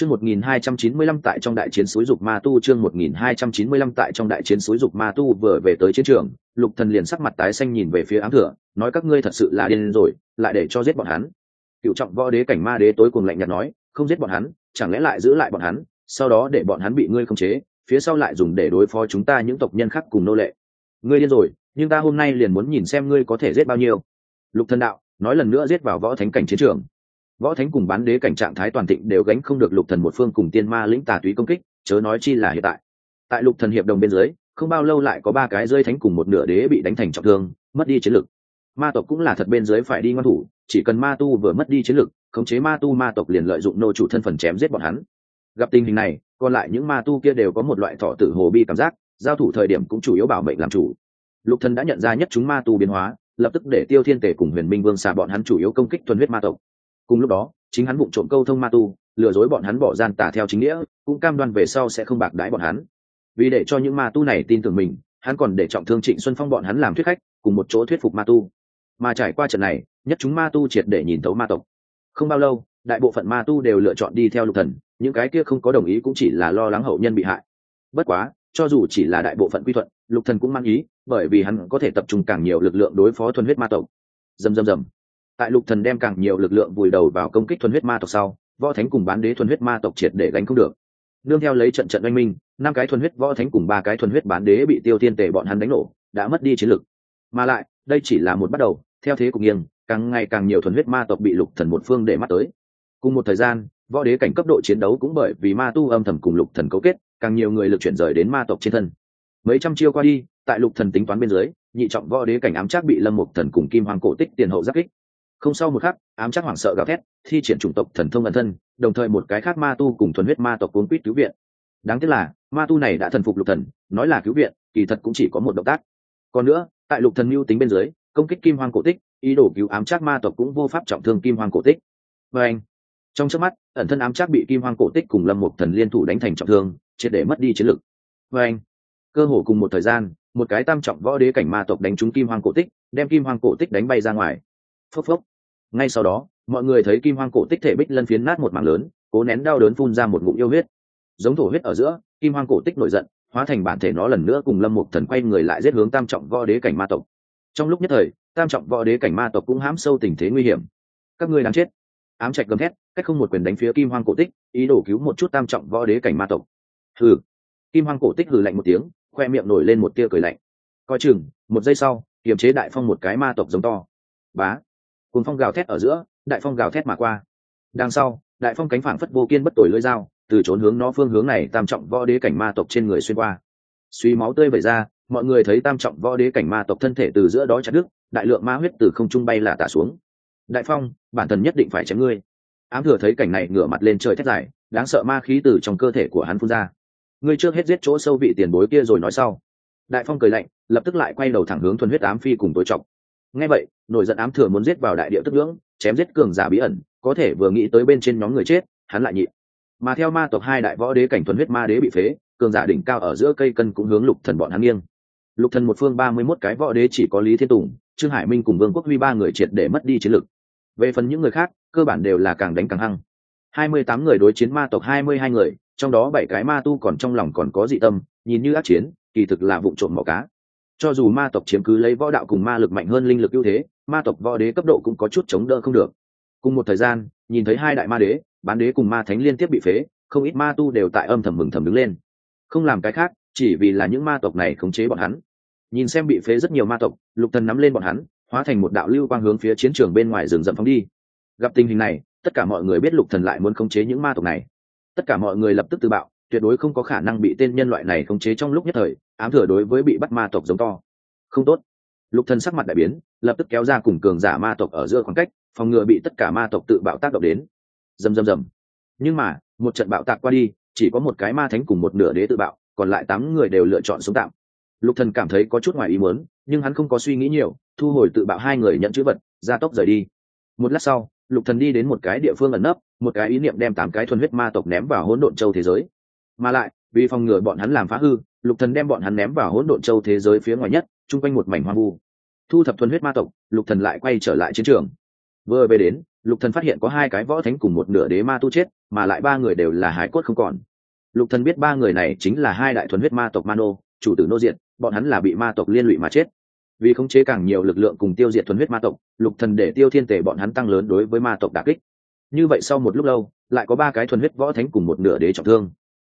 Chương 1295 tại trong đại chiến suối dục ma tu chương 1295 tại trong đại chiến suối dục ma tu vừa về tới chiến trường, Lục Thần liền sắc mặt tái xanh nhìn về phía ám thừa, nói các ngươi thật sự là điên rồi, lại để cho giết bọn hắn. Cửu trọng võ đế cảnh ma đế tối cùng lạnh nhạt nói, không giết bọn hắn, chẳng lẽ lại giữ lại bọn hắn, sau đó để bọn hắn bị ngươi khống chế, phía sau lại dùng để đối phó chúng ta những tộc nhân khác cùng nô lệ. Ngươi điên rồi, nhưng ta hôm nay liền muốn nhìn xem ngươi có thể giết bao nhiêu. Lục Thần đạo, nói lần nữa giết vào võ thánh cảnh chiến trường võ thánh cùng bán đế cảnh trạng thái toàn thịnh đều gánh không được lục thần một phương cùng tiên ma lĩnh tà túy công kích, chớ nói chi là hiện tại. Tại lục thần hiệp đồng bên dưới, không bao lâu lại có ba cái rơi thánh cùng một nửa đế bị đánh thành trọng thương, mất đi chiến lực. Ma tộc cũng là thật bên dưới phải đi ngoan thủ, chỉ cần ma tu vừa mất đi chiến lực, khống chế ma tu ma tộc liền lợi dụng nô chủ thân phần chém giết bọn hắn. Gặp tình hình này, còn lại những ma tu kia đều có một loại thọ tử hồ bi cảm giác, giao thủ thời điểm cũng chủ yếu bảo mệnh làm chủ. Lục thần đã nhận ra nhất chúng ma tu biến hóa, lập tức để tiêu thiên tể cùng huyền minh vương xà bọn hắn chủ yếu công kích thuần huyết ma tộc cùng lúc đó, chính hắn bụng trộm câu thông ma tu, lừa dối bọn hắn bỏ gian tả theo chính nghĩa, cũng cam đoan về sau sẽ không bạc đái bọn hắn. Vì để cho những ma tu này tin tưởng mình, hắn còn để trọng thương trịnh xuân phong bọn hắn làm thuyết khách, cùng một chỗ thuyết phục ma tu. Mà trải qua trận này, nhất chúng ma tu triệt để nhìn thấu ma tộc. Không bao lâu, đại bộ phận ma tu đều lựa chọn đi theo lục thần, những cái kia không có đồng ý cũng chỉ là lo lắng hậu nhân bị hại. Bất quá, cho dù chỉ là đại bộ phận quy thuận, lục thần cũng mang ý, bởi vì hắn có thể tập trung càng nhiều lực lượng đối phó thuần huyết ma tộc. Dầm dầm dầm tại lục thần đem càng nhiều lực lượng vùi đầu vào công kích thuần huyết ma tộc sau, võ thánh cùng bán đế thuần huyết ma tộc triệt để gánh không được. Nương theo lấy trận trận oanh minh, năm cái thuần huyết võ thánh cùng ba cái thuần huyết bán đế bị tiêu tiên tể bọn hắn đánh nổ, đã mất đi chiến lực. Mà lại, đây chỉ là một bắt đầu, theo thế cục nghiêng, càng ngày càng nhiều thuần huyết ma tộc bị lục thần một phương để mắt tới. Cùng một thời gian, võ đế cảnh cấp độ chiến đấu cũng bởi vì ma tu âm thầm cùng lục thần cấu kết, càng nhiều người lực chuyển rời đến ma tộc trên thân. Mấy trăm chiêu qua đi, tại lục thần tính toán bên dưới, nhị trọng võ đế cảnh ám chắc bị lâm mục thần cùng kim hoàng cổ tích tiền hậu giáp kích không sau một khắc, ám chắc hoảng sợ gào thét, thi triển chủng tộc thần thông ẩn thân, đồng thời một cái khác ma tu cùng thuần huyết ma tộc cuốn quýt cứu viện. Đáng tiếc là, ma tu này đã thần phục lục thần, nói là cứu viện, kỳ thật cũng chỉ có một động tác. Còn nữa, tại lục thần mưu tính bên dưới, công kích kim hoàng cổ tích, ý đồ cứu ám chắc ma tộc cũng vô pháp trọng thương kim hoàng cổ tích. Và anh, trong trước mắt, ẩn thân ám chắc bị kim hoàng cổ tích cùng lâm một thần liên thủ đánh thành trọng thương, triệt để mất đi chiến lực. Và anh, cơ hồ cùng một thời gian, một cái tam trọng võ đế cảnh ma tộc đánh trúng kim hoàng cổ tích, đem kim hoàng cổ tích đánh bay ra ngoài phốc phốc. Ngay sau đó, mọi người thấy kim hoang cổ tích thể bích lân phiến nát một mảng lớn, cố nén đau đớn phun ra một ngụm yêu huyết. Giống thổ huyết ở giữa, kim hoang cổ tích nổi giận, hóa thành bản thể nó lần nữa cùng lâm một thần quay người lại giết hướng tam trọng võ đế cảnh ma tộc. Trong lúc nhất thời, tam trọng võ đế cảnh ma tộc cũng hãm sâu tình thế nguy hiểm. Các ngươi đáng chết. Ám trạch gầm thét, cách không một quyền đánh phía kim hoang cổ tích, ý đồ cứu một chút tam trọng võ đế cảnh ma tộc. Hừ. Kim hoang cổ tích hừ lạnh một tiếng, khoe miệng nổi lên một tia cười lạnh. Coi chừng, một giây sau, kiềm chế đại phong một cái ma tộc giống to. Bá cùng phong gào thét ở giữa, đại phong gào thét mà qua. Đằng sau, đại phong cánh phảng phất vô kiên bất tội lưỡi dao, từ trốn hướng nó phương hướng này tam trọng võ đế cảnh ma tộc trên người xuyên qua. Suy máu tươi vẩy ra, mọi người thấy tam trọng võ đế cảnh ma tộc thân thể từ giữa đó chặt đứt, đại lượng ma huyết từ không trung bay là tả xuống. Đại phong, bản thân nhất định phải chém ngươi. Ám thừa thấy cảnh này ngửa mặt lên trời thét dài, đáng sợ ma khí từ trong cơ thể của hắn phun ra. Ngươi trước hết giết chỗ sâu vị tiền bối kia rồi nói sau. Đại phong cười lạnh, lập tức lại quay đầu thẳng hướng thuần huyết ám phi cùng tối trọng nghe vậy, nổi giận ám thừa muốn giết vào đại địa tức ngưỡng, chém giết cường giả bí ẩn, có thể vừa nghĩ tới bên trên nhóm người chết, hắn lại nhịn. Mà theo ma tộc hai đại võ đế cảnh thuần huyết ma đế bị phế, cường giả đỉnh cao ở giữa cây cân cũng hướng lục thần bọn hắn nghiêng. Lục thần một phương ba mươi 31 cái võ đế chỉ có lý thiên tùng, trương hải minh cùng vương quốc huy ba người triệt để mất đi chiến lực. Về phần những người khác, cơ bản đều là càng đánh càng hăng. Hai mươi tám người đối chiến ma tộc hai mươi hai người, trong đó bảy cái ma tu còn trong lòng còn có dị tâm, nhìn như ác chiến, kỳ thực là vụ trộm mỏ cá cho dù ma tộc chiếm cứ lấy võ đạo cùng ma lực mạnh hơn linh lực ưu thế, ma tộc võ đế cấp độ cũng có chút chống đỡ không được. Cùng một thời gian, nhìn thấy hai đại ma đế, bán đế cùng ma thánh liên tiếp bị phế, không ít ma tu đều tại âm thầm mừng thầm đứng lên. Không làm cái khác, chỉ vì là những ma tộc này khống chế bọn hắn. Nhìn xem bị phế rất nhiều ma tộc, lục thần nắm lên bọn hắn, hóa thành một đạo lưu quang hướng phía chiến trường bên ngoài rừng rậm phóng đi. Gặp tình hình này, tất cả mọi người biết lục thần lại muốn khống chế những ma tộc này. Tất cả mọi người lập tức tự bạo tuyệt đối không có khả năng bị tên nhân loại này khống chế trong lúc nhất thời, ám thừa đối với bị bắt ma tộc giống to. Không tốt. Lục thần sắc mặt đại biến, lập tức kéo ra cùng cường giả ma tộc ở giữa khoảng cách, phòng ngừa bị tất cả ma tộc tự bạo tác động đến. Rầm rầm rầm. Nhưng mà, một trận bạo tạc qua đi, chỉ có một cái ma thánh cùng một nửa đế tự bạo, còn lại tám người đều lựa chọn sống tạm. Lục thần cảm thấy có chút ngoài ý muốn, nhưng hắn không có suy nghĩ nhiều, thu hồi tự bạo hai người nhận chữ vật, ra tốc rời đi. Một lát sau, lục thần đi đến một cái địa phương ẩn nấp, một cái ý niệm đem tám cái thuần huyết ma tộc ném vào hỗn độn châu thế giới mà lại, vì phòng ngừa bọn hắn làm phá hư, lục thần đem bọn hắn ném vào hỗn độn châu thế giới phía ngoài nhất, chung quanh một mảnh hoang vu. Thu thập thuần huyết ma tộc, lục thần lại quay trở lại chiến trường. Vừa về đến, lục thần phát hiện có hai cái võ thánh cùng một nửa đế ma tu chết, mà lại ba người đều là hải cốt không còn. Lục thần biết ba người này chính là hai đại thuần huyết ma tộc mano, chủ tử nô diện bọn hắn là bị ma tộc liên lụy mà chết. Vì khống chế càng nhiều lực lượng cùng tiêu diệt thuần huyết ma tộc, lục thần để tiêu thiên tề bọn hắn tăng lớn đối với ma tộc đả kích. Như vậy sau một lúc lâu, lại có ba cái thuần huyết võ thánh cùng một nửa đế trọng thương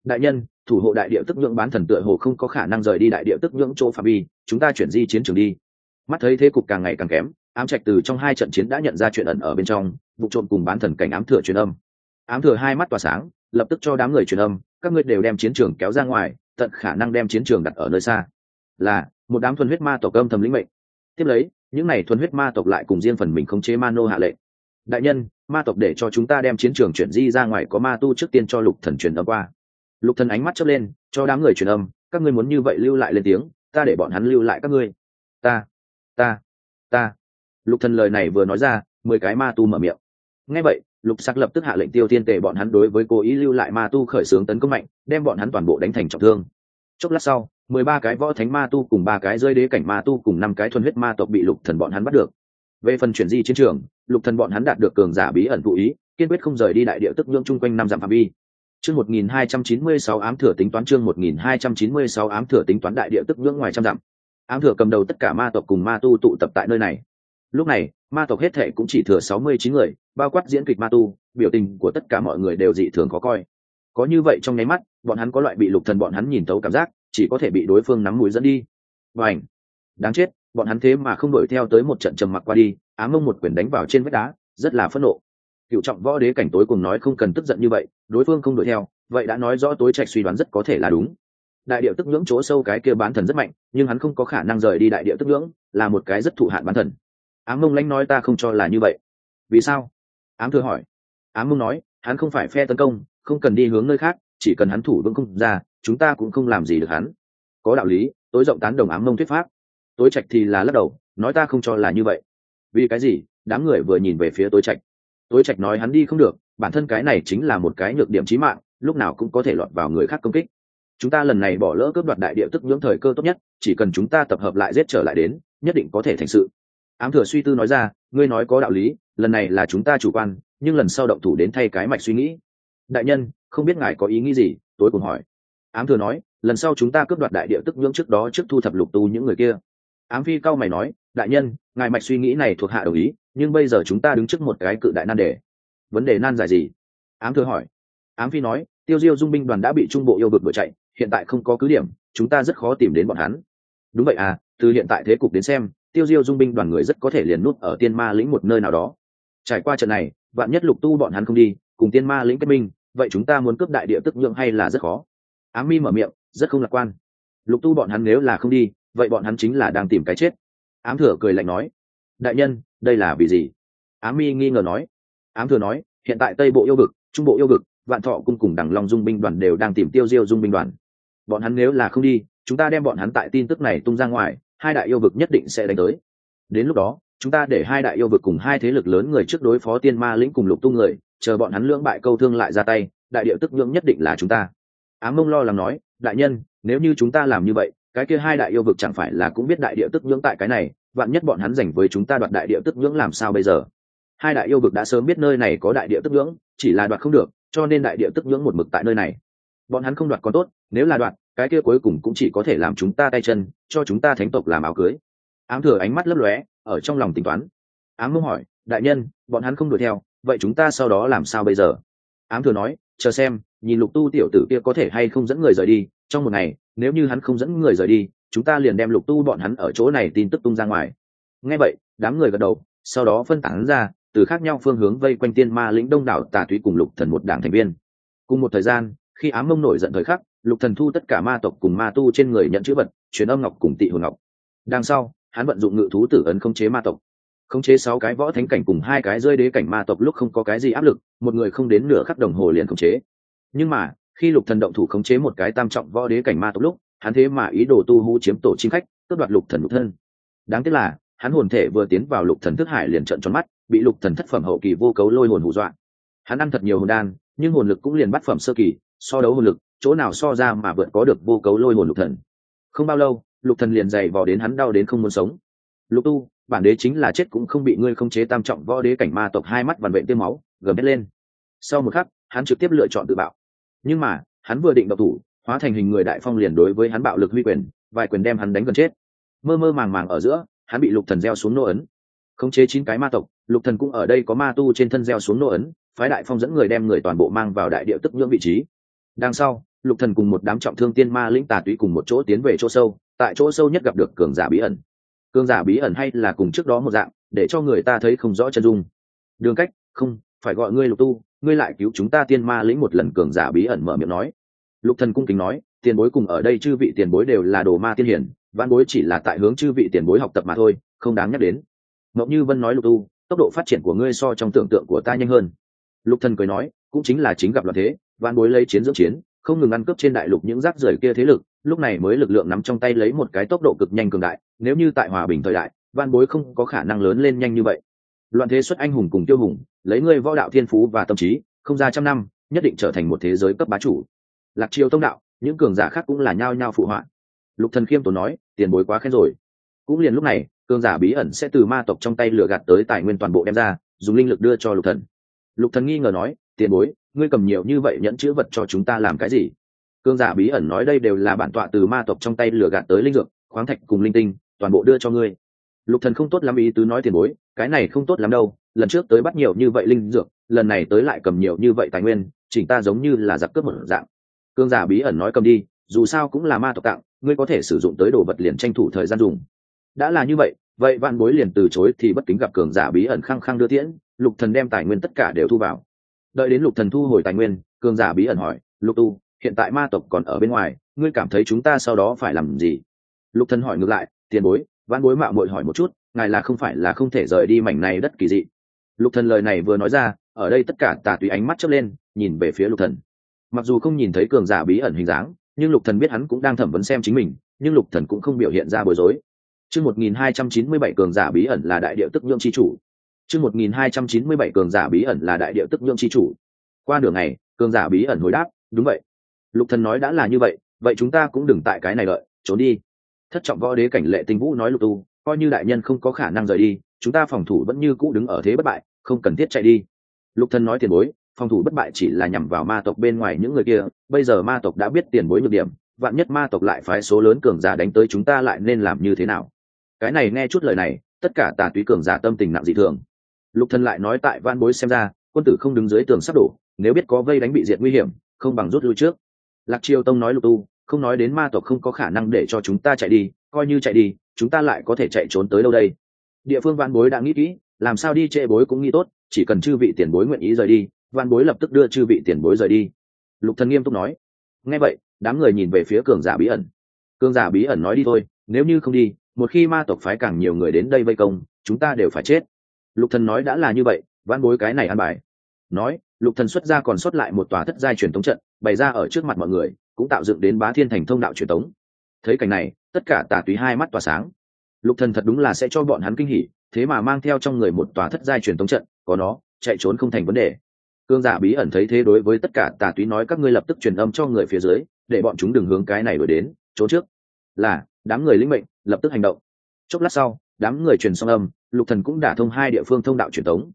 đại nhân, thủ hộ đại địa tức nhưỡng bán thần tựa hồ không có khả năng rời đi đại địa tức nhưỡng chỗ phạm vi, chúng ta chuyển di chiến trường đi. Mắt thấy thế cục càng ngày càng kém, ám trạch từ trong hai trận chiến đã nhận ra chuyện ẩn ở bên trong, vụ trộm cùng bán thần cảnh ám thừa truyền âm. Ám thừa hai mắt tỏa sáng, lập tức cho đám người truyền âm, các ngươi đều đem chiến trường kéo ra ngoài, tận khả năng đem chiến trường đặt ở nơi xa. Là, một đám thuần huyết ma tộc âm thầm lĩnh mệnh. Tiếp lấy, những n à y thuần huyết ma tộc lại cùng riêng phần mình khống chế ma nô hạ lệnh. Đại nhân, ma tộc để cho chúng ta đem chiến trường chuyển di ra ngoài có ma tu trước tiên cho lục thần truyền âm qua lục thần ánh mắt chớp lên, cho đám người truyền âm, các ngươi muốn như vậy lưu lại lên tiếng, ta để bọn hắn lưu lại các ngươi. Ta ta ta. Lục thần lời này vừa nói ra, mười cái ma tu mở miệng. Nghe vậy, lục sắc lập tức hạ lệnh tiêu thiên tề bọn hắn đối với cố ý lưu lại ma tu khởi xướng tấn công mạnh, đem bọn hắn toàn bộ đánh thành trọng thương. Chốc lát sau, mười ba cái võ thánh ma tu cùng ba cái rơi đế cảnh ma tu cùng năm cái thuần huyết ma tộc bị lục thần bọn hắn bắt được. Về phần chuyển di chiến trường, lục thần bọn hắn đạt được cường giả bí ẩn thụ ý, kiên quyết không rời đi đại địa tức nhưỡng chung quanh năm dặm phạm vi chương một nghìn hai trăm chín mươi sáu ám thừa tính toán, chương một nghìn hai trăm chín mươi sáu ám thừa tính toán đại địa tức ngưỡng ngoài trăm dặm. Ám thừa cầm đầu tất cả ma tộc cùng ma tu tụ tập tại nơi này. Lúc này, ma tộc hết thể cũng chỉ thừa sáu mươi chín người, bao quát diễn kịch ma tu, biểu tình của tất cả mọi người đều dị thường khó coi. Có như vậy trong nháy mắt, bọn hắn có loại bị lục thần bọn hắn nhìn tấu cảm giác, chỉ có thể bị đối phương nắm mũi dẫn đi. Và đáng chết, bọn hắn thế mà không đuổi theo tới một trận trầm mặc qua đi, ám mông một quyền đánh vào trên vách đá, rất là phẫn nộ cựu trọng võ đế cảnh tối cùng nói không cần tức giận như vậy, đối phương không đuổi theo, vậy đã nói rõ tối trạch suy đoán rất có thể là đúng. Đại điệu tức ngưỡng chỗ sâu cái kia bán thần rất mạnh, nhưng hắn không có khả năng rời đi đại điệu tức ngưỡng, là một cái rất thụ hạn bán thần. Ám mông lãnh nói ta không cho là như vậy. Vì sao? Ám thừa hỏi. Ám mông nói, hắn không phải phe tấn công, không cần đi hướng nơi khác, chỉ cần hắn thủ vững không ra, chúng ta cũng không làm gì được hắn. Có đạo lý, tối rộng tán đồng ám mông thuyết pháp. Tối trạch thì là lắc đầu, nói ta không cho là như vậy. Vì cái gì? Đám người vừa nhìn về phía tối trạch tối trạch nói hắn đi không được, bản thân cái này chính là một cái nhược điểm trí mạng, lúc nào cũng có thể lọt vào người khác công kích. Chúng ta lần này bỏ lỡ cướp đoạt đại địa tức nhưỡng thời cơ tốt nhất, chỉ cần chúng ta tập hợp lại giết trở lại đến, nhất định có thể thành sự. Ám thừa suy tư nói ra, ngươi nói có đạo lý, lần này là chúng ta chủ quan, nhưng lần sau động thủ đến thay cái mạch suy nghĩ. Đại nhân, không biết ngài có ý nghĩ gì, tối cùng hỏi. Ám thừa nói, lần sau chúng ta cướp đoạt đại địa tức nhưỡng trước đó trước thu thập lục tu những người kia. Ám phi cao mày nói, đại nhân, ngài mạch suy nghĩ này thuộc hạ đồng ý nhưng bây giờ chúng ta đứng trước một cái cự đại nan đề. Vấn đề nan giải gì? Ám thừa hỏi. Ám phi nói, tiêu diêu dung binh đoàn đã bị trung bộ yêu vực đuổi chạy, hiện tại không có cứ điểm, chúng ta rất khó tìm đến bọn hắn. Đúng vậy à từ hiện tại thế cục đến xem, tiêu diêu dung binh đoàn người rất có thể liền nút ở tiên ma lĩnh một nơi nào đó. Trải qua trận này, vạn nhất lục tu bọn hắn không đi, cùng tiên ma lĩnh kết minh, vậy chúng ta muốn cướp đại địa tức nhượng hay là rất khó? Ám mi mở miệng, rất không lạc quan. Lục tu bọn hắn nếu là không đi, vậy bọn hắn chính là đang tìm cái chết. Ám thừa cười lạnh nói. Đại nhân đây là vì gì? Ám mi nghi ngờ nói. Ám thừa nói, hiện tại tây bộ yêu vực, trung bộ yêu vực, vạn thọ cung cùng đằng long dung binh đoàn đều đang tìm tiêu diêu dung binh đoàn. Bọn hắn nếu là không đi, chúng ta đem bọn hắn tại tin tức này tung ra ngoài, hai đại yêu vực nhất định sẽ đánh tới. Đến lúc đó, chúng ta để hai đại yêu vực cùng hai thế lực lớn người trước đối phó tiên ma lĩnh cùng lục tung người, chờ bọn hắn lưỡng bại câu thương lại ra tay, đại điệu tức nhưỡng nhất định là chúng ta. Ám mông lo lắng nói, đại nhân, nếu như chúng ta làm như vậy, cái kia hai đại yêu vực chẳng phải là cũng biết đại địa tức nhưỡng tại cái này vạn nhất bọn hắn giành với chúng ta đoạt đại địa tức ngưỡng làm sao bây giờ? Hai đại yêu vực đã sớm biết nơi này có đại địa tức ngưỡng, chỉ là đoạt không được, cho nên đại địa tức ngưỡng một mực tại nơi này. Bọn hắn không đoạt còn tốt, nếu là đoạt, cái kia cuối cùng cũng chỉ có thể làm chúng ta tay chân, cho chúng ta thánh tộc làm áo cưới. Ám thừa ánh mắt lấp lóe, ở trong lòng tính toán. Ám mông hỏi, đại nhân, bọn hắn không đuổi theo, vậy chúng ta sau đó làm sao bây giờ? Ám thừa nói, chờ xem, nhìn lục tu tiểu tử kia có thể hay không dẫn người rời đi, trong một ngày, nếu như hắn không dẫn người rời đi chúng ta liền đem lục tu bọn hắn ở chỗ này tin tức tung ra ngoài. Ngay vậy, đám người gật đầu, sau đó phân tán ra, từ khác nhau phương hướng vây quanh tiên ma lĩnh đông đảo tà túy cùng lục thần một đảng thành viên. Cùng một thời gian, khi ám mông nổi giận thời khắc, lục thần thu tất cả ma tộc cùng ma tu trên người nhận chữ vật, truyền âm ngọc cùng tị hồn ngọc. Đằng sau, hắn vận dụng ngự thú tử ấn khống chế ma tộc. Khống chế sáu cái võ thánh cảnh cùng hai cái rơi đế cảnh ma tộc lúc không có cái gì áp lực, một người không đến nửa khắc đồng hồ liền khống chế. Nhưng mà, khi lục thần động thủ khống chế một cái tam trọng võ đế cảnh ma tộc lúc hắn thế mà ý đồ tu hú chiếm tổ chim khách tước đoạt lục thần lục thân. Đáng tiếc là, hắn hồn thể vừa tiến vào lục thần thức hải liền trợn tròn mắt, bị lục thần thất phẩm hậu kỳ vô cấu lôi hồn hù dọa. Hắn ăn thật nhiều hồn đan, nhưng hồn lực cũng liền bắt phẩm sơ kỳ, so đấu hồn lực, chỗ nào so ra mà vượt có được vô cấu lôi hồn lục thần. Không bao lâu, lục thần liền dày vò đến hắn đau đến không muốn sống. Lục tu, bản đế chính là chết cũng không bị ngươi không chế tam trọng võ đế cảnh ma tộc hai mắt vằn vện tiêu máu, gầm hét lên. Sau một khắc, hắn trực tiếp lựa chọn tự bạo. Nhưng mà, hắn vừa định độc thủ hóa thành hình người đại phong liền đối với hắn bạo lực huy quyền, vài quyền đem hắn đánh gần chết. Mơ mơ màng màng ở giữa, hắn bị lục thần gieo xuống nô ấn. Khống chế chín cái ma tộc, lục thần cũng ở đây có ma tu trên thân gieo xuống nô ấn, phái đại phong dẫn người đem người toàn bộ mang vào đại địa tức nhưỡng vị trí. Đằng sau, lục thần cùng một đám trọng thương tiên ma lĩnh tà túy cùng một chỗ tiến về chỗ sâu, tại chỗ sâu nhất gặp được cường giả bí ẩn. Cường giả bí ẩn hay là cùng trước đó một dạng, để cho người ta thấy không rõ chân dung. Đường cách, không, phải gọi ngươi lục tu, ngươi lại cứu chúng ta tiên ma lĩnh một lần cường giả bí ẩn mở miệng nói lục thần cung kính nói, tiền bối cùng ở đây chư vị tiền bối đều là đồ ma tiên hiển văn bối chỉ là tại hướng chư vị tiền bối học tập mà thôi, không đáng nhắc đến. Mộng như vân nói lục tu, tốc độ phát triển của ngươi so trong tưởng tượng của ta nhanh hơn. Lục thần cười nói, cũng chính là chính gặp loạn thế văn bối lấy chiến dưỡng chiến, không ngừng ăn cướp trên đại lục những rác rưởi kia thế lực, lúc này mới lực lượng nắm trong tay lấy một cái tốc độ cực nhanh cường đại, nếu như tại hòa bình thời đại văn bối không có khả năng lớn lên nhanh như vậy. Loạn thế xuất anh hùng cùng tiêu hùng, lấy ngươi võ đạo thiên phú và tâm trí, không ra trăm năm, nhất định trở thành một thế giới cấp bá chủ lạc triều tông đạo, những cường giả khác cũng là nhao nhao phụ họa. Lục thần khiêm tốn nói, tiền bối quá khen rồi. Cũng liền lúc này, cường giả bí ẩn sẽ từ ma tộc trong tay lừa gạt tới tài nguyên toàn bộ đem ra, dùng linh lực đưa cho lục thần. Lục thần nghi ngờ nói, tiền bối, ngươi cầm nhiều như vậy nhẫn chữ vật cho chúng ta làm cái gì? Cường giả bí ẩn nói đây đều là bản tọa từ ma tộc trong tay lừa gạt tới linh dược, khoáng thạch cùng linh tinh, toàn bộ đưa cho ngươi. Lục thần không tốt lắm ý tứ nói tiền bối, cái này không tốt lắm đâu, lần trước tới bắt nhiều như vậy linh dược, lần này tới lại cầm nhiều như vậy tài nguyên, chỉnh ta giống như là giặc cướp một dạng cương giả bí ẩn nói cầm đi, dù sao cũng là ma tộc tặng, ngươi có thể sử dụng tới đồ vật liền tranh thủ thời gian dùng. Đã là như vậy vậy vạn bối liền từ chối thì bất kính gặp cường giả bí ẩn khăng khăng đưa tiễn, lục thần đem tài nguyên tất cả đều thu vào. Đợi đến lục thần thu hồi tài nguyên, cường giả bí ẩn hỏi, lục tu, hiện tại ma tộc còn ở bên ngoài, ngươi cảm thấy chúng ta sau đó phải làm gì? Lục thần hỏi ngược lại, tiền bối, vạn bối mạo muội hỏi một chút, ngài là không phải là không thể rời đi mảnh này đất kỳ dị? Lục thần lời này vừa nói ra, ở đây tất cả tà tùy ánh mắt chớp lên, nhìn về phía lục thần mặc dù không nhìn thấy cường giả bí ẩn hình dáng, nhưng lục thần biết hắn cũng đang thẩm vấn xem chính mình, nhưng lục thần cũng không biểu hiện ra bối rối. Chương 1297 cường giả bí ẩn là đại địa tức nhượng chi chủ. Chương 1297 cường giả bí ẩn là đại địa tức nhượng chi chủ. Qua nửa ngày, cường giả bí ẩn hồi đáp, đúng vậy. Lục thần nói đã là như vậy vậy chúng ta cũng đừng tại cái này đợi, trốn đi. Thất trọng võ đế cảnh lệ tinh vũ nói lục tu, coi như đại nhân không có khả năng rời đi, chúng ta phòng thủ vẫn như cũ đứng ở thế bất bại, không cần thiết chạy đi. Lục thần nói tiền bối phòng thủ bất bại chỉ là nhằm vào ma tộc bên ngoài những người kia, bây giờ ma tộc đã biết tiền bối nhược điểm, vạn nhất ma tộc lại phái số lớn cường giả đánh tới chúng ta lại nên làm như thế nào? Cái này nghe chút lời này, tất cả tà túy cường giả tâm tình nặng dị thường. Lục thần lại nói tại van bối xem ra, quân tử không đứng dưới tường sắp đổ, nếu biết có vây đánh bị diệt nguy hiểm, không bằng rút lui trước. Lạc triều tông nói lục tu, không nói đến ma tộc không có khả năng để cho chúng ta chạy đi, coi như chạy đi, chúng ta lại có thể chạy trốn tới đâu đây? Địa phương van bối đã nghĩ kỹ, làm sao đi trễ bối cũng nghĩ tốt, chỉ cần chư vị tiền bối nguyện ý rời đi văn bối lập tức đưa chư vị tiền bối rời đi. Lục thần nghiêm túc nói, nghe vậy, đám người nhìn về phía cường giả bí ẩn. Cường giả bí ẩn nói đi thôi, nếu như không đi, một khi ma tộc phái càng nhiều người đến đây vây công, chúng ta đều phải chết. Lục thần nói, đã là như vậy văn bối cái này ăn bài. Nói, lục thần xuất ra còn xuất lại một tòa thất giai truyền thống trận, bày ra ở trước mặt mọi người, cũng tạo dựng đến bá thiên thành thông đạo truyền thống. thấy cảnh này, tất cả tà túy hai mắt tỏa sáng. Lục thần thật đúng là sẽ cho bọn hắn kinh hỉ, thế mà mang theo trong người một tòa thất giai truyền thống trận, có nó, chạy trốn không thành vấn đề cương giả bí ẩn thấy thế đối với tất cả tà túy nói các ngươi lập tức truyền âm cho người phía dưới, để bọn chúng đừng hướng cái này đổi đến, trốn trước. Là, đám người lĩnh mệnh, lập tức hành động. Chốc lát sau, đám người truyền xong âm, lục thần cũng đả thông hai địa phương thông đạo truyền tống.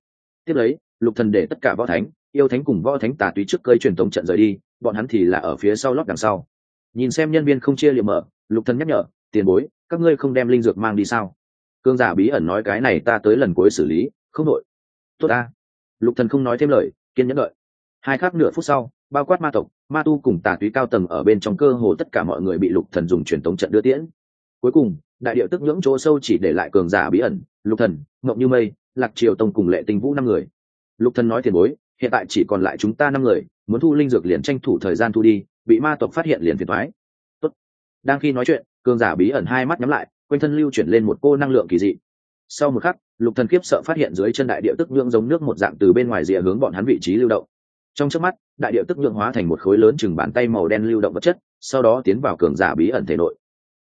Tiếp lấy, lục thần để tất cả võ thánh, yêu thánh cùng võ thánh tà túy trước cơi truyền tống trận rời đi, bọn hắn thì là ở phía sau lót đằng sau. Nhìn xem nhân viên không chia liệm mở, lục thần nhắc nhở, tiền bối, các ngươi không đem linh dược mang đi sao? Cương giả bí ẩn nói, cái này ta tới lần cuối xử lý, không đổi tốt ta. Lục thần không nói thêm lời kiên nhẫn đợi. Hai khắc nửa phút sau, bao quát ma tộc, ma tu cùng tà túy cao tầng ở bên trong cơ hồ tất cả mọi người bị lục thần dùng truyền tống trận đưa tiễn. Cuối cùng, đại điệu tức nhưỡng chỗ sâu chỉ để lại cường giả bí ẩn, lục thần ngọc như mây, lạc triều tông cùng lệ tinh vũ năm người. Lục thần nói tiền bối, hiện tại chỉ còn lại chúng ta năm người, muốn thu linh dược liền tranh thủ thời gian thu đi, bị ma tộc phát hiện liền phiền thoái Tốt. đang khi nói chuyện, cường giả bí ẩn hai mắt nhắm lại, quanh thân lưu chuyển lên một cô năng lượng kỳ dị. Sau một khắc lục thần kiếp sợ phát hiện dưới chân đại địa tức nhượng giống nước một dạng từ bên ngoài rìa hướng bọn hắn vị trí lưu động. Trong chớp mắt, đại địa tức nhượng hóa thành một khối lớn chừng bàn tay màu đen lưu động vật chất, sau đó tiến vào cường giả bí ẩn thể nội.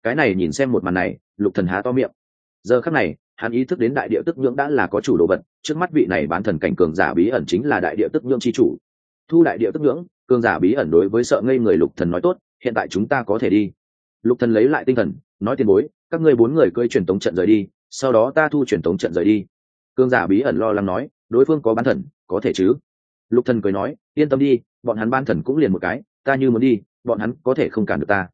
Cái này nhìn xem một màn này, lục thần há to miệng. Giờ khắc này, hắn ý thức đến đại địa tức nhượng đã là có chủ đồ vật, trước mắt vị này bán thần cảnh cường giả bí ẩn chính là đại địa tức nhượng chi chủ. Thu đại địa tức nhượng cường giả bí ẩn đối với sợ ngây người lục thần nói tốt, hiện tại chúng ta có thể đi. Lục thần lấy lại tinh thần, nói tiền bối, các ngươi bốn người cơi truyền tống trận rời đi sau đó ta thu truyền tống trận rời đi. Cương giả bí ẩn lo lắng nói, đối phương có bán thần, có thể chứ? Lục thần cười nói, yên tâm đi, bọn hắn ban thần cũng liền một cái, ta như muốn đi, bọn hắn có thể không cản được ta.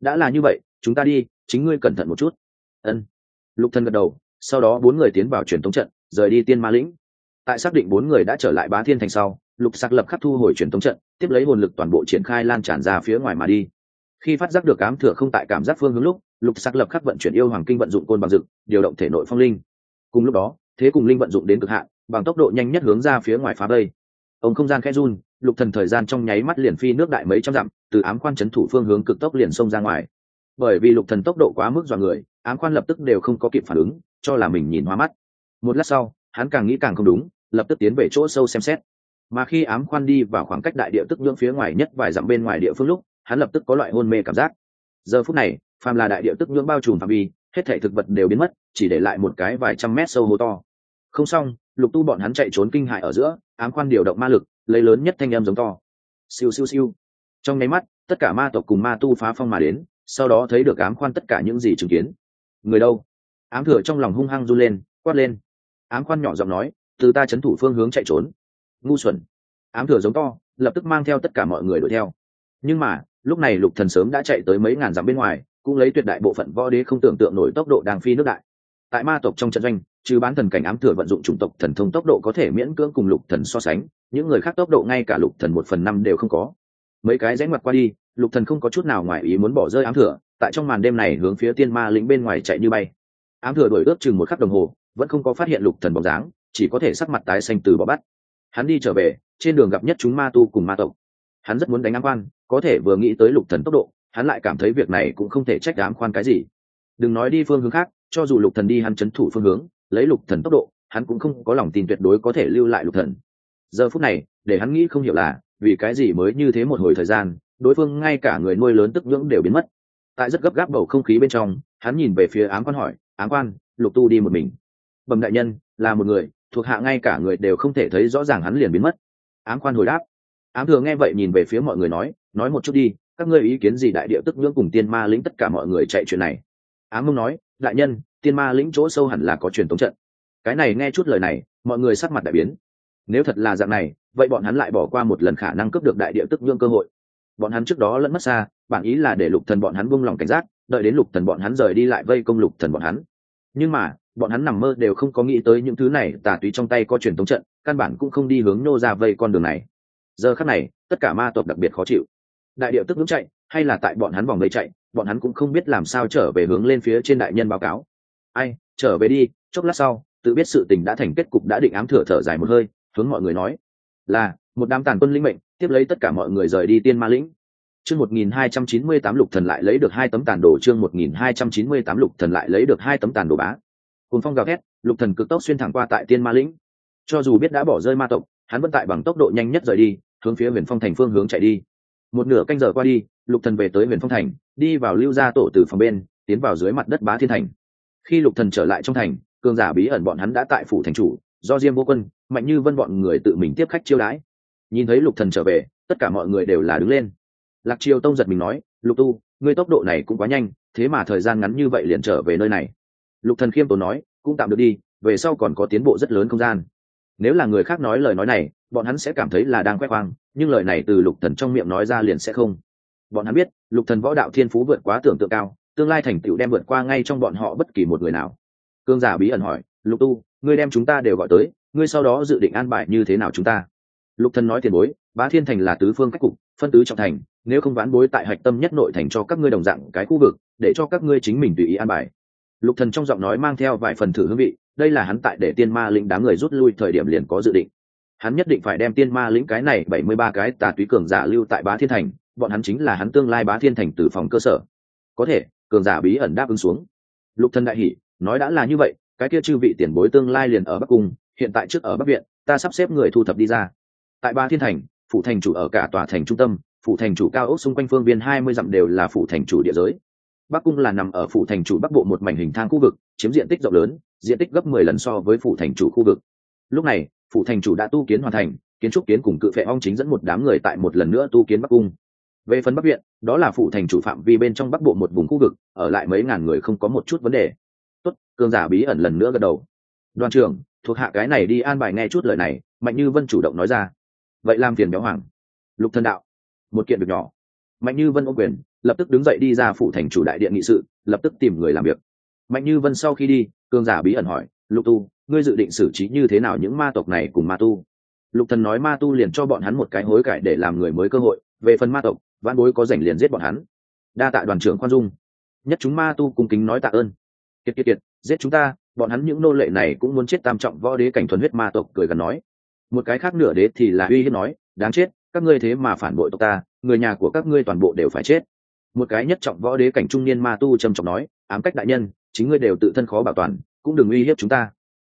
Đã là như vậy, chúng ta đi, chính ngươi cẩn thận một chút. Ân. Lục thần gật đầu, sau đó bốn người tiến vào truyền tống trận, rời đi tiên ma lĩnh. Tại xác định bốn người đã trở lại bá thiên thành sau, lục sạc lập khắc thu hồi truyền tống trận, tiếp lấy hồn lực toàn bộ triển khai lan tràn ra phía ngoài mà đi. Khi phát giác được ám thừa không tại cảm giác phương hướng lúc lục sắc lập khắc vận chuyển yêu hoàng kinh vận dụng côn bằng dực, điều động thể nội phong linh. Cùng lúc đó, thế cùng linh vận dụng đến cực hạn, bằng tốc độ nhanh nhất hướng ra phía ngoài phá đây ông không gian khẽ run, lục thần thời gian trong nháy mắt liền phi nước đại mấy trăm dặm, từ ám quan chấn thủ phương hướng cực tốc liền xông ra ngoài. Bởi vì lục thần tốc độ quá mức dọa người, ám quan lập tức đều không có kịp phản ứng, cho là mình nhìn hoa mắt. Một lát sau, hắn càng nghĩ càng không đúng, lập tức tiến về chỗ sâu xem xét. Mà khi ám quan đi vào khoảng cách đại địa tức nhưỡng phía ngoài nhất vài dặm bên ngoài địa phương lúc, hắn lập tức có loại hôn mê cảm giác. Giờ phút này phàm là đại địa tức nhưỡng bao trùm phạm vi, hết thể thực vật đều biến mất, chỉ để lại một cái vài trăm mét sâu hố to. Không xong, lục tu bọn hắn chạy trốn kinh hại ở giữa, ám quan điều động ma lực, lấy lớn nhất thanh âm giống to. Siêu siêu siêu. Trong nháy mắt, tất cả ma tộc cùng ma tu phá phong mà đến, sau đó thấy được ám khoan tất cả những gì chứng kiến. Người đâu? Ám thừa trong lòng hung hăng run lên, quát lên. Ám khoan nhỏ giọng nói, từ ta chấn thủ phương hướng chạy trốn. Ngu xuẩn. Ám thừa giống to, lập tức mang theo tất cả mọi người đuổi theo. Nhưng mà, lúc này lục thần sớm đã chạy tới mấy ngàn dặm bên ngoài cũng lấy tuyệt đại bộ phận võ đế không tưởng tượng nổi tốc độ đang phi nước đại. Tại ma tộc trong trận doanh, trừ bán thần cảnh ám thừa vận dụng chủng tộc thần thông tốc độ có thể miễn cưỡng cùng lục thần so sánh, những người khác tốc độ ngay cả lục thần một phần năm đều không có. Mấy cái rẽ ngoặt qua đi, lục thần không có chút nào ngoài ý muốn bỏ rơi ám thừa, tại trong màn đêm này hướng phía tiên ma lĩnh bên ngoài chạy như bay. Ám thừa đuổi ước chừng một khắc đồng hồ, vẫn không có phát hiện lục thần bóng dáng, chỉ có thể sắc mặt tái xanh từ bỏ bắt. Hắn đi trở về, trên đường gặp nhất chúng ma tu cùng ma tộc. Hắn rất muốn đánh ám quan, có thể vừa nghĩ tới lục thần tốc độ hắn lại cảm thấy việc này cũng không thể trách ám khoan cái gì. Đừng nói đi phương hướng khác, cho dù lục thần đi hắn chấn thủ phương hướng, lấy lục thần tốc độ, hắn cũng không có lòng tin tuyệt đối có thể lưu lại lục thần. Giờ phút này, để hắn nghĩ không hiểu là, vì cái gì mới như thế một hồi thời gian, đối phương ngay cả người nuôi lớn tức nhưỡng đều biến mất. Tại rất gấp gáp bầu không khí bên trong, hắn nhìn về phía ám quan hỏi, ám quan, lục tu đi một mình? Bẩm đại nhân, là một người, thuộc hạ ngay cả người đều không thể thấy rõ ràng hắn liền biến mất. Ám quan hồi đáp, ám thừa nghe vậy nhìn về phía mọi người nói nói một chút đi các ngươi ý kiến gì đại địa tức ngưỡng cùng tiên ma lĩnh tất cả mọi người chạy chuyện này? Ám mông nói, đại nhân, tiên ma lĩnh chỗ sâu hẳn là có truyền tống trận. Cái này nghe chút lời này, mọi người sắc mặt đại biến. Nếu thật là dạng này, vậy bọn hắn lại bỏ qua một lần khả năng cướp được đại địa tức nhương cơ hội. Bọn hắn trước đó lẫn mất xa, bản ý là để lục thần bọn hắn buông lòng cảnh giác, đợi đến lục thần bọn hắn rời đi lại vây công lục thần bọn hắn. Nhưng mà, bọn hắn nằm mơ đều không có nghĩ tới những thứ này, tà túy trong tay có truyền thống trận, căn bản cũng không đi hướng nô ra vây con đường này. Giờ khắc này, tất cả ma tộc đặc biệt khó chịu đại điệu tức hướng chạy, hay là tại bọn hắn vòng vây chạy, bọn hắn cũng không biết làm sao trở về hướng lên phía trên đại nhân báo cáo. Ai, trở về đi, chốc lát sau, tự biết sự tình đã thành kết cục đã định ám thừa thở dài một hơi, hướng mọi người nói. Là, một đám tàn quân lĩnh mệnh, tiếp lấy tất cả mọi người rời đi tiên ma lĩnh. Chương một nghìn hai trăm chín mươi tám lục thần lại lấy được hai tấm tàn đồ, chương một nghìn hai trăm chín mươi tám lục thần lại lấy được hai tấm tàn đồ bá. Cùng phong gào thét, lục thần cực tốc xuyên thẳng qua tại tiên ma lĩnh. Cho dù biết đã bỏ rơi ma tộc, hắn vẫn tại bằng tốc độ nhanh nhất rời đi, hướng phía huyền phong thành phương hướng chạy đi một nửa canh giờ qua đi, lục thần về tới huyền phong thành, đi vào lưu gia tổ từ phòng bên, tiến vào dưới mặt đất bá thiên thành. Khi lục thần trở lại trong thành, cường giả bí ẩn bọn hắn đã tại phủ thành chủ, do diêm vô quân, mạnh như vân bọn người tự mình tiếp khách chiêu đãi. Nhìn thấy lục thần trở về, tất cả mọi người đều là đứng lên. Lạc triều tông giật mình nói, lục tu, ngươi tốc độ này cũng quá nhanh, thế mà thời gian ngắn như vậy liền trở về nơi này. Lục thần khiêm tốn nói, cũng tạm được đi, về sau còn có tiến bộ rất lớn không gian nếu là người khác nói lời nói này, bọn hắn sẽ cảm thấy là đang quét khoang, nhưng lời này từ lục thần trong miệng nói ra liền sẽ không. Bọn hắn biết, lục thần võ đạo thiên phú vượt quá tưởng tượng cao, tương lai thành tựu đem vượt qua ngay trong bọn họ bất kỳ một người nào. Cương giả bí ẩn hỏi, lục tu, ngươi đem chúng ta đều gọi tới, ngươi sau đó dự định an bài như thế nào chúng ta? Lục thần nói tiền bối, bá thiên thành là tứ phương cách cục, phân tứ trọng thành, nếu không ván bối tại hạch tâm nhất nội thành cho các ngươi đồng dạng cái khu vực, để cho các ngươi chính mình tùy ý an bài. Lục thần trong giọng nói mang theo vài phần thử hương vị đây là hắn tại để tiên ma lĩnh đám người rút lui thời điểm liền có dự định. Hắn nhất định phải đem tiên ma lĩnh cái này bảy mươi ba cái tà túy cường giả lưu tại bá thiên thành, bọn hắn chính là hắn tương lai bá thiên thành từ phòng cơ sở. Có thể, cường giả bí ẩn đáp ứng xuống. Lục thân đại hỉ, nói đã là như vậy, cái kia chư vị tiền bối tương lai liền ở bắc cung, hiện tại trước ở bắc viện, ta sắp xếp người thu thập đi ra. Tại ba thiên thành, phủ thành chủ ở cả tòa thành trung tâm, phủ thành chủ cao ốc xung quanh phương viên hai mươi dặm đều là phủ thành chủ địa giới bắc cung là nằm ở phủ thành chủ bắc bộ một mảnh hình thang khu vực, chiếm diện tích rộng lớn, diện tích gấp mười lần so với phủ thành chủ khu vực. Lúc này, phủ thành chủ đã tu kiến hoàn thành, kiến trúc kiến cùng cự phệ ong chính dẫn một đám người tại một lần nữa tu kiến bắc cung. Về phần bắc viện, đó là phủ thành chủ phạm vi bên trong bắc bộ một vùng khu vực, ở lại mấy ngàn người không có một chút vấn đề. Tốt, cường giả bí ẩn lần nữa gật đầu. Đoàn trưởng, thuộc hạ cái này đi an bài nghe chút lời này, mạnh như vân chủ động nói ra. Vậy làm phiền béo hoàng. Lục thần đạo, một kiện việc nhỏ. Mạnh như vân ô quyền lập tức đứng dậy đi ra phủ thành chủ đại điện nghị sự, lập tức tìm người làm việc. Mạnh như vân sau khi đi, cường giả bí ẩn hỏi, lục tu, ngươi dự định xử trí như thế nào những ma tộc này cùng ma tu? Lục thần nói ma tu liền cho bọn hắn một cái hối cải để làm người mới cơ hội, về phần ma tộc văn bối có rảnh liền giết bọn hắn. Đa tạ đoàn trưởng khoan dung. Nhất chúng ma tu cung kính nói tạ ơn. Kiệt kiệt kiệt, giết chúng ta, bọn hắn những nô lệ này cũng muốn chết tam trọng võ đế cảnh thuần huyết ma tộc, cười gần nói. Một cái khác nửa đế thì là uy hiếp nói, đáng chết, các ngươi thế mà phản bội tộc ta, người nhà của các ngươi toàn bộ đều phải chết một cái nhất trọng võ đế cảnh trung niên ma tu trầm trọng nói, ám cách đại nhân, chính ngươi đều tự thân khó bảo toàn, cũng đừng uy hiếp chúng ta.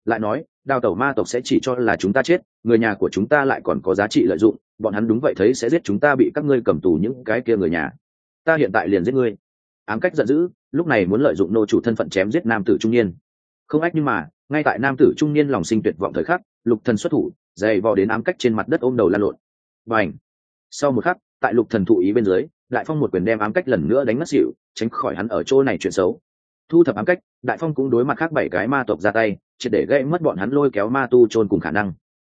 Lại nói, đào tẩu ma tộc sẽ chỉ cho là chúng ta chết, người nhà của chúng ta lại còn có giá trị lợi dụng, bọn hắn đúng vậy thấy sẽ giết chúng ta bị các ngươi cầm tù những cái kia người nhà. Ta hiện tại liền giết ngươi. Ám cách giận dữ, lúc này muốn lợi dụng nô chủ thân phận chém giết nam tử trung niên. Không ách nhưng mà, ngay tại nam tử trung niên lòng sinh tuyệt vọng thời khắc, lục thần xuất thủ, dày vò đến ám cách trên mặt đất ôm đầu lan lộn. Và ảnh sau một khắc, tại lục thần thụ ý bên dưới đại phong một quyền đem ám cách lần nữa đánh ngất xỉu, tránh khỏi hắn ở chỗ này chuyện xấu. Thu thập ám cách, đại phong cũng đối mặt khác bảy cái ma tộc ra tay, triệt để gây mất bọn hắn lôi kéo ma tu chôn cùng khả năng.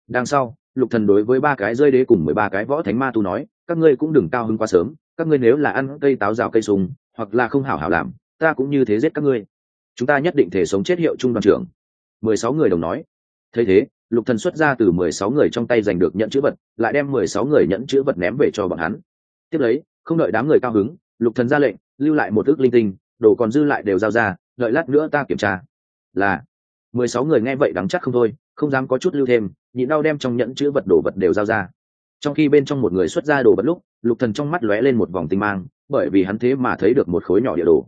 Đằng sau, lục thần đối với ba cái rơi đế cùng mười ba cái võ thánh ma tu nói, các ngươi cũng đừng cao hứng quá sớm, các ngươi nếu là ăn cây táo rào cây sùng, hoặc là không hảo hảo làm, ta cũng như thế giết các ngươi. Chúng ta nhất định thể sống chết hiệu trung đoàn trưởng. Mười sáu người đồng nói. Thấy thế, lục thần xuất ra từ mười sáu người trong tay giành được nhận chữ vật, lại đem mười sáu người nhận chữ vật ném về cho bọn hắn. Tiếp lấy không đợi đám người cao hứng, lục thần ra lệnh, lưu lại một ước linh tinh, đồ còn dư lại đều giao ra, đợi lát nữa ta kiểm tra. Là, mười sáu người nghe vậy đắng chắc không thôi, không dám có chút lưu thêm, nhịn đau đem trong nhẫn chữ vật đồ vật đều giao ra. Trong khi bên trong một người xuất ra đồ vật lúc, lục thần trong mắt lóe lên một vòng tinh mang, bởi vì hắn thế mà thấy được một khối nhỏ địa đồ.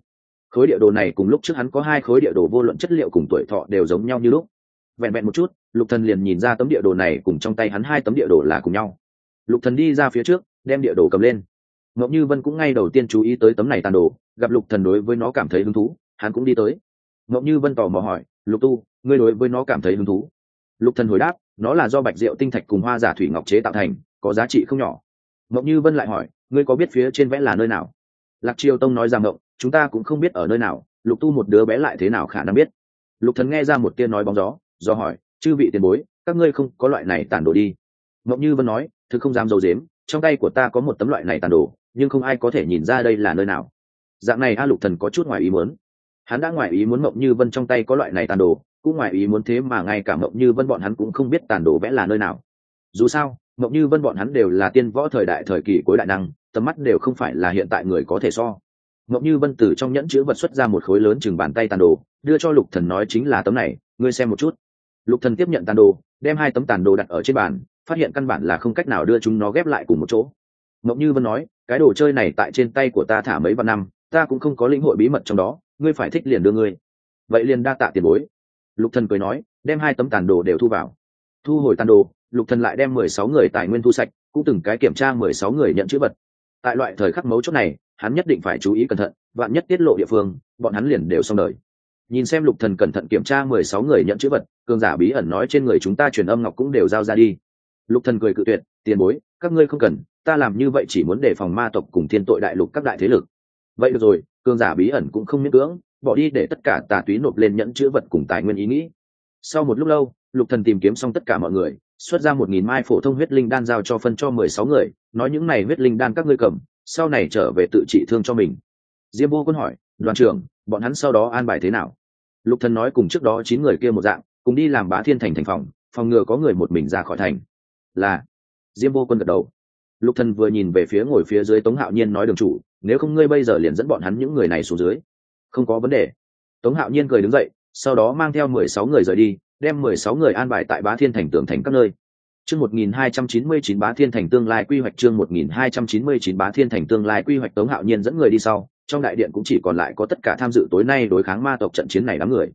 Khối địa đồ này cùng lúc trước hắn có hai khối địa đồ vô luận chất liệu cùng tuổi thọ đều giống nhau như lúc. Vẹn vẹn một chút, lục thần liền nhìn ra tấm địa đồ này cùng trong tay hắn hai tấm địa đồ là cùng nhau. Lục thần đi ra phía trước, đem địa đồ cầm lên ngọc như vân cũng ngay đầu tiên chú ý tới tấm này tàn đồ, gặp lục thần đối với nó cảm thấy hứng thú, hắn cũng đi tới. Ngọc như vân tò mò hỏi, lục tu, ngươi đối với nó cảm thấy hứng thú? Lục thần hồi đáp, nó là do bạch diệu tinh thạch cùng hoa giả thủy ngọc chế tạo thành, có giá trị không nhỏ. Ngọc như vân lại hỏi, ngươi có biết phía trên vẽ là nơi nào? Lạc triều tông nói rằng ngộng, chúng ta cũng không biết ở nơi nào, lục tu một đứa bé lại thế nào khả năng biết? Lục thần nghe ra một tia nói bóng gió, do hỏi, chư vị tiền bối, các ngươi không có loại này tàn đồ đi. Ngọc như vân nói thứ không dám dầu dếm trong tay của ta có một tấm loại này tàn đồ nhưng không ai có thể nhìn ra đây là nơi nào. Dạng này a lục thần có chút ngoài ý muốn. Hắn đã ngoài ý muốn mộng như vân trong tay có loại này tàn đồ, cũng ngoài ý muốn thế mà ngay cả mộng như vân bọn hắn cũng không biết tàn đồ vẽ là nơi nào. Dù sao, mộng như vân bọn hắn đều là tiên võ thời đại thời kỳ cuối đại năng, tầm mắt đều không phải là hiện tại người có thể so. Mộng như vân từ trong nhẫn chữ vật xuất ra một khối lớn chừng bàn tay tàn đồ, đưa cho lục thần nói chính là tấm này, ngươi xem một chút. Lục thần tiếp nhận tàn đồ, đem hai tấm tàn đồ đặt ở trên bàn, phát hiện căn bản là không cách nào đưa chúng nó ghép lại cùng một chỗ. Mộng như vân nói cái đồ chơi này tại trên tay của ta thả mấy vạn năm, ta cũng không có lĩnh hội bí mật trong đó, ngươi phải thích liền đưa ngươi. Vậy liền đa tạ tiền bối. Lục thần cười nói, đem hai tấm tàn đồ đều thu vào. Thu hồi tàn đồ, lục thần lại đem mười sáu người tài nguyên thu sạch, cũng từng cái kiểm tra mười sáu người nhận chữ vật. Tại loại thời khắc mấu chốt này, hắn nhất định phải chú ý cẩn thận, vạn nhất tiết lộ địa phương, bọn hắn liền đều xong đời. Nhìn xem lục thần cẩn thận kiểm tra mười sáu người nhận chữ vật, cường giả bí ẩn nói trên người chúng ta truyền âm ngọc cũng đều giao ra đi. Lục thần cười cự tuyệt, tiền bối, các ngươi không cần ta làm như vậy chỉ muốn đề phòng ma tộc cùng thiên tội đại lục các đại thế lực. Vậy được rồi, cường giả bí ẩn cũng không miễn cưỡng, bỏ đi để tất cả tà túy nộp lên nhẫn chữ vật cùng tài nguyên ý nghĩ. Sau một lúc lâu, lục thần tìm kiếm xong tất cả mọi người, xuất ra một nghìn mai phổ thông huyết linh đan giao cho phân cho mười sáu người, nói những này huyết linh đan các ngươi cầm, sau này trở về tự trị thương cho mình. Diêm vô quân hỏi, đoàn trưởng, bọn hắn sau đó an bài thế nào? Lục thần nói cùng trước đó chín người kia một dạng, cùng đi làm bá thiên thành thành phòng phòng ngừa có người một mình ra khỏi thành. Là, diêm vô quân gật đầu lục thần vừa nhìn về phía ngồi phía dưới tống hạo nhiên nói đường chủ, nếu không ngươi bây giờ liền dẫn bọn hắn những người này xuống dưới. Không có vấn đề. Tống hạo nhiên cười đứng dậy, sau đó mang theo mười sáu người rời đi, đem mười sáu người an bài tại bá thiên thành tường thành các nơi. Chương một nghìn hai trăm chín mươi chín bá thiên thành tương lai quy hoạch chương một nghìn hai trăm chín mươi chín bá thiên thành tương lai quy hoạch tống hạo nhiên dẫn người đi sau, trong đại điện cũng chỉ còn lại có tất cả tham dự tối nay đối kháng ma tộc trận chiến này đám người.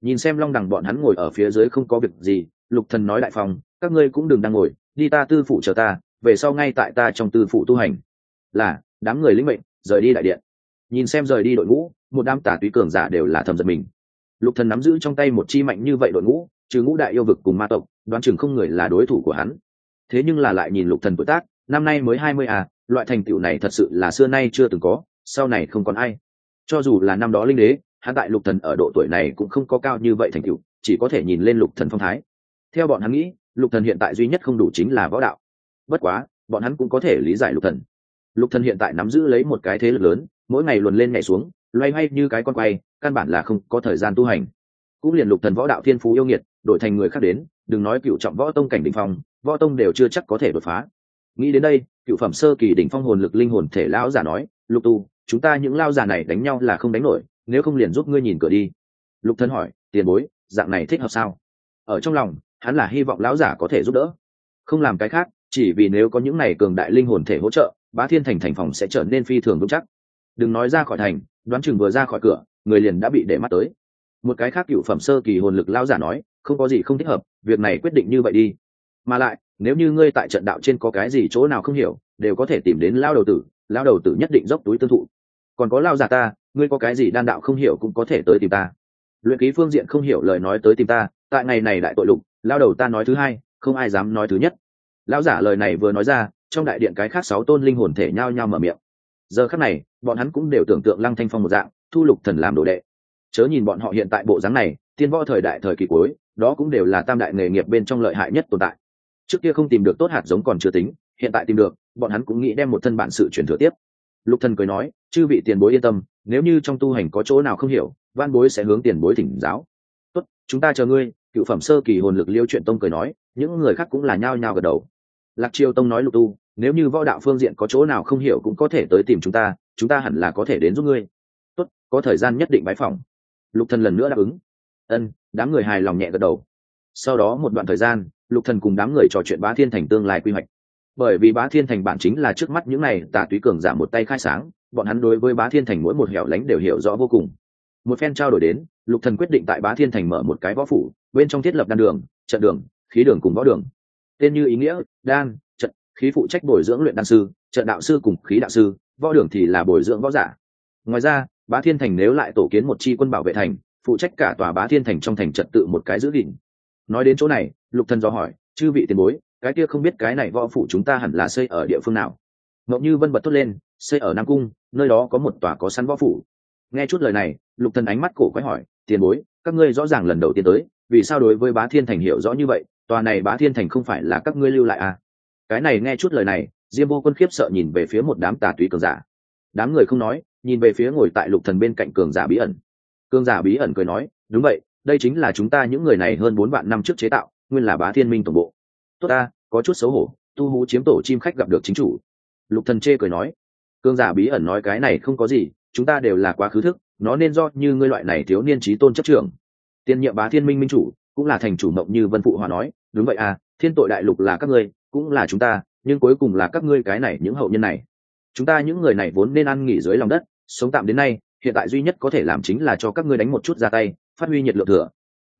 Nhìn xem long đằng bọn hắn ngồi ở phía dưới không có việc gì, lục thần nói đại phòng, các ngươi cũng đừng đang ngồi, đi ta tư phụ chờ ta về sau ngay tại ta trong tư phụ tu hành. Là, đám người lĩnh mệnh, rời đi đại điện. Nhìn xem rời đi đội ngũ, một đám tả túy cường giả đều là thầm giật mình. Lục thần nắm giữ trong tay một chi mạnh như vậy đội ngũ, trừ ngũ đại yêu vực cùng ma tộc, đoán chừng không người là đối thủ của hắn. Thế nhưng là lại nhìn lục thần tuổi tác, năm nay mới hai mươi à loại thành tựu này thật sự là xưa nay chưa từng có, sau này không còn ai. Cho dù là năm đó linh đế, hắn tại lục thần ở độ tuổi này cũng không có cao như vậy thành tựu, chỉ có thể nhìn lên lục thần phong thái. Theo bọn hắn nghĩ, lục thần hiện tại duy nhất không đủ chính là võ đạo bất quá, bọn hắn cũng có thể lý giải lục thần. Lục thần hiện tại nắm giữ lấy một cái thế lực lớn, mỗi ngày luồn lên nhảy xuống, loay hoay như cái con quay, căn bản là không có thời gian tu hành. Cũng liền lục thần võ đạo thiên phú yêu nghiệt, đổi thành người khác đến, đừng nói cựu trọng võ tông cảnh đỉnh phong, võ tông đều chưa chắc có thể đột phá. Nghĩ đến đây, cựu phẩm sơ kỳ đỉnh phong hồn lực linh hồn thể lão giả nói, lục tu, chúng ta những lao giả này đánh nhau là không đánh nổi, nếu không liền giúp ngươi nhìn cửa đi. Lục thần hỏi, tiền bối, dạng này thích hợp sao? Ở trong lòng, hắn là hy vọng lão giả có thể giúp đỡ. Không làm cái khác chỉ vì nếu có những này cường đại linh hồn thể hỗ trợ, bá thiên thành thành phòng sẽ trở nên phi thường vững chắc. Đừng nói ra khỏi thành, đoán chừng vừa ra khỏi cửa, người liền đã bị để mắt tới. Một cái khác cựu phẩm sơ kỳ hồn lực lao giả nói, không có gì không thích hợp, việc này quyết định như vậy đi. Mà lại, nếu như ngươi tại trận đạo trên có cái gì chỗ nào không hiểu, đều có thể tìm đến lao đầu tử lao đầu tử nhất định dốc túi tương thụ. Còn có lao giả ta, ngươi có cái gì đan đạo không hiểu cũng có thể tới tìm ta. Luyện ký phương diện không hiểu lời nói tới tìm ta, tại ngày này đại tội lục lao đầu ta nói thứ hai, không ai dám nói thứ nhất lão giả lời này vừa nói ra, trong đại điện cái khác sáu tôn linh hồn thể nhao nhao mở miệng. Giờ khắc này, bọn hắn cũng đều tưởng tượng lăng thanh phong một dạng, thu lục thần làm đồ đệ. Chớ nhìn bọn họ hiện tại bộ dáng này, tiên võ thời đại thời kỳ cuối, đó cũng đều là tam đại nghề nghiệp bên trong lợi hại nhất tồn tại. Trước kia không tìm được tốt hạt giống còn chưa tính, hiện tại tìm được, bọn hắn cũng nghĩ đem một thân bản sự truyền thừa tiếp. Lục thần cười nói, chư vị tiền bối yên tâm, nếu như trong tu hành có chỗ nào không hiểu, văn bối sẽ hướng tiền bối thỉnh giáo. Tốt, chúng ta chờ ngươi. Cựu phẩm sơ kỳ hồn lực liêu chuyện tông cười nói, những người khác cũng là nhao nhao gật đầu lạc triều tông nói lục tu, nếu như võ đạo phương diện có chỗ nào không hiểu cũng có thể tới tìm chúng ta chúng ta hẳn là có thể đến giúp ngươi. Tốt, có thời gian nhất định bãi phòng lục thần lần nữa đáp ứng. Ân, đám người hài lòng nhẹ gật đầu. Sau đó một đoạn thời gian, lục thần cùng đám người trò chuyện bá thiên thành tương lai quy hoạch. Bởi vì bá thiên thành bản chính là trước mắt những này tà túy cường giả một tay khai sáng, bọn hắn đối với bá thiên thành mỗi một hẻo lánh đều hiểu rõ vô cùng. Một phen trao đổi đến, lục thần quyết định tại bá thiên thành mở một cái võ phủ, bên trong thiết lập đan đường, trận đường, khí đường cùng võ đường tên như ý nghĩa, đan, trận, khí phụ trách bồi dưỡng luyện đan sư, trận đạo sư cùng khí đạo sư, võ đường thì là bồi dưỡng võ giả. Ngoài ra, bá thiên thành nếu lại tổ kiến một chi quân bảo vệ thành, phụ trách cả tòa bá thiên thành trong thành trật tự một cái giữ gìn. Nói đến chỗ này, lục thần do hỏi, chư vị tiền bối, cái kia không biết cái này võ phủ chúng ta hẳn là xây ở địa phương nào? Ngẫu như vân bật tốt lên, xây ở nam cung, nơi đó có một tòa có sẵn võ phủ. Nghe chút lời này, lục thần ánh mắt cổ quái hỏi, tiền bối, các ngươi rõ ràng lần đầu tiên tới, vì sao đối với bá thiên thành hiểu rõ như vậy? Tòa này bá thiên thành không phải là các ngươi lưu lại à? Cái này nghe chút lời này, diêm vô quân khiếp sợ nhìn về phía một đám tà túy cường giả. Đám người không nói, nhìn về phía ngồi tại lục thần bên cạnh cường giả bí ẩn. Cường giả bí ẩn cười nói, đúng vậy, đây chính là chúng ta những người này hơn bốn vạn năm trước chế tạo, nguyên là bá thiên minh tổng bộ. Tốt ta, có chút xấu hổ, tu hú chiếm tổ chim khách gặp được chính chủ. Lục thần chê cười nói, cường giả bí ẩn nói cái này không có gì, chúng ta đều là quá khứ thức, nó nên do như ngươi loại này thiếu niên trí tôn chấp trưởng. Tiên nhiệm bá thiên minh minh chủ cũng là thành chủ mộng như vân phụ hòa nói, đúng vậy à thiên tội đại lục là các ngươi, cũng là chúng ta, nhưng cuối cùng là các ngươi cái này những hậu nhân này. Chúng ta những người này vốn nên ăn nghỉ dưới lòng đất, sống tạm đến nay, hiện tại duy nhất có thể làm chính là cho các ngươi đánh một chút ra tay, phát huy nhiệt lượng thừa.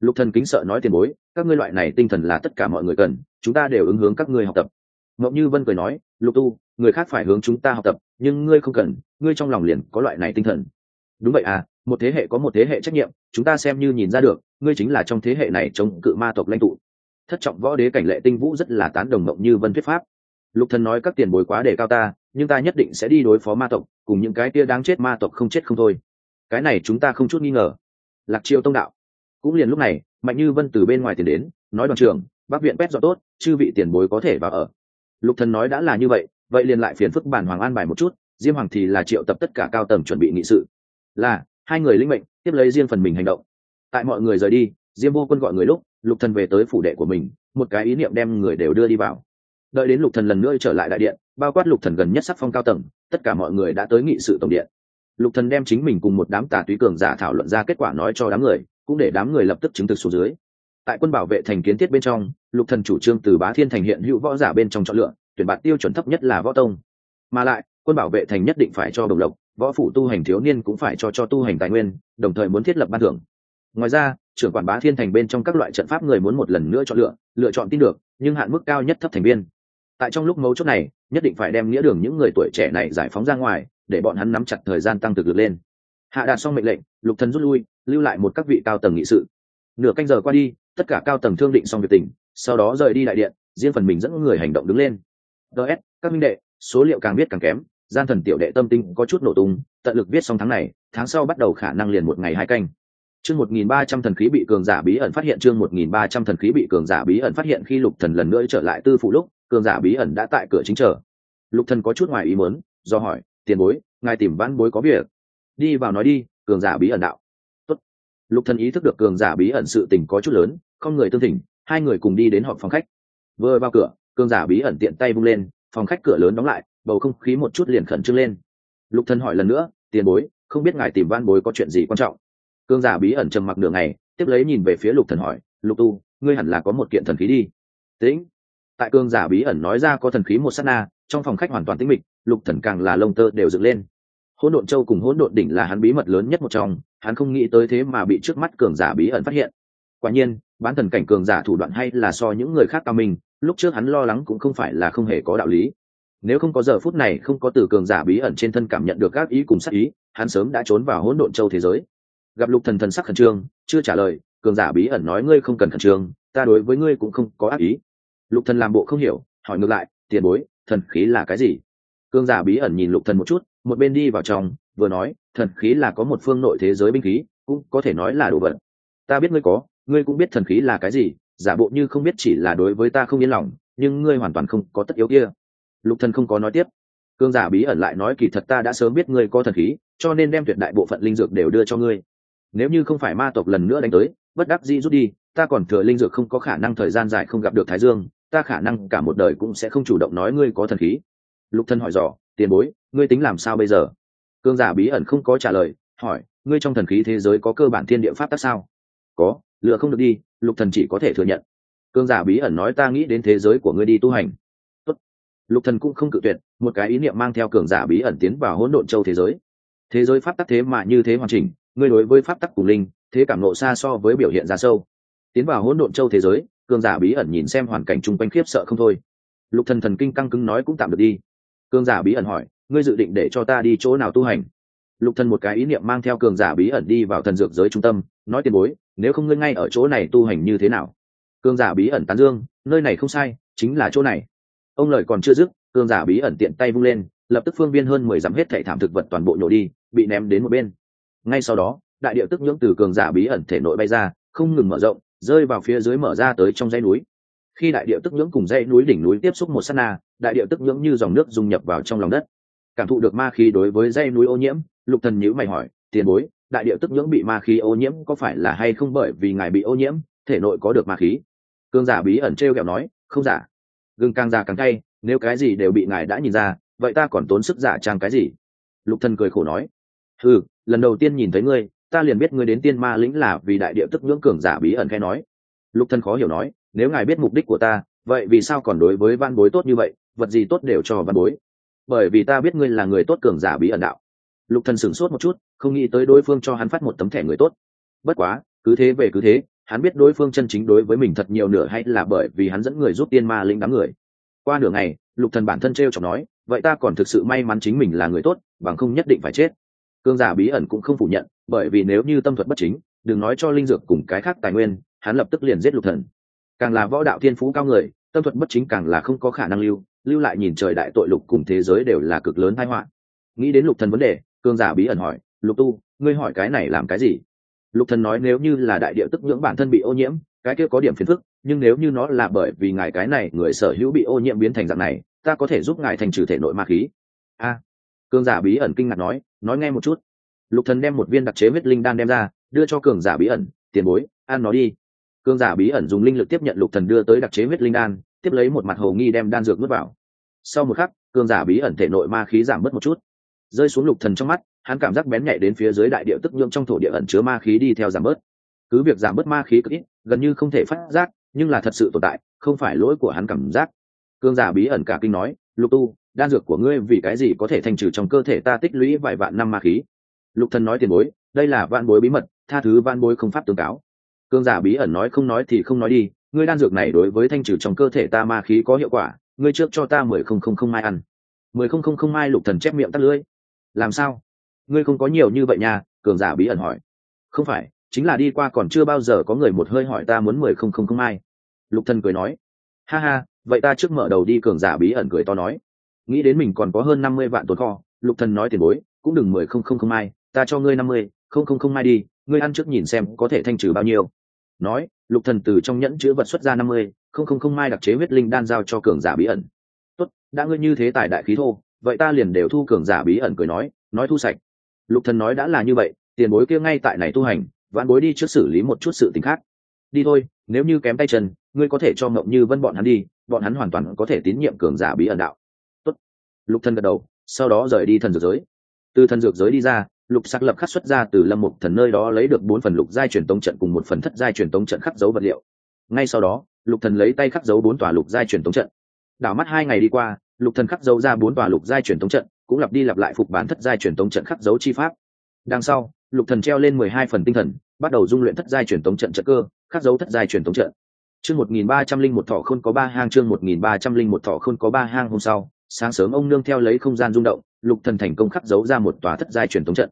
Lục thần kính sợ nói tiền bối, các ngươi loại này tinh thần là tất cả mọi người cần, chúng ta đều ứng hướng các ngươi học tập. Mộng như vân cười nói, lục tu, người khác phải hướng chúng ta học tập, nhưng ngươi không cần, ngươi trong lòng liền có loại này tinh thần. Đúng vậy à một thế hệ có một thế hệ trách nhiệm, chúng ta xem như nhìn ra được, ngươi chính là trong thế hệ này chống cự ma tộc lãnh tụ. Thất trọng võ đế cảnh lệ tinh vũ rất là tán đồng mộng như vân thuyết pháp. Lục thần nói các tiền bối quá để cao ta, nhưng ta nhất định sẽ đi đối phó ma tộc, cùng những cái kia đáng chết ma tộc không chết không thôi. Cái này chúng ta không chút nghi ngờ. Lạc triều tông đạo. Cũng liền lúc này, mạnh như vân từ bên ngoài tiền đến, nói đoàn trưởng, bác viện pet dọn tốt, chư vị tiền bối có thể vào ở. Lục thần nói đã là như vậy vậy liền lại phiền phức bản hoàng an bài một chút, diêm hoàng thì là triệu tập tất cả cao tầng chuẩn bị nghị sự. Là hai người linh mệnh, tiếp lấy riêng phần mình hành động. Tại mọi người rời đi, diêm vô quân gọi người lúc, lục thần về tới phủ đệ của mình, một cái ý niệm đem người đều đưa đi vào. Đợi đến lục thần lần nữa trở lại đại điện, bao quát lục thần gần nhất sắc phong cao tầng, tất cả mọi người đã tới nghị sự tổng điện. Lục thần đem chính mình cùng một đám tà túy cường giả thảo luận ra kết quả nói cho đám người, cũng để đám người lập tức chứng thực xuống dưới. Tại quân bảo vệ thành kiến thiết bên trong, lục thần chủ trương từ bá thiên thành hiện hữu võ giả bên trong chọn lựa, tuyển bạt tiêu chuẩn thấp nhất là võ tông. Mà lại, quân bảo vệ thành nhất định phải cho đồng lộc võ phủ tu hành thiếu niên cũng phải cho cho tu hành tài nguyên, đồng thời muốn thiết lập ban thưởng. Ngoài ra, trưởng quản bá thiên thành bên trong các loại trận pháp người muốn một lần nữa chọn lựa lựa chọn tin được, nhưng hạn mức cao nhất thấp thành viên. Tại trong lúc mấu chốt này, nhất định phải đem nghĩa đường những người tuổi trẻ này giải phóng ra ngoài, để bọn hắn nắm chặt thời gian tăng thực lực lên. Hạ đạt xong mệnh lệnh, lục thần rút lui, lưu lại một các vị cao tầng nghị sự. Nửa canh giờ qua đi, tất cả cao tầng thương định xong việc tình, sau đó rời đi đại điện, riêng phần mình dẫn người hành động đứng lên. Ts các minh đệ, số liệu càng biết càng kém gian thần tiểu đệ tâm tinh có chút nổ tung, tận lực viết xong tháng này, tháng sau bắt đầu khả năng liền một ngày hai canh. Chương một nghìn ba trăm thần khí bị cường giả bí ẩn phát hiện, chương một nghìn ba trăm thần khí bị cường giả bí ẩn phát hiện, khi lục thần lần nữa trở lại tư phụ lúc, cường giả bí ẩn đã tại cửa chính chờ. Lục thần có chút ngoài ý muốn, do hỏi, tiền bối, ngài tìm văn bối có việc. Đi vào nói đi, cường giả bí ẩn đạo. Tốt. lục thần ý thức được cường giả bí ẩn sự tình có chút lớn, không người tương thỉnh, hai người cùng đi đến họp phòng khách. Vừa vào cửa, cường giả bí ẩn tiện tay vung lên, phòng khách cửa lớn đóng lại bầu không khí một chút liền khẩn trương lên. Lục thần hỏi lần nữa, tiền bối, không biết ngài tìm văn bối có chuyện gì quan trọng? Cường giả bí ẩn trầm mặc nửa ngày, tiếp lấy nhìn về phía lục thần hỏi, lục tu, ngươi hẳn là có một kiện thần khí đi. Tĩnh tại cường giả bí ẩn nói ra có thần khí một sát na, trong phòng khách hoàn toàn tĩnh mịch, lục thần càng là lông tơ đều dựng lên. Hỗn độn châu cùng hỗn độn đỉnh là hắn bí mật lớn nhất một trong, hắn không nghĩ tới thế mà bị trước mắt cường giả bí ẩn phát hiện. Quả nhiên, bán thần cảnh cường giả thủ đoạn hay là so những người khác cao mình lúc trước hắn lo lắng cũng không phải là không hề có đạo lý nếu không có giờ phút này, không có từ cường giả bí ẩn trên thân cảm nhận được các ý cùng sắc ý, hắn sớm đã trốn vào hỗn độn châu thế giới. Gặp lục thần thần sắc khẩn trương, chưa trả lời, cường giả bí ẩn nói ngươi không cần khẩn trương, ta đối với ngươi cũng không có ác ý. Lục thần làm bộ không hiểu, hỏi ngược lại, tiền bối, thần khí là cái gì? Cường giả bí ẩn nhìn lục thần một chút, một bên đi vào trong, vừa nói, thần khí là có một phương nội thế giới binh khí, cũng có thể nói là đồ vật. Ta biết ngươi có, ngươi cũng biết thần khí là cái gì, giả bộ như không biết chỉ là đối với ta không yên lòng, nhưng ngươi hoàn toàn không có tất yếu kia lục thần không có nói tiếp. Cương giả bí ẩn lại nói kỳ thật ta đã sớm biết ngươi có thần khí, cho nên đem tuyệt đại bộ phận linh dược đều đưa cho ngươi. Nếu như không phải ma tộc lần nữa đánh tới, bất đắc dĩ rút đi, ta còn thừa linh dược không có khả năng thời gian dài không gặp được thái dương, ta khả năng cả một đời cũng sẽ không chủ động nói ngươi có thần khí. Lục thân hỏi dò, tiền bối, ngươi tính làm sao bây giờ? Cương giả bí ẩn không có trả lời, hỏi, ngươi trong thần khí thế giới có cơ bản thiên địa pháp tắc sao? Có, lựa không được đi, lục thần chỉ có thể thừa nhận. Cương giả bí ẩn nói, ta nghĩ đến thế giới của ngươi đi tu hành lục thần cũng không cự tuyệt, một cái ý niệm mang theo cường giả bí ẩn tiến vào hỗn độn châu thế giới. Thế giới pháp tắc thế mà như thế hoàn chỉnh, ngươi đối với pháp tắc cùng linh, thế cảm nộ xa so với biểu hiện ra sâu. Tiến vào hỗn độn châu thế giới, cường giả bí ẩn nhìn xem hoàn cảnh chung quanh khiếp sợ không thôi. Lục thần thần kinh căng cứng nói cũng tạm được đi. Cường giả bí ẩn hỏi, ngươi dự định để cho ta đi chỗ nào tu hành? Lục thần một cái ý niệm mang theo cường giả bí ẩn đi vào thần dược giới trung tâm, nói tiền bối, nếu không ngươi ngay ở chỗ này tu hành như thế nào? Cường giả bí ẩn tán dương, nơi này không sai, chính là chỗ này ông lời còn chưa dứt cường giả bí ẩn tiện tay vung lên, lập tức phương viên hơn mười dặm hết thảy thảm thực vật toàn bộ nhổ đi, bị ném đến một bên. Ngay sau đó, đại điệu tức nhưỡng từ cường giả bí ẩn thể nội bay ra, không ngừng mở rộng, rơi vào phía dưới mở ra tới trong dãy núi. Khi đại điệu tức nhưỡng cùng dãy núi đỉnh núi tiếp xúc một sát na, đại điệu tức nhưỡng như dòng nước dung nhập vào trong lòng đất. Cảm thụ được ma khí đối với dãy núi ô nhiễm, lục thần nhíu mày hỏi, tiền bối, đại điệu tức nhưỡng bị ma khí ô nhiễm có phải là hay không bởi vì ngài bị ô nhiễm, thể nội có được ma khí? Cường giả bí ẩn treo kẹo nói, không giả gừng càng già càng cay, nếu cái gì đều bị ngài đã nhìn ra, vậy ta còn tốn sức giả trang cái gì? Lục thần cười khổ nói ừ lần đầu tiên nhìn thấy ngươi, ta liền biết ngươi đến tiên ma lĩnh là vì đại địa tức ngưỡng cường giả bí ẩn khai nói. Lục Thần khó hiểu nói, nếu ngài biết mục đích của ta, vậy vì sao còn đối với văn bối tốt như vậy, vật gì tốt đều cho văn bối? Bởi vì ta biết ngươi là người tốt cường giả bí ẩn đạo. Lục thần sửng sốt một chút, không nghĩ tới đối phương cho hắn phát một tấm thẻ người tốt. Bất quá, cứ thế về cứ thế hắn biết đối phương chân chính đối với mình thật nhiều nửa hay là bởi vì hắn dẫn người giúp tiên ma linh đám người. Qua nửa ngày, lục thần bản thân treo chọc nói, vậy ta còn thực sự may mắn chính mình là người tốt, bằng không nhất định phải chết. Cương giả bí ẩn cũng không phủ nhận, bởi vì nếu như tâm thuật bất chính, đừng nói cho linh dược cùng cái khác tài nguyên, hắn lập tức liền giết lục thần. Càng là võ đạo thiên phú cao người, tâm thuật bất chính càng là không có khả năng lưu lưu lại nhìn trời đại tội lục cùng thế giới đều là cực lớn tai họa. Nghĩ đến lục thần vấn đề, cương giả bí ẩn hỏi, lục tu, ngươi hỏi cái này làm cái gì? Lục thần nói nếu như là đại địa tức nhưỡng bản thân bị ô nhiễm, cái kia có điểm phiền phức, nhưng nếu như nó là bởi vì ngài cái này, người sở hữu bị ô nhiễm biến thành dạng này, ta có thể giúp ngài thành trừ thể nội ma khí. A. Cương giả bí ẩn kinh ngạc nói nói nghe một chút. Lục thần đem một viên đặc chế huyết linh đan đem ra, đưa cho cường giả bí ẩn, tiền bối, ăn nó đi. Cường giả bí ẩn dùng linh lực tiếp nhận lục thần đưa tới đặc chế huyết linh đan, tiếp lấy một mặt hồ nghi đem đan dược nuốt vào. Sau một khắc, cường giả bí ẩn thể nội ma khí giảm bớt một chút. Rơi xuống lục thần trong mắt hắn cảm giác bén nhạy đến phía dưới đại địa tức nhượng trong thổ địa ẩn chứa ma khí đi theo giảm bớt. Cứ việc giảm bớt ma khí cực ít, gần như không thể phát giác, nhưng là thật sự tồn tại, không phải lỗi của hắn cảm giác. Cương giả bí ẩn cả kinh nói, lục tu, đan dược của ngươi vì cái gì có thể thanh trừ trong cơ thể ta tích lũy vài vạn năm ma khí? Lục thần nói tiền bối, đây là vạn bối bí mật, tha thứ vạn bối không pháp tương cáo. Cương giả bí ẩn nói, không nói thì không nói đi, ngươi đan dược này đối với thanh trừ trong cơ thể ta ma khí có hiệu quả, ngươi trước cho ta mười không không không mai ăn. Mười không không không mai lục thần chép miệng tắt lưỡi. Làm sao? Ngươi không có nhiều như vậy nha cường giả bí ẩn hỏi. Không phải chính là đi qua còn chưa bao giờ có người một hơi hỏi ta muốn mười không không không ai. lục thần cười nói. Ha ha vậy ta trước mở đầu đi cường giả bí ẩn cười to nói. Nghĩ đến mình còn có hơn năm mươi vạn tồn kho lục thần nói tiền bối cũng đừng mười không không không ai, ta cho ngươi năm mươi không không không mai đi ngươi ăn trước nhìn xem có thể thanh trừ bao nhiêu. Nói lục thần từ trong nhẫn chứa vật xuất ra năm mươi không không không mai đặc chế huyết linh đan giao cho cường giả bí ẩn. Tốt đã ngươi như thế tài đại khí thô vậy ta liền đều thu cường giả bí ẩn cười nói nói thu sạch lục thần nói đã là như vậy, tiền bối kia ngay tại này tu hành vạn bối đi trước xử lý một chút sự tình khác. Đi thôi, nếu như kém tay chân, ngươi có thể cho mộng như vân bọn hắn đi, bọn hắn hoàn toàn có thể tín nhiệm cường giả bí ẩn đạo. Tốt. lục thần gật đầu, sau đó rời đi thần dược giới. Từ thần dược giới đi ra, lục sắc lập khắc xuất ra từ lâm mục thần nơi đó lấy được bốn phần lục giai truyền tống trận cùng một phần thất giai truyền tống trận khắc dấu vật liệu. Ngay sau đó, lục thần lấy tay khắc dấu bốn tòa lục giai truyền tống trận. Đảo mắt hai ngày đi qua, lục thần khắc dấu ra bốn tòa lục giai truyền tống trận cũng lặp đi lặp lại phục bán thất giai truyền tống trận khắc dấu chi pháp. Đằng sau, lục thần treo lên mười hai phần tinh thần, bắt đầu dung luyện thất giai truyền tống trận trận cơ, khắc dấu thất giai truyền tống trận. Chương một nghìn ba trăm linh một thọ khôn có ba hang, chương một nghìn ba trăm linh một thọ khôn có ba hang hôm sau, sáng sớm ông nương theo lấy không gian rung động, lục thần thành công khắc dấu ra một tòa thất giai truyền tống trận.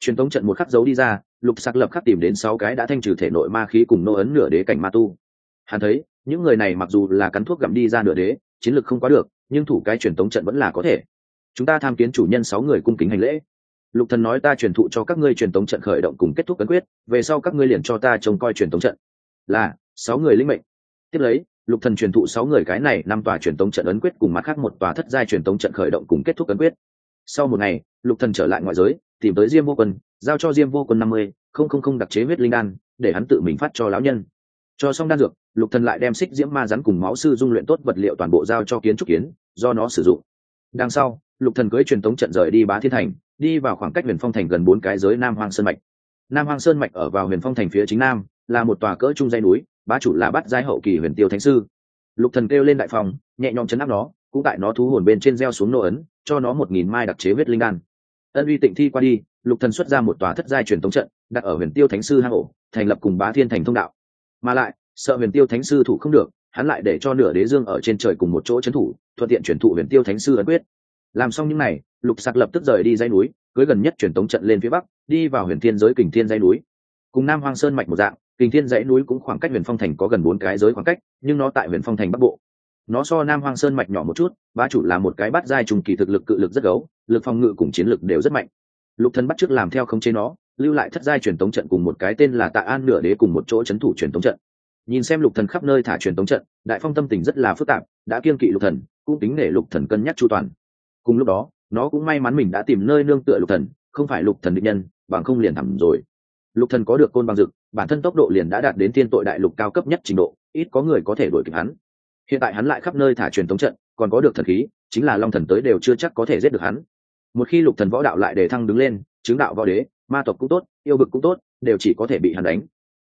Truyền tống trận một khắc dấu đi ra, lục sạc lập khắc tìm đến sáu cái đã thanh trừ thể nội ma khí cùng nô ấn nửa đế cảnh ma tu. Hắn thấy, những người này mặc dù là cắn thuốc gặm đi ra nửa đế, chiến lược không quá được, nhưng thủ cái truyền tống trận vẫn là có thể chúng ta tham kiến chủ nhân sáu người cung kính hành lễ. Lục thần nói ta truyền thụ cho các ngươi truyền tống trận khởi động cùng kết thúc cấn quyết, về sau các ngươi liền cho ta trông coi truyền tống trận. Là, sáu người linh mệnh. Tiếp lấy, lục thần truyền thụ sáu người cái này năm tòa truyền tống trận ấn quyết cùng mặt khác một tòa thất giai truyền tống trận khởi động cùng kết thúc ấn quyết. Sau một ngày, lục thần trở lại ngoại giới, tìm tới diêm vô quân, giao cho diêm vô quân năm mươi, không không không đặc chế huyết linh đan, để hắn tự mình phát cho lão nhân. Cho xong đan dược, lục thần lại đem xích diễm ma rắn cùng máu sư dung luyện tốt vật liệu toàn bộ giao cho kiến trúc kiến, do nó sử dụng. Đằng sau lục thần cưới truyền tống trận rời đi bá thiên thành, đi vào khoảng cách huyền phong thành gần bốn cái giới nam hoang sơn mạch. Nam hoang sơn mạch ở vào huyền phong thành phía chính nam, là một tòa cỡ trung dây núi, bá chủ là bắt giai hậu kỳ huyền tiêu thánh sư. Lục thần kêu lên đại phòng, nhẹ nhõm chấn áp nó, cũng tại nó thú hồn bên trên gieo xuống nô ấn, cho nó một nghìn mai đặc chế huyết linh đan. Ân uy tịnh thi qua đi, lục thần xuất ra một tòa thất giai truyền tống trận, đặt ở huyền tiêu thánh sư hang ổ, thành lập cùng bá thiên thành thông đạo. Mà lại, sợ huyền tiêu thánh sư thủ không được, hắn lại để cho nửa đế dương ở trên trời cùng một chỗ trấn thủ, thuận tiện chuyển thụ huyền tiêu thánh sư ấn quyết làm xong những này, lục sạc lập tức rời đi dãy núi, cưới gần nhất truyền tống trận lên phía bắc, đi vào huyền thiên giới kình thiên dãy núi. Cùng nam hoang sơn mạch một dạng, kình thiên dãy núi cũng khoảng cách huyền phong thành có gần bốn cái giới khoảng cách, nhưng nó tại huyền phong thành bắc bộ. Nó so nam hoang sơn mạch nhỏ một chút ba chủ là một cái bát giai trùng kỳ thực lực cự lực rất gấu, lực phòng ngự cùng chiến lực đều rất mạnh. Lục thần bắt trước làm theo không chế nó, lưu lại thất giai truyền tống trận cùng một cái tên là tạ an nửa đế cùng một chỗ chấn thủ truyền tống trận. Nhìn xem lục thần khắp nơi thả truyền tống trận, đại phong tâm tình rất là phức tạp, đã kiên kỵ lục thần, cũng tính để lục thần cân nhắc chu toàn cùng lúc đó, nó cũng may mắn mình đã tìm nơi nương tựa lục thần, không phải lục thần định nhân, bằng không liền thẳng rồi. Lục thần có được côn bằng dực, bản thân tốc độ liền đã đạt đến tiên tội đại lục cao cấp nhất trình độ, ít có người có thể đuổi kịp hắn. Hiện tại hắn lại khắp nơi thả truyền tống trận, còn có được thần khí, chính là long thần tới đều chưa chắc có thể giết được hắn. Một khi lục thần võ đạo lại để thăng đứng lên, chứng đạo võ đế, ma tộc cũng tốt, yêu vực cũng tốt, đều chỉ có thể bị hắn đánh.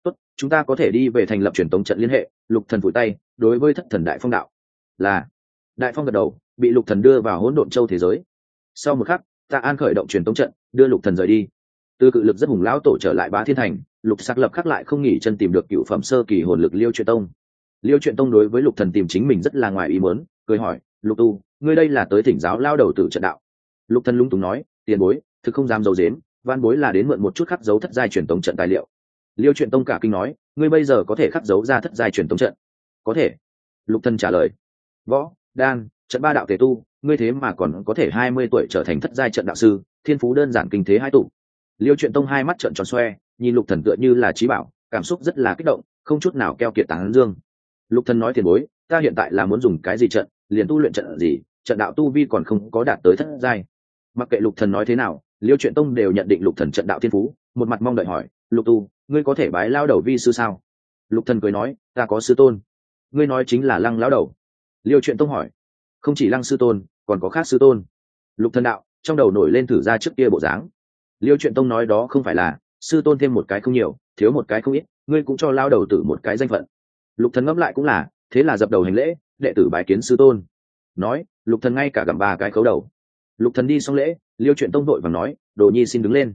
Tốt, chúng ta có thể đi về thành lập truyền tống trận liên hệ, lục thần vùi tay, đối với thất thần đại phong đạo. Là, đại phong gật đầu bị lục thần đưa vào hỗn độn châu thế giới. Sau một khắc, tạ an khởi động truyền tống trận, đưa lục thần rời đi. Từ cự lực rất hùng lão tổ trở lại bá thiên thành, lục sắc lập khắc lại không nghỉ chân tìm được cựu phẩm sơ kỳ hồn lực liêu truyện tông. Liêu truyện tông đối với lục thần tìm chính mình rất là ngoài ý muốn, cười hỏi, lục tu, ngươi đây là tới thỉnh giáo lao đầu tử trận đạo? Lục thần lung túng nói, tiền bối, thực không dám dầu dếm van bối là đến mượn một chút khắc dấu thất giai truyền tống trận tài liệu. Liêu truyện tông cả kinh nói, ngươi bây giờ có thể khắc dấu ra thất giai truyền tống trận? Có thể. Lục thần trả lời, võ, đan trận ba đạo thể tu, ngươi thế mà còn có thể hai mươi tuổi trở thành thất giai trận đạo sư, thiên phú đơn giản kinh thế hai tụ. Liêu truyện tông hai mắt trận tròn xoe, nhìn lục thần tựa như là trí bảo, cảm xúc rất là kích động, không chút nào keo kiệt tán dương. Lục thần nói tiền bối, ta hiện tại là muốn dùng cái gì trận, liền tu luyện trận gì, trận đạo tu vi còn không có đạt tới thất giai. Mặc kệ lục thần nói thế nào, liêu truyện tông đều nhận định lục thần trận đạo thiên phú, một mặt mong đợi hỏi, lục tu, ngươi có thể bái lao đầu vi sư sao? Lục thần cười nói, ta có sư tôn. Ngươi nói chính là lăng lão đầu. Liêu truyện tông hỏi không chỉ lăng sư tôn, còn có khác sư tôn. Lục thần đạo, trong đầu nổi lên thử ra trước kia bộ dáng. Liêu truyện tông nói đó không phải là, sư tôn thêm một cái không nhiều, thiếu một cái không ít, ngươi cũng cho lao đầu tử một cái danh phận. Lục thần ngẫm lại cũng là, thế là dập đầu hành lễ, đệ tử bài kiến sư tôn. Nói, lục thần ngay cả gặm ba cái khấu đầu. Lục thần đi xong lễ, liêu truyện tông đội và nói, đồ nhi xin đứng lên.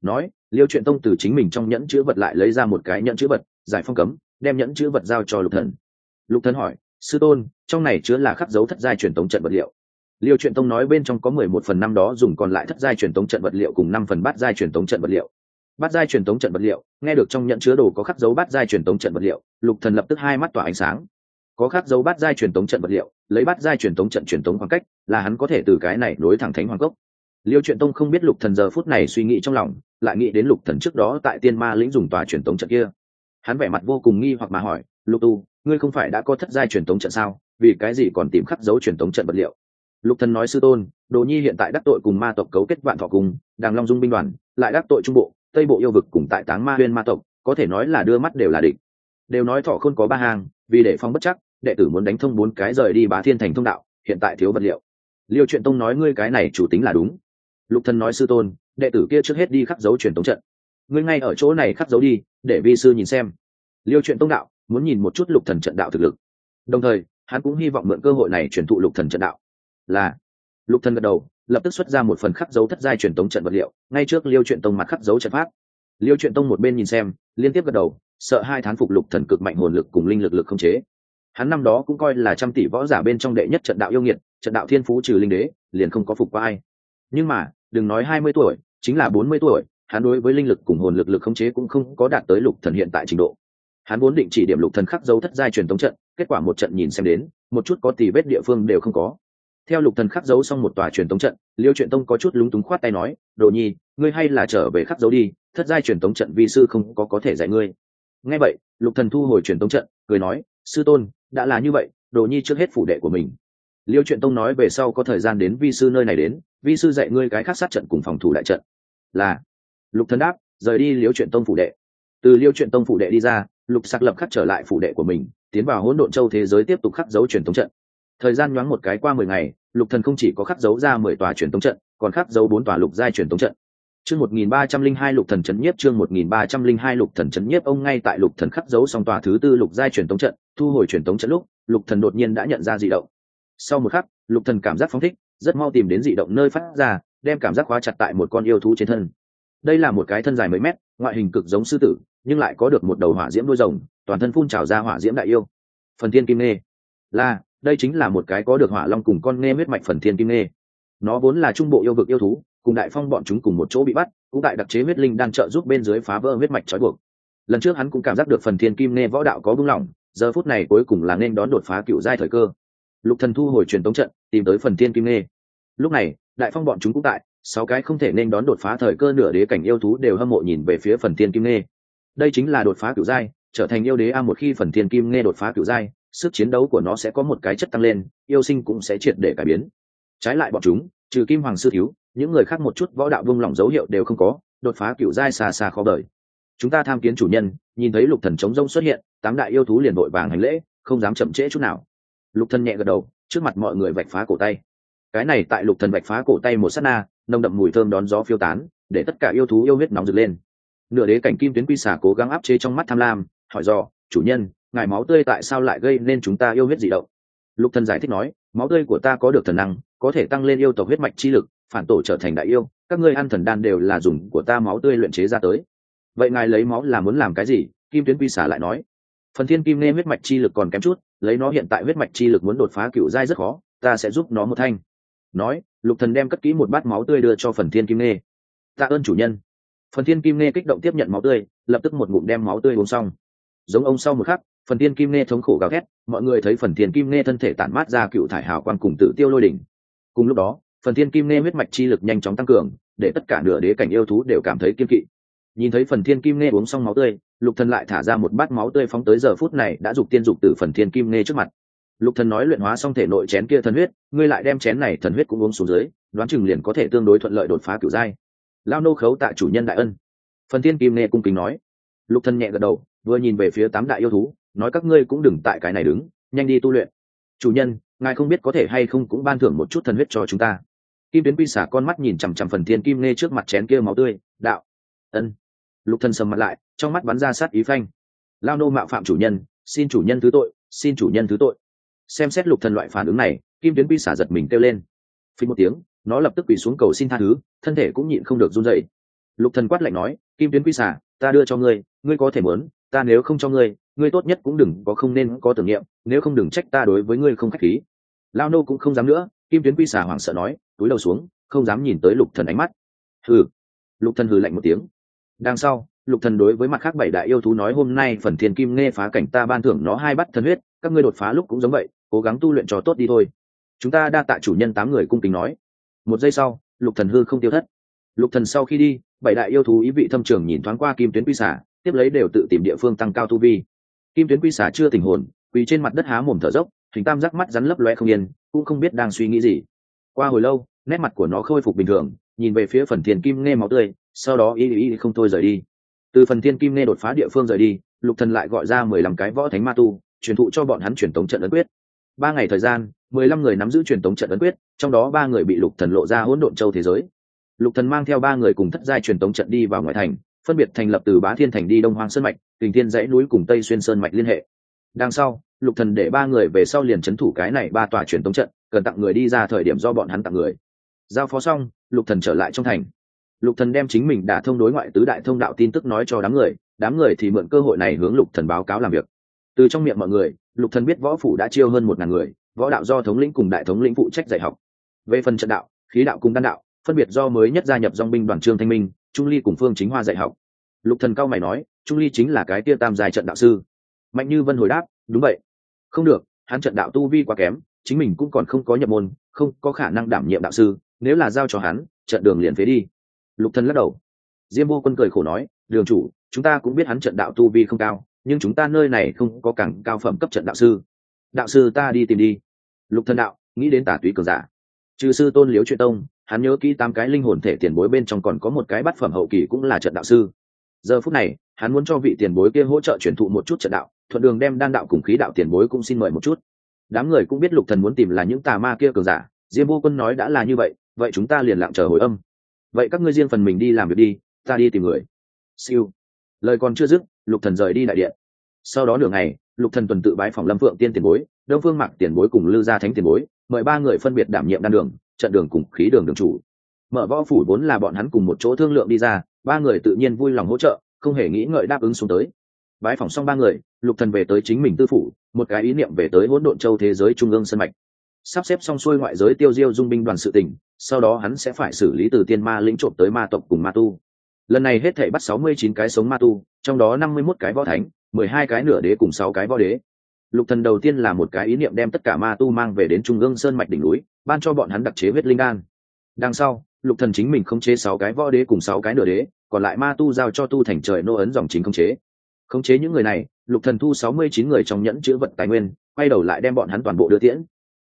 Nói, liêu truyện tông từ chính mình trong nhẫn chữ vật lại lấy ra một cái nhẫn chữ vật, giải phong cấm, đem nhẫn chữ vật giao cho lục thần. Lục thần hỏi, sư tôn trong này chứa là khắc dấu thất giai truyền tống trận vật liệu liêu truyện tông nói bên trong có mười một phần năm đó dùng còn lại thất giai truyền tống trận vật liệu cùng năm phần bát giai truyền tống trận vật liệu bát giai truyền tống trận vật liệu nghe được trong nhận chứa đồ có khắc dấu bát giai truyền tống trận vật liệu lục thần lập tức hai mắt tỏa ánh sáng có khắc dấu bát giai truyền tống trận vật liệu lấy bát giai truyền tống trận truyền tống khoảng cách là hắn có thể từ cái này nối thẳng thánh hoàng cốc liêu truyện tông không biết lục thần giờ phút này suy nghĩ trong lòng lại nghĩ đến lục thần trước đó tại tiên ma lĩnh dùng tòa truyền tống trận kia hắn vẻ mặt vô cùng nghi hoặc mà hỏi lục tu ngươi không phải đã có thất giai truyền tống trận sao vì cái gì còn tìm khắc dấu truyền thống trận vật liệu? Lục thần nói sư tôn, đồ nhi hiện tại đắc tội cùng ma tộc cấu kết vạn thọ cùng, đàng long dung binh đoàn, lại đắc tội trung bộ, tây bộ yêu vực cùng tại táng ma huyên ma tộc, có thể nói là đưa mắt đều là địch. Đều nói thọ không có ba hàng, vì để phong bất chắc, đệ tử muốn đánh thông bốn cái rời đi bá thiên thành thông đạo, hiện tại thiếu vật liệu. Liêu truyện tông nói ngươi cái này chủ tính là đúng. Lục thần nói sư tôn, đệ tử kia trước hết đi khắc dấu truyền tống trận. Ngươi ngay ở chỗ này khắc dấu đi, để vi sư nhìn xem. Liêu truyện tông đạo, muốn nhìn một chút lục thần trận đạo thực lực. Đồng thời hắn cũng hy vọng mượn cơ hội này truyền thụ lục thần trận đạo. Là, lục thần gật đầu, lập tức xuất ra một phần khắc dấu thất giai truyền tống trận vật liệu, ngay trước liêu truyện tông mặt khắc dấu trận pháp. Liêu truyện tông một bên nhìn xem, liên tiếp gật đầu, sợ hai thán phục lục thần cực mạnh hồn lực cùng linh lực lực không chế. Hắn năm đó cũng coi là trăm tỷ võ giả bên trong đệ nhất trận đạo yêu nghiệt, trận đạo thiên phú trừ linh đế, liền không có phục qua ai. Nhưng mà, đừng nói hai mươi tuổi, chính là bốn mươi tuổi, hắn đối với linh lực cùng hồn lực lực khống chế cũng không có đạt tới lục thần hiện tại trình độ. Hắn vốn định chỉ điểm lục thần khắc dấu thất giai truyền tống trận kết quả một trận nhìn xem đến, một chút có tì vết địa phương đều không có. Theo lục thần khắc dấu xong một tòa truyền tống trận, liêu truyện tông có chút lúng túng khoát tay nói, đồ nhi, ngươi hay là trở về khắc dấu đi, thất giai truyền tống trận vi sư không có có thể dạy ngươi. Nghe vậy, lục thần thu hồi truyền tống trận, cười nói, sư tôn, đã là như vậy, đồ nhi trước hết phủ đệ của mình. Liêu truyện tông nói về sau có thời gian đến vi sư nơi này đến, vi sư dạy ngươi cái khác sát trận cùng phòng thủ đại trận. Là, lục thần đáp, rời đi liêu truyện tông phủ đệ. Từ liêu truyện tông phủ đệ đi ra lục sạc lập khắc trở lại phủ đệ của mình, tiến vào hỗn độn châu thế giới tiếp tục khắc dấu truyền thống trận. Thời gian nhoáng một cái qua mười ngày, lục thần không chỉ có khắc dấu ra mười tòa truyền thống trận, còn khắc dấu bốn tòa lục giai truyền thống trận. Chương một nghìn ba trăm linh hai lục thần chấn nhiếp, chương một nghìn ba trăm linh hai lục thần chấn nhiếp, ông ngay tại lục thần khắc dấu xong tòa thứ tư lục giai truyền thống trận, thu hồi truyền thống trận lúc, lục thần đột nhiên đã nhận ra dị động. Sau một khắc, lục thần cảm giác phóng thích, rất mau tìm đến dị động nơi phát ra, đem cảm giác khóa chặt tại một con yêu thú trên thân. Đây là một cái thân dài mấy mét ngoại hình cực giống sư tử, nhưng lại có được một đầu hỏa diễm đuôi rồng, toàn thân phun trào ra hỏa diễm đại yêu. Phần thiên kim nê. Là, đây chính là một cái có được hỏa long cùng con nghe huyết mạch phần thiên kim nê. Nó vốn là trung bộ yêu vực yêu thú, cùng đại phong bọn chúng cùng một chỗ bị bắt, cũng tại đặc chế huyết linh đang trợ giúp bên dưới phá vỡ huyết mạch trói buộc. Lần trước hắn cũng cảm giác được phần thiên kim nê võ đạo có bung lỏng, giờ phút này cuối cùng là nên đón đột phá cựu giai thời cơ. Lục thần thu hồi truyền tống trận, tìm tới phần thiên kim nê. Lúc này, đại phong bọn chúng cũng tại sáu cái không thể nên đón đột phá thời cơ nửa đế cảnh yêu thú đều hâm mộ nhìn về phía phần thiên kim nghe đây chính là đột phá cựu giai, trở thành yêu đế a một khi phần thiên kim nghe đột phá cựu giai, sức chiến đấu của nó sẽ có một cái chất tăng lên, yêu sinh cũng sẽ triệt để cải biến. Trái lại bọn chúng, trừ kim hoàng sư thiếu, những người khác một chút võ đạo vung lỏng dấu hiệu đều không có, đột phá cựu giai xa xa khó đời chúng ta tham kiến chủ nhân, nhìn thấy lục thần chống rông xuất hiện, tám đại yêu thú liền vội vàng hành lễ, không dám chậm trễ chút nào. Lục thần nhẹ gật đầu, trước mặt mọi người vạch phá cổ tay. Cái này tại lục thần vạch phá cổ tay một sát na nồng đậm mùi thơm đón gió phiêu tán, để tất cả yêu thú yêu huyết nóng rực lên. Nửa đế cảnh kim tuyến quy xả cố gắng áp chế trong mắt tham lam, hỏi do chủ nhân, ngài máu tươi tại sao lại gây nên chúng ta yêu huyết dị động? Lục thần giải thích nói, máu tươi của ta có được thần năng, có thể tăng lên yêu tộc huyết mạch chi lực, phản tổ trở thành đại yêu, các ngươi ăn thần đan đều là dùng của ta máu tươi luyện chế ra tới. Vậy ngài lấy máu là muốn làm cái gì? Kim tuyến quy xả lại nói. Phần thiên kim nghe huyết mạch chi lực còn kém chút, lấy nó hiện tại huyết mạch chi lực muốn đột phá cựu giai rất khó, ta sẽ giúp nó một thanh nói, lục thần đem cất kỹ một bát máu tươi đưa cho phần thiên kim nê. Tạ ơn chủ nhân. Phần thiên kim nê kích động tiếp nhận máu tươi, lập tức một ngụm đem máu tươi uống xong. Giống ông sau một khắc, phần thiên kim nê thống khổ gào thét, mọi người thấy phần thiên kim nê thân thể tản mát ra cựu thải hào quan cùng tự tiêu lôi đỉnh. Cùng lúc đó, phần thiên kim nê huyết mạch chi lực nhanh chóng tăng cường, để tất cả nửa đế cảnh yêu thú đều cảm thấy kiên kỵ. Nhìn thấy phần thiên kim nê uống xong máu tươi, lục thần lại thả ra một bát máu tươi phóng tới giờ phút này đã dục tiên dục từ phần thiên kim nê trước mặt lục thần nói luyện hóa xong thể nội chén kia thần huyết, ngươi lại đem chén này thần huyết cũng uống xuống dưới, đoán chừng liền có thể tương đối thuận lợi đột phá cửu giai. Lao nô khấu tạ chủ nhân đại ân. Phần thiên kim nê cung kính nói. Lục thần nhẹ gật đầu, vừa nhìn về phía tám đại yêu thú, nói các ngươi cũng đừng tại cái này đứng, nhanh đi tu luyện. Chủ nhân, ngài không biết có thể hay không cũng ban thưởng một chút thần huyết cho chúng ta. Kim tuyến quy xả con mắt nhìn chằm chằm phần thiên kim nê trước mặt chén kia máu tươi, đạo. Ân. Lục thần sầm mặt lại, trong mắt bắn ra sát ý phanh. Lao nô mạo phạm chủ nhân, xin chủ nhân thứ tội, xin chủ nhân thứ tội xem xét lục thần loại phản ứng này, kim tuyến quy xả giật mình kêu lên. Phí một tiếng, nó lập tức quỳ xuống cầu xin tha thứ, thân thể cũng nhịn không được run dậy lục thần quát lạnh nói, kim tuyến quy xả, ta đưa cho ngươi ngươi có thể muốn, ta nếu không cho ngươi ngươi tốt nhất cũng đừng có không nên có tưởng niệm, nếu không đừng trách ta đối với ngươi không khách khí. Lao nô cũng không dám nữa, kim tuyến quy xả hoảng sợ nói, túi đầu xuống, không dám nhìn tới lục thần ánh mắt. Hừ. Lục thần hừ lạnh một tiếng. Đằng sau, lục thần đối với mặt khác bảy đại yêu thú nói, hôm nay phần thiên kim nghe phá cảnh ta ban thưởng nó hai bắt thần huyết, các ngươi đột phá lúc cũng giống vậy cố gắng tu luyện cho tốt đi thôi. Chúng ta đa tạ chủ nhân tám người cung kính nói. Một giây sau, lục thần hư không tiêu thất. Lục thần sau khi đi, bảy đại yêu thú ý vị thâm trường nhìn thoáng qua kim tuyến quy xả tiếp lấy đều tự tìm địa phương tăng cao tu vi. Kim tuyến quy xả chưa tình hồn, quỳ trên mặt đất há mồm thở dốc, hình tam giác mắt rắn lấp loe không yên, cũng không biết đang suy nghĩ gì. Qua hồi lâu, nét mặt của nó khôi phục bình thường, nhìn về phía phần thiên kim nghe máu tươi, sau đó y y không thôi rời đi. Từ phần thiên kim nghe đột phá địa phương rời đi, lục thần lại gọi ra mười lăm cái võ thánh ma tu, truyền thụ cho bọn hắn truyền tống trận ấn quyết ba ngày thời gian, mười lăm người nắm giữ truyền tống trận ấn quyết, trong đó ba người bị lục thần lộ ra hỗn độn châu thế giới. Lục thần mang theo ba người cùng thất giai truyền tống trận đi vào ngoại thành, phân biệt thành lập từ bá thiên thành đi đông hoang sơn mạch, kình thiên dãy núi cùng tây xuyên sơn mạch liên hệ. Đằng sau, lục thần để ba người về sau liền chấn thủ cái này ba tòa truyền tống trận, cần tặng người đi ra thời điểm do bọn hắn tặng người. Giao phó xong, lục thần trở lại trong thành. Lục thần đem chính mình đã thông đối ngoại tứ đại thông đạo tin tức nói cho đám người đám người thì mượn cơ hội này hướng lục thần báo cáo làm việc từ trong miệng mọi người, lục thần biết võ phủ đã chiêu hơn một ngàn người, võ đạo do thống lĩnh cùng đại thống lĩnh phụ trách dạy học. Về phần trận đạo, khí đạo cùng đan đạo, phân biệt do mới nhất gia nhập dòng binh đoàn trương thanh minh, trung ly cùng phương chính hoa dạy học. Lục thần cao mày nói, trung ly chính là cái tia tam dài trận đạo sư. Mạnh như vân hồi đáp, đúng vậy. Không được, hắn trận đạo tu vi quá kém, chính mình cũng còn không có nhập môn, không có khả năng đảm nhiệm đạo sư, nếu là giao cho hắn, trận đường liền phế đi. Lục thần lắc đầu. Diêm vô quân cười khổ nói, đường chủ, chúng ta cũng biết hắn trận đạo tu vi không cao nhưng chúng ta nơi này không có cảng cao phẩm cấp trận đạo sư. Đạo sư ta đi tìm đi. Lục thần đạo, nghĩ đến tả túy cường giả. Trừ sư tôn liếu truyện tông, hắn nhớ kỹ tám cái linh hồn thể tiền bối bên trong còn có một cái bát phẩm hậu kỳ cũng là trận đạo sư. Giờ phút này, hắn muốn cho vị tiền bối kia hỗ trợ truyền thụ một chút trận đạo, thuận đường đem đan đạo cùng khí đạo tiền bối cũng xin mời một chút. Đám người cũng biết lục thần muốn tìm là những tà ma kia cường giả. Diêm vô quân nói đã là như vậy vậy chúng ta liền lặng chờ hồi âm. Vậy các ngươi riêng phần mình đi làm việc đi, ta đi tìm người. Siêu. Lời còn chưa dứt lục thần rời đi đại điện. Sau đó nửa ngày, lục thần tuần tự bái phòng lâm phượng tiên tiền bối, đông phương mạc tiền bối cùng lư gia thánh tiền bối, mời ba người phân biệt đảm nhiệm đan đường, trận đường cùng khí đường đường chủ. Mở võ phủ vốn là bọn hắn cùng một chỗ thương lượng đi ra, ba người tự nhiên vui lòng hỗ trợ, không hề nghĩ ngợi đáp ứng xuống tới. Bái phòng xong ba người, lục thần về tới chính mình tư phủ, một cái ý niệm về tới hỗn độn châu thế giới trung ương sân mạch. Sắp xếp xong xuôi ngoại giới tiêu diêu dung binh đoàn sự tình, sau đó hắn sẽ phải xử lý từ tiên ma lĩnh trộm tới ma tộc cùng ma tu lần này hết thể bắt sáu mươi chín cái sống ma tu, trong đó năm mươi 51 cái võ thánh, mười hai cái nửa đế cùng sáu cái võ đế. Lục thần đầu tiên là một cái ý niệm đem tất cả ma tu mang về đến trung ương sơn mạch đỉnh núi, ban cho bọn hắn đặc chế huyết linh đan. Đằng sau, lục thần chính mình khống chế sáu cái võ đế cùng sáu cái nửa đế, còn lại ma tu giao cho tu thành trời nô ấn dòng chính khống chế. Khống chế những người này, lục thần thu sáu mươi chín người trong nhẫn chữ vật tài nguyên, quay đầu lại đem bọn hắn toàn bộ đưa tiễn.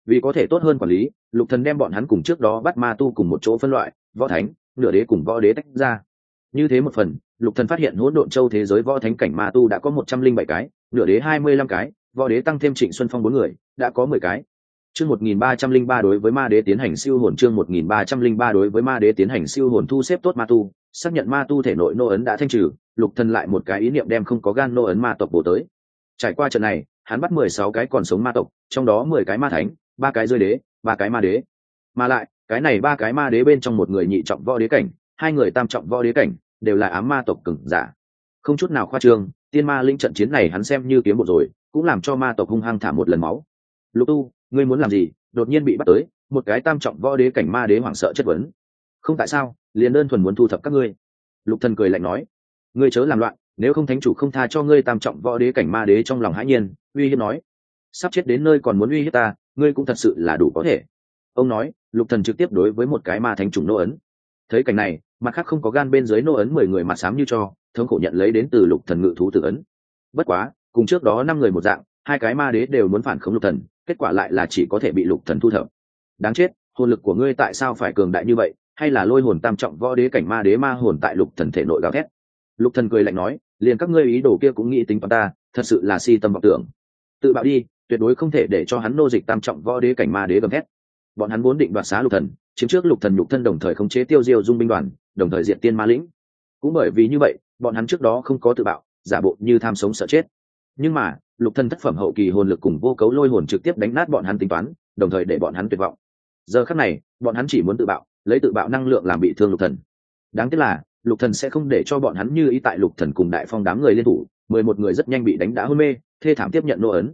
Vì có thể tốt hơn quản lý, lục thần đem bọn hắn cùng trước đó bắt ma tu cùng một chỗ phân loại, võ thánh, nửa đế cùng võ đế tách ra như thế một phần, lục thần phát hiện hỗn độn châu thế giới võ thánh cảnh ma tu đã có một trăm linh bảy cái, nửa đế hai mươi lăm cái, võ đế tăng thêm trịnh xuân phong bốn người, đã có mười cái. Chương một nghìn ba trăm linh ba đối với ma đế tiến hành siêu hồn, chương một nghìn ba trăm linh ba đối với ma đế tiến hành siêu hồn thu xếp tốt ma tu, xác nhận ma tu thể nội nô ấn đã thanh trừ, lục thần lại một cái ý niệm đem không có gan nô ấn ma tộc bổ tới. Trải qua trận này, hắn bắt mười sáu cái còn sống ma tộc, trong đó mười cái ma thánh, ba cái rơi đế, ba cái ma đế. Mà lại, cái này ba cái ma đế bên trong một người nhị trọng võ đế cảnh hai người tam trọng võ đế cảnh, đều là ám ma tộc cường giả. Không chút nào khoa trương, tiên ma linh trận chiến này hắn xem như kiếm bộ rồi, cũng làm cho ma tộc hung hăng thả một lần máu. Lục tu, ngươi muốn làm gì? Đột nhiên bị bắt tới, một cái tam trọng võ đế cảnh ma đế hoảng sợ chất vấn. Không tại sao, liền đơn thuần muốn thu thập các ngươi. Lục thần cười lạnh nói, ngươi chớ làm loạn, nếu không thánh chủ không tha cho ngươi tam trọng võ đế cảnh ma đế trong lòng hãi nhiên, uy hiếp nói, sắp chết đến nơi còn muốn uy hiếp ta, ngươi cũng thật sự là đủ có thể. Ông nói, lục thần trực tiếp đối với một cái ma thánh trùng nô ấn. Thấy cảnh này mặt khác không có gan bên dưới nô ấn mười người mặt sám như cho, thống khổ nhận lấy đến từ lục thần ngự thú tử ấn. Bất quá, cùng trước đó năm người một dạng, hai cái ma đế đều muốn phản khống lục thần, kết quả lại là chỉ có thể bị lục thần thu thập. Đáng chết, hồn lực của ngươi tại sao phải cường đại như vậy, hay là lôi hồn tam trọng võ đế cảnh ma đế ma hồn tại lục thần thể nội gào thét? Lục thần cười lạnh nói, liền các ngươi ý đồ kia cũng nghĩ tính toán ta, thật sự là si tâm vọng tưởng. Tự bạo đi, tuyệt đối không thể để cho hắn nô dịch tam trọng võ đế cảnh ma đế gầm thét. Bọn hắn muốn định đoạt xá lục thần, chiếm trước lục thần nhục thân đồng thời khống chế tiêu diêu dung binh đoàn đồng thời diện tiên ma lĩnh. Cũng bởi vì như vậy, bọn hắn trước đó không có tự bạo, giả bộ như tham sống sợ chết. Nhưng mà, lục thân thất phẩm hậu kỳ hồn lực cùng vô cấu lôi hồn trực tiếp đánh nát bọn hắn tính toán, đồng thời để bọn hắn tuyệt vọng. Giờ khắc này, bọn hắn chỉ muốn tự bạo, lấy tự bạo năng lượng làm bị thương lục thần. Đáng tiếc là, lục thần sẽ không để cho bọn hắn như ý tại lục thần cùng đại phong đám người liên thủ, mười một người rất nhanh bị đánh đã hôn mê, thê thảm tiếp nhận nô ấn.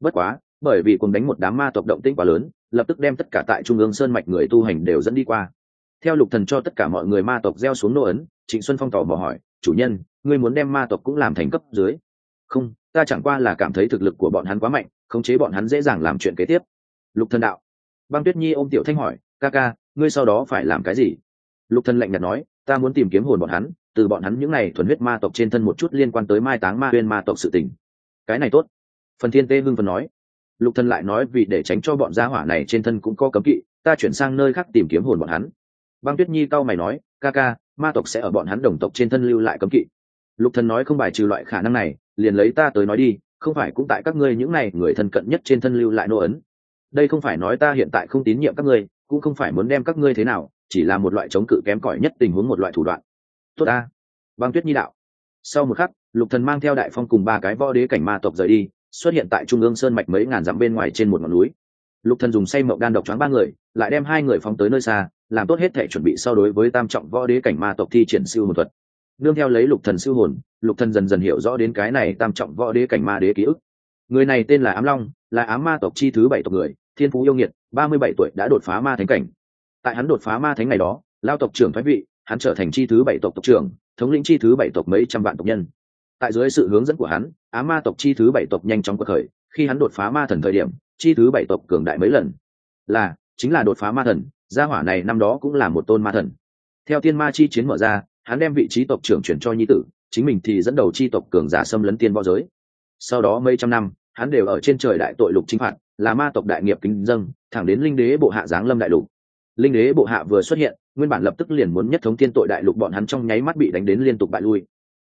Bất quá, bởi vì cùng đánh một đám ma tộc động tĩnh quá lớn, lập tức đem tất cả tại trung ương sơn mạch người tu hành đều dẫn đi qua theo lục thần cho tất cả mọi người ma tộc gieo xuống nô ấn, trịnh xuân phong tỏ mò hỏi, chủ nhân, ngươi muốn đem ma tộc cũng làm thành cấp dưới? Không, ta chẳng qua là cảm thấy thực lực của bọn hắn quá mạnh, khống chế bọn hắn dễ dàng làm chuyện kế tiếp. Lục thần đạo. Băng tuyết nhi ôm tiểu thanh hỏi, ca ca, ngươi sau đó phải làm cái gì? Lục thần lạnh nhạt nói, ta muốn tìm kiếm hồn bọn hắn, từ bọn hắn những này thuần huyết ma tộc trên thân một chút liên quan tới mai táng ma huyên ma tộc sự tình. Cái này tốt. Phần thiên tê hưng phần nói. Lục thần lại nói, vì để tránh cho bọn gia hỏa này trên thân cũng có cấm kỵ, ta chuyển sang nơi khác tìm kiếm hồn bọn hắn băng tuyết nhi cau mày nói, ca ca, ma tộc sẽ ở bọn hắn đồng tộc trên thân lưu lại cấm kỵ. Lục thần nói không bài trừ loại khả năng này, liền lấy ta tới nói đi, không phải cũng tại các ngươi những này người thân cận nhất trên thân lưu lại nô ấn. Đây không phải nói ta hiện tại không tín nhiệm các ngươi, cũng không phải muốn đem các ngươi thế nào, chỉ là một loại chống cự kém cỏi nhất tình huống một loại thủ đoạn. Tốt ta. Băng tuyết nhi đạo. Sau một khắc, lục thần mang theo đại phong cùng ba cái võ đế cảnh ma tộc rời đi, xuất hiện tại trung ương sơn mạch mấy ngàn dặm bên ngoài trên một ngọn núi. Lục thần dùng say mộng đan độc choáng ba người, lại đem hai người phóng tới nơi xa làm tốt hết thể chuẩn bị sau đối với tam trọng võ đế cảnh ma tộc thi triển siêu hồn thuật. Nương theo lấy lục thần siêu hồn, lục thần dần dần hiểu rõ đến cái này tam trọng võ đế cảnh ma đế ký ức. Người này tên là ám long, là ám ma tộc chi thứ bảy tộc người, thiên phú yêu nghiệt, ba mươi bảy tuổi đã đột phá ma thánh cảnh. Tại hắn đột phá ma thánh ngày đó, lao tộc trưởng thoái vị, hắn trở thành chi thứ bảy tộc tộc trưởng, thống lĩnh chi thứ bảy tộc mấy trăm vạn tộc nhân. Tại dưới sự hướng dẫn của hắn, ám ma tộc chi thứ bảy tộc nhanh chóng quật khởi, khi hắn đột phá ma thần thời điểm, chi thứ bảy tộc cường đại mấy lần. Là, chính là đột phá ma thần gia hỏa này năm đó cũng là một tôn ma thần. Theo tiên ma chi chiến mở ra, hắn đem vị trí tộc trưởng chuyển cho nhi tử, chính mình thì dẫn đầu chi tộc cường giả xâm lấn tiên võ giới. Sau đó mấy trăm năm, hắn đều ở trên trời đại tội lục chính phạt, là ma tộc đại nghiệp kính dâng thẳng đến linh đế bộ hạ giáng lâm đại lục. Linh đế bộ hạ vừa xuất hiện, nguyên bản lập tức liền muốn nhất thống tiên tội đại lục bọn hắn trong nháy mắt bị đánh đến liên tục bại lui.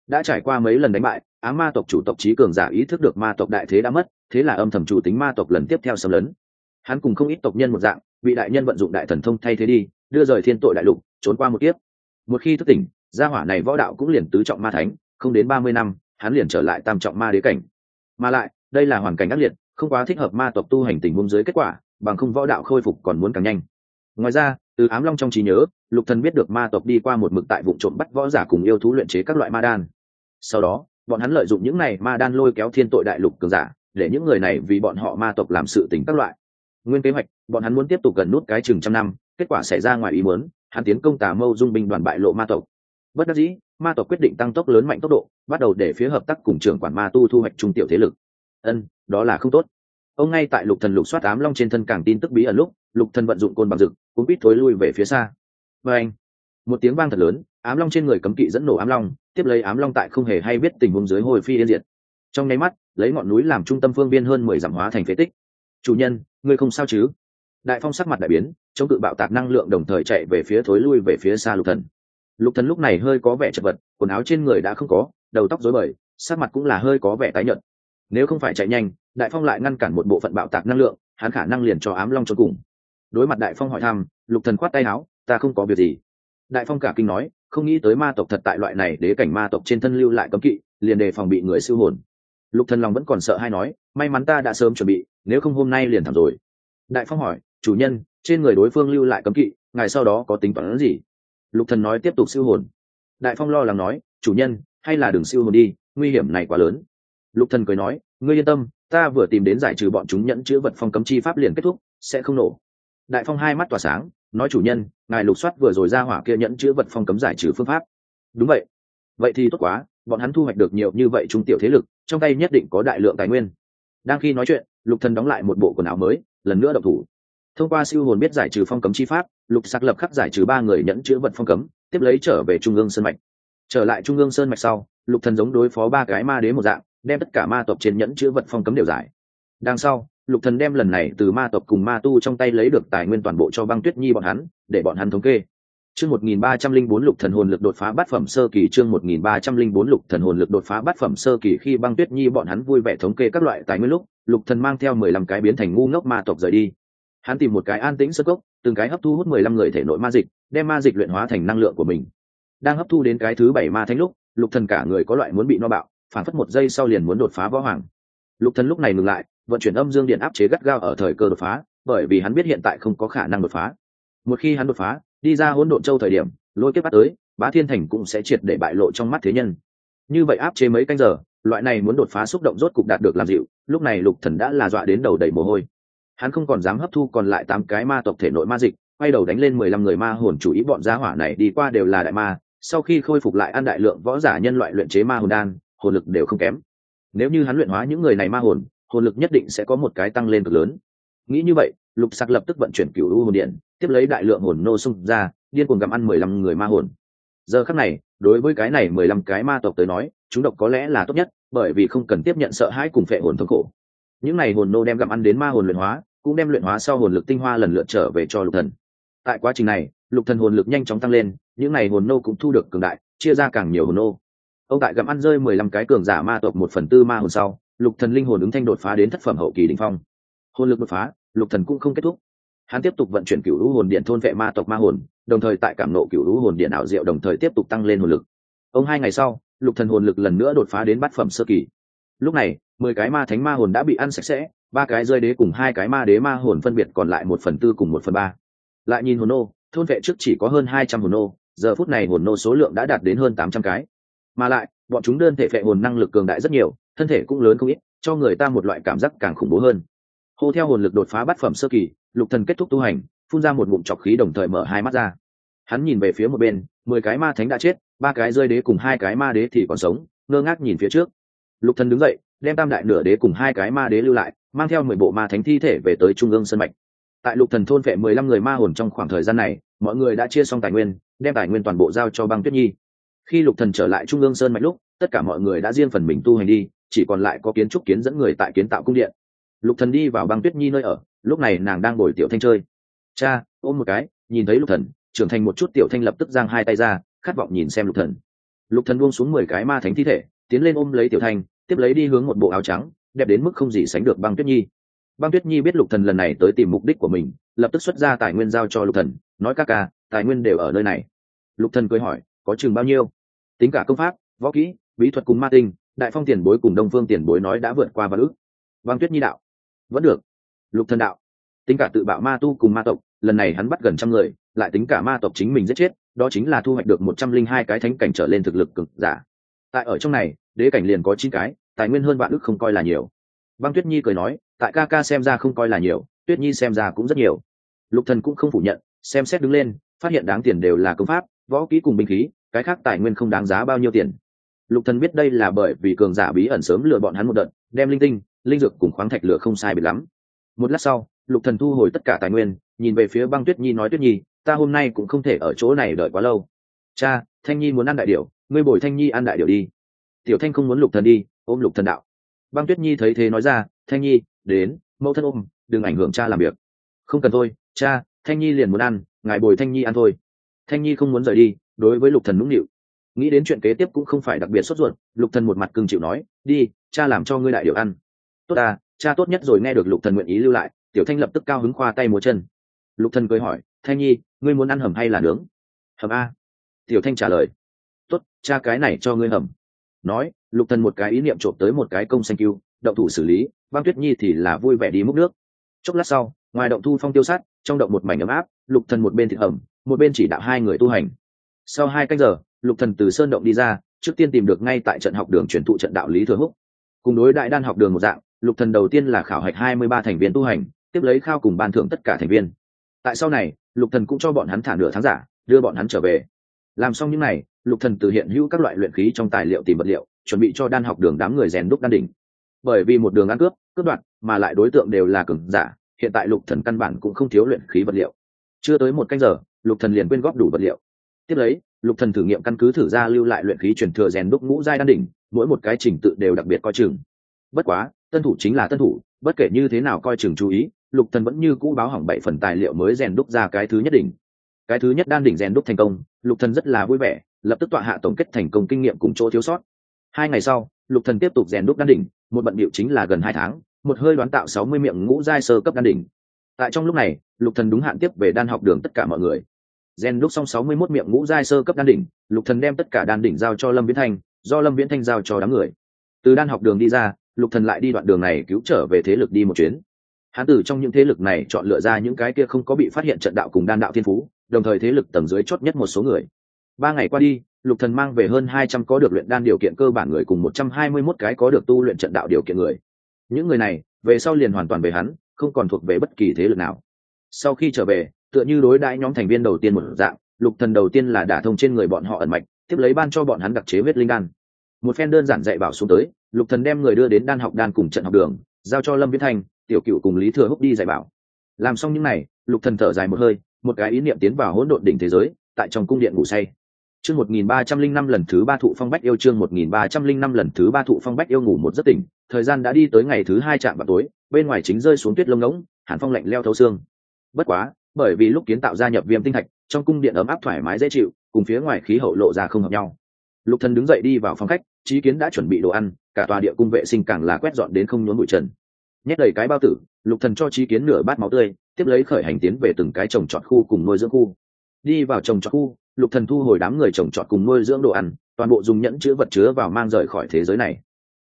Đã trải qua mấy lần đánh bại á ma tộc chủ tộc trí cường giả ý thức được ma tộc đại thế đã mất, thế là âm thầm chủ tính ma tộc lần tiếp theo xâm lấn hắn cùng không ít tộc nhân một dạng, bị đại nhân vận dụng đại thần thông thay thế đi, đưa rời thiên tội đại lục, trốn qua một kiếp. Một khi thức tỉnh, gia hỏa này võ đạo cũng liền tứ trọng ma thánh, không đến ba mươi năm, hắn liền trở lại tam trọng ma đế cảnh. Mà lại, đây là hoàn cảnh ác liệt, không quá thích hợp ma tộc tu hành tình huống dưới kết quả, bằng không võ đạo khôi phục còn muốn càng nhanh. Ngoài ra, từ ám long trong trí nhớ, lục thần biết được ma tộc đi qua một mực tại vụ trộm bắt võ giả cùng yêu thú luyện chế các loại ma đan. Sau đó, bọn hắn lợi dụng những này ma đan lôi kéo thiên tội đại lục cường giả, để những người này vì bọn họ ma tộc làm sự tình các loại nguyên kế hoạch, bọn hắn muốn tiếp tục gần nút cái chừng trăm năm, kết quả xảy ra ngoài ý muốn, hắn tiến công tà mâu dung binh đoàn bại lộ ma tộc. Bất đắc dĩ, ma tộc quyết định tăng tốc lớn mạnh tốc độ, bắt đầu để phía hợp tác cùng trưởng quản ma tu thu hoạch trung tiểu thế lực. Ân, đó là không tốt. Ông ngay tại lục thần lục soát ám long trên thân càng tin tức bí ẩn lúc, lục thần vận dụng côn bằng rực cũng biết thối lui về phía xa. Và anh, một tiếng vang thật lớn, ám long trên người cấm kỵ dẫn nổ ám long, tiếp lấy ám long tại không hề hay biết tình huống dưới hồi phi yên diệt. Trong nháy mắt, lấy ngọn núi làm trung tâm phương biên hơn mười dặm hóa thành phế tích. Chủ nhân ngươi không sao chứ? Đại phong sắc mặt đại biến, chống cự bạo tạc năng lượng đồng thời chạy về phía thối lui về phía xa lục thần. Lục thần lúc này hơi có vẻ chật vật, quần áo trên người đã không có, đầu tóc rối bời, sắc mặt cũng là hơi có vẻ tái nhợt. Nếu không phải chạy nhanh, đại phong lại ngăn cản một bộ phận bạo tạc năng lượng, hắn khả năng liền cho ám long cho cùng. Đối mặt đại phong hỏi thăm, lục thần khoát tay áo, ta không có việc gì. Đại phong cả kinh nói, không nghĩ tới ma tộc thật tại loại này, đế cảnh ma tộc trên thân lưu lại cấm kỵ, liền đề phòng bị người siêu hồn lục thần lòng vẫn còn sợ hay nói, may mắn ta đã sớm chuẩn bị, nếu không hôm nay liền thảm rồi. Đại phong hỏi, chủ nhân, trên người đối phương lưu lại cấm kỵ, ngài sau đó có tính toán gì? Lục thần nói tiếp tục siêu hồn. Đại phong lo lắng nói, chủ nhân, hay là đừng siêu hồn đi, nguy hiểm này quá lớn. Lục thần cười nói, ngươi yên tâm, ta vừa tìm đến giải trừ bọn chúng nhẫn chứa vật phong cấm chi pháp liền kết thúc, sẽ không nổ. Đại phong hai mắt tỏa sáng, nói, chủ nhân, ngài lục soát vừa rồi ra hỏa kia nhẫn chứa vật phong cấm giải trừ phương pháp. Đúng vậy. Vậy thì tốt quá bọn hắn thu hoạch được nhiều như vậy trung tiểu thế lực, trong tay nhất định có đại lượng tài nguyên. Đang khi nói chuyện, lục thần đóng lại một bộ quần áo mới, lần nữa độc thủ. Thông qua siêu hồn biết giải trừ phong cấm chi pháp, lục sạc lập khắc giải trừ ba người nhẫn chữ vật phong cấm, tiếp lấy trở về trung ương sơn mạch. Trở lại trung ương sơn mạch sau, lục thần giống đối phó ba cái ma đế một dạng, đem tất cả ma tộc trên nhẫn chữ vật phong cấm đều giải. Đằng sau, lục thần đem lần này từ ma tộc cùng ma tu trong tay lấy được tài nguyên toàn bộ cho băng tuyết nhi bọn hắn, để bọn hắn thống kê chương 1304 lục thần hồn lực đột phá bát phẩm sơ kỳ. Chương 1304 lục thần hồn lực đột phá bát phẩm sơ kỳ. Khi băng tuyết nhi bọn hắn vui vẻ thống kê các loại tài nguyên lúc, lục thần mang theo mười lăm cái biến thành ngu ngốc ma tộc rời đi. Hắn tìm một cái an tĩnh sơ gốc từng cái hấp thu hút mười lăm người thể nội ma dịch, đem ma dịch luyện hóa thành năng lượng của mình. Đang hấp thu đến cái thứ bảy ma thánh lúc, lục thần cả người có loại muốn bị no bạo, phản phất một giây sau liền muốn đột phá võ hoàng. Lục thần lúc này ngừng lại, vận chuyển âm dương điện áp chế gắt gao ở thời cơ đột phá, bởi vì hắn biết hiện tại không có khả năng đột phá. Một khi hắn đột phá đi ra hỗn độn châu thời điểm, lôi kết bắt tới, bá thiên thành cũng sẽ triệt để bại lộ trong mắt thế nhân. Như vậy áp chế mấy canh giờ, loại này muốn đột phá xúc động rốt cục đạt được làm dịu, lúc này lục thần đã là dọa đến đầu đầy mồ hôi. Hắn không còn dám hấp thu còn lại tám cái ma tộc thể nội ma dịch, quay đầu đánh lên mười lăm người ma hồn chủ ý bọn gia hỏa này đi qua đều là đại ma, sau khi khôi phục lại ăn đại lượng võ giả nhân loại luyện chế ma hồn đan, hồn lực đều không kém. Nếu như hắn luyện hóa những người này ma hồn hồn lực nhất định sẽ có một cái tăng lên cực lớn. Nghĩ như vậy lục sặc lập tức vận chuyển cựu u hồn điện, tiếp lấy đại lượng hồn nô xung ra, điên cuồng gặm ăn mười lăm người ma hồn. Giờ khắc này, đối với cái này mười lăm cái ma tộc tới nói, chúng độc có lẽ là tốt nhất, bởi vì không cần tiếp nhận sợ hãi cùng phệ hồn thống khổ. Những này hồn nô đem gặm ăn đến ma hồn luyện hóa, cũng đem luyện hóa sau hồn lực tinh hoa lần lượt trở về cho lục thần. Tại quá trình này, lục thần hồn lực nhanh chóng tăng lên, những này hồn nô cũng thu được cường đại, chia ra càng nhiều hồn nô. Ông tại gặm ăn rơi mười lăm cái cường giả ma tộc một phần tư ma hồn sau, lục thần linh hồn ứng thanh đột phá đến thất phẩm hậu kỳ đỉnh phong. Hồn lực đột phá lục thần cũng không kết thúc. Hắn tiếp tục vận chuyển cửu lũ hồn điện thôn vệ ma tộc ma hồn, đồng thời tại cảm nộ cửu lũ hồn điện ảo diệu đồng thời tiếp tục tăng lên hồn lực. Ông hai ngày sau, lục thần hồn lực lần nữa đột phá đến bát phẩm sơ kỳ. Lúc này, mười cái ma thánh ma hồn đã bị ăn sạch sẽ, ba cái rơi đế cùng hai cái ma đế ma hồn phân biệt còn lại một phần tư cùng một phần ba. Lại nhìn hồn nô, thôn vệ trước chỉ có hơn hai trăm hồn nô, giờ phút này hồn nô số lượng đã đạt đến hơn tám trăm cái. Mà lại, bọn chúng đơn thể phệ hồn năng lực cường đại rất nhiều, thân thể cũng lớn không ít, cho người ta một loại cảm giác càng khủng bố hơn hô theo hồn lực đột phá bát phẩm sơ kỳ, lục thần kết thúc tu hành, phun ra một ngụm chọc khí đồng thời mở hai mắt ra. Hắn nhìn về phía một bên, mười cái ma thánh đã chết, ba cái rơi đế cùng hai cái ma đế thì còn sống, ngơ ngác nhìn phía trước. Lục thần đứng dậy, đem tam đại nửa đế cùng hai cái ma đế lưu lại, mang theo mười bộ ma thánh thi thể về tới trung ương sân mạch. Tại lục thần thôn vệ mười lăm người ma hồn trong khoảng thời gian này, mọi người đã chia xong tài nguyên, đem tài nguyên toàn bộ giao cho băng tuyết nhi. Khi lục thần trở lại trung ương sơn mạch lúc, tất cả mọi người đã riêng phần mình tu hành đi, chỉ còn lại có kiến trúc kiến dẫn người tại kiến tạo cung điện lục thần đi vào băng tuyết nhi nơi ở, lúc này nàng đang ngồi tiểu thanh chơi. Cha, ôm một cái, nhìn thấy lục thần, trưởng thành một chút tiểu thanh lập tức giang hai tay ra, khát vọng nhìn xem lục thần. Lục thần buông xuống mười cái ma thánh thi thể, tiến lên ôm lấy tiểu thanh, tiếp lấy đi hướng một bộ áo trắng, đẹp đến mức không gì sánh được băng tuyết nhi. Băng tuyết nhi biết lục thần lần này tới tìm mục đích của mình, lập tức xuất ra tài nguyên giao cho lục thần, nói ca ca, tài nguyên đều ở nơi này. Lục thần cười hỏi, có chừng bao nhiêu? Tính cả công pháp, võ kỹ, bí thuật cùng ma tinh, đại phong tiền bối cùng đông phương tiền bối nói đã vượt qua vạn ước. Băng tuyết nhi đạo vẫn được. Lục thần đạo. Tính cả tự bạo ma tu cùng ma tộc, lần này hắn bắt gần trăm người, lại tính cả ma tộc chính mình giết chết, đó chính là thu hoạch được một trăm linh hai cái thánh cảnh trở lên thực lực cực giả. Tại ở trong này, đế cảnh liền có chín cái, tài nguyên hơn bạn ước không coi là nhiều. Băng tuyết nhi cười nói, tại ca ca xem ra không coi là nhiều, tuyết nhi xem ra cũng rất nhiều. Lục thần cũng không phủ nhận, xem xét đứng lên, phát hiện đáng tiền đều là công pháp, võ kỹ cùng binh khí, cái khác tài nguyên không đáng giá bao nhiêu tiền. Lục thần biết đây là bởi vì cường giả bí ẩn sớm lừa bọn hắn một đợt, đem linh tinh linh dược cùng khoáng thạch lửa không sai biệt lắm. Một lát sau, lục thần thu hồi tất cả tài nguyên, nhìn về phía băng tuyết nhi nói tuyết nhi, ta hôm nay cũng không thể ở chỗ này đợi quá lâu. Cha, thanh nhi muốn ăn đại điểu, ngươi bồi thanh nhi ăn đại điểu đi. Tiểu thanh không muốn lục thần đi, ôm lục thần đạo. Băng tuyết nhi thấy thế nói ra, thanh nhi, đến, mẫu thân ôm, đừng ảnh hưởng cha làm việc. Không cần thôi, cha, thanh nhi liền muốn ăn, ngài bồi thanh nhi ăn thôi. Thanh nhi không muốn rời đi, đối với lục thần nũng nịu. Nghĩ đến chuyện kế tiếp cũng không phải đặc biệt sốt ruột, lục thần một mặt cưng chịu nói, đi, cha làm cho ngươi đại điểu ăn tốt à cha tốt nhất rồi nghe được lục thần nguyện ý lưu lại. Tiểu thanh lập tức cao hứng khoa tay múa chân. Lục thần cười hỏi, thanh nhi, ngươi muốn ăn hầm hay là nướng? Hầm a. Tiểu thanh trả lời, tốt, cha cái này cho ngươi hầm. Nói, lục thần một cái ý niệm trộm tới một cái công xanh cứu động thủ xử lý, băng tuyết nhi thì là vui vẻ đi múc nước. Chốc lát sau, ngoài động thu phong tiêu sát, trong động một mảnh ấm áp, lục thần một bên thịt hầm, một bên chỉ đạo hai người tu hành. Sau hai canh giờ, lục thần từ sơn động đi ra, trước tiên tìm được ngay tại trận học đường truyền thụ trận đạo lý thừa húc. Cùng đối đại đan học đường một dạng lục thần đầu tiên là khảo hạch hai mươi ba thành viên tu hành, tiếp lấy khao cùng ban thưởng tất cả thành viên. Tại sau này, lục thần cũng cho bọn hắn thả nửa tháng giả, đưa bọn hắn trở về. Làm xong những này, lục thần từ hiện hữu các loại luyện khí trong tài liệu tìm vật liệu, chuẩn bị cho đan học đường đám người rèn đúc đan đỉnh. Bởi vì một đường ăn cướp cướp đoạt, mà lại đối tượng đều là cường giả, hiện tại lục thần căn bản cũng không thiếu luyện khí vật liệu. Chưa tới một canh giờ, lục thần liền quyên góp đủ vật liệu. Tiếp lấy, lục thần thử nghiệm căn cứ thử ra lưu lại luyện khí truyền thừa rèn đúc ngũ giai đan đỉnh, mỗi một cái trình tự đều đặc biệt coi chừng. Bất quá tân thủ chính là tân thủ, bất kể như thế nào coi chừng chú ý, lục thần vẫn như cũ báo hỏng bảy phần tài liệu mới rèn đúc ra cái thứ nhất đỉnh. Cái thứ nhất đan đỉnh rèn đúc thành công, lục thần rất là vui vẻ, lập tức tọa hạ tổng kết thành công kinh nghiệm cùng chỗ thiếu sót. Hai ngày sau, lục thần tiếp tục rèn đúc đan đỉnh, một bận điệu chính là gần hai tháng, một hơi đoán tạo sáu mươi miệng ngũ giai sơ cấp đan đỉnh. Tại trong lúc này, lục thần đúng hạn tiếp về đan học đường tất cả mọi người. Rèn đúc xong sáu mươi 61 miệng ngũ giai sơ cấp đan đỉnh, lục thần đem tất cả đan đỉnh giao cho lâm viễn thanh, do lâm viễn thanh giao cho đám người. Từ đan học đường đi ra lục thần lại đi đoạn đường này cứu trở về thế lực đi một chuyến. Hắn từ trong những thế lực này chọn lựa ra những cái kia không có bị phát hiện trận đạo cùng đan đạo thiên phú, đồng thời thế lực tầng dưới chốt nhất một số người. Ba ngày qua đi, lục thần mang về hơn hai trăm có được luyện đan điều kiện cơ bản người cùng một trăm hai mươi 121 cái có được tu luyện trận đạo điều kiện người. Những người này, về sau liền hoàn toàn về hắn, không còn thuộc về bất kỳ thế lực nào. Sau khi trở về, tựa như đối đãi nhóm thành viên đầu tiên một dạng, lục thần đầu tiên là đả thông trên người bọn họ ẩn mạch, tiếp lấy ban cho bọn hắn đặc chế huyết linh đan. Một phen đơn giản dạy bảo xuống tới lục thần đem người đưa đến đan học đan cùng trận học đường, giao cho lâm viễn thanh, tiểu cựu cùng lý thừa húc đi dạy bảo. Làm xong những này, lục thần thở dài một hơi, một cái ý niệm tiến vào hỗn độn đỉnh thế giới, tại trong cung điện ngủ say. Chương một nghìn ba trăm linh năm lần thứ ba thụ phong bách yêu, chương một nghìn ba trăm linh năm lần thứ ba thụ phong bách yêu ngủ một giấc tỉnh, thời gian đã đi tới ngày thứ hai chạm vào tối, bên ngoài chính rơi xuống tuyết lông ngỗng, hàn phong lạnh leo thấu xương. Bất quá, bởi vì lúc kiến tạo ra nhập viêm tinh thạch, trong cung điện ấm áp thoải mái dễ chịu, cùng phía ngoài khí hậu lộ ra không hợp nhau. Lục thần đứng dậy đi vào phòng khách trí kiến đã chuẩn bị đồ ăn, cả tòa địa cung vệ sinh càng là quét dọn đến không nhốn bụi trần. Nhét đầy cái bao tử, lục thần cho trí kiến nửa bát máu tươi, tiếp lấy khởi hành tiến về từng cái trồng trọt khu cùng nuôi dưỡng khu. Đi vào trồng trọt khu, lục thần thu hồi đám người trồng trọt cùng nuôi dưỡng đồ ăn, toàn bộ dùng nhẫn chứa vật chứa vào mang rời khỏi thế giới này.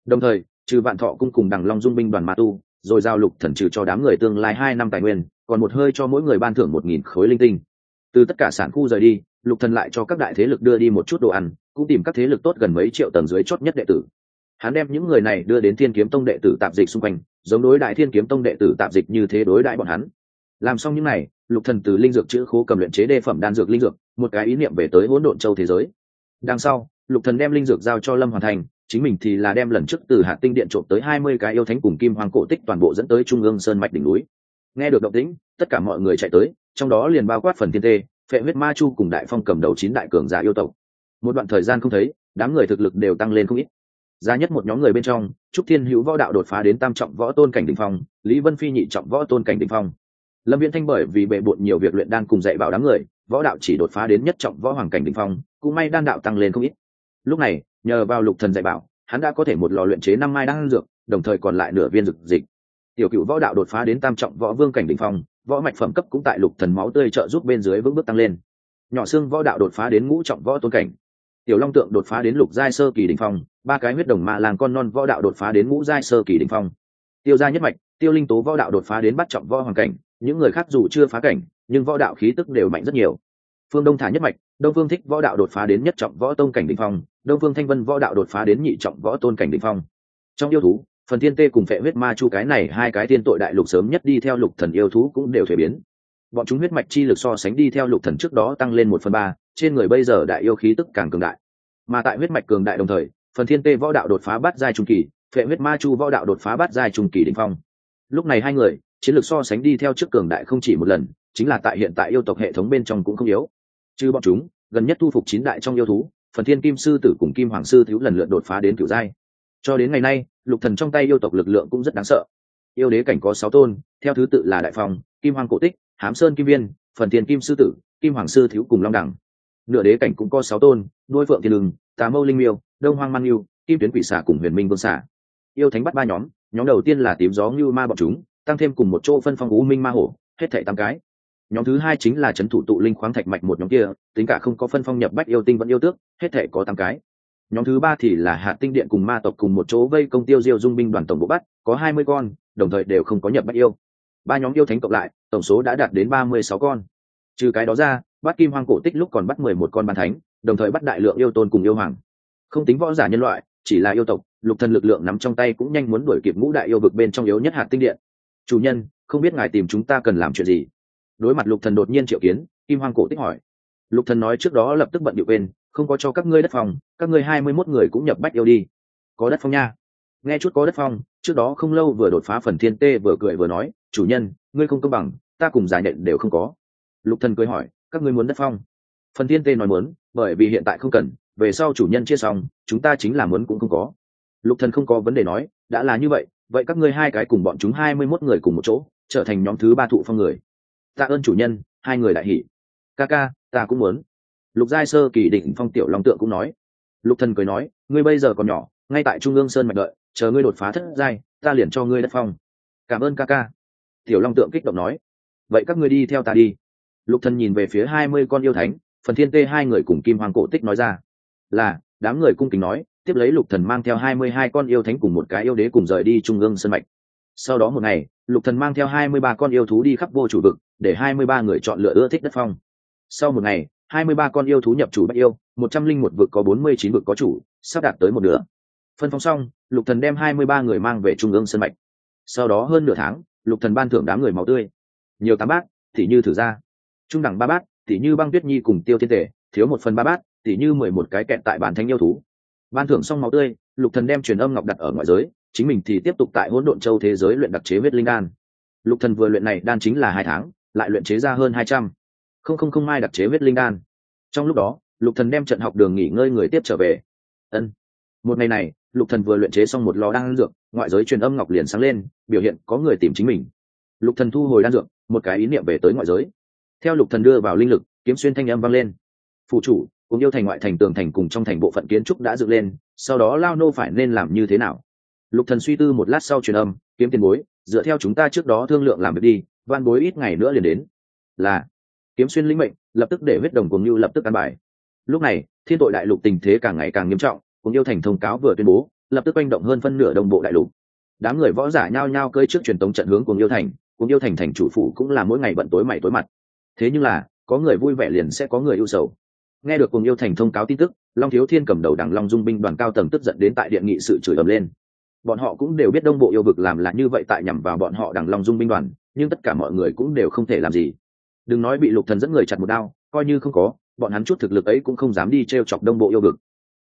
Đồng thời, trừ vạn thọ cung cùng đằng long dung binh đoàn ma tu, rồi giao lục thần trừ cho đám người tương lai hai năm tài nguyên, còn một hơi cho mỗi người ban thưởng một nghìn khối linh tinh. Từ tất cả sản khu rời đi, lục thần lại cho các đại thế lực đưa đi một chút đồ ăn cũng tìm các thế lực tốt gần mấy triệu tầng dưới chốt nhất đệ tử. Hắn đem những người này đưa đến thiên kiếm tông đệ tử tạp dịch xung quanh, giống đối đại thiên kiếm tông đệ tử tạp dịch như thế đối đại bọn hắn. Làm xong những này, lục thần từ linh dược chữ khố cầm luyện chế đê phẩm đan dược linh dược, một cái ý niệm về tới hỗn độn châu thế giới. Đằng sau, lục thần đem linh dược giao cho lâm hoàn thành, chính mình thì là đem lần trước từ hạt tinh điện trộm tới hai mươi cái yêu thánh cùng kim hoàng cổ tích toàn bộ dẫn tới trung ương sơn mạch đỉnh núi. Nghe được động tĩnh, tất cả mọi người chạy tới, trong đó liền bao quát phần thiên tê, phệ huyết ma chu cùng đại phong cầm đầu chín đại cường giả yêu tộc một đoạn thời gian không thấy, đám người thực lực đều tăng lên không ít. Giá nhất một nhóm người bên trong, trúc thiên hữu võ đạo đột phá đến tam trọng võ tôn cảnh đình phong, lý vân phi nhị trọng võ tôn cảnh đình phong. Lâm viễn thanh bởi vì bệ bộn nhiều việc luyện đan cùng dạy bảo đám người, võ đạo chỉ đột phá đến nhất trọng võ hoàng cảnh đình phong, cũng may đan đạo tăng lên không ít. Lúc này, nhờ vào lục thần dạy bảo, hắn đã có thể một lò luyện chế năm mai đan dược, đồng thời còn lại nửa viên dược dịch. Tiểu cựu võ đạo đột phá đến tam trọng võ vương cảnh đình phong, võ mạch phẩm cấp cũng tại lục thần máu tươi trợ giúp bên dưới vững bước tăng lên. Nhỏ xương võ đạo đột phá đến ngũ trọng võ tôn cảnh tiểu long tượng đột phá đến lục giai sơ kỳ đình phong, ba cái huyết đồng ma làng con non võ đạo đột phá đến ngũ giai sơ kỳ đình phong. Tiêu gia nhất mạch, tiêu linh tố võ đạo đột phá đến bắt trọng võ hoàng cảnh, những người khác dù chưa phá cảnh, nhưng võ đạo khí tức đều mạnh rất nhiều. Phương đông thả nhất mạch, đông phương thích võ đạo đột phá đến nhất trọng võ tôn cảnh đình phong, đông phương thanh vân võ đạo đột phá đến nhị trọng võ tôn cảnh đình phong. Trong yêu thú, phần thiên tê cùng phệ huyết ma chu cái này hai cái tiên tội đại lục sớm nhất đi theo lục thần yêu thú cũng đều thể biến bọn chúng huyết mạch chi lực so sánh đi theo lục thần trước đó tăng lên một phần ba, trên người bây giờ đại yêu khí tức càng cường đại. Mà tại huyết mạch cường đại đồng thời, phần thiên tê võ đạo đột phá bát giai trung kỳ, phệ huyết ma chu võ đạo đột phá bát giai trung kỳ đỉnh phong. Lúc này hai người, chiến lược so sánh đi theo trước cường đại không chỉ một lần, chính là tại hiện tại yêu tộc hệ thống bên trong cũng không yếu. Chứ bọn chúng, gần nhất thu phục chín đại trong yêu thú, phần thiên kim sư tử cùng kim hoàng sư thiếu lần lượt đột phá đến cửu giai. Cho đến ngày nay, lục thần trong tay yêu tộc lực lượng cũng rất đáng sợ. Yêu đế cảnh có sáu tôn, theo thứ tự là đại phong, kim hoàng cổ tích hám sơn kim viên, phần tiền kim sư tử, kim hoàng sư thiếu cùng long đẳng. Nửa đế cảnh cũng có sáu tôn nuôi phượng thiên lừng tà mâu linh miêu, đông hoang mang yêu kim tuyến quỷ xả cùng huyền minh vương xả yêu thánh bắt ba nhóm nhóm đầu tiên là tím gió như ma bọn chúng, tăng thêm cùng một chỗ phân phong u minh ma hổ, hết thảy tám cái. Nhóm thứ hai chính là c h ấ n thủ tụ linh khoáng thạch mạch một nhóm kia, tính cả không có phân phong nhập bách yêu tinh vẫn yêu tước, hết thảy có tám cái. Nhóm thứ ba thì là hạ tinh điện cùng ma tộc cùng một chỗ vây công tiêu diêu dung binh đoàn tổng bộ bắt, có hai mươi con, đồng thời đều không có nhập bách yêu ba nhóm yêu thánh cộng lại, tổng số đã đạt đến ba mươi sáu con. Trừ cái đó ra bắt kim hoang cổ tích lúc còn bắt mười một con bàn thánh, đồng thời bắt đại lượng yêu tôn cùng yêu hoàng. Không tính võ giả nhân loại, chỉ là yêu tộc, lục thần lực lượng nắm trong tay cũng nhanh muốn đuổi kịp ngũ đại yêu vực bên trong yếu nhất hạt tinh điện. Chủ nhân, không biết ngài tìm chúng ta cần làm chuyện gì? Đối mặt lục thần đột nhiên triệu kiến, kim hoang cổ tích hỏi. Lục thần nói trước đó lập tức bận điệu quên, không có cho các ngươi đất phòng các ngươi hai mươi mốt người cũng nhập bách yêu đi. Có đất phong nha. Nghe chút có đất phong, trước đó không lâu vừa đột phá phần thiên tê vừa cười vừa nói chủ nhân, ngươi không công bằng, ta cùng giải nện đều không có. Lục thần cười hỏi, các ngươi muốn đất phong? Phần thiên tê nói muốn, bởi vì hiện tại không cần, về sau chủ nhân chia xong, chúng ta chính là muốn cũng không có. Lục thần không có vấn đề nói, đã là như vậy vậy các ngươi hai cái cùng bọn chúng hai mươi 21 người cùng một chỗ, trở thành nhóm thứ ba thụ phong người. Tạ ơn chủ nhân, hai người đại hỉ. Ca ca, ta cũng muốn. Lục giai sơ kỳ định phong tiểu long tượng cũng nói. Lục thần cười nói, ngươi bây giờ còn nhỏ, ngay tại trung ương sơn mạch đợi, chờ ngươi đột phá thất giai, ta liền cho ngươi đất phong. Cảm ơn ca ca tiểu long tượng kích động nói, vậy các ngươi đi theo ta đi. Lục thần nhìn về phía hai mươi con yêu thánh, phần thiên tê hai người cùng kim hoàng cổ tích nói ra, là, đám người cung kính nói, tiếp lấy lục thần mang theo hai mươi hai con yêu thánh cùng một cái yêu đế cùng rời đi trung ương sân mạch. Sau đó một ngày, lục thần mang theo hai mươi ba con yêu thú đi khắp vô chủ vực, để hai mươi ba người chọn lựa ưa thích đất phong. Sau một ngày, hai mươi ba con yêu thú nhập chủ bách yêu, một trăm linh một vực có bốn mươi chín vực có chủ, sắp đạt tới một nửa. Phân phong xong, lục thần đem hai mươi ba người mang về trung ương sân mạch. Sau đó hơn nửa tháng lục thần ban thưởng đám người máu tươi. Nhiều tám bát, thì như thử ra. Trung đẳng ba bát tỉ như băng tuyết nhi cùng tiêu thiên tể, thiếu một phần ba bát tỉ như mười một cái kẹt tại bản thánh yêu thú. Ban thưởng xong máu tươi, lục thần đem truyền âm ngọc đặt ở ngoại giới, chính mình thì tiếp tục tại hỗn độn châu thế giới luyện đặc chế huyết linh đan. Lục thần vừa luyện này đan chính là hai tháng, lại luyện chế ra hơn hai trăm. Không không không mai đặc chế huyết linh đan. Trong lúc đó, lục thần đem trận học đường nghỉ ngơi người tiếp trở về. Ân một ngày này, lục thần vừa luyện chế xong một lò đan dược, ngoại giới truyền âm ngọc liền sáng lên, biểu hiện có người tìm chính mình. Lục thần thu hồi đan dược, một cái ý niệm về tới ngoại giới. Theo lục thần đưa vào linh lực, kiếm xuyên thanh âm vang lên. Phụ chủ cũng yêu thành ngoại thành tường thành cùng trong thành bộ phận kiến trúc đã dựng lên, sau đó lao nô phải nên làm như thế nào? Lục thần suy tư một lát sau truyền âm, kiếm tiền bối, dựa theo chúng ta trước đó thương lượng làm việc đi, van bối ít ngày nữa liền đến. Là. Kiếm xuyên lĩnh mệnh, lập tức để huyết đồng cùng lưu lập tức ăn bài. Lúc này, thiên tội đại lục tình thế càng ngày càng nghiêm trọng cùng yêu thành thông cáo vừa tuyên bố, lập tức oanh động hơn phân nửa đồng bộ đại lục. Đám người võ giả nhao nhao cơi trước truyền tống trận hướng cùng yêu thành, cùng yêu thành thành chủ phủ cũng là mỗi ngày bận tối mày tối mặt. Thế nhưng là, có người vui vẻ liền sẽ có người ưu sầu. Nghe được cùng yêu thành thông cáo tin tức, long thiếu thiên cầm đầu đảng long dung binh đoàn cao tầng tức giận đến tại điện nghị sự chửi ầm lên. Bọn họ cũng đều biết đông bộ yêu vực làm là như vậy tại nhằm vào bọn họ đảng long dung binh đoàn, nhưng tất cả mọi người cũng đều không thể làm gì. Đừng nói bị lục thần dẫn người chặt một đao, coi như không có, bọn hắn chút thực lực ấy cũng không dám đi t chọc đông bộ yêu vực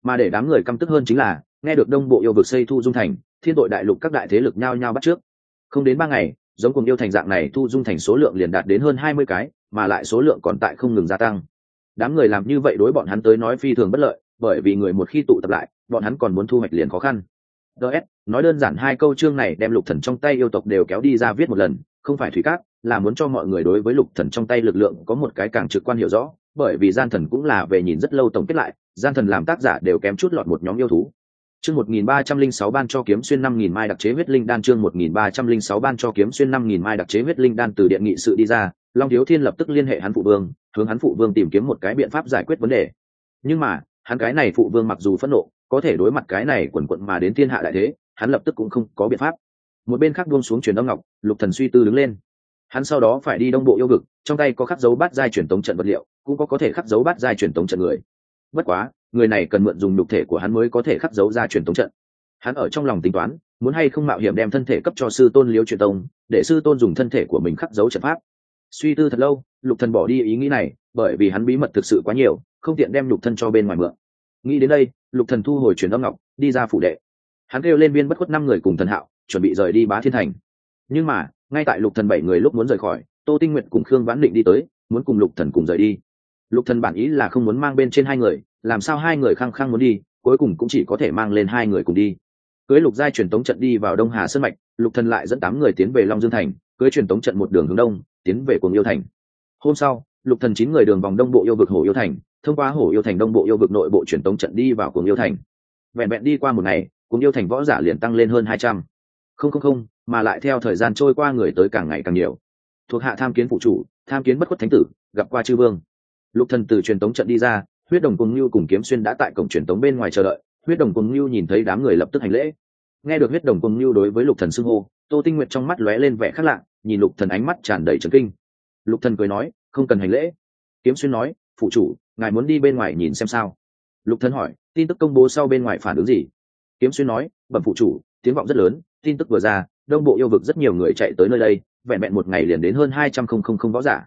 mà để đám người căm tức hơn chính là, nghe được đông bộ yêu vực xây thu dung thành, thiên tội đại lục các đại thế lực nhao nhao bắt trước. Không đến ba ngày, giống cùng yêu thành dạng này thu dung thành số lượng liền đạt đến hơn hai mươi cái, mà lại số lượng còn tại không ngừng gia tăng. Đám người làm như vậy đối bọn hắn tới nói phi thường bất lợi, bởi vì người một khi tụ tập lại, bọn hắn còn muốn thu hoạch liền khó khăn. Ts nói đơn giản hai câu chương này đem lục thần trong tay yêu tộc đều kéo đi ra viết một lần, không phải thủy cát, là muốn cho mọi người đối với lục thần trong tay lực lượng có một cái càng trực quan hiểu rõ, bởi vì gian thần cũng là về nhìn rất lâu tổng kết lại gian thần làm tác giả đều kém chút lọt một nhóm yêu thú. Chương một nghìn ba trăm linh sáu ban cho kiếm xuyên năm nghìn mai đặc chế huyết linh đan, chương một nghìn ba trăm linh sáu ban cho kiếm xuyên năm nghìn mai đặc chế huyết linh đan từ điện nghị sự đi ra, long thiếu thiên lập tức liên hệ hắn phụ vương, hướng hắn phụ vương tìm kiếm một cái biện pháp giải quyết vấn đề. Nhưng mà, hắn cái này phụ vương mặc dù phẫn nộ, có thể đối mặt cái này quần quận mà đến thiên hạ đại thế, hắn lập tức cũng không có biện pháp. Một bên khác buông xuống truyền âm ngọc, lục thần suy tư đứng lên. Hắn sau đó phải đi đông bộ yêu vực, trong tay có khắc dấu bát giai truyền tống trận vật liệu, cũng có có thể khắc dấu bát giai truyền tống trận người bất quá, người này cần mượn dùng nhục thể của hắn mới có thể khắc dấu ra truyền tống trận. Hắn ở trong lòng tính toán, muốn hay không mạo hiểm đem thân thể cấp cho sư tôn liêu truyền tông, để sư tôn dùng thân thể của mình khắc dấu trận pháp. Suy tư thật lâu, lục thần bỏ đi ý nghĩ này, bởi vì hắn bí mật thực sự quá nhiều, không tiện đem lục thân cho bên ngoài mượn. Nghĩ đến đây, lục thần thu hồi truyền âm ngọc, đi ra phủ đệ. Hắn kêu lên viên bất khuất năm người cùng thần hạo, chuẩn bị rời đi bá thiên thành. Nhưng mà, ngay tại lục thần bảy người lúc muốn rời khỏi, tô tinh nguyện cùng khương vãn định đi tới, muốn cùng lục thần cùng rời đi lục thần bản ý là không muốn mang bên trên hai người, làm sao hai người khăng khăng muốn đi, cuối cùng cũng chỉ có thể mang lên hai người cùng đi. Cưới lục giai truyền tống trận đi vào đông hà sơn mạch, lục thần lại dẫn tám người tiến về long dương thành, cưới truyền tống trận một đường hướng đông, tiến về cuồng yêu thành. Hôm sau, lục thần chín người đường vòng đông bộ yêu vực hổ yêu thành, thông qua hổ yêu thành đông bộ yêu vực nội bộ truyền tống trận đi vào cuồng yêu thành. Vẹn vẹn đi qua một ngày, cuồng yêu thành võ giả liền tăng lên hơn hai trăm. Không không không, mà lại theo thời gian trôi qua người tới càng ngày càng nhiều. Thuộc hạ tham kiến phụ chủ, tham kiến bất khuất thánh tử, gặp qua chư vương lục thần từ truyền tống trận đi ra, huyết đồng cùng lưu cùng kiếm xuyên đã tại cổng truyền tống bên ngoài chờ đợi. Huyết đồng cùng lưu nhìn thấy đám người lập tức hành lễ. Nghe được huyết đồng cùng lưu đối với lục thần xưng hô, tô tinh nguyệt trong mắt lóe lên vẻ khác lạ, nhìn lục thần ánh mắt tràn đầy trấn kinh. Lục thần cười nói, không cần hành lễ. Kiếm xuyên nói, phụ chủ, ngài muốn đi bên ngoài nhìn xem sao? Lục thần hỏi, tin tức công bố sau bên ngoài phản ứng gì? Kiếm xuyên nói, bẩm phụ chủ, tiếng vọng rất lớn, tin tức vừa ra, đông bộ yêu vực rất nhiều người chạy tới nơi đây, vẹn vẹn một ngày liền đến hơn hai trăm không không không võ giả.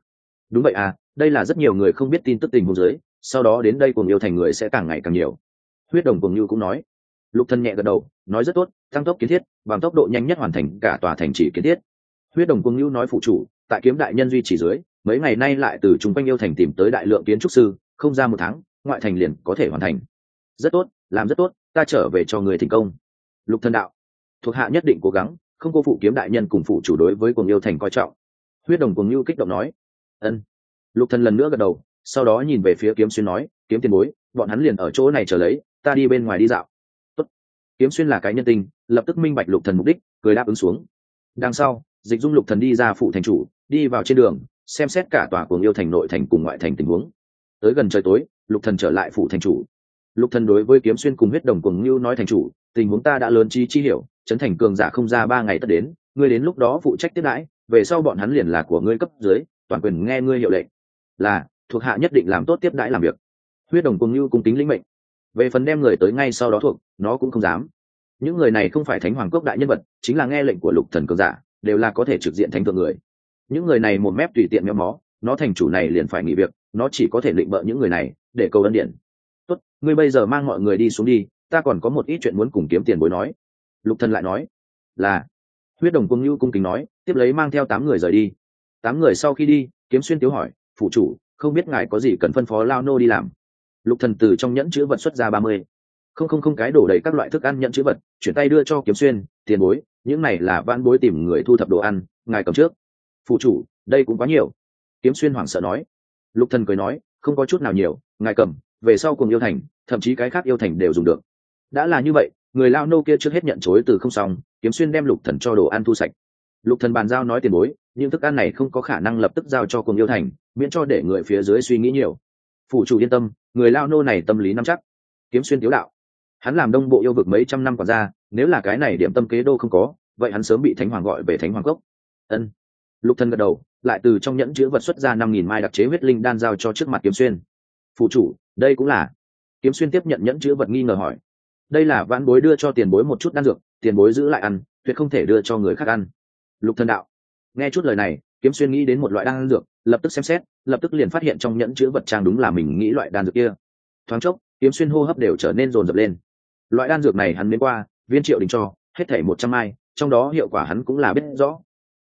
Đúng vậy à đây là rất nhiều người không biết tin tức tình huống dưới, sau đó đến đây cùng yêu thành người sẽ càng ngày càng nhiều. Huyết đồng cùng như cũng nói. Lục thân nhẹ gật đầu, nói rất tốt, tăng tốc kiến thiết, bằng tốc độ nhanh nhất hoàn thành cả tòa thành chỉ kiến thiết. Huyết đồng cùng như nói phụ chủ, tại kiếm đại nhân duy trì dưới, mấy ngày nay lại từ chung quanh yêu thành tìm tới đại lượng kiến trúc sư, không ra một tháng, ngoại thành liền có thể hoàn thành. Rất tốt, làm rất tốt, ta trở về cho người thành công. Lục thân đạo. Thuộc hạ nhất định cố gắng, không cô phụ kiếm đại nhân cùng phụ chủ đối với cuồng yêu thành coi trọng. Huyết đồng cuồng như kích động nói. Ân lục thần lần nữa gật đầu, sau đó nhìn về phía kiếm xuyên nói, kiếm tiền bối, bọn hắn liền ở chỗ này chờ lấy, ta đi bên ngoài đi dạo. Tốt. kiếm xuyên là cái nhân tình, lập tức minh bạch lục thần mục đích, cười đáp ứng xuống. Đằng sau, dịch dung lục thần đi ra phụ thành chủ, đi vào trên đường, xem xét cả tòa cuồng yêu thành nội thành cùng ngoại thành tình huống. Tới gần trời tối, lục thần trở lại phụ thành chủ. Lục thần đối với kiếm xuyên cùng huyết đồng cuồng yêu nói thành chủ, tình huống ta đã lớn trí chi hiểu chấn thành cường giả không ra ba ngày tất đến, ngươi đến lúc đó phụ trách tiếp đãi, về sau bọn hắn liền là của ngươi cấp dưới, toàn quyền nghe ngươi hiệu lệnh là, thuộc hạ nhất định làm tốt tiếp đãi làm việc. Huyết đồng cùng như cung kính lĩnh mệnh. Về phần đem người tới ngay sau đó thuộc, nó cũng không dám. Những người này không phải thánh hoàng cốc đại nhân vật, chính là nghe lệnh của lục thần cường giả, đều là có thể trực diện thánh thượng người. Những người này một mép tùy tiện méo mó, nó thành chủ này liền phải nghỉ việc, nó chỉ có thể định bợ những người này, để cầu ân điện. Tốt, ngươi bây giờ mang mọi người đi xuống đi, ta còn có một ít chuyện muốn cùng kiếm tiền bối nói. Lục thần lại nói, là. Huyết đồng cung như cung kính nói, tiếp lấy mang theo tám người rời đi. Tám người sau khi đi, kiếm xuyên tiếu hỏi phụ chủ, không biết ngài có gì cần phân phó lao nô đi làm. Lục thần từ trong nhẫn chữ vật xuất ra ba mươi. Không không không, cái đổ đầy các loại thức ăn nhẫn chữ vật, chuyển tay đưa cho kiếm xuyên, tiền bối, những này là van bối tìm người thu thập đồ ăn, ngài cầm trước. Phụ chủ, đây cũng quá nhiều. Kiếm xuyên hoảng sợ nói. Lục thần cười nói, không có chút nào nhiều, ngài cầm, về sau cùng yêu thành, thậm chí cái khác yêu thành đều dùng được. Đã là như vậy, người lao nô kia trước hết nhận chối từ không xong, kiếm xuyên đem lục thần cho đồ ăn thu sạch lục thần bàn giao nói tiền bối, những thức ăn này không có khả năng lập tức giao cho cùng yêu thành, miễn cho để người phía dưới suy nghĩ nhiều. Phụ chủ yên tâm, người lao nô này tâm lý nắm chắc. Kiếm xuyên tiếu đạo. Hắn làm đông bộ yêu vực mấy trăm năm còn ra, nếu là cái này điểm tâm kế đô không có, vậy hắn sớm bị thánh hoàng gọi về thánh hoàng cốc. Ân. Lục thần gật đầu, lại từ trong nhẫn chứa vật xuất ra năm nghìn mai đặc chế huyết linh đan giao cho trước mặt kiếm xuyên. Phụ chủ, đây cũng là. Kiếm xuyên tiếp nhận nhẫn chứa vật nghi ngờ hỏi. Đây là vãn bối đưa cho tiền bối một chút đan dược, tiền bối giữ lại ăn, tuyệt không thể đưa cho người khác ăn lục thần đạo. Nghe chút lời này, kiếm xuyên nghĩ đến một loại đan dược, lập tức xem xét, lập tức liền phát hiện trong nhẫn chứa vật trang đúng là mình nghĩ loại đan dược kia. Thoáng chốc, kiếm xuyên hô hấp đều trở nên rồn rập lên. Loại đan dược này hắn đến qua, viên triệu đình cho, hết thảy một trăm mai, trong đó hiệu quả hắn cũng là biết rõ.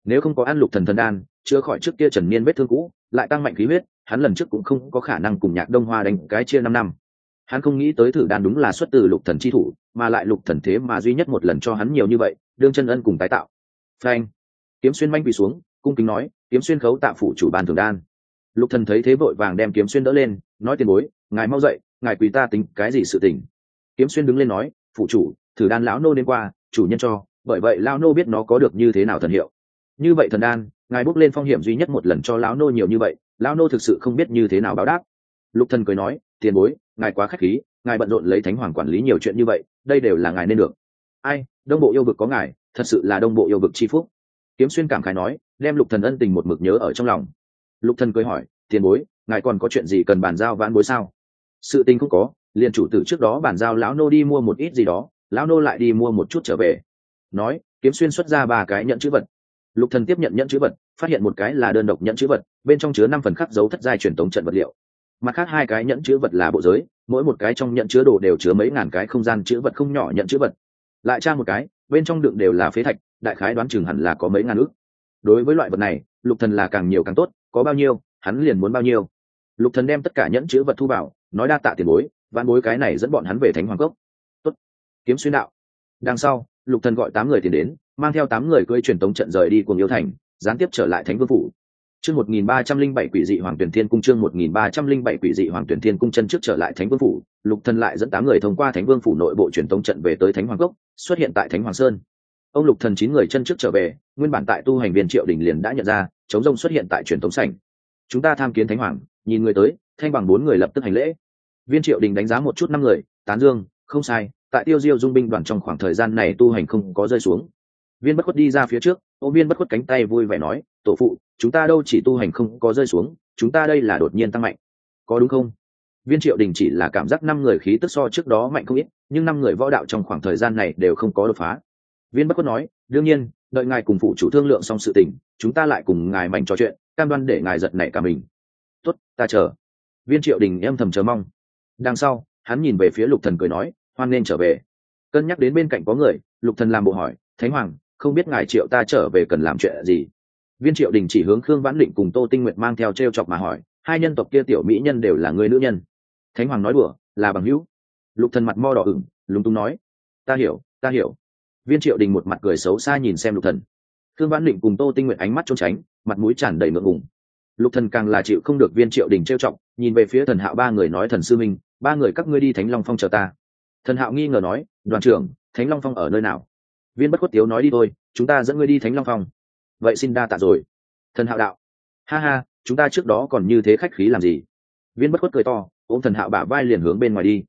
Nếu không có ăn lục thần thần đan chữa khỏi trước kia trần niên vết thương cũ, lại tăng mạnh khí huyết, hắn lần trước cũng không có khả năng cùng nhạc đông hoa đánh cái chia năm năm. Hắn không nghĩ tới thử đan đúng là xuất từ lục thần chi thủ, mà lại lục thần thế mà duy nhất một lần cho hắn nhiều như vậy, đương chân ân cùng tái tạo. Phanh! Kiếm xuyên manh quỳ xuống, cung kính nói, kiếm xuyên khấu tạ phủ chủ bàn thường đan. Lục thần thấy thế vội vàng đem kiếm xuyên đỡ lên, nói tiền bối, ngài mau dậy, ngài quỳ ta tính cái gì sự tình? Kiếm xuyên đứng lên nói phụ chủ, thử đan lão nô đêm qua, chủ nhân cho, bởi vậy lão nô biết nó có được như thế nào thần hiệu. Như vậy thần đan, ngài bước lên phong hiểm duy nhất một lần cho lão nô nhiều như vậy, lão nô thực sự không biết như thế nào báo đáp. Lục thần cười nói, tiền bối, ngài quá khách khí, ngài bận rộn lấy thánh hoàng quản lý nhiều chuyện như vậy, đây đều là ngài nên được. Ai, đông bộ yêu vực có ngài, thật sự là đông bộ yêu vực chi phúc kiếm xuyên cảm khái nói, đem lục thần ân tình một mực nhớ ở trong lòng. Lục thần cười hỏi, tiền bối, ngài còn có chuyện gì cần bàn giao vãn bối sao? Sự tình không có, liền chủ tử trước đó bàn giao lão nô đi mua một ít gì đó, lão nô lại đi mua một chút trở về. Nói, kiếm xuyên xuất ra ba cái nhận chữ vật. Lục thần tiếp nhận nhận chữ vật, phát hiện một cái là đơn độc nhận chữ vật, bên trong chứa năm phần khắc dấu thất giai truyền tống trận vật liệu. Mặt khác hai cái nhận chữ vật là bộ giới, mỗi một cái trong nhận chứa đồ đều chứa mấy ngàn cái không gian chữ vật không nhỏ nhận chữ vật. Lại tra một cái, bên trong đựng đều là phế thạch đại khái đoán chừng hẳn là có mấy ngàn ước. Đối với loại vật này, lục thần là càng nhiều càng tốt, có bao nhiêu, hắn liền muốn bao nhiêu. Lục thần đem tất cả nhẫn chữ vật thu vào, nói đa tạ tiền bối vạn bối cái này dẫn bọn hắn về thánh hoàng cốc. Tốt. Kiếm xuyên đạo. Đằng sau, lục thần gọi tám người tiền đến, mang theo tám người cưỡi truyền tống trận rời đi cùng yêu thành, gián tiếp trở lại thánh vương phủ. Chương một nghìn ba trăm linh bảy quỷ dị hoàng tuyển thiên cung, chương một nghìn ba trăm linh bảy quỷ dị hoàng tuyển thiên cung chân trước trở lại thánh vương phủ, lục thần lại dẫn tám người thông qua thánh vương phủ nội bộ truyền tống trận về tới thánh hoàng cốc, xuất hiện tại thánh hoàng sơn ông lục thần chín người chân trước trở về, nguyên bản tại tu hành viên triệu đình liền đã nhận ra, chống rông xuất hiện tại truyền thống sảnh. Chúng ta tham kiến thánh hoàng, nhìn người tới, thanh bằng bốn người lập tức hành lễ. Viên triệu đình đánh giá một chút năm người, tán dương, không sai, tại tiêu diêu dung binh đoàn trong khoảng thời gian này tu hành không có rơi xuống. Viên bất khuất đi ra phía trước, ô viên bất khuất cánh tay vui vẻ nói, tổ phụ, chúng ta đâu chỉ tu hành không có rơi xuống, chúng ta đây là đột nhiên tăng mạnh. Có đúng không? Viên triệu đình chỉ là cảm giác năm người khí tức so trước đó mạnh không ít, nhưng năm người võ đạo trong khoảng thời gian này đều không có đột phá viên bắc quất nói, đương nhiên, đợi ngài cùng phụ chủ thương lượng xong sự tình, chúng ta lại cùng ngài mạnh trò chuyện, cam đoan để ngài giật nảy cả mình. Tốt, ta chờ. Viên triệu đình em thầm chờ mong. Đằng sau, hắn nhìn về phía lục thần cười nói, hoan nên trở về. Cân nhắc đến bên cạnh có người, lục thần làm bộ hỏi, thánh hoàng, không biết ngài triệu ta trở về cần làm chuyện gì? Viên triệu đình chỉ hướng khương vãn định cùng tô tinh nguyệt mang theo t r e o chọc mà hỏi, hai nhân tộc kia tiểu mỹ nhân đều là người nữ nhân? Thánh hoàng nói đùa, là bằng hữu. Lục thần mặt mo đỏ ửng, lúng túng nói, ta hiểu ta hiểu viên triệu đình một mặt cười xấu xa nhìn xem lục thần. Thương vãn định cùng tô tinh nguyệt ánh mắt trốn tránh, mặt mũi tràn đầy ngượng ngùng. Lục thần càng là chịu không được viên triệu đình trêu chọc, nhìn về phía thần hạo ba người nói, thần sư minh, ba người các ngươi đi thánh long phong chờ ta. Thần hạo nghi ngờ nói, đoàn trưởng, thánh long phong ở nơi nào? Viên bất khuất tiếu nói, đi thôi, chúng ta dẫn ngươi đi thánh long phong. Vậy xin đa tạ rồi. Thần hạo đạo, ha ha, chúng ta trước đó còn như thế khách khí làm gì? Viên bất khuất cười to, ôm thần hạo bả vai liền hướng bên ngoài đi.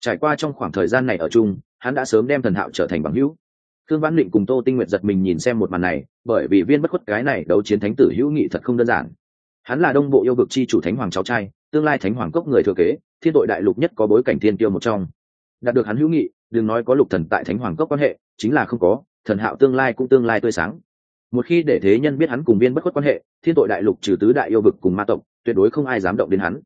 Trải qua trong khoảng thời gian này ở chung, hắn đã sớm đem thần hạo trở thành bằng hữu khương vãn định cùng tô tinh nguyện giật mình nhìn xem một màn này, bởi vì viên bất khuất cái này đấu chiến thánh tử hữu nghị thật không đơn giản. Hắn là đông bộ yêu vực chi chủ thánh hoàng cháu trai, tương lai thánh hoàng cốc người thừa kế, thiên Tội đại lục nhất có bối cảnh thiên tiêu một trong. Đạt được hắn hữu nghị, đừng nói có lục thần tại thánh hoàng cốc quan hệ, chính là không có, thần hạo tương lai cũng tương lai tươi sáng. Một khi để thế nhân biết hắn cùng viên bất khuất quan hệ, thiên tội đại lục trừ tứ đại yêu vực cùng ma tộc, tuyệt đối không ai dám động đến hắn.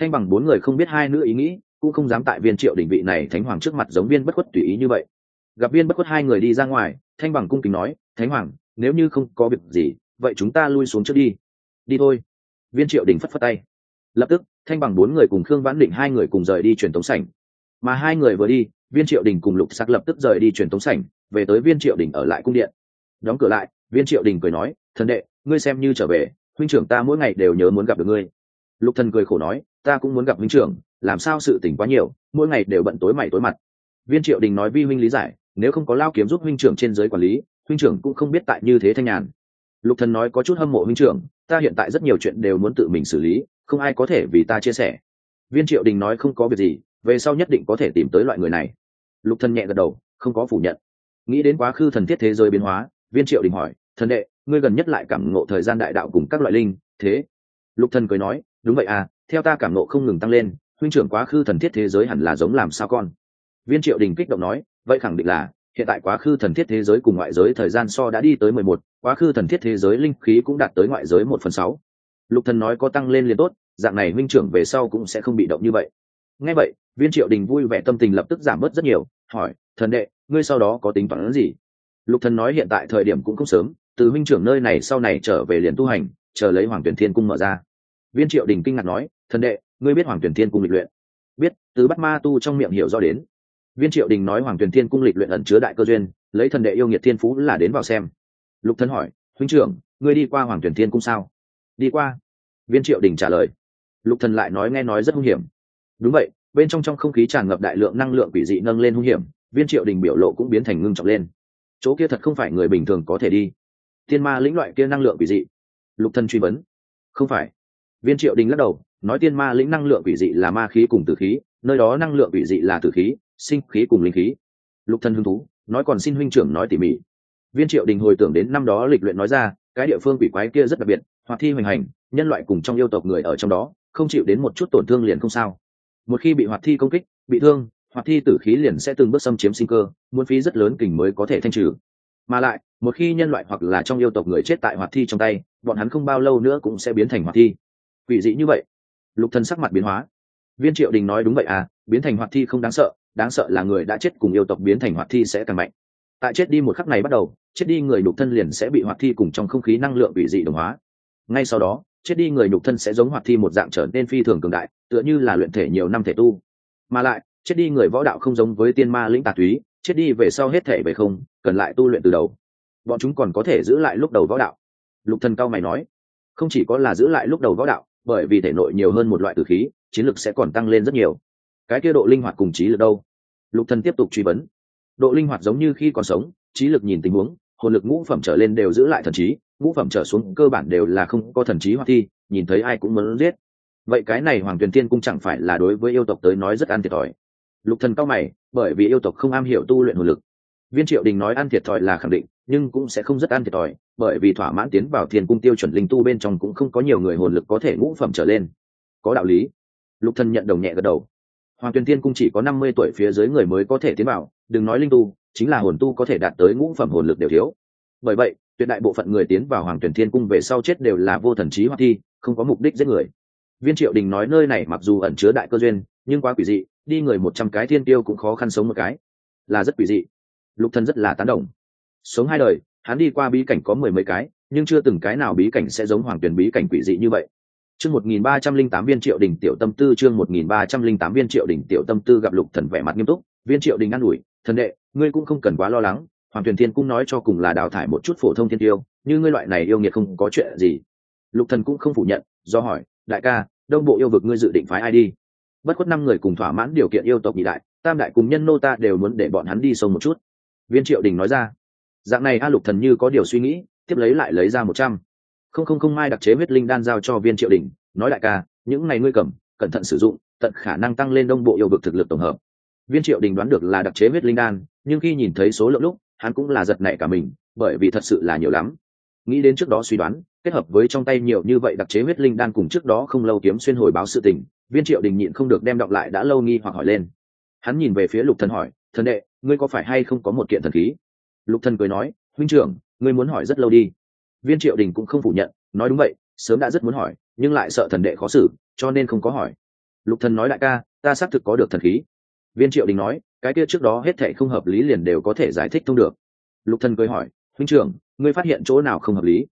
Thanh bằng bốn người không biết hai nữ ý nghĩ, cũng không dám tại viên triệu đỉnh vị này thánh hoàng trước mặt giống viên bất khuất tùy ý như vậy gặp viên bất khuất hai người đi ra ngoài, thanh bằng cung kính nói, thánh hoàng, nếu như không có việc gì, vậy chúng ta lui xuống trước đi. Đi thôi. Viên triệu đình phất phất tay. Lập tức, thanh bằng bốn người cùng khương vãn định hai người cùng rời đi truyền tống sảnh. Mà hai người vừa đi, viên triệu đình cùng lục sắc lập tức rời đi truyền tống sảnh, về tới viên triệu đình ở lại cung điện. Đóng cửa lại, viên triệu đình cười nói, thần đệ, ngươi xem như trở về, huynh trưởng ta mỗi ngày đều nhớ muốn gặp được ngươi. Lục thần cười khổ nói, ta cũng muốn gặp huynh trưởng, làm sao sự tình quá nhiều, mỗi ngày đều bận tối mày tối mặt. Viên triệu đình nói vi huynh lý giải nếu không có lao kiếm giúp huynh trưởng trên giới quản lý, huynh trưởng cũng không biết tại như thế thanh nhàn. Lục thần nói có chút hâm mộ huynh trưởng, ta hiện tại rất nhiều chuyện đều muốn tự mình xử lý, không ai có thể vì ta chia sẻ. Viên triệu đình nói không có việc gì, về sau nhất định có thể tìm tới loại người này. Lục thần nhẹ gật đầu, không có phủ nhận. Nghĩ đến quá khứ thần thiết thế giới biến hóa, viên triệu đình hỏi, thần đệ, ngươi gần nhất lại cảm ngộ thời gian đại đạo cùng các loại linh, thế? Lục thần cười nói, đúng vậy à theo ta cảm ngộ không ngừng tăng lên, huynh trưởng quá khứ thần thiết thế giới hẳn là giống làm sao con? Viên triệu đình kích động nói vậy khẳng định là, hiện tại quá khứ thần thiết thế giới cùng ngoại giới thời gian so đã đi tới mười một, quá khứ thần thiết thế giới linh khí cũng đạt tới ngoại giới một phần sáu. Lục thần nói có tăng lên liền tốt, dạng này huynh trưởng về sau cũng sẽ không bị động như vậy. Ngay vậy, viên triệu đình vui vẻ tâm tình lập tức giảm bớt rất nhiều, hỏi, thần đệ, ngươi sau đó có tính toán gì? Lục thần nói hiện tại thời điểm cũng không sớm, từ huynh trưởng nơi này sau này trở về liền tu hành, chờ lấy hoàng tuyển thiên cung mở ra. Viên triệu đình kinh ngạc nói, thần đệ, ngươi biết hoàng tuyển thiên cung lịch luyện? Biết, từ bắt ma tu trong miệng hiểu do đến viên triệu đình nói hoàng tuyền thiên cung lịch luyện ẩn chứa đại cơ duyên, lấy thần đệ yêu nghiệt thiên phú là đến vào xem. Lục thần hỏi, huynh trưởng, ngươi đi qua hoàng tuyền thiên cung sao? Đi qua. Viên triệu đình trả lời. Lục thần lại nói nghe nói rất hung hiểm. Đúng vậy, bên trong trong không khí tràn ngập đại lượng năng lượng quỷ dị nâng lên hung hiểm, viên triệu đình biểu lộ cũng biến thành ngưng trọng lên. Chỗ kia thật không phải người bình thường có thể đi. Thiên ma lĩnh loại kia năng lượng quỷ dị. Lục thần truy vấn. Không phải. Viên triệu đình lắc đầu nói tiên ma lĩnh năng lượng quỷ dị là ma khí cùng tử khí, nơi đó năng lượng quỷ dị là tử khí, sinh khí cùng linh khí. Lục thân hứng thú, nói còn xin huynh trưởng nói tỉ mỉ. Viên triệu đình hồi tưởng đến năm đó lịch luyện nói ra, cái địa phương quỷ quái kia rất đặc biệt hoặc thi hoành hành, nhân loại cùng trong yêu tộc người ở trong đó, không chịu đến một chút tổn thương liền không sao. Một khi bị hoạt thi công kích, bị thương, hoạt thi tử khí liền sẽ từng bước xâm chiếm sinh cơ, muốn phí rất lớn kình mới có thể thanh trừ. Mà lại, một khi nhân loại hoặc là trong yêu tộc người chết tại hoạt thi trong tay, bọn hắn không bao lâu nữa cũng sẽ biến thành hoạt thi. Quỷ dị như vậy lục thần sắc mặt biến hóa. Viên triệu đình nói đúng vậy à biến thành hoạt thi không đáng sợ đáng sợ là người đã chết cùng yêu tộc biến thành hoạt thi sẽ càng mạnh. Tại chết đi một khắc này bắt đầu, chết đi người nhục thân liền sẽ bị hoạt thi cùng trong không khí năng lượng bị dị đồng hóa. Ngay sau đó, chết đi người nhục thân sẽ giống hoạt thi một dạng trở nên phi thường cường đại, tựa như là luyện thể nhiều năm thể tu. Mà lại, chết đi người võ đạo không giống với tiên ma lĩnh tà túy, chết đi về sau hết thể về không, cần lại tu luyện từ đầu. Bọn chúng còn có thể giữ lại lúc đầu võ đạo. Lục thần cao mày nói, không chỉ có là giữ lại lúc đầu võ đạo bởi vì thể nội nhiều hơn một loại tử khí, chiến lực sẽ còn tăng lên rất nhiều. Cái kia độ linh hoạt cùng trí lực đâu? Lục thần tiếp tục truy vấn. Độ linh hoạt giống như khi còn sống, trí lực nhìn tình huống, hồn lực ngũ phẩm trở lên đều giữ lại thần trí, ngũ phẩm trở xuống cơ bản đều là không có thần trí hoặc thi, nhìn thấy ai cũng muốn giết. Vậy cái này hoàng tuyền tiên cung chẳng phải là đối với yêu tộc tới nói rất ăn thiệt thòi? Lục thần cao mày, bởi vì yêu tộc không am hiểu tu luyện hồn lực. Viên triệu đình nói ăn thiệt thòi là khẳng định, nhưng cũng sẽ không rất ăn thiệt thòi bởi vì thỏa mãn tiến vào thiên cung tiêu chuẩn linh tu bên trong cũng không có nhiều người hồn lực có thể ngũ phẩm trở lên. Có đạo lý. Lục thần nhận đồng nhẹ gật đầu. Hoàng tuyền thiên cung chỉ có năm mươi tuổi phía dưới người mới có thể tiến vào, đừng nói linh tu, chính là hồn tu có thể đạt tới ngũ phẩm hồn lực đều thiếu. Bởi vậy, tuyệt đại bộ phận người tiến vào hoàng tuyển thiên cung về sau chết đều là vô thần trí hoặc thi, không có mục đích giết người. Viên triệu đình nói nơi này mặc dù ẩn chứa đại cơ duyên, nhưng quá quỷ dị, đi người một trăm cái thiên tiêu cũng khó khăn sống một cái. Là rất quỷ dị. Lục thân rất là tán đồng. Sống hai đời hắn đi qua bí cảnh có mười mấy cái, nhưng chưa từng cái nào bí cảnh sẽ giống hoàng tuyển bí cảnh quỷ dị như vậy. Chương một nghìn ba trăm linh tám viên triệu đình tiểu tâm tư, chương một nghìn ba trăm linh tám viên triệu đình tiểu tâm tư gặp lục thần vẻ mặt nghiêm túc. Viên triệu đình an ủi, thần đệ, ngươi cũng không cần quá lo lắng, hoàng tuyển thiên cũng nói cho cùng là đào thải một chút phổ thông thiên tiêu, như ngươi loại này yêu nghiệt không có chuyện gì. Lục thần cũng không phủ nhận, do hỏi, đại ca, đông bộ yêu vực ngươi dự định phái ai đi? Bất khuất năm người cùng thỏa mãn điều kiện yêu tộc nhị đại, tam đại cùng nhân nô ta đều muốn để bọn hắn đi sâu một chút. Viên triệu đình nói ra dạng này a lục thần như có điều suy nghĩ, tiếp lấy lại lấy ra một trăm. Không không không, mai đặc chế huyết linh đan giao cho viên triệu đình nói đại ca, những này ngươi cầm, cẩn thận sử dụng, tận khả năng tăng lên đông bộ yêu vực thực lực tổng hợp. Viên triệu đình đoán được là đặc chế huyết linh đan, nhưng khi nhìn thấy số lượng lúc, hắn cũng là giật nảy cả mình, bởi vì thật sự là nhiều lắm. Nghĩ đến trước đó suy đoán, kết hợp với trong tay nhiều như vậy đặc chế huyết linh đan cùng trước đó không lâu kiếm xuyên hồi báo sự tình, viên triệu đình nhịn không được đem đọc lại đã lâu nghi hoặc hỏi lên. Hắn nhìn về phía lục thần hỏi, thần đệ, ngươi có phải hay không có một kiện thần khí? Lục thần cười nói, huynh trưởng, ngươi muốn hỏi rất lâu đi. Viên triệu đình cũng không phủ nhận, nói đúng vậy, sớm đã rất muốn hỏi, nhưng lại sợ thần đệ khó xử, cho nên không có hỏi. Lục thần nói đại ca, ta xác thực có được thần khí. Viên triệu đình nói, cái kia trước đó hết thảy không hợp lý liền đều có thể giải thích thông được. Lục thần cười hỏi, huynh trưởng, ngươi phát hiện chỗ nào không hợp lý?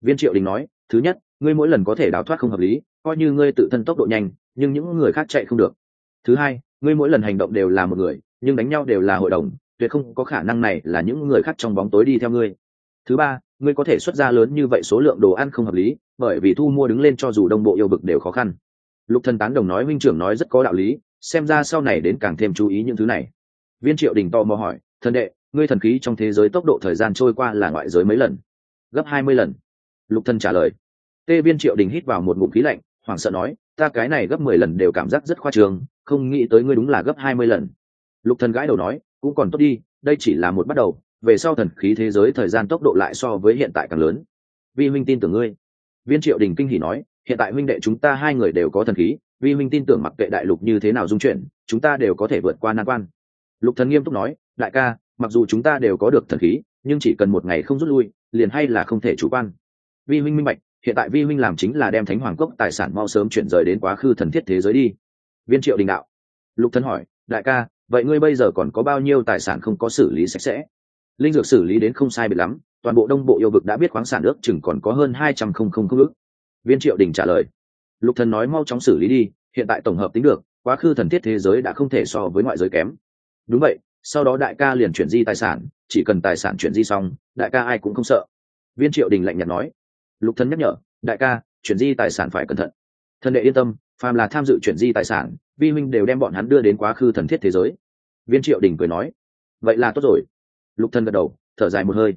Viên triệu đình nói, thứ nhất, ngươi mỗi lần có thể đào thoát không hợp lý, coi như ngươi tự thân tốc độ nhanh, nhưng những người khác chạy không được. Thứ hai, ngươi mỗi lần hành động đều là một người, nhưng đánh nhau đều là hội đồng tuyệt không có khả năng này là những người khác trong bóng tối đi theo ngươi. Thứ ba, ngươi có thể xuất ra lớn như vậy số lượng đồ ăn không hợp lý, bởi vì thu mua đứng lên cho dù đông bộ yêu vực đều khó khăn. Lục thần tán đồng nói, huynh trưởng nói rất có đạo lý, xem ra sau này đến càng thêm chú ý những thứ này. Viên triệu đình to mò hỏi, thần đệ, ngươi thần khí trong thế giới tốc độ thời gian trôi qua là ngoại giới mấy lần? Gấp hai mươi lần. Lục thần trả lời. Tê viên triệu đình hít vào một ngụm khí lạnh, hoảng sợ nói, ta cái này gấp mười lần đều cảm giác rất khoa trương, không nghĩ tới ngươi đúng là gấp hai mươi lần. Lục thần gãi đầu nói cũng còn tốt đi, đây chỉ là một bắt đầu, về sau thần khí thế giới thời gian tốc độ lại so với hiện tại càng lớn. Vi huynh tin tưởng ngươi. Viên triệu đình kinh hỉ nói, hiện tại huynh đệ chúng ta hai người đều có thần khí, vi huynh tin tưởng mặc kệ đại lục như thế nào dung chuyển, chúng ta đều có thể vượt qua nan quan. Lục thần nghiêm túc nói, đại ca, mặc dù chúng ta đều có được thần khí, nhưng chỉ cần một ngày không rút lui, liền hay là không thể chủ quan. Vi huynh minh bạch, hiện tại vi huynh làm chính là đem thánh hoàng cốc tài sản mau sớm chuyển rời đến quá khứ thần thiết thế giới đi. Viên triệu đình đạo. Lục thần hỏi, đại ca vậy ngươi bây giờ còn có bao nhiêu tài sản không có xử lý sạch sẽ? Linh dược xử lý đến không sai biệt lắm, toàn bộ đông bộ yêu vực đã biết khoáng sản ước chừng còn có hơn hai trăm không không không ước. Viên triệu đình trả lời, lục thần nói mau chóng xử lý đi, hiện tại tổng hợp tính được, quá khứ thần thiết thế giới đã không thể so với ngoại giới kém. Đúng vậy, sau đó đại ca liền chuyển di tài sản, chỉ cần tài sản chuyển di xong, đại ca ai cũng không sợ. Viên triệu đình lạnh nhạt nói. Lục thần nhắc nhở, đại ca, chuyển di tài sản phải cẩn thận. Thần đệ yên tâm, phàm là tham dự chuyển di tài sản vi minh đều đem bọn hắn đưa đến quá khứ thần thiết thế giới. Viên triệu đình cười nói, vậy là tốt rồi. Lục thần gật đầu, thở dài một hơi.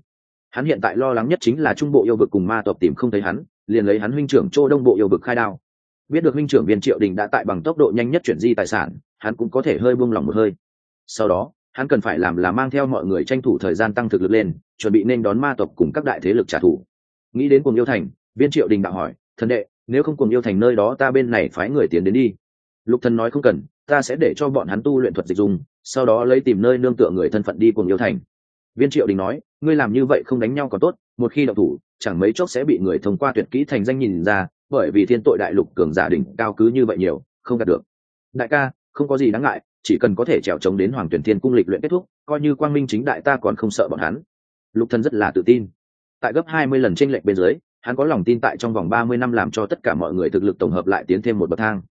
Hắn hiện tại lo lắng nhất chính là trung bộ yêu vực cùng ma tộc tìm không thấy hắn, liền lấy hắn huynh trưởng châu đông bộ yêu vực khai đao. Biết được huynh trưởng viên triệu đình đã tại bằng tốc độ nhanh nhất chuyển di tài sản, hắn cũng có thể hơi buông lòng một hơi. Sau đó, hắn cần phải làm là mang theo mọi người tranh thủ thời gian tăng thực lực lên, chuẩn bị nên đón ma tộc cùng các đại thế lực trả thù. Nghĩ đến cùng yêu thành, viên triệu đình đạo hỏi, thần đệ, nếu không cùng yêu thành nơi đó ta bên này phái người tiến đến đi lục thần nói không cần, ta sẽ để cho bọn hắn tu luyện thuật dịch dùng sau đó lấy tìm nơi nương tựa người thân phận đi cùng yêu thành. Viên triệu đình nói, ngươi làm như vậy không đánh nhau còn tốt, một khi động thủ, chẳng mấy chốc sẽ bị người thông qua tuyệt kỹ thành danh nhìn ra, bởi vì thiên tội đại lục cường giả đỉnh cao cứ như vậy nhiều, không đạt được. Đại ca, không có gì đáng ngại, chỉ cần có thể trèo trống đến hoàng tuyển thiên cung lịch luyện kết thúc, coi như quang minh chính đại ta còn không sợ bọn hắn. Lục thần rất là tự tin. Tại gấp hai mươi lần tranh lệch bên dưới, hắn có lòng tin tại trong vòng ba mươi năm làm cho tất cả mọi người thực lực tổng hợp lại tiến thêm một bậc thang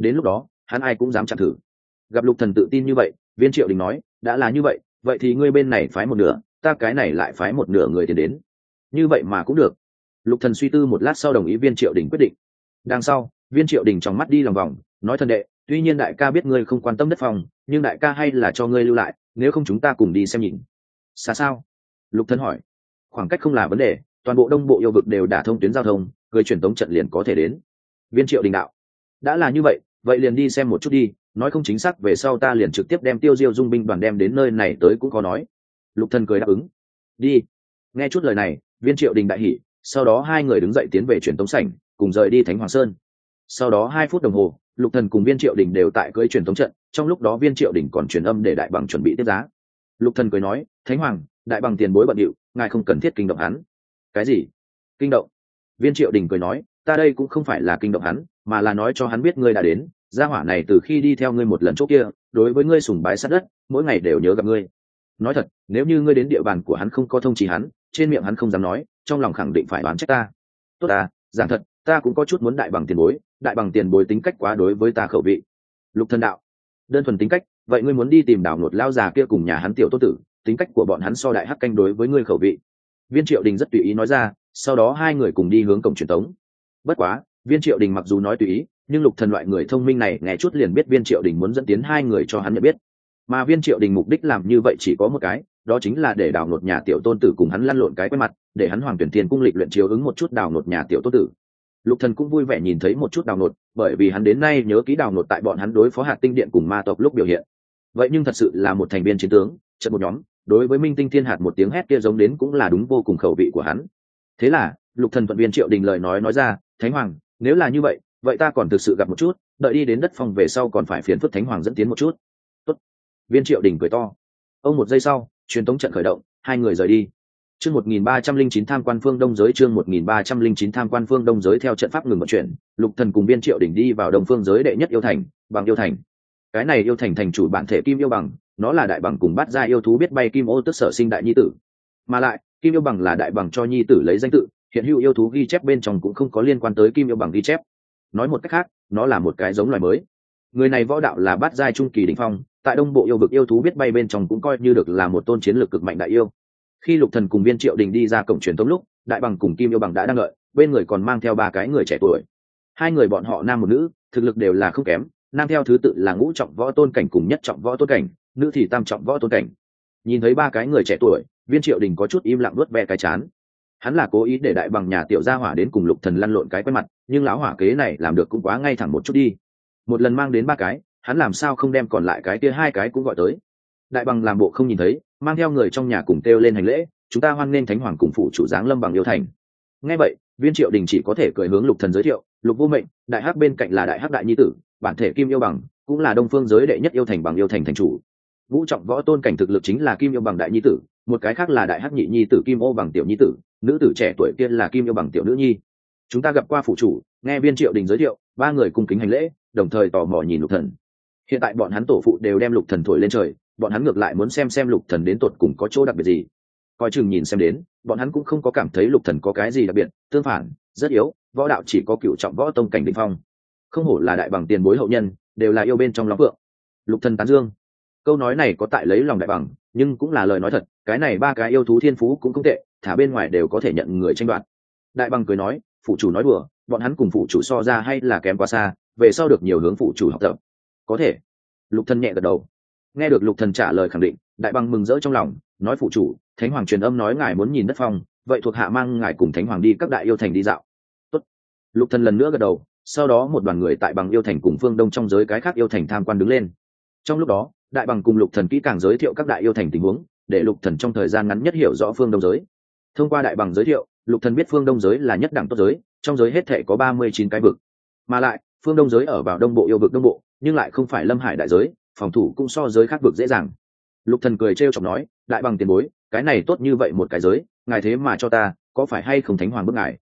đến lúc đó, hắn ai cũng dám chặn thử. Gặp lục thần tự tin như vậy, viên triệu đình nói, đã là như vậy vậy thì ngươi bên này phái một nửa, ta cái này lại phái một nửa người tiền đến. Như vậy mà cũng được. Lục thần suy tư một lát sau đồng ý viên triệu đình quyết định. Đằng sau, viên triệu đình trong mắt đi lòng vòng, nói thần đệ, tuy nhiên đại ca biết ngươi không quan tâm đất phòng, nhưng đại ca hay là cho ngươi lưu lại, nếu không chúng ta cùng đi xem nhìn. Xa sao? Lục thần hỏi. Khoảng cách không là vấn đề, toàn bộ đông bộ yêu vực đều đả thông tuyến giao thông, người truyền tống trận liền có thể đến. Viên triệu đình đạo. Đã là như vậy vậy liền đi xem một chút đi, nói không chính xác về sau ta liền trực tiếp đem tiêu diêu dung binh đoàn đem đến nơi này tới cũng có nói. Lục thần cười đáp ứng. Đi. Nghe chút lời này, viên triệu đình đại hỉ, sau đó hai người đứng dậy tiến về truyền tống sảnh, cùng rời đi thánh hoàng sơn. Sau đó hai phút đồng hồ, lục thần cùng viên triệu đình đều tại cưới truyền tống trận, trong lúc đó viên triệu đình còn truyền âm để đại bằng chuẩn bị tiếp giá. Lục thần cười nói, thánh hoàng, đại bằng tiền bối bận điệu, ngài không cần thiết kinh động hắn. Cái gì? Kinh động. Viên triệu đình cười nói, ta đây cũng không phải là kinh động hắn mà là nói cho hắn biết ngươi đã đến, gia hỏa này từ khi đi theo ngươi một lần chỗ kia, đối với ngươi sùng bái sát đất, mỗi ngày đều nhớ gặp ngươi. Nói thật, nếu như ngươi đến địa bàn của hắn không có thông chỉ hắn, trên miệng hắn không dám nói, trong lòng khẳng định phải đoán trách ta. Tốt ta, giảng thật, ta cũng có chút muốn đại bằng tiền bối, đại bằng tiền bối tính cách quá đối với ta khẩu vị. Lục thần đạo, đơn thuần tính cách, vậy ngươi muốn đi tìm đảo nột lao già kia cùng nhà hắn tiểu tô tử, tính cách của bọn hắn so đại hắc canh đối với ngươi khẩu vị. Viên triệu đình rất tùy ý nói ra, sau đó hai người cùng đi hướng cổng truyền tống. Bất quá viên triệu đình mặc dù nói tùy ý, nhưng lục thần loại người thông minh này nghe chút liền biết viên triệu đình muốn dẫn tiến hai người cho hắn nhận biết. Mà viên triệu đình mục đích làm như vậy chỉ có một cái, đó chính là để đào nột nhà tiểu tôn tử cùng hắn lăn lộn cái quen mặt, để hắn hoàng tuyển tiền cung lịch luyện chiếu ứng một chút đào nột nhà tiểu tôn tử. Lục thần cũng vui vẻ nhìn thấy một chút đào nột, bởi vì hắn đến nay nhớ ký đào nột tại bọn hắn đối phó hạt tinh điện cùng ma tộc lúc biểu hiện. Vậy nhưng thật sự là một thành viên chiến tướng, trận một nhóm, đối với minh tinh thiên hạt một tiếng hét kia giống đến cũng là đúng vô cùng khẩu vị của hắn. Thế là, lục thần thuận viên triệu đình lời nói nói ra, thánh hoàng nếu là như vậy vậy ta còn thực sự gặp một chút đợi đi đến đất phòng về sau còn phải phiền phức thánh hoàng dẫn tiến một chút Tốt. viên triệu đình cười to ông một giây sau truyền tống trận khởi động hai người rời đi Chương 1309 tham quan phương Đông giới chương 1309 tham quan phương Đông giới theo trận pháp ngừng vận chuyển, Lục Thần cùng Viên Triệu Đình đi vào Đông phương giới đệ nhất yêu thành, bằng yêu thành. Cái này yêu thành thành chủ bản thể Kim yêu bằng, nó là đại bằng cùng bắt ra yêu thú biết bay kim ô tức sở sinh đại nhi tử. Mà lại, Kim yêu bằng là đại bằng cho nhi tử lấy danh tự, hiện hữu yêu thú ghi chép bên trong cũng không có liên quan tới Kim yêu bằng ghi chép. Nói một cách khác, nó là một cái giống loài mới. Người này võ đạo là bát giai trung kỳ đỉnh phong, tại Đông Bộ yêu vực yêu thú biết bay bên trong cũng coi như được là một tôn chiến lược cực mạnh đại yêu khi lục thần cùng viên triệu đình đi ra cổng truyền thống lúc đại bằng cùng kim yêu bằng đã đang đợi bên người còn mang theo ba cái người trẻ tuổi hai người bọn họ nam một nữ thực lực đều là không kém nam theo thứ tự là ngũ trọng võ tôn cảnh cùng nhất trọng võ tôn cảnh nữ thì tam trọng võ tôn cảnh nhìn thấy ba cái người trẻ tuổi viên triệu đình có chút im lặng nuốt ve cái chán hắn là cố ý để đại bằng nhà tiểu gia hỏa đến cùng lục thần lăn lộn cái quen mặt, nhưng lão hỏa kế này làm được cũng quá ngay thẳng một chút đi. Một lần mang đến ba cái, hắn làm sao không đem còn lại cái kia hai cái cũng gọi tới. Đại bằng làm bộ không nhìn thấy, mang theo người trong nhà cùng kêu lên hành lễ, chúng ta hoan nghênh thánh hoàng cùng phụ chủ giáng lâm bằng yêu thành. Nghe vậy, viên triệu đình chỉ có thể cười hướng lục thần giới thiệu, lục vô mệnh, đại hắc bên cạnh là đại hắc đại nhi tử, bản thể kim yêu bằng, cũng là đông phương giới đệ nhất yêu thành bằng yêu thành thành chủ. Vũ trọng võ tôn cảnh thực lực chính là kim yêu bằng đại nhi tử, một cái khác là đại hắc nhị nhi tử kim ô bằng tiểu nhi tử nữ tử trẻ tuổi kia là kim yêu bằng tiểu nữ nhi. Chúng ta gặp qua phụ chủ, nghe viên triệu đình giới thiệu, ba người cung kính hành lễ, đồng thời tò mò nhìn lục thần. Hiện tại bọn hắn tổ phụ đều đem lục thần thổi lên trời, bọn hắn ngược lại muốn xem xem lục thần đến tột cùng có chỗ đặc biệt gì. Coi chừng nhìn xem đến, bọn hắn cũng không có cảm thấy lục thần có cái gì đặc biệt, tương phản, rất yếu, võ đạo chỉ có cựu trọng võ tông cảnh đỉnh phong. Không hổ là đại bằng tiền bối hậu nhân, đều là yêu bên trong lóng vượng lục thần tán dương. Câu nói này có tại lấy lòng đại bằng, nhưng cũng là lời nói thật, cái này ba cái yêu thú thiên phú cũng không tệ thả bên ngoài đều có thể nhận người tranh đoạt. Đại bằng cười nói, phụ chủ nói đùa, bọn hắn cùng phụ chủ so ra hay là kém quá xa, về sau được nhiều hướng phụ chủ học tập. Có thể. Lục thần nhẹ gật đầu. Nghe được lục thần trả lời khẳng định, đại bằng mừng rỡ trong lòng, nói, phụ chủ, thánh hoàng truyền âm nói ngài muốn nhìn đất phong, vậy thuộc hạ mang ngài cùng thánh hoàng đi các đại yêu thành đi dạo. Tốt. lục thần lần nữa gật đầu, sau đó một đoàn người tại bằng yêu thành cùng phương đông trong giới cái khác yêu thành tham quan đứng lên. Trong lúc đó, đại bằng cùng lục thần kỹ càng giới thiệu các đại yêu thành tình huống, để lục thần trong thời gian ngắn nhất hiểu rõ phương đông giới thông qua đại bằng giới thiệu, lục thần biết phương đông giới là nhất đẳng tốt giới, trong giới hết thể có ba mươi chín cái vực. Mà lại, phương đông giới ở vào đông bộ yêu vực đông bộ, nhưng lại không phải lâm hải đại giới, phòng thủ cũng so giới khác vực dễ dàng. Lục thần cười trêu chọc nói, đại bằng tiền bối, cái này tốt như vậy một cái giới, ngài thế mà cho ta, có phải hay không thánh hoàng bức ngài?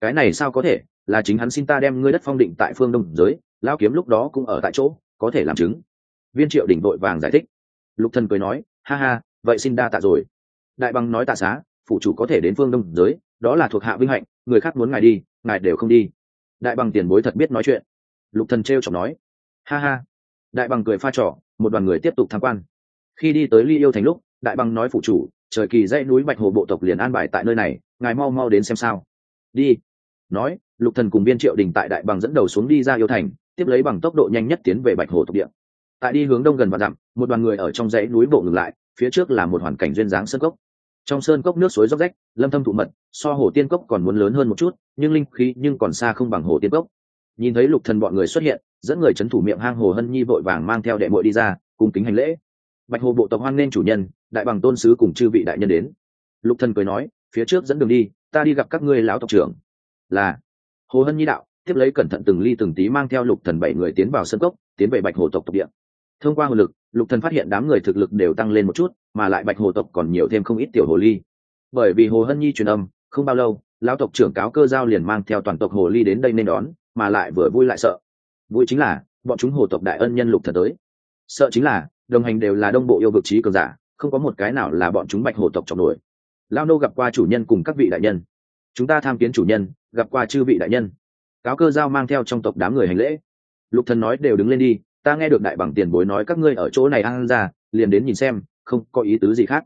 Cái này sao có thể, là chính hắn xin ta đem ngươi đất phong định tại phương đông giới lao kiếm lúc đó cũng ở tại chỗ, có thể làm chứng. Viên triệu đỉnh vội vàng giải thích. Lục thần cười nói, ha ha, vậy xin đa tạ rồi. Đại bằng nói tạ xá phụ chủ có thể đến phương đông giới, đó là thuộc hạ vinh hạnh, người khác muốn ngài đi, ngài đều không đi. Đại bằng tiền bối thật biết nói chuyện. Lục thần trêu chọc nói. Ha ha. Đại bằng cười pha trò, một đoàn người tiếp tục tham quan. Khi đi tới ly yêu thành lúc, đại bằng nói phụ chủ, trời kỳ dãy núi bạch hồ bộ tộc liền an bài tại nơi này, ngài mau mau đến xem sao. Đi. Nói, lục thần cùng biên triệu đình tại đại bằng dẫn đầu xuống đi ra yêu thành, tiếp lấy bằng tốc độ nhanh nhất tiến về bạch hồ tộc địa. Tại đi hướng đông gần và dặm, một đoàn người ở trong dãy núi bộ ngừng lại, phía trước là một hoàn cảnh duyên dáng sơn cốc trong sơn cốc nước suối róc rách, lâm thâm thụ mật, so hồ tiên cốc còn muốn lớn hơn một chút, nhưng linh khí nhưng còn xa không bằng hồ tiên cốc. Nhìn thấy lục thần bọn người xuất hiện, dẫn người chấn thủ miệng hang hồ hân nhi vội vàng mang theo đệ muội đi ra, cùng kính hành lễ. Bạch hồ bộ tộc hoan nên chủ nhân, đại bằng tôn sứ cùng chư vị đại nhân đến. Lục thần cười nói, phía trước dẫn đường đi, ta đi gặp các ngươi lão tộc trưởng. Là. Hồ hân nhi đạo, tiếp lấy cẩn thận từng ly từng tí mang theo lục thần bảy người tiến vào sân cốc, tiến về bạch hồ tộc tộc địa thông qua hồ lực, lục thần phát hiện đám người thực lực đều tăng lên một chút, mà lại bạch hồ tộc còn nhiều thêm không ít tiểu hồ ly. Bởi vì hồ hân nhi truyền âm, không bao lâu, lão tộc trưởng cáo cơ giao liền mang theo toàn tộc hồ ly đến đây nên đón, mà lại vừa vui lại sợ. Vui chính là, bọn chúng hồ tộc đại ân nhân lục thần tới. Sợ chính là, đồng hành đều là đông bộ yêu vực trí cường giả, không có một cái nào là bọn chúng bạch hồ tộc trọng nổi. Lao nô gặp qua chủ nhân cùng các vị đại nhân. Chúng ta tham kiến chủ nhân, gặp qua chư vị đại nhân. Cáo cơ giao mang theo trong tộc đám người hành lễ. Lục thần nói đều đứng lên đi ta nghe được đại bằng tiền bối nói các ngươi ở chỗ này ăn ra, liền đến nhìn xem, không có ý tứ gì khác.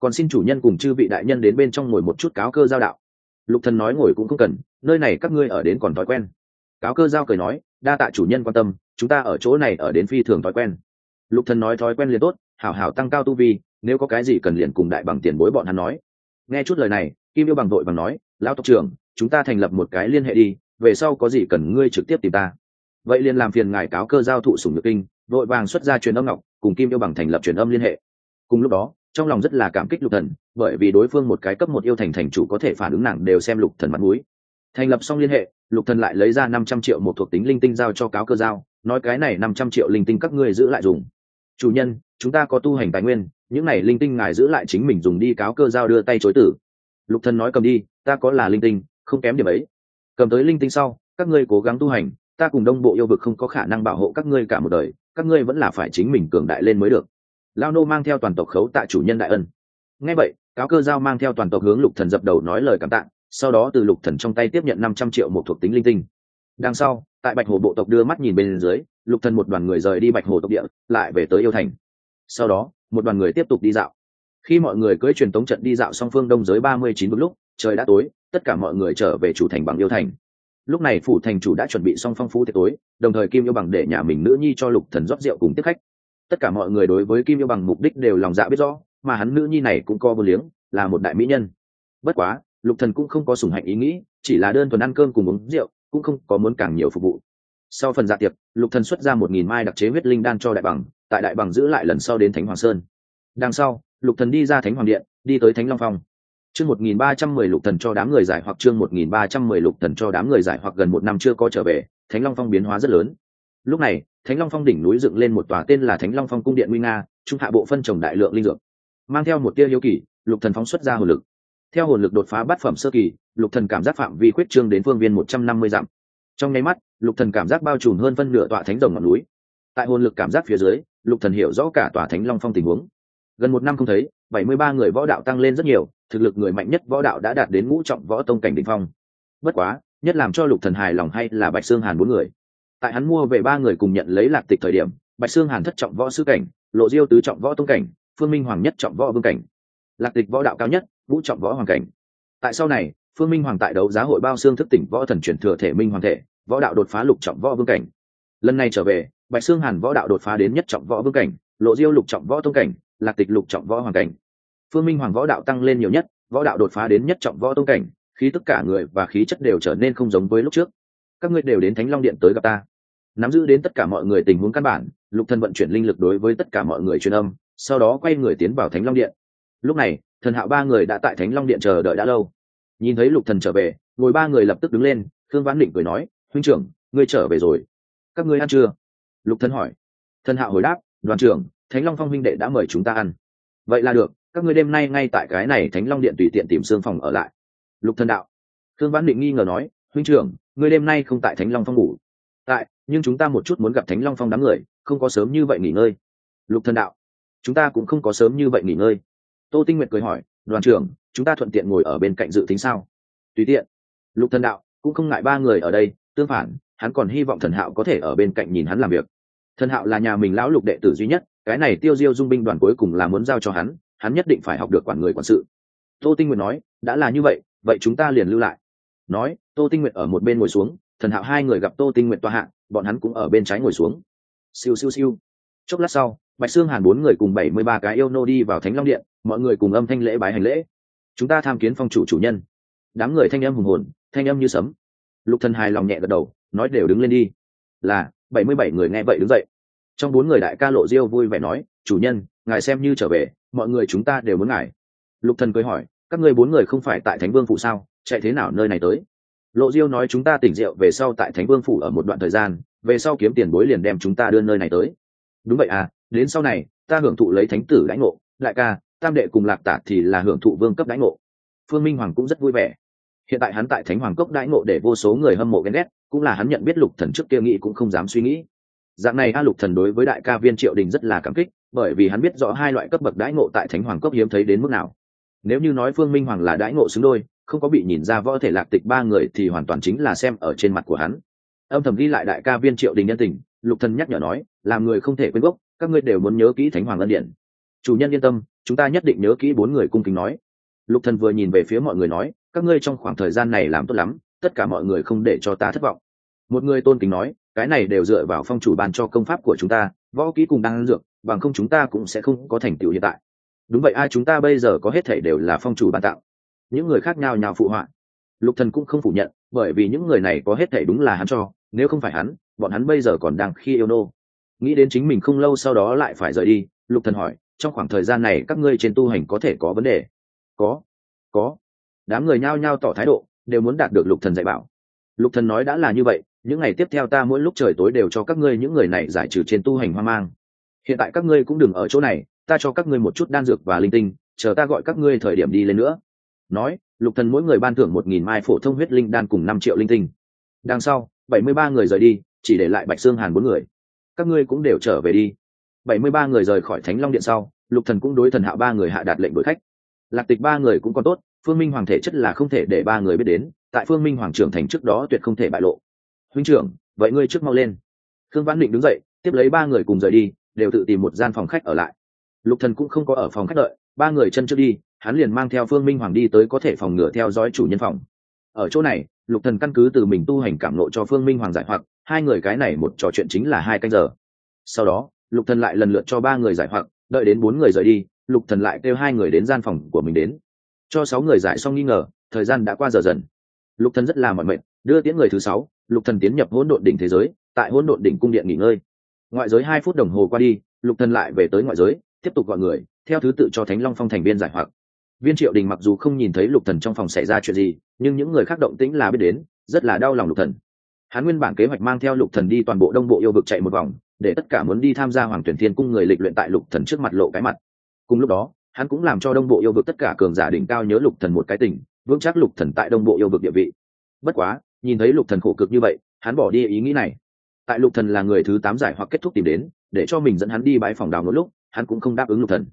Còn xin chủ nhân cùng chư vị đại nhân đến bên trong ngồi một chút cáo cơ giao đạo. Lục thần nói ngồi cũng không cần, nơi này các ngươi ở đến còn thói quen. Cáo cơ giao cười nói, đa tạ chủ nhân quan tâm, chúng ta ở chỗ này ở đến phi thường thói quen. Lục thần nói thói quen liền tốt, hảo hảo tăng cao tu vi, nếu có cái gì cần liền cùng đại bằng tiền bối bọn hắn nói. Nghe chút lời này, kim yêu bằng đội bằng nói, lão tộc trưởng, chúng ta thành lập một cái liên hệ đi, về sau có gì cần ngươi trực tiếp tìm ta vậy liền làm phiền ngài cáo cơ giao thụ sủng nhược kinh, vội vàng xuất ra truyền âm ngọc, cùng kim yêu bằng thành lập truyền âm liên hệ. Cùng lúc đó, trong lòng rất là cảm kích lục thần, bởi vì đối phương một cái cấp một yêu thành thành chủ có thể phản ứng nặng đều xem lục thần mặt mũi. Thành lập xong liên hệ, lục thần lại lấy ra năm trăm triệu một thuộc tính linh tinh giao cho cáo cơ giao, nói cái này năm trăm triệu linh tinh các ngươi giữ lại dùng. Chủ nhân, chúng ta có tu hành tài nguyên, những này linh tinh ngài giữ lại chính mình dùng đi cáo cơ giao đưa tay chối tử. Lục thần nói cầm đi, ta có là linh tinh, không kém điểm ấy. Cầm tới linh tinh sau, các ngươi cố gắng tu hành ta cùng đông bộ yêu vực không có khả năng bảo hộ các ngươi cả một đời, các ngươi vẫn là phải chính mình cường đại lên mới được. Lao nô mang theo toàn tộc khấu tạ chủ nhân đại ân. Ngay vậy, cáo cơ giao mang theo toàn tộc hướng lục thần dập đầu nói lời cảm tạ, sau đó từ lục thần trong tay tiếp nhận năm trăm triệu một thuộc tính linh tinh. Đằng sau, tại bạch hồ bộ tộc đưa mắt nhìn bên dưới, lục thần một đoàn người rời đi bạch hồ tộc địa, lại về tới yêu thành. Sau đó, một đoàn người tiếp tục đi dạo. Khi mọi người cưỡi truyền tống trận đi dạo song phương đông giới ba mươi chín lúc, trời đã tối, tất cả mọi người trở về chủ thành bằng yêu thành lúc này phủ thành chủ đã chuẩn bị xong phong phú tiệc tối, đồng thời kim yêu bằng để nhà mình nữ nhi cho lục thần rót rượu cùng tiếp khách. Tất cả mọi người đối với kim yêu bằng mục đích đều lòng dạ biết rõ, mà hắn nữ nhi này cũng co vô liếng, là một đại mỹ nhân. Bất quá, lục thần cũng không có sủng hạnh ý nghĩ, chỉ là đơn thuần ăn cơm cùng uống rượu, cũng không có muốn càng nhiều phục vụ. Sau phần dạ tiệc, lục thần xuất ra một nghìn mai đặc chế huyết linh đan cho đại bằng, tại đại bằng giữ lại lần sau đến thánh hoàng sơn. Đằng sau, lục thần đi ra thánh hoàng điện, đi tới thánh long phong chương một nghìn ba trăm mười lục thần cho đám người giải hoặc chương một nghìn ba trăm mười lục thần cho đám người giải hoặc gần một năm chưa có trở về, thánh long phong biến hóa rất lớn. Lúc này, thánh long phong đỉnh núi dựng lên một tòa tên là thánh long phong cung điện nguy nga, trung hạ bộ phân trồng đại lượng linh dược. Mang theo một tia hiếu kỳ, lục thần phóng xuất ra hồn lực. Theo hồn lực đột phá bát phẩm sơ kỳ, lục thần cảm giác phạm vi khuyết trương đến phương viên một trăm năm mươi dặm. Trong nháy mắt, lục thần cảm giác bao trùm hơn phân nửa tòa thánh rồng ngọn núi. Tại hồn lực cảm giác phía dưới, lục thần hiểu rõ cả tòa thánh long phong tình huống. Gần một năm không thấy, bảy mươi ba người võ đạo tăng lên rất nhiều thực lực người mạnh nhất võ đạo đã đạt đến ngũ trọng võ tông cảnh đỉnh phong. Bất quá, nhất làm cho lục thần hài lòng hay là bạch xương hàn bốn người. Tại hắn mua về ba người cùng nhận lấy lạc tịch thời điểm, bạch xương hàn thất trọng võ sư cảnh, lộ diêu tứ trọng võ tông cảnh, phương minh hoàng nhất trọng võ vương cảnh. Lạc tịch võ đạo cao nhất, ngũ trọng võ hoàng cảnh. Tại sau này, phương minh hoàng tại đấu giá hội bao xương thức tỉnh võ thần chuyển thừa thể minh hoàng thể, võ đạo đột phá lục trọng võ vương cảnh. Lần này trở về, bạch xương hàn võ đạo đột phá đến nhất trọng võ vương cảnh, lộ diêu lục trọng võ tông cảnh, lạc tịch lục trọng võ hoàng cảnh phương minh hoàng võ đạo tăng lên nhiều nhất, võ đạo đột phá đến nhất trọng võ tông cảnh, khí tất cả người và khí chất đều trở nên không giống với lúc trước. Các ngươi đều đến thánh long điện tới gặp ta. Nắm giữ đến tất cả mọi người tình huống căn bản, lục thần vận chuyển linh lực đối với tất cả mọi người truyền âm, sau đó quay người tiến vào thánh long điện. Lúc này, thần hạo ba người đã tại thánh long điện chờ đợi đã lâu. Nhìn thấy lục thần trở về, ngồi ba người lập tức đứng lên thương vãn định cười nói, huynh trưởng, ngươi trở về rồi. Các ngươi ăn chưa? Lục thần hỏi. Thần hạo hồi đáp, đoàn trưởng, thánh long phong huynh đệ đã mời chúng ta ăn. Vậy là được các ngươi đêm nay ngay tại cái này thánh long điện tùy tiện tìm xương phòng ở lại. Lục thần đạo. Thương vãn định nghi ngờ nói, huynh trưởng, ngươi đêm nay không tại thánh long phong ngủ. Tại, nhưng chúng ta một chút muốn gặp thánh long phong đám người, không có sớm như vậy nghỉ ngơi. Lục thần đạo. Chúng ta cũng không có sớm như vậy nghỉ ngơi. Tô tinh nguyệt cười hỏi, đoàn trưởng, chúng ta thuận tiện ngồi ở bên cạnh dự tính sao? Tùy tiện. Lục thần đạo. Cũng không ngại ba người ở đây, tương phản, hắn còn hy vọng thần hạo có thể ở bên cạnh nhìn hắn làm việc. Thần hạo là nhà mình lão lục đệ tử duy nhất, cái này tiêu diêu dung binh đoàn cuối cùng là muốn giao cho hắn hắn nhất định phải học được quản người quản sự. Tô tinh nguyện nói đã là như vậy vậy chúng ta liền lưu lại. Nói tô tinh nguyện ở một bên ngồi xuống thần hạo hai người gặp tô tinh nguyện toa hạ, bọn hắn cũng ở bên trái ngồi xuống. Siêu siêu siêu. Chốc lát sau bạch sương hàn bốn người cùng bảy mươi ba cái yêu nô đi vào thánh long điện mọi người cùng âm thanh lễ bái hành lễ. Chúng ta tham kiến phong chủ chủ nhân. Đám người thanh âm hùng hồn thanh âm như sấm. Lục thần hài lòng nhẹ gật đầu nói đều đứng lên đi. Là bảy mươi bảy người nghe vậy đứng dậy trong bốn người đại ca lộ diêu vui vẻ nói, chủ nhân, ngài xem như trở về, mọi người chúng ta đều muốn ngài. Lục thần cười hỏi, các ngươi bốn người không phải tại thánh vương phủ sao? Chạy thế nào nơi này tới? Lộ diêu nói, chúng ta tỉnh rượu về sau tại thánh vương phủ ở một đoạn thời gian, về sau kiếm tiền bối liền đem chúng ta đưa nơi này tới. Đúng vậy à đến sau này, ta hưởng thụ lấy thánh tử lãnh ngộ, đại ca, tam đệ cùng lạc tả thì là hưởng thụ vương cấp lãnh ngộ. Phương minh hoàng cũng rất vui vẻ. Hiện tại hắn tại thánh hoàng cốc đãi ngộ để vô số người hâm mộ ghen ghét, cũng là hắn nhận biết lục thần trước kia nghĩ cũng không dám suy nghĩ dạng này a lục thần đối với đại ca viên triệu đình rất là cảm kích, bởi vì hắn biết rõ hai loại cấp bậc đãi ngộ tại thánh hoàng cốc hiếm thấy đến mức nào. Nếu như nói phương minh hoàng là đãi ngộ xứng đôi, không có bị nhìn ra võ thể lạc tịch ba người thì hoàn toàn chính là xem ở trên mặt của hắn. Âm thầm ghi lại đại ca viên triệu đình nhân tình, lục thần nhắc nhở nói, làm người không thể quên gốc, các ngươi đều muốn nhớ kỹ thánh hoàng ân điện chủ nhân yên tâm, chúng ta nhất định nhớ kỹ bốn người cung kính nói. Lục thần vừa nhìn về phía mọi người nói, các ngươi trong khoảng thời gian này làm tốt lắm, tất cả mọi người không để cho ta thất vọng. Một người tôn kính nói cái này đều dựa vào phong chủ ban cho công pháp của chúng ta, võ kỹ cùng đang dược, bằng không chúng ta cũng sẽ không có thành tựu hiện tại. Đúng vậy, ai chúng ta bây giờ có hết thể đều là phong chủ ban tạo. Những người khác nhau nhào phụ họa. Lục thần cũng không phủ nhận, bởi vì những người này có hết thể đúng là hắn cho, nếu không phải hắn, bọn hắn bây giờ còn đang khi yêu nô. Nghĩ đến chính mình không lâu sau đó lại phải rời đi, lục thần hỏi, trong khoảng thời gian này các ngươi trên tu hành có thể có vấn đề? Có có. Đám người nhao nhao tỏ thái độ, đều muốn đạt được lục thần dạy bảo. Lục thần nói đã là như vậy những ngày tiếp theo ta mỗi lúc trời tối đều cho các ngươi những người này giải trừ trên tu hành hoang mang. Hiện tại các ngươi cũng đừng ở chỗ này, ta cho các ngươi một chút đan dược và linh tinh, chờ ta gọi các ngươi thời điểm đi lên nữa. Nói, lục thần mỗi người ban thưởng một nghìn mai phổ thông huyết linh đan cùng năm triệu linh tinh. Đằng sau, bảy mươi ba người rời đi, chỉ để lại bạch xương hàn bốn người. Các ngươi cũng đều trở về đi. bảy mươi ba người rời khỏi thánh long điện sau, lục thần cũng đối thần hạ ba người hạ đạt lệnh đuổi khách. Lạc tịch ba người cũng còn tốt, phương minh hoàng thể chất là không thể để ba người biết đến, tại phương minh hoàng trưởng thành trước đó tuyệt không thể bại lộ huynh trưởng, vậy ngươi trước mau lên. Khương văn định đứng dậy, tiếp lấy ba người cùng rời đi, đều tự tìm một gian phòng khách ở lại. Lục thần cũng không có ở phòng khách đợi, ba người chân trước đi, hắn liền mang theo phương minh hoàng đi tới có thể phòng ngừa theo dõi chủ nhân phòng. Ở chỗ này, lục thần căn cứ từ mình tu hành cảm lộ cho phương minh hoàng giải hoặc, hai người cái này một trò chuyện chính là hai canh giờ. Sau đó, lục thần lại lần lượt cho ba người giải hoặc, đợi đến bốn người rời đi, lục thần lại kêu hai người đến gian phòng của mình đến. Cho sáu người giải xong nghi ngờ, thời gian đã qua giờ dần. Lục thần rất là mỏi mệt, đưa tiễn người thứ sáu lục thần tiến nhập hỗn độn đỉnh thế giới, tại hỗn độn đỉnh cung điện nghỉ ngơi. Ngoại giới hai phút đồng hồ qua đi, lục thần lại về tới ngoại giới, tiếp tục gọi người, theo thứ tự cho thánh long phong thành viên giải hoặc. Viên triệu đình mặc dù không nhìn thấy lục thần trong phòng xảy ra chuyện gì, nhưng những người khác động tĩnh là biết đến, rất là đau lòng lục thần. Hắn nguyên bản kế hoạch mang theo lục thần đi toàn bộ đông bộ yêu vực chạy một vòng, để tất cả muốn đi tham gia hoàng tuyển thiên cung người lịch luyện tại lục thần trước mặt lộ cái mặt. Cùng lúc đó, hắn cũng làm cho đông bộ yêu vực tất cả cường giả đỉnh cao nhớ lục thần một cái tình, vững chắc lục thần tại đông bộ yêu vực địa vị. Bất quá nhìn thấy lục thần khổ cực như vậy, hắn bỏ đi ý nghĩ này. Tại lục thần là người thứ tám giải hoặc kết thúc tìm đến, để cho mình dẫn hắn đi bãi phòng đào nốt lúc, hắn cũng không đáp ứng lục thần.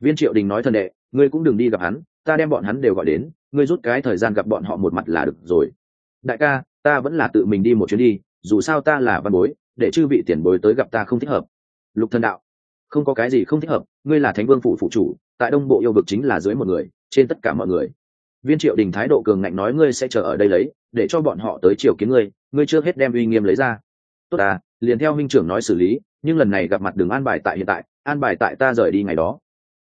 Viên triệu đình nói thần đệ, ngươi cũng đừng đi gặp hắn, ta đem bọn hắn đều gọi đến, ngươi rút cái thời gian gặp bọn họ một mặt là được rồi. Đại ca, ta vẫn là tự mình đi một chuyến đi, dù sao ta là văn bối, để chư vị tiền bối tới gặp ta không thích hợp. Lục thần đạo, không có cái gì không thích hợp, ngươi là thánh vương phủ phụ chủ, tại đông bộ yêu vực chính là dưới một người, trên tất cả mọi người. Viên triệu đình thái độ cường ngạnh nói ngươi sẽ chờ ở đây lấy để cho bọn họ tới triều kiến ngươi ngươi chưa hết đem uy nghiêm lấy ra. Tốt à liền theo huynh trưởng nói xử lý, nhưng lần này gặp mặt đường an bài tại hiện tại, an bài tại ta rời đi ngày đó.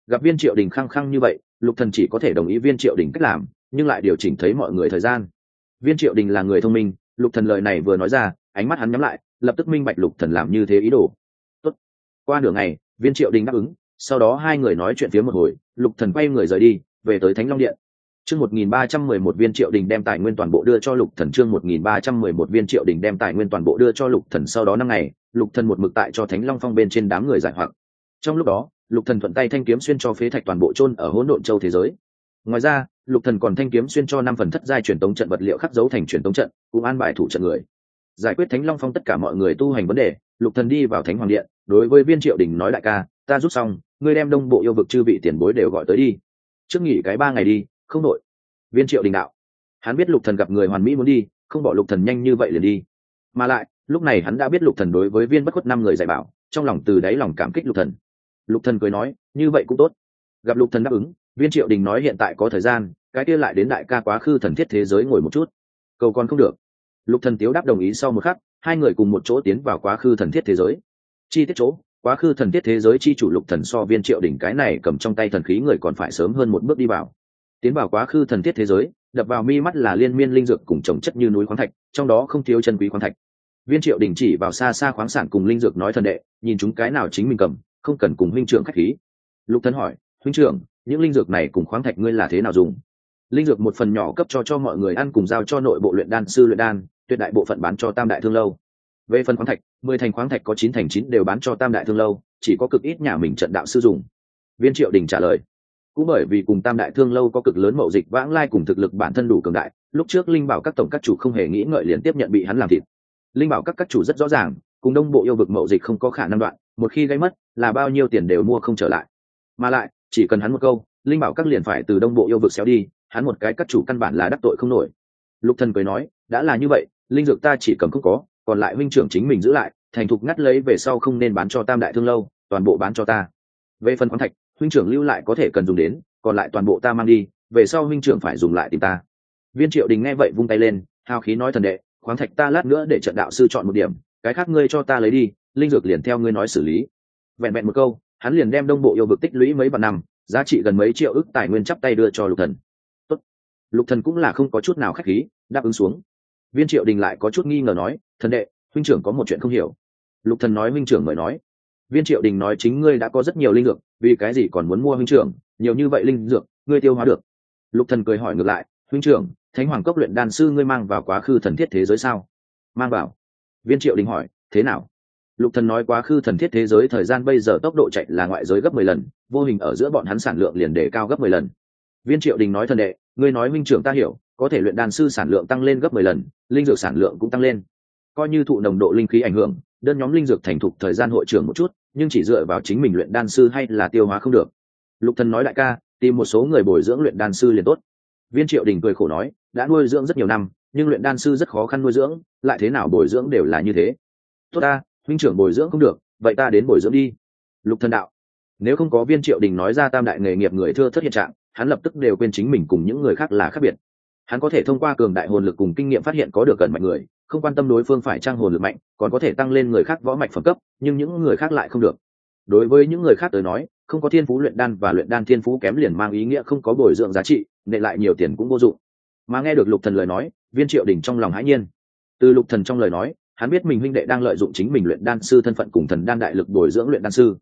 Gặp viên triệu đình khăng khăng như vậy, lục thần chỉ có thể đồng ý viên triệu đình cách làm, nhưng lại điều chỉnh thấy mọi người thời gian. Viên triệu đình là người thông minh, lục thần lời này vừa nói ra, ánh mắt hắn nhắm lại, lập tức minh bạch lục thần làm như thế ý đồ. Tốt. qua nửa ngày, viên triệu đình đáp ứng, sau đó hai người nói chuyện phía một hồi, lục thần quay người rời đi, về tới thánh long điện. Chương 1311 viên triệu đình đem tài nguyên toàn bộ đưa cho Lục Thần chương 1311 viên triệu đình đem tài nguyên toàn bộ đưa cho Lục Thần sau đó năm ngày, Lục Thần một mực tại cho Thánh Long Phong bên trên đám người giải hoặc. Trong lúc đó, Lục Thần thuận tay thanh kiếm xuyên cho phế thạch toàn bộ chôn ở hỗn độn châu thế giới. Ngoài ra, Lục Thần còn thanh kiếm xuyên cho năm phần thất giai truyền tống trận vật liệu khắc dấu thành truyền tống trận, cũng an bài thủ trận người. Giải quyết Thánh Long Phong tất cả mọi người tu hành vấn đề, Lục Thần đi vào Thánh Hoàng Điện, đối với Viên Triệu Đình nói đại ca, ta rút xong, ngươi đem Đông Bộ yêu vực chư vị tiền bối đều gọi tới đi. Trước nghỉ cái ba ngày đi, không đội. Viên triệu đình đạo. Hắn biết lục thần gặp người hoàn mỹ muốn đi, không bỏ lục thần nhanh như vậy liền đi. Mà lại, lúc này hắn đã biết lục thần đối với viên bất khuất năm người dạy bảo, trong lòng từ đáy lòng cảm kích lục thần. Lục thần cười nói, như vậy cũng tốt. Gặp lục thần đáp ứng, viên triệu đình nói hiện tại có thời gian, cái kia lại đến đại ca quá khứ thần thiết thế giới ngồi một chút. Cầu còn không được. Lục thần tiếu đáp đồng ý sau một khắc, hai người cùng một chỗ tiến vào quá khứ thần thiết thế giới. Chi tiết chỗ, quá khứ thần thiết thế giới chi chủ lục thần so viên triệu đỉnh cái này cầm trong tay thần khí người còn phải sớm hơn một bước đi vào tiến vào quá khứ thần thiết thế giới, đập vào mi mắt là liên miên linh dược cùng trồng chất như núi khoáng thạch, trong đó không thiếu chân quý khoáng thạch. Viên triệu đình chỉ vào xa xa khoáng sản cùng linh dược nói thần đệ, nhìn chúng cái nào chính mình cầm, không cần cùng huynh trưởng khách khí. Lục thân hỏi, huynh trưởng, những linh dược này cùng khoáng thạch ngươi là thế nào dùng? Linh dược một phần nhỏ cấp cho cho mọi người ăn cùng giao cho nội bộ luyện đan sư luyện đan, tuyệt đại bộ phận bán cho tam đại thương lâu. Về phần khoáng thạch, mười thành khoáng thạch có chín thành chín đều bán cho tam đại thương lâu, chỉ có cực ít nhà mình trận đạo sư dùng. Viên triệu đình trả lời cũng bởi vì cùng tam đại thương lâu có cực lớn mậu dịch vãng lai cùng thực lực bản thân đủ cường đại, lúc trước linh bảo các tổng các chủ không hề nghĩ ngợi liền tiếp nhận bị hắn làm thịt. Linh bảo các các chủ rất rõ ràng, cùng đông bộ yêu vực mậu dịch không có khả năng đoạn, một khi gây mất, là bao nhiêu tiền đều mua không trở lại. Mà lại, chỉ cần hắn một câu, linh bảo các liền phải từ đông bộ yêu vực xéo đi, hắn một cái các chủ căn bản là đắc tội không nổi. Lục thần cười nói, đã là như vậy, linh dược ta chỉ cầm không có, còn lại huynh trưởng chính mình giữ lại, thành thục ngắt lấy về sau không nên bán cho tam đại thương lâu, toàn bộ bán cho ta. Về phần khoáng thạch huynh trưởng lưu lại có thể cần dùng đến, còn lại toàn bộ ta mang đi, về sau huynh trưởng phải dùng lại tìm ta. Viên triệu đình nghe vậy vung tay lên, hào khí nói thần đệ, khoáng thạch ta lát nữa để trận đạo sư chọn một điểm, cái khác ngươi cho ta lấy đi, linh dược liền theo ngươi nói xử lý. Vẹn vẹn một câu, hắn liền đem đông bộ yêu vực tích lũy mấy vạn năm, giá trị gần mấy triệu ức tài nguyên chắp tay đưa cho lục thần. Tốt. lục thần cũng là không có chút nào khách khí, đáp ứng xuống. Viên triệu đình lại có chút nghi ngờ nói, thần đệ, huynh trưởng có một chuyện không hiểu. Lục thần nói, huynh trưởng mời nói viên triệu đình nói chính ngươi đã có rất nhiều linh dược, vì cái gì còn muốn mua huynh trưởng? Nhiều như vậy linh dược, ngươi tiêu hóa được. Lục thần cười hỏi ngược lại, huynh trưởng, thánh hoàng cốc luyện đan sư ngươi mang vào quá khứ thần thiết thế giới sao? Mang vào. Viên triệu đình hỏi, thế nào? Lục thần nói, quá khứ thần thiết thế giới thời gian bây giờ tốc độ chạy là ngoại giới gấp mười lần, vô hình ở giữa bọn hắn sản lượng liền đề cao gấp mười lần. Viên triệu đình nói, thần đệ, ngươi nói minh trưởng ta hiểu, có thể luyện đan sư sản lượng tăng lên gấp mười lần, linh dược sản lượng cũng tăng lên. Coi như thụ nồng độ linh khí ảnh hưởng, đơn nhóm linh dược thành thục thời gian hội trưởng một chút nhưng chỉ dựa vào chính mình luyện đan sư hay là tiêu hóa không được. Lục thần nói đại ca, tìm một số người bồi dưỡng luyện đan sư liền tốt. Viên triệu đình cười khổ nói, đã nuôi dưỡng rất nhiều năm, nhưng luyện đan sư rất khó khăn nuôi dưỡng, lại thế nào bồi dưỡng đều là như thế. Tốt ta, huynh trưởng bồi dưỡng không được, vậy ta đến bồi dưỡng đi. Lục thần đạo, nếu không có viên triệu đình nói ra tam đại nghề nghiệp người thưa thất hiện trạng, hắn lập tức đều quên chính mình cùng những người khác là khác biệt. Hắn có thể thông qua cường đại hồn lực cùng kinh nghiệm phát hiện có được gần mạnh người không quan tâm đối phương phải trang hồn lực mạnh, còn có thể tăng lên người khác võ mạch phẩm cấp, nhưng những người khác lại không được. Đối với những người khác tới nói, không có thiên phú luyện đan và luyện đan thiên phú kém liền mang ý nghĩa không có bồi dưỡng giá trị nệ lại nhiều tiền cũng vô dụng. Mà nghe được lục thần lời nói, viên triệu đình trong lòng hãi nhiên. Từ lục thần trong lời nói, hắn biết mình huynh đệ đang lợi dụng chính mình luyện đan sư thân phận cùng thần đan đại lực bồi dưỡng luyện đan sư.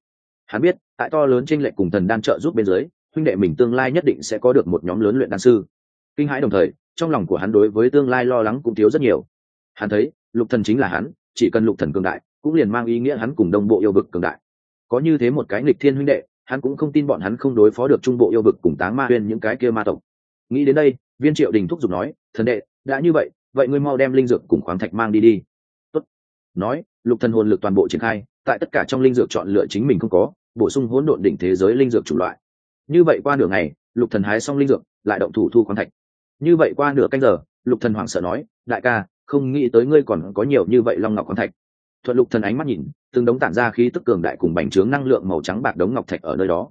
Hắn biết, tại to lớn trên lệ cùng thần đan trợ giúp bên dưới, huynh đệ mình tương lai nhất định sẽ có được một nhóm lớn luyện đan sư. Kinh hãi đồng thời, trong lòng của hắn đối với tương lai lo lắng cũng thiếu rất nhiều hắn thấy, lục thần chính là hắn, chỉ cần lục thần cường đại, cũng liền mang ý nghĩa hắn cùng Đông bộ yêu vực cường đại. Có như thế một cái nghịch thiên huynh đệ, hắn cũng không tin bọn hắn không đối phó được trung bộ yêu vực cùng táng ma huyên những cái kia ma tộc. Nghĩ đến đây, viên triệu đình thúc giục nói, thần đệ, đã như vậy vậy ngươi mau đem linh dược cùng khoáng thạch mang đi đi. Tốt. nói, lục thần hồn lực toàn bộ triển khai, tại tất cả trong linh dược chọn lựa chính mình không có, bổ sung hỗn độn đỉnh thế giới linh dược chủ loại. Như vậy qua nửa ngày, lục thần hái xong linh dược, lại động thủ thu khoáng thạch. Như vậy qua nửa canh giờ, lục thần hoảng sợ nói, đại ca không nghĩ tới ngươi còn có nhiều như vậy long ngọc khoáng thạch. Thuận lục thần ánh mắt nhìn, từng đống tản ra khí tức cường đại cùng bành trướng năng lượng màu trắng bạc đống ngọc thạch ở nơi đó.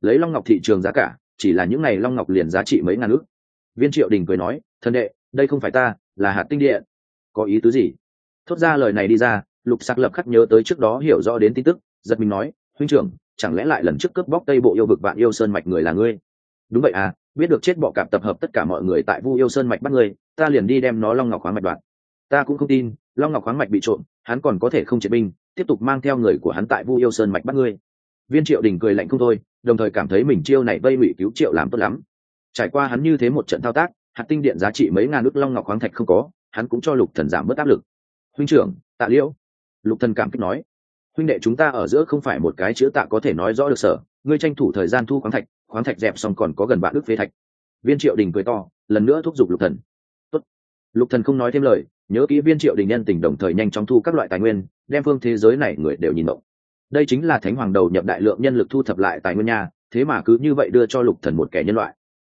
Lấy long ngọc thị trường giá cả, chỉ là những ngày long ngọc liền giá trị mấy ngàn ước viên triệu đình cười nói, thần đệ, đây không phải ta, là hạt tinh điện có ý tứ gì? Thốt ra lời này đi ra, lục sạc lập khắc nhớ tới trước đó hiểu rõ đến tin tức, giật mình nói, huynh trưởng, chẳng lẽ lại lần trước cướp bóc tây bộ yêu vực vạn yêu sơn mạch người là ngươi? Đúng vậy à biết được chết bọ cạp tập hợp tất cả mọi người tại vu yêu sơn mạch bắt ngươi, ta liền đi đem nó long ngọc khoáng mạch đoạn ta cũng không tin, long ngọc khoáng mạch bị trộm, hắn còn có thể không triệt binh, tiếp tục mang theo người của hắn tại vu yêu sơn mạch bắt ngươi. Viên triệu đình cười lạnh không thôi, đồng thời cảm thấy mình chiêu này vây ngụy cứu triệu làm tốt lắm. Trải qua hắn như thế một trận thao tác, hạt tinh điện giá trị mấy ngàn ước long ngọc khoáng thạch không có, hắn cũng cho lục thần giảm bớt áp lực. Huynh trưởng, tạ liễu. Lục thần cảm kích nói. Huynh đệ chúng ta ở giữa không phải một cái chữ tạ có thể nói rõ được sở, ngươi tranh thủ thời gian thu khoáng thạch khoáng thạch dẹp xong còn có gần bạn ước phế thạch. Viên triệu đình cười to, lần nữa thúc giục lục thần. Tốt. lục thần không nói thêm lời nhớ kỹ viên triệu đình nhân tình đồng thời nhanh chóng thu các loại tài nguyên, đem phương thế giới này người đều nhìn động đây chính là thánh hoàng đầu nhập đại lượng nhân lực thu thập lại tài nguyên nhà thế mà cứ như vậy đưa cho lục thần một kẻ nhân loại.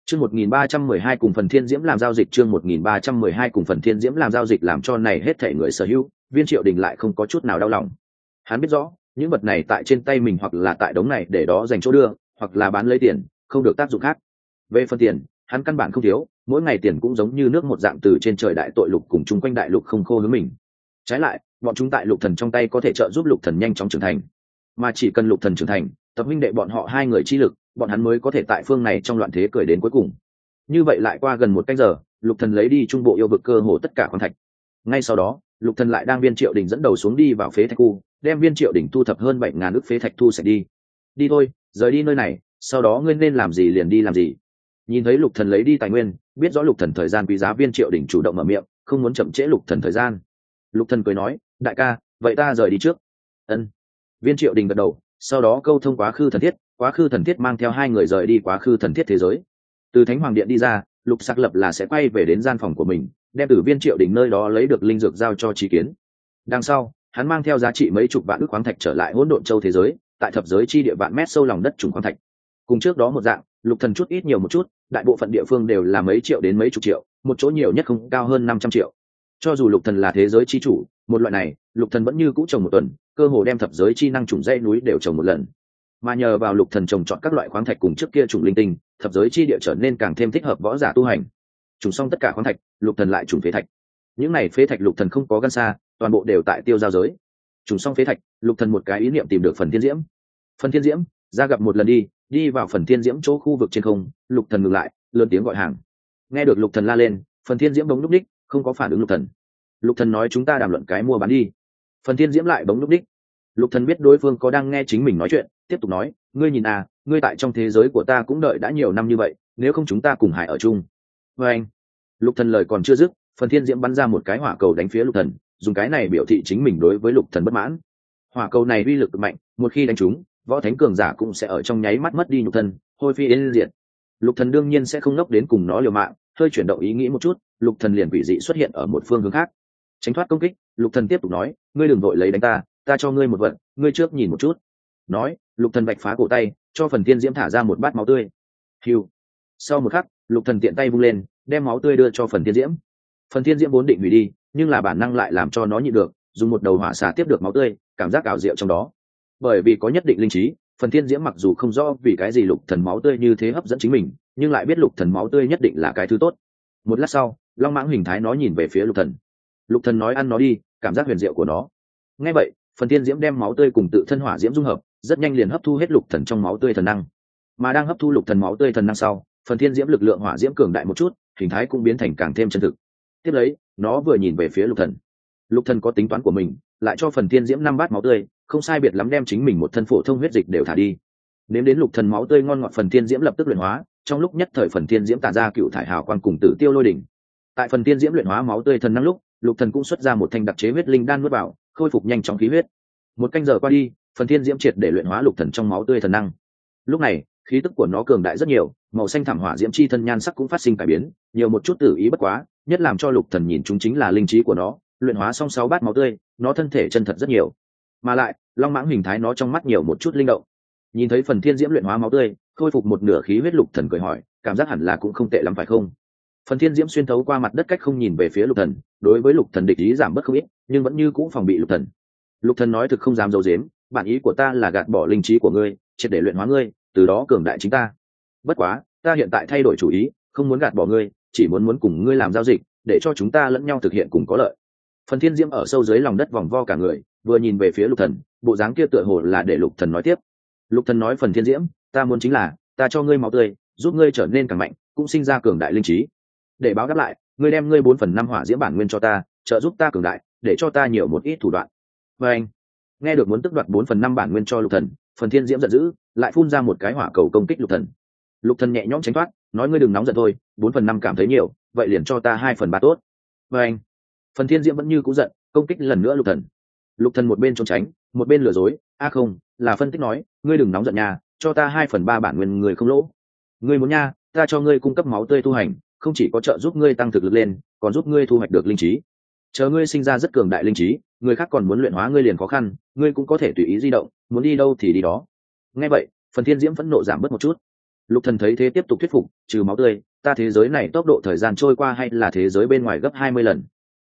Chương một nghìn ba trăm mười hai cùng phần thiên diễm làm giao dịch, chương một nghìn ba trăm mười hai cùng phần thiên diễm làm giao dịch làm cho này hết thể người sở hữu, viên triệu đình lại không có chút nào đau lòng. Hắn biết rõ, những vật này tại trên tay mình hoặc là tại đống này để đó dành chỗ đưa, hoặc là bán lấy tiền, không được tác dụng khác. Về phần tiền, hắn căn bản không thiếu mỗi ngày tiền cũng giống như nước một dạng từ trên trời đại tội lục cùng chung quanh đại lục không khô hướng mình. Trái lại, bọn chúng tại lục thần trong tay có thể trợ giúp lục thần nhanh chóng trưởng thành. Mà chỉ cần lục thần trưởng thành, tập minh đệ bọn họ hai người chi lực, bọn hắn mới có thể tại phương này trong loạn thế cười đến cuối cùng. Như vậy lại qua gần một canh giờ, lục thần lấy đi trung bộ yêu vực cơ hồ tất cả khoáng thạch. Ngay sau đó, lục thần lại đang viên triệu đỉnh dẫn đầu xuống đi vào phế thạch khu, đem viên triệu đỉnh thu thập hơn bảy ngàn ức phế thạch thu sạch đi. Đi thôi, rời đi nơi này, sau đó ngươi nên làm gì liền đi làm gì. Nhìn thấy lục thần lấy đi tài nguyên biết rõ lục thần thời gian quý giá viên triệu đỉnh chủ động mở miệng, không muốn chậm trễ lục thần thời gian. Lục thần cười nói, đại ca, vậy ta rời đi trước. Ân. Viên triệu đình gật đầu, sau đó câu thông quá khứ thần thiết, quá khứ thần thiết mang theo hai người rời đi quá khứ thần thiết thế giới. Từ thánh hoàng điện đi ra, lục sắc lập là sẽ quay về đến gian phòng của mình, đem từ viên triệu đình nơi đó lấy được linh dược giao cho trí kiến. Đằng sau, hắn mang theo giá trị mấy chục vạn ước khoáng thạch trở lại hỗn độn châu thế giới, tại thập giới chi địa vạn mét sâu lòng đất trùng khoáng thạch. Cùng trước đó một dạng lục thần chút ít nhiều một chút, đại bộ phận địa phương đều là mấy triệu đến mấy chục triệu, một chỗ nhiều nhất không, cao hơn năm trăm triệu. Cho dù lục thần là thế giới chi chủ, một loại này, lục thần vẫn như cũ trồng một tuần, cơ hồ đem thập giới chi năng trùng dãy núi đều trồng một lần. Mà nhờ vào lục thần trồng chọn các loại khoáng thạch cùng trước kia trùng linh tinh, thập giới chi địa trở nên càng thêm thích hợp võ giả tu hành. Trùng xong tất cả khoáng thạch, lục thần lại trùng phế thạch. Những này phế thạch lục thần không có gan xa, toàn bộ đều tại tiêu giao giới. Trùng xong phế thạch, lục thần một cái ý niệm tìm được phần thiên diễm. Phần thiên diễm, ra gặp một lần đi đi vào phần thiên diễm chỗ khu vực trên không, lục thần ngừng lại, lớn tiếng gọi hàng. Nghe được lục thần la lên, phần thiên diễm bỗng lúc đích, không có phản ứng lục thần. Lục thần nói chúng ta đàm luận cái mua bán đi. Phần thiên diễm lại bỗng lúc đích. Lục thần biết đối phương có đang nghe chính mình nói chuyện, tiếp tục nói, ngươi nhìn à ngươi tại trong thế giới của ta cũng đợi đã nhiều năm như vậy, nếu không chúng ta cùng hải ở chung. Với anh, lục thần lời còn chưa dứt, phần thiên diễm bắn ra một cái hỏa cầu đánh phía lục thần, dùng cái này biểu thị chính mình đối với lục thần bất mãn. Hỏa cầu này uy lực mạnh, một khi đánh trúng võ thánh cường giả cũng sẽ ở trong nháy mắt mất đi nhục thân, hôi phi yên diệt. Lục thần đương nhiên sẽ không nốc đến cùng nó liều mạng, hơi chuyển động ý nghĩ một chút, lục thần liền quỷ dị xuất hiện ở một phương hướng khác. Tránh thoát công kích, lục thần tiếp tục nói, ngươi đừng vội lấy đánh ta ta cho ngươi một vận, ngươi trước nhìn một chút. Nói, lục thần bạch phá cổ tay, cho phần tiên diễm thả ra một bát máu tươi. Hiu sau một khắc, lục thần tiện tay vung lên, đem máu tươi đưa cho phần tiên diễm. Phần tiên diễm vốn định hủy đi, nhưng là bản năng lại làm cho nó nhịn được, dùng một đầu hỏa xả tiếp được máu tươi, cảm giác ảo diệu trong đó bởi vì có nhất định linh trí, phần tiên diễm mặc dù không rõ vì cái gì lục thần máu tươi như thế hấp dẫn chính mình, nhưng lại biết lục thần máu tươi nhất định là cái thứ tốt. Một lát sau, long mãng hình thái nó nhìn về phía lục thần. Lục thần nói ăn nó đi, cảm giác huyền diệu của nó. Ngay vậy, phần tiên diễm đem máu tươi cùng tự thân hỏa diễm dung hợp, rất nhanh liền hấp thu hết lục thần trong máu tươi thần năng. Mà đang hấp thu lục thần máu tươi thần năng sau, phần tiên diễm lực lượng hỏa diễm cường đại một chút, hình thái cũng biến thành càng thêm chân thực. Tiếp lấy, nó vừa nhìn về phía lục thần. Lục thần có tính toán của mình, lại cho phần tiên diễm năm bát máu tươi không sai biệt lắm đem chính mình một thân phổ thông huyết dịch đều thả đi. Nếm đến lục thần máu tươi ngon ngọt phần tiên diễm lập tức luyện hóa, trong lúc nhất thời phần tiên diễm tản ra cựu thải hào quang cùng tử tiêu lôi đỉnh. Tại phần tiên diễm luyện hóa máu tươi thần năng lúc, lục thần cũng xuất ra một thanh đặc chế huyết linh đan nuốt vào, khôi phục nhanh chóng khí huyết. Một canh giờ qua đi, phần tiên diễm triệt để luyện hóa lục thần trong máu tươi thần năng. Lúc này, khí tức của nó cường đại rất nhiều, màu xanh thảm hỏa diễm chi thân nhan sắc cũng phát sinh cải biến, nhiều một chút tử ý bất quá, nhất làm cho lục thần nhìn chúng chính là linh trí của nó, luyện hóa xong sáu bát máu tươi, nó thân thể chân thật rất nhiều. Mà lại long mãng hình thái nó trong mắt nhiều một chút linh động. Nhìn thấy phần thiên diễm luyện hóa máu tươi, khôi phục một nửa khí huyết lục thần cười hỏi, cảm giác hẳn là cũng không tệ lắm phải không? Phần thiên diễm xuyên thấu qua mặt đất cách không nhìn về phía lục thần, đối với lục thần địch ý giảm bớt không ít, nhưng vẫn như cũ phòng bị lục thần. Lục thần nói thực không dám dấu dếm bản ý của ta là gạt bỏ linh trí của ngươi, triệt để luyện hóa ngươi, từ đó cường đại chính ta. Bất quá, ta hiện tại thay đổi chủ ý, không muốn gạt bỏ ngươi, chỉ muốn muốn cùng ngươi làm giao dịch, để cho chúng ta lẫn nhau thực hiện cùng có lợi. Phần thiên diễm ở sâu dưới lòng đất vòng vo cả người vừa nhìn về phía lục thần, bộ dáng kia tựa hồ là để lục thần nói tiếp. Lục thần nói phần thiên diễm, ta muốn chính là, ta cho ngươi máu tươi, giúp ngươi trở nên càng mạnh, cũng sinh ra cường đại linh trí. Để báo đáp lại, ngươi đem ngươi bốn phần năm hỏa diễm bản nguyên cho ta, trợ giúp ta cường đại, để cho ta nhiều một ít thủ đoạn. Và anh, nghe được muốn tức đoạt bốn phần năm bản nguyên cho lục thần, phần thiên diễm giận dữ, lại phun ra một cái hỏa cầu công kích lục thần. Lục thần nhẹ nhõm tránh thoát, nói ngươi đừng nóng giận thôi, bốn phần năm cảm thấy nhiều, vậy liền cho ta hai phần ba tốt. Và anh, phần thiên diễm vẫn như cũ giận, công kích lần nữa lục thần lục thần một bên trốn tránh, một bên lừa dối. A không, là phân tích nói, ngươi đừng nóng giận nha, cho ta hai phần ba bản nguyên người không lỗ. Ngươi muốn nha, ta cho ngươi cung cấp máu tươi tu hành, không chỉ có trợ giúp ngươi tăng thực lực lên, còn giúp ngươi thu hoạch được linh trí. Chờ ngươi sinh ra rất cường đại linh trí, người khác còn muốn luyện hóa ngươi liền khó khăn, ngươi cũng có thể tùy ý di động, muốn đi đâu thì đi đó. Nghe vậy, phần thiên diễm phẫn nộ giảm bớt một chút. Lục thần thấy thế tiếp tục thuyết phục, trừ máu tươi, ta thế giới này tốc độ thời gian trôi qua hay là thế giới bên ngoài gấp hai mươi lần?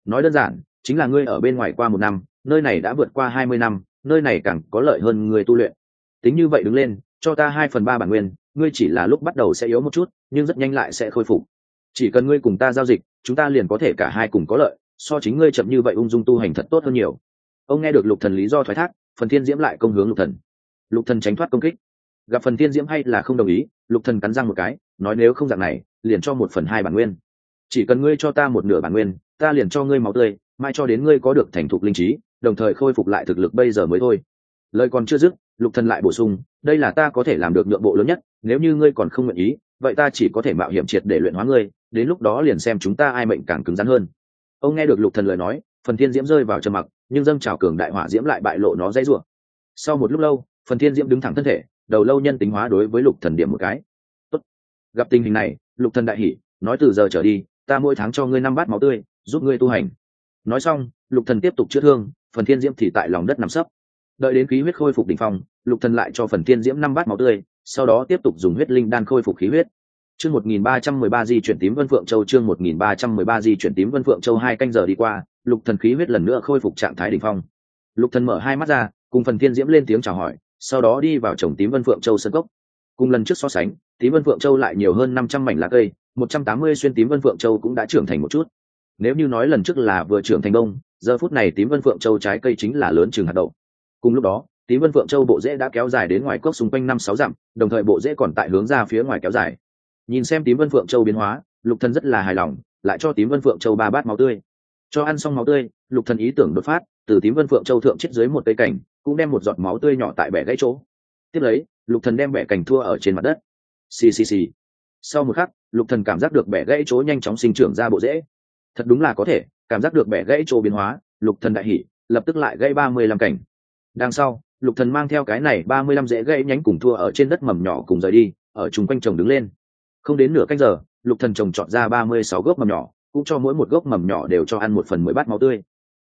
Nói đơn giản, chính là ngươi ở bên ngoài qua một năm nơi này đã vượt qua hai mươi năm, nơi này càng có lợi hơn người tu luyện. Tính như vậy đứng lên, cho ta hai phần ba bản nguyên, ngươi chỉ là lúc bắt đầu sẽ yếu một chút, nhưng rất nhanh lại sẽ khôi phục. Chỉ cần ngươi cùng ta giao dịch, chúng ta liền có thể cả hai cùng có lợi, so chính ngươi chậm như vậy ung dung tu hành thật tốt hơn nhiều. Ông nghe được lục thần lý do thoái thác, phần thiên diễm lại công hướng lục thần. Lục thần tránh thoát công kích. Gặp phần thiên diễm hay là không đồng ý, lục thần cắn răng một cái, nói nếu không dạng này, liền cho một phần hai bản nguyên. Chỉ cần ngươi cho ta một nửa bản nguyên, ta liền cho ngươi máu tươi, mai cho đến ngươi có được thành thục linh trí đồng thời khôi phục lại thực lực bây giờ mới thôi. Lời còn chưa dứt, lục thần lại bổ sung, đây là ta có thể làm được nhượng bộ lớn nhất, nếu như ngươi còn không nguyện ý, vậy ta chỉ có thể mạo hiểm triệt để luyện hóa ngươi, đến lúc đó liền xem chúng ta ai mệnh càng cứng rắn hơn. Ông nghe được lục thần lời nói, phần thiên diễm rơi vào trầm mặc, nhưng dâng trào cường đại hỏa diễm lại bại lộ nó dãy rủa. Sau một lúc lâu, phần thiên diễm đứng thẳng thân thể, đầu lâu nhân tính hóa đối với lục thần điểm một cái. Tốt. gặp tình hình này, lục thần đại hỉ, nói từ giờ trở đi, ta mỗi tháng cho ngươi năm bát máu tươi, giúp ngươi tu hành nói xong, lục thần tiếp tục chữa thương, phần thiên diễm thì tại lòng đất nằm sấp. Đợi đến khí huyết khôi phục đỉnh phong, lục thần lại cho phần thiên diễm năm bát máu tươi, sau đó tiếp tục dùng huyết linh đan khôi phục khí huyết. Chương 1313 di chuyển tím vân phượng châu, chương 1313 di chuyển tím vân phượng châu hai canh giờ đi qua, lục thần khí huyết lần nữa khôi phục trạng thái đỉnh phong. Lục thần mở hai mắt ra, cùng phần thiên diễm lên tiếng chào hỏi, sau đó đi vào trồng tím vân phượng châu sân cốc cùng lần trước so sánh, tím vân phượng châu lại nhiều hơn năm trăm mảnh lá cây, một trăm tám mươi xuyên tím vân phượng châu cũng đã trưởng thành một chút nếu như nói lần trước là vừa trưởng thành công, giờ phút này tím vân phượng châu trái cây chính là lớn chừng hạt đậu. Cùng lúc đó tím vân phượng châu bộ rễ đã kéo dài đến ngoài cốc xung quanh năm sáu dặm đồng thời bộ rễ còn tại hướng ra phía ngoài kéo dài. Nhìn xem tím vân phượng châu biến hóa lục thần rất là hài lòng lại cho tím vân phượng châu ba bát máu tươi. Cho ăn xong máu tươi lục thần ý tưởng đột phát từ tím vân phượng châu thượng chết dưới một cây cảnh cũng đem một giọt máu tươi nhỏ tại bẻ gãy chỗ. Tiếp lấy lục thần đem bẻ cành thua ở trên mặt đất. Xì xì xì. Sau một khắc lục thần cảm giác được bẻ gãy chỗ nhanh chóng sinh trưởng ra bộ rễ thật đúng là có thể, cảm giác được bẻ gãy chỗ biến hóa, lục thần đại hỉ, lập tức lại gây ba mươi lăm cảnh. Đằng sau, lục thần mang theo cái này ba mươi lăm rễ gãy nhánh cùng thua ở trên đất mầm nhỏ cùng rời đi, ở chung quanh trồng đứng lên. Không đến nửa canh giờ, lục thần trồng chọn ra ba mươi sáu gốc mầm nhỏ, cũng cho mỗi một gốc mầm nhỏ đều cho ăn một phần mười bát máu tươi.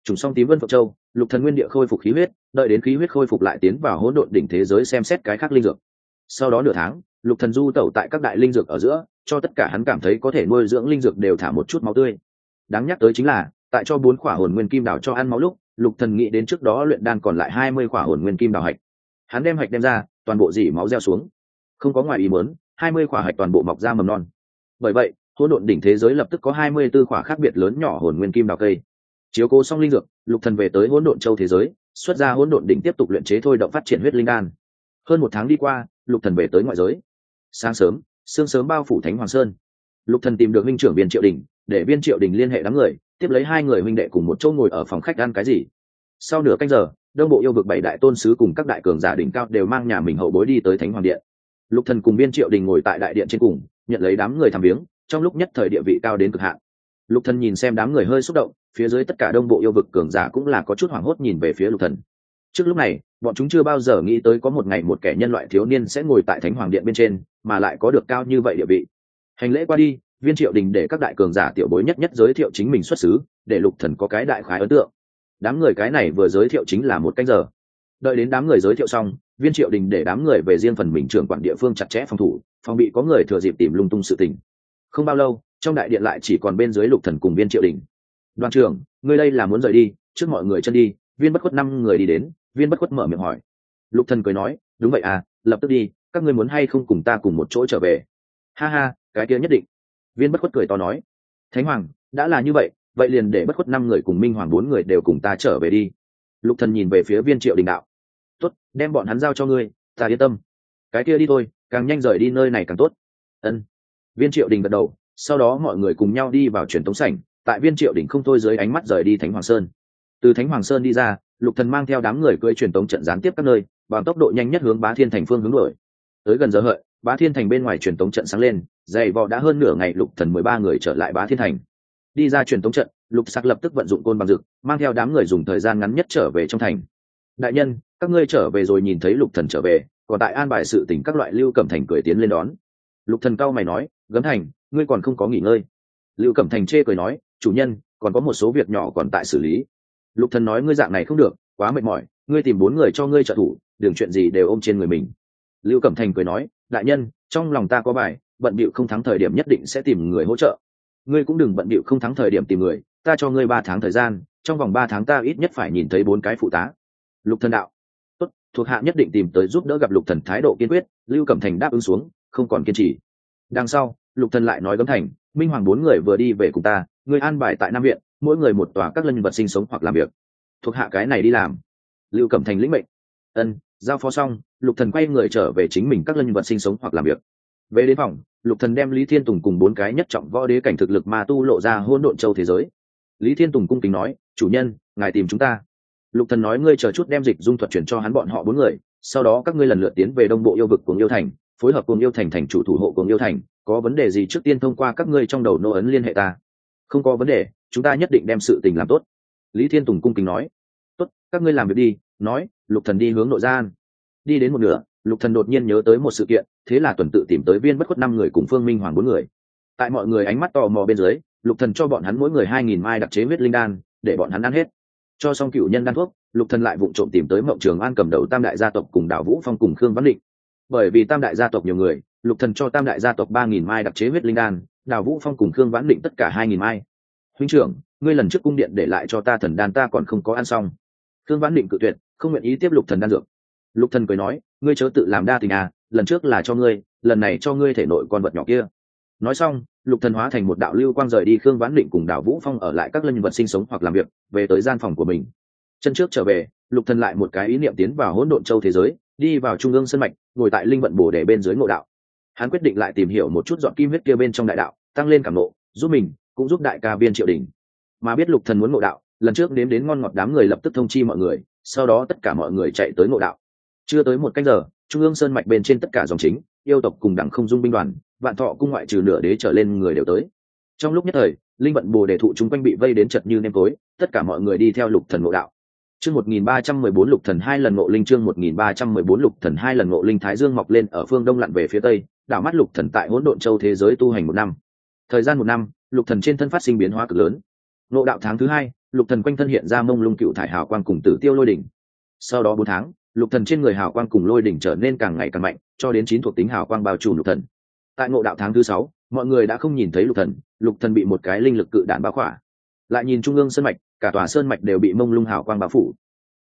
Trùng xong tím vân phượng châu, lục thần nguyên địa khôi phục khí huyết, đợi đến khí huyết khôi phục lại tiến vào hỗn độn đỉnh thế giới xem xét cái khác linh dược. Sau đó nửa tháng, lục thần du tẩu tại các đại linh dược ở giữa, cho tất cả hắn cảm thấy có thể nuôi dưỡng linh dược đều thả một chút máu tươi đáng nhắc tới chính là, tại cho bốn khỏa hồn nguyên kim đào cho ăn máu lúc, lục thần nghĩ đến trước đó luyện đan còn lại hai mươi khỏa hồn nguyên kim đào hạch. Hắn đem hạch đem ra, toàn bộ dỉ máu gieo xuống. Không có ngoài ý muốn, hai mươi khỏa hạch toàn bộ mọc ra mầm non. Bởi vậy, hỗn độn đỉnh thế giới lập tức có hai mươi 24 khỏa khác biệt lớn nhỏ hồn nguyên kim đào cây. Chiếu cố xong linh dược, lục thần về tới hỗn độn châu thế giới, xuất ra hỗn độn đỉnh tiếp tục luyện chế thôi động phát triển huyết linh đan. Hơn một tháng đi qua, lục thần về tới ngoại giới. Sáng sớm, sương sớm bao phủ thánh hoàng sơn. Lục thần tìm được minh trưởng biên triệu đình để viên triệu đình liên hệ đám người, tiếp lấy hai người huynh đệ cùng một chỗ ngồi ở phòng khách ăn cái gì. Sau nửa canh giờ, đông bộ yêu vực bảy đại tôn sứ cùng các đại cường giả đỉnh cao đều mang nhà mình hậu bối đi tới thánh hoàng điện. Lục thần cùng viên triệu đình ngồi tại đại điện trên cùng, nhận lấy đám người tham viếng, trong lúc nhất thời địa vị cao đến cực hạn. Lục thần nhìn xem đám người hơi xúc động, phía dưới tất cả đông bộ yêu vực cường giả cũng là có chút hoảng hốt nhìn về phía lục thần. Trước lúc này, bọn chúng chưa bao giờ nghĩ tới có một ngày một kẻ nhân loại thiếu niên sẽ ngồi tại thánh hoàng điện bên trên, mà lại có được cao như vậy địa vị. Hành lễ qua đi viên triệu đình để các đại cường giả tiểu bối nhất nhất giới thiệu chính mình xuất xứ, để lục thần có cái đại khái ấn tượng. Đám người cái này vừa giới thiệu chính là một canh giờ. Đợi đến đám người giới thiệu xong, viên triệu đình để đám người về riêng phần mình trưởng quản địa phương chặt chẽ phòng thủ, phòng bị có người thừa dịp tìm lung tung sự tình. Không bao lâu, trong đại điện lại chỉ còn bên dưới lục thần cùng viên triệu đình. Đoàn trưởng, ngươi đây là muốn rời đi, trước mọi người chân đi. Viên bất khuất năm người đi đến, viên bất khuất mở miệng hỏi. Lục thần cười nói, đúng vậy à lập tức đi, các ngươi muốn hay không cùng ta cùng một chỗ trở về? Ha ha, cái kia nhất định viên bất khuất cười to nói, thánh hoàng, đã là như vậy vậy liền để bất khuất năm người cùng minh hoàng bốn người đều cùng ta trở về đi. Lục thần nhìn về phía viên triệu đình đạo, tốt, đem bọn hắn giao cho ngươi, ta yên tâm. Cái kia đi thôi, càng nhanh rời đi nơi này càng tốt. Ân. Viên triệu đình gật đầu, sau đó mọi người cùng nhau đi vào truyền tống sảnh, tại viên triệu đình không thôi dưới ánh mắt rời đi thánh hoàng sơn. Từ thánh hoàng sơn đi ra, lục thần mang theo đám người cưỡi truyền tống trận gián tiếp các nơi, bằng tốc độ nhanh nhất hướng bá thiên thành phương hướng đuổi. Tới gần giờ hợi bá thiên thành bên ngoài truyền tống trận sáng lên, dày vò đã hơn nửa ngày lục thần mười ba người trở lại bá thiên thành. Đi ra truyền tống trận, lục sắc lập tức vận dụng côn bằng dực mang theo đám người dùng thời gian ngắn nhất trở về trong thành. Đại nhân, các ngươi trở về rồi nhìn thấy lục thần trở về, còn tại an bài sự tình các loại lưu cẩm thành cười tiến lên đón. Lục thần cao mày nói, gấm thành, ngươi còn không có nghỉ ngơi. Lưu cẩm thành chê cười nói, chủ nhân, còn có một số việc nhỏ còn tại xử lý. Lục thần nói, ngươi dạng này không được, quá mệt mỏi, ngươi tìm bốn người cho ngươi trợ thủ, đường chuyện gì đều ôm trên người mình. Lưu cẩm thành cười nói đại nhân, trong lòng ta có bài, bận bịu không thắng thời điểm nhất định sẽ tìm người hỗ trợ. Ngươi cũng đừng bận bịu không thắng thời điểm tìm người, ta cho ngươi ba tháng thời gian, trong vòng ba tháng ta ít nhất phải nhìn thấy bốn cái phụ tá. Lục thần đạo. Tốt, thuộc hạ nhất định tìm tới giúp đỡ gặp lục thần thái độ kiên quyết, lưu cẩm thành đáp ứng xuống, không còn kiên trì. Đằng sau, lục thần lại nói gấm thành, minh hoàng bốn người vừa đi về cùng ta người an bài tại nam viện, mỗi người một tòa các lân vật sinh sống hoặc làm việc. Thuộc hạ cái này đi làm. Lưu cẩm thành lĩnh mệnh. Ân giao phó xong, lục thần quay người trở về chính mình các lân vật sinh sống hoặc làm việc. Về đến phòng, lục thần đem lý thiên tùng cùng bốn cái nhất trọng võ đế cảnh thực lực ma tu lộ ra hôn độn châu thế giới. Lý thiên tùng cung kính nói, chủ nhân, ngài tìm chúng ta. Lục thần nói, ngươi chờ chút đem dịch dung thuật chuyển cho hắn bọn họ bốn người, sau đó các ngươi lần lượt tiến về đông bộ yêu vực cùng yêu thành, phối hợp cùng yêu thành thành chủ thủ hộ cùng yêu thành, có vấn đề gì trước tiên thông qua các ngươi trong đầu nô ấn liên hệ ta. Không có vấn đề, chúng ta nhất định đem sự tình làm tốt. Lý thiên tùng cung kính nói. Tốt, các ngươi làm việc đi, nói lục thần đi hướng nội gian. Đi đến một nửa, lục thần đột nhiên nhớ tới một sự kiện, thế là tuần tự tìm tới viên bất khuất năm người cùng phương minh hoàng bốn người. Tại mọi người ánh mắt tò mò bên dưới, lục thần cho bọn hắn mỗi người hai nghìn mai đặc chế huyết linh đan, để bọn hắn ăn hết. Cho xong cựu nhân đan thuốc, lục thần lại vụng trộm tìm tới mộng trường an cầm đầu tam đại gia tộc cùng Đào vũ phong cùng khương văn định. Bởi vì tam đại gia tộc nhiều người, lục thần cho tam đại gia tộc ba nghìn mai đặc chế huyết linh đan, đào vũ phong cùng khương vãn định tất cả hai nghìn mai. Huynh trưởng, ngươi lần trước cung điện để lại cho ta thần đan ta còn không có ăn xong. Khương vãn định cự tuyệt không nguyện ý tiếp lục thần đan dược. Lục thần cười nói, ngươi chớ tự làm đa tình à lần trước là cho ngươi, lần này cho ngươi thể nội con vật nhỏ kia. Nói xong, lục thần hóa thành một đạo lưu quang rời đi khương vãn định cùng đào vũ phong ở lại các lân vật sinh sống hoặc làm việc, về tới gian phòng của mình. Chân trước trở về, lục thần lại một cái ý niệm tiến vào hỗn độn châu thế giới, đi vào trung ương sân mạch, ngồi tại linh vận bồ để bên dưới ngộ đạo. Hắn quyết định lại tìm hiểu một chút dọn kim huyết kia bên trong đại đạo, tăng lên cảm nộ, giúp mình, cũng giúp đại ca viên triệu đình. Mà biết lục thần muốn ngộ đạo, lần trước đến đến ngon ngọt đám người lập tức thông chi mọi người sau đó tất cả mọi người chạy tới ngộ đạo. Chưa tới một canh giờ trung ương sơn mạch bên trên tất cả dòng chính yêu tộc cùng đẳng không dung binh đoàn vạn thọ cung ngoại trừ nửa đế trở lên người đều tới. Trong lúc nhất thời linh vận bồ đề thụ chúng quanh bị vây đến chật như nêm tối tất cả mọi người đi theo lục thần ngộ đạo. Chương 1314 Lục Thần hai lần ngộ linh chương 1314 Lục Thần hai lần ngộ linh Thái Dương mọc lên ở phương đông lặn về phía tây, đảo mắt lục thần tại hỗn độn châu thế giới tu hành một năm. Thời gian một năm lục thần trên thân phát sinh biến hóa cực lớn. Ngộ đạo tháng thứ hai lục thần quanh thân hiện ra mông lung cựu thải hào quang cùng tử tiêu lôi đỉnh. Sau đó bốn tháng, lục thần trên người hào quang cùng lôi đỉnh trở nên càng ngày càng mạnh, cho đến chín thuộc tính hào quang bao trùm lục thần. Tại ngộ đạo tháng thứ sáu, mọi người đã không nhìn thấy lục thần lục thần bị một cái linh lực cự đạn bao khỏa. Lại nhìn trung ương sơn mạch, cả tòa sơn mạch đều bị mông lung hào quang bao phủ.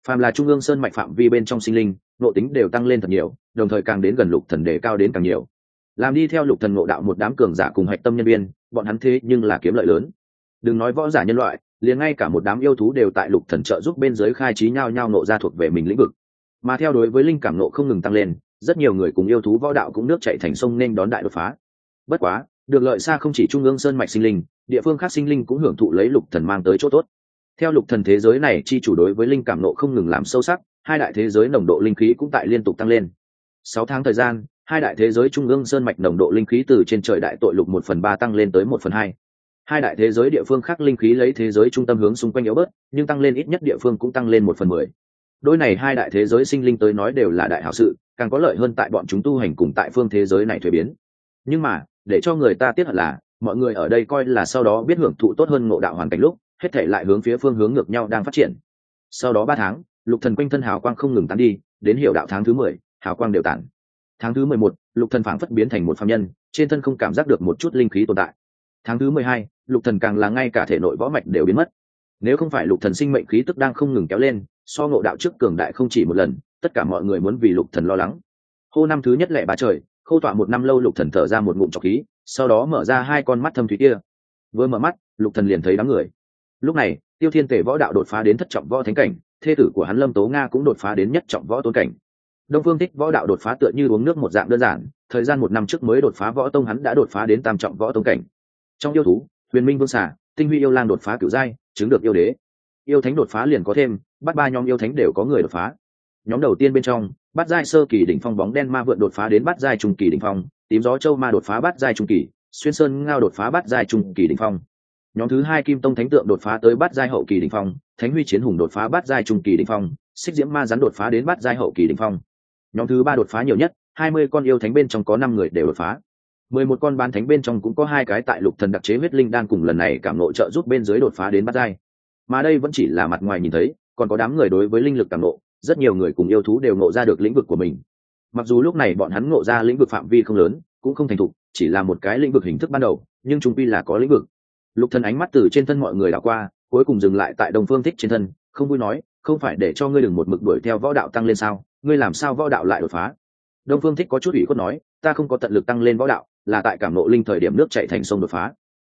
Phàm là trung ương sơn mạch phạm vi bên trong sinh linh, nội tính đều tăng lên thật nhiều, đồng thời càng đến gần lục thần đề cao đến càng nhiều. Làm đi theo lục thần ngộ đạo một đám cường giả cùng hạch tâm nhân viên, bọn hắn thế nhưng là kiếm lợi lớn. Đừng nói võ giả nhân loại liền ngay cả một đám yêu thú đều tại lục thần trợ giúp bên dưới khai trí nhau nhau nộ ra thuộc về mình lĩnh vực. Mà theo đối với linh cảm nộ không ngừng tăng lên, rất nhiều người cùng yêu thú võ đạo cũng nước chảy thành sông nên đón đại đột phá. Bất quá, được lợi xa không chỉ trung ương sơn mạch sinh linh, địa phương khác sinh linh cũng hưởng thụ lấy lục thần mang tới chỗ tốt. Theo lục thần thế giới này, chi chủ đối với linh cảm nộ không ngừng làm sâu sắc, hai đại thế giới nồng độ linh khí cũng tại liên tục tăng lên. Sáu tháng thời gian, hai đại thế giới trung ương sơn mạch nồng độ linh khí từ trên trời đại tội lục một phần ba tăng lên tới một phần hai hai đại thế giới địa phương khác linh khí lấy thế giới trung tâm hướng xung quanh yếu bớt, nhưng tăng lên ít nhất địa phương cũng tăng lên một phần mười. Đôi này hai đại thế giới sinh linh tới nói đều là đại hảo sự, càng có lợi hơn tại bọn chúng tu hành cùng tại phương thế giới này thuế biến. Nhưng mà, để cho người ta tiếc hận là, mọi người ở đây coi là sau đó biết hưởng thụ tốt hơn ngộ đạo hoàn cảnh lúc, hết thể lại hướng phía phương hướng ngược nhau đang phát triển. Sau đó ba tháng, lục thần quanh thân hào quang không ngừng tán đi, đến hiểu đạo tháng thứ mười, hào quang đều tản. Tháng thứ mười một, lục thần phảng phất biến thành một phạm nhân, trên thân không cảm giác được một chút linh khí tồn tại tháng thứ mười hai, lục thần càng là ngay cả thể nội võ mạch đều biến mất. Nếu không phải lục thần sinh mệnh khí tức đang không ngừng kéo lên, so ngộ đạo trước cường đại không chỉ một lần, tất cả mọi người muốn vì lục thần lo lắng. Hô năm thứ nhất lệ bà trời, khâu tọa một năm lâu lục thần thở ra một ngụm trọc khí, sau đó mở ra hai con mắt thâm thủy kia. Vừa mở mắt, lục thần liền thấy đám người. Lúc này, tiêu thiên tể võ đạo đột phá đến thất trọng võ thánh cảnh, thê tử của hắn lâm tố nga cũng đột phá đến nhất trọng võ tôn cảnh. Đông phương thích võ đạo đột phá tựa như uống nước một dạng đơn giản, thời gian một năm trước mới đột phá võ tông hắn đã đột phá đến tam trọng võ tông cảnh trong yêu thú, huyền minh vương xả tinh huy yêu lang đột phá cửu giai, chứng được yêu đế. Yêu thánh đột phá liền có thêm, bắt ba nhóm yêu thánh đều có người đột phá. Nhóm đầu tiên bên trong, bắt giai sơ kỳ đỉnh phong bóng đen ma vượn đột phá đến bắt giai trung kỳ đỉnh phong, tím gió châu ma đột phá bắt giai trung kỳ, xuyên sơn ngao đột phá bắt giai trung kỳ đỉnh phong. Nhóm thứ hai kim tông thánh tượng đột phá tới bắt giai hậu kỳ đỉnh phong, thánh huy chiến hùng đột phá bắt giai trung kỳ đỉnh phong, xích diễm ma rắn đột phá đến bắt giai hậu kỳ đỉnh phong. Nhóm thứ ba đột phá nhiều nhất, hai mươi con yêu thánh bên trong có năm người đều đột phá mười một con bán thánh bên trong cũng có hai cái tại lục thần đặc chế huyết linh đan cùng lần này cảm nộ trợ giúp bên dưới đột phá đến bát giai. Mà đây vẫn chỉ là mặt ngoài nhìn thấy, còn có đám người đối với linh lực cảm nộ, rất nhiều người cùng yêu thú đều ngộ ra được lĩnh vực của mình. Mặc dù lúc này bọn hắn ngộ ra lĩnh vực phạm vi không lớn, cũng không thành thục, chỉ là một cái lĩnh vực hình thức ban đầu, nhưng chúng pi là có lĩnh vực. Lục thần ánh mắt từ trên thân mọi người đảo qua, cuối cùng dừng lại tại đồng phương thích trên thân, không vui nói, không phải để cho ngươi đừng một mực đuổi theo võ đạo tăng lên sao? Ngươi làm sao võ đạo lại đột phá? Đông phương thích có chút ủy khuất nói, ta không có tận lực tăng lên võ đạo là tại cảm nộ linh thời điểm nước chạy thành sông đột phá.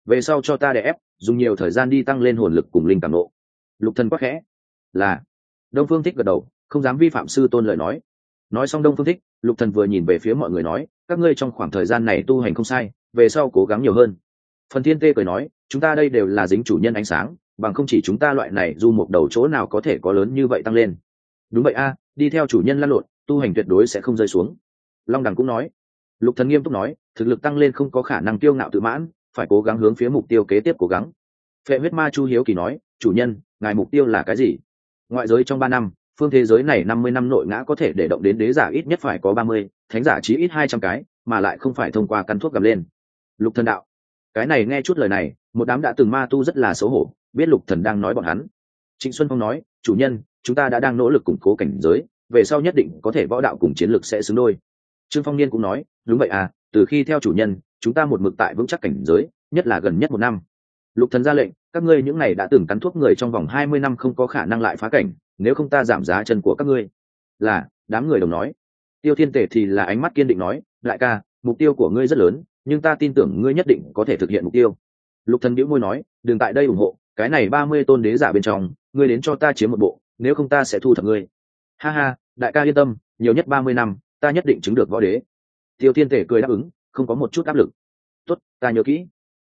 Về sau cho ta để ép, dùng nhiều thời gian đi tăng lên hồn lực cùng linh cảm nộ. Lục thần quắc khẽ, là. Đông phương thích gật đầu, không dám vi phạm sư tôn lời nói. Nói xong đông phương thích, lục thần vừa nhìn về phía mọi người nói, các ngươi trong khoảng thời gian này tu hành không sai, về sau cố gắng nhiều hơn. Phần thiên tê cười nói, chúng ta đây đều là dính chủ nhân ánh sáng, bằng không chỉ chúng ta loại này du một đầu chỗ nào có thể có lớn như vậy tăng lên. Đúng vậy a, đi theo chủ nhân lăn lộn, tu hành tuyệt đối sẽ không rơi xuống. Long đằng cũng nói lục thần nghiêm túc nói, thực lực tăng lên không có khả năng tiêu ngạo tự mãn, phải cố gắng hướng phía mục tiêu kế tiếp cố gắng. Phệ huyết ma chu hiếu kỳ nói, chủ nhân, ngài mục tiêu là cái gì? Ngoại giới trong ba năm, phương thế giới này năm mươi năm nội ngã có thể để động đến đế giả ít nhất phải có ba mươi, thánh giả chí ít hai trăm cái, mà lại không phải thông qua căn thuốc gầm lên. Lục thần đạo, cái này nghe chút lời này, một đám đã từng ma tu rất là xấu hổ, biết lục thần đang nói bọn hắn. Trịnh xuân phong nói, chủ nhân, chúng ta đã đang nỗ lực củng cố cảnh giới, về sau nhất định có thể võ đạo cùng chiến lược sẽ xứng đôi trương phong niên cũng nói, đúng vậy à từ khi theo chủ nhân, chúng ta một mực tại vững chắc cảnh giới, nhất là gần nhất một năm. Lục thần ra lệnh, các ngươi những này đã từng cắn thuốc người trong vòng hai mươi năm không có khả năng lại phá cảnh, nếu không ta giảm giá chân của các ngươi. Là, đám người đồng nói. Tiêu thiên tể thì là ánh mắt kiên định nói, đại ca, mục tiêu của ngươi rất lớn, nhưng ta tin tưởng ngươi nhất định có thể thực hiện mục tiêu. Lục thần bĩu môi nói, đừng tại đây ủng hộ, cái này ba mươi tôn đế giả bên trong, ngươi đến cho ta chiếm một bộ, nếu không ta sẽ thu thập ngươi. Ha ha, đại ca yên tâm, nhiều nhất ba mươi năm ta nhất định chứng được võ đế. Tiêu thiên thể cười đáp ứng, không có một chút áp lực. Tốt, ta nhớ kỹ.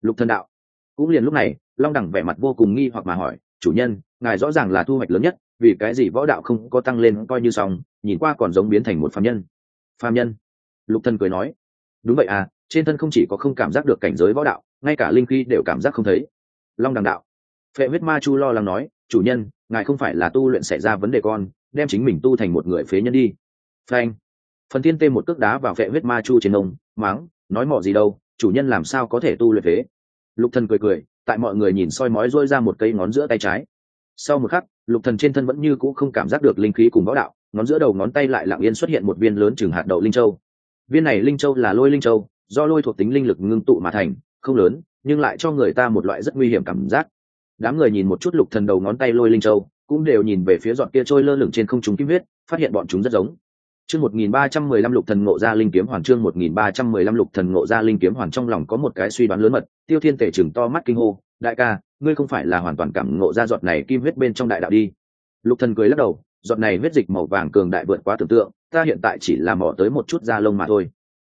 Lục thần đạo. Cũng liền lúc này, long đẳng vẻ mặt vô cùng nghi hoặc mà hỏi, chủ nhân, ngài rõ ràng là thu hoạch lớn nhất, vì cái gì võ đạo không có tăng lên coi như xong, nhìn qua còn giống biến thành một phàm nhân? Phàm nhân? Lục thần cười nói. Đúng vậy à trên thân không chỉ có không cảm giác được cảnh giới võ đạo, ngay cả linh khí đều cảm giác không thấy. Long đằng đạo. Phệ huyết ma chu lo lắng nói, chủ nhân, ngài không phải là tu luyện xảy ra vấn đề con, đem chính mình tu thành một người phế nhân đi. Phanh phần thiên tê một cước đá vào vệ huyết ma chu trên ông máng, nói mọ gì đâu, chủ nhân làm sao có thể tu luyện thế? Lục thần cười cười, tại mọi người nhìn soi mói rôi ra một cây ngón giữa tay trái. Sau một khắc, lục thần trên thân vẫn như cũ không cảm giác được linh khí cùng võ đạo, ngón giữa đầu ngón tay lại lặng yên xuất hiện một viên lớn chừng hạt đậu linh châu. Viên này linh châu là lôi linh châu, do lôi thuộc tính linh lực ngưng tụ mà thành, không lớn, nhưng lại cho người ta một loại rất nguy hiểm cảm giác. Đám người nhìn một chút lục thần đầu ngón tay lôi linh châu, cũng đều nhìn về phía giọt kia trôi lơ lửng trên không trung kim huyết, phát hiện bọn chúng rất giống chương 1315 lục thần ngộ ra linh kiếm hoàn, chương 1315 lục thần ngộ ra linh kiếm hoàn trong lòng có một cái suy đoán lớn mật, tiêu thiên tể trừng to mắt kinh hô, đại ca, ngươi không phải là hoàn toàn cảm ngộ ra giọt này kim huyết bên trong đại đạo đi. Lục thần cười lắc đầu, giọt này huyết dịch màu vàng cường đại vượt quá tưởng tượng, ta hiện tại chỉ là mò tới một chút da lông mà thôi.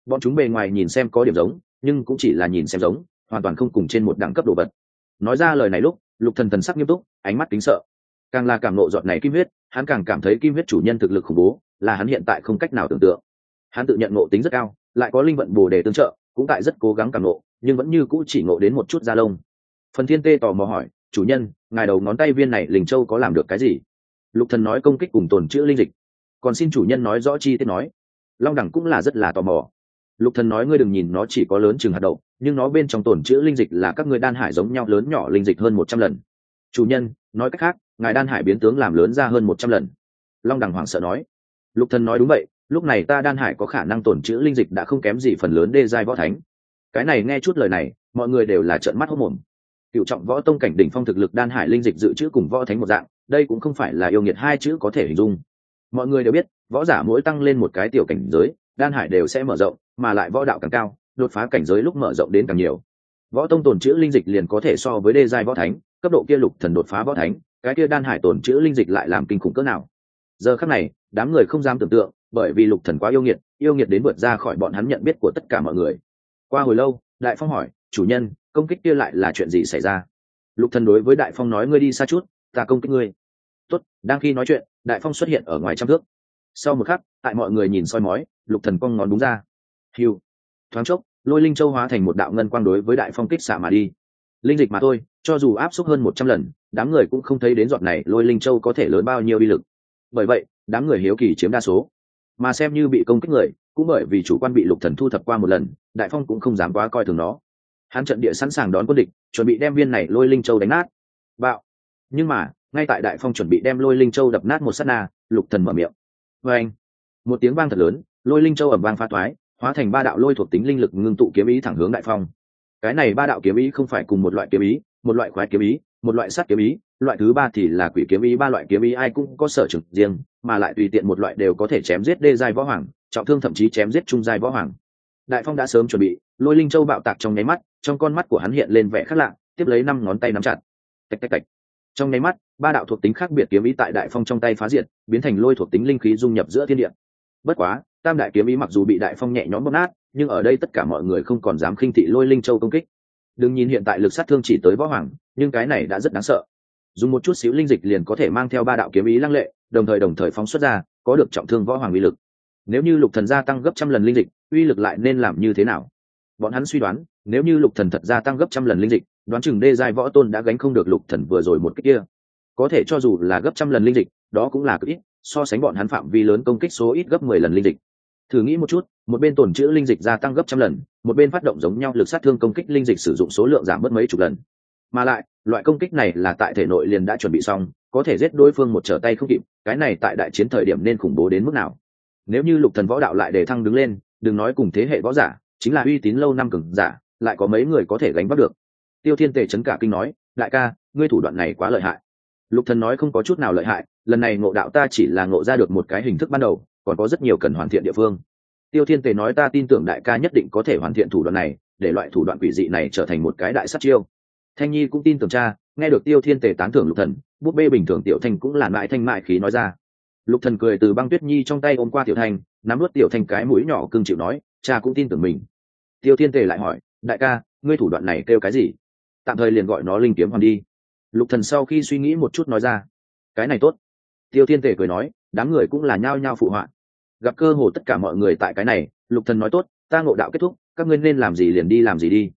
Bọn chúng bề ngoài nhìn xem có điểm giống, nhưng cũng chỉ là nhìn xem giống, hoàn toàn không cùng trên một đẳng cấp đồ vật. Nói ra lời này lúc, lục thần thần sắc nghiêm túc, ánh mắt kính sợ. Càng là cảm nộ giọt này kim huyết, hắn càng cảm thấy kim huyết chủ nhân thực lực khủng bố là hắn hiện tại không cách nào tưởng tượng. Hắn tự nhận ngộ tính rất cao lại có linh vận bồ đề tương trợ cũng tại rất cố gắng cảm ngộ, nhưng vẫn như cũ chỉ ngộ đến một chút da lông. Phần thiên tê tò mò hỏi chủ nhân ngài đầu ngón tay viên này linh châu có làm được cái gì? Lục thần nói công kích cùng tồn chữ linh dịch. Còn xin chủ nhân nói rõ chi tiết nói. Long đẳng cũng là rất là tò mò. Lục thần nói ngươi đừng nhìn nó chỉ có lớn chừng hạt đậu nhưng nó bên trong tồn chữ linh dịch là các ngươi đan hải giống nhau lớn nhỏ linh dịch hơn một trăm lần. Chủ nhân nói cách khác ngài đan hải biến tướng làm lớn ra hơn một trăm lần. Long đẳng hoảng sợ nói lục thần nói đúng vậy, lúc này ta đan hải có khả năng tổn chữ linh dịch đã không kém gì phần lớn đê giai võ thánh. Cái này nghe chút lời này, mọi người đều là trợn mắt hốt mồm. Cựu trọng võ tông cảnh đỉnh phong thực lực đan hải linh dịch dự trữ cùng võ thánh một dạng, đây cũng không phải là yêu nghiệt hai chữ có thể hình dung. Mọi người đều biết, võ giả mỗi tăng lên một cái tiểu cảnh giới, đan hải đều sẽ mở rộng, mà lại võ đạo càng cao, đột phá cảnh giới lúc mở rộng đến càng nhiều. Võ tông tồn chữ linh dịch liền có thể so với đê giai võ thánh, cấp độ kia lục thần đột phá võ thánh, cái kia đan hải tồn chữ linh dịch lại làm kinh khủng cỡ nào? Giờ khắc này, đám người không dám tưởng tượng, bởi vì lục thần quá yêu nghiệt yêu nghiệt đến vượt ra khỏi bọn hắn nhận biết của tất cả mọi người. Qua hồi lâu, đại phong hỏi, chủ nhân, công kích kia lại là chuyện gì xảy ra? Lục thần đối với đại phong nói, ngươi đi xa chút, ta công kích ngươi. Tốt, đang khi nói chuyện, đại phong xuất hiện ở ngoài trăm thước. Sau một khắc, tại mọi người nhìn soi mói, lục thần cong ngón đúng ra. Hiu thoáng chốc, lôi linh châu hóa thành một đạo ngân quang đối với đại phong kích xạ mà đi. Linh dịch mà thôi, cho dù áp suất hơn một trăm lần, đám người cũng không thấy đến giọt này lôi linh châu có thể lớn bao nhiêu đi lực bởi vậy, đám người hiếu kỳ chiếm đa số. Mà xem như bị công kích người, cũng bởi vì chủ quan bị lục thần thu thập qua một lần, đại phong cũng không dám quá coi thường nó. Hắn trận địa sẵn sàng đón quân địch, chuẩn bị đem viên này lôi linh châu đánh nát. Bạo. Nhưng mà, ngay tại đại phong chuẩn bị đem lôi linh châu đập nát một sát na, lục thần mở miệng. Vê anh, một tiếng vang thật lớn, lôi linh châu ẩm vang pha thoái hóa thành ba đạo lôi thuộc tính linh lực ngưng tụ kiếm ý thẳng hướng đại phong. Cái này ba đạo kiếm ý không phải cùng một loại kiếm ý, một loại khoái kiếm ý một loại sát kiếm ý, loại thứ ba thì là quỷ kiếm ý, ba loại kiếm ý ai cũng có sở trường riêng, mà lại tùy tiện một loại đều có thể chém giết đê giai võ hoàng, trọng thương thậm chí chém giết trung giai võ hoàng. Đại phong đã sớm chuẩn bị, lôi linh châu bạo tạc trong nháy mắt, trong con mắt của hắn hiện lên vẻ khác lạ, tiếp lấy năm ngón tay nắm chặt. Tạch tạch tạch. Trong nháy mắt, ba đạo thuộc tính khác biệt kiếm ý tại đại phong trong tay phá diệt, biến thành lôi thuộc tính linh khí dung nhập giữa thiên địa. Bất quá, tam đại kiếm ý mặc dù bị đại phong nhẹ nhõm bóp nát, nhưng ở đây tất cả mọi người không còn dám khinh thị lôi linh châu công kích. Đừng nhìn hiện tại lực sát thương chỉ tới võ hoàng nhưng cái này đã rất đáng sợ. Dùng một chút xíu linh dịch liền có thể mang theo ba đạo kiếm ý lăng lệ, đồng thời đồng thời phóng xuất ra, có được trọng thương võ hoàng uy lực. Nếu như lục thần gia tăng gấp trăm lần linh dịch, uy lực lại nên làm như thế nào? Bọn hắn suy đoán, nếu như lục thần thật gia tăng gấp trăm lần linh dịch, đoán chừng đê giai võ tôn đã gánh không được lục thần vừa rồi một cách kia. Có thể cho dù là gấp trăm lần linh dịch, đó cũng là cực ít, so sánh bọn hắn phạm vi lớn công kích số ít gấp mười lần linh dịch. Thử nghĩ một chút, một bên tồn chữa linh dịch gia tăng gấp trăm lần, một bên phát động giống nhau lực sát thương công kích linh dịch sử dụng số lượng giảm mất mấy chục lần mà lại, loại công kích này là tại thể nội liền đã chuẩn bị xong, có thể giết đối phương một trở tay không kịp, cái này tại đại chiến thời điểm nên khủng bố đến mức nào? Nếu như lục thần võ đạo lại để thăng đứng lên, đừng nói cùng thế hệ võ giả, chính là uy tín lâu năm cường giả, lại có mấy người có thể gánh vác được? Tiêu thiên tề chấn cả kinh nói, đại ca, ngươi thủ đoạn này quá lợi hại. Lục thần nói không có chút nào lợi hại, lần này ngộ đạo ta chỉ là ngộ ra được một cái hình thức ban đầu, còn có rất nhiều cần hoàn thiện địa phương. Tiêu thiên tề nói, ta tin tưởng đại ca nhất định có thể hoàn thiện thủ đoạn này, để loại thủ đoạn quỷ dị này trở thành một cái đại sát chiêu thanh nhi cũng tin tưởng cha, nghe được tiêu thiên tề tán thưởng lục thần bút bê bình thường tiểu thanh cũng là mãi thanh mại khí nói ra. Lục thần cười từ băng tuyết nhi trong tay ôm qua tiểu thanh, nắm nuốt tiểu thanh cái mũi nhỏ cưng chịu nói, cha cũng tin tưởng mình. Tiêu thiên tề lại hỏi, đại ca, ngươi thủ đoạn này kêu cái gì? Tạm thời liền gọi nó linh kiếm hoàn đi. Lục thần sau khi suy nghĩ một chút nói ra, cái này tốt. Tiêu thiên tề cười nói, đám người cũng là nhao nhao phụ họa. Gặp cơ hồ tất cả mọi người tại cái này, lục thần nói, tốt, ta ngộ đạo kết thúc, các ngươi nên làm gì liền đi làm gì đi.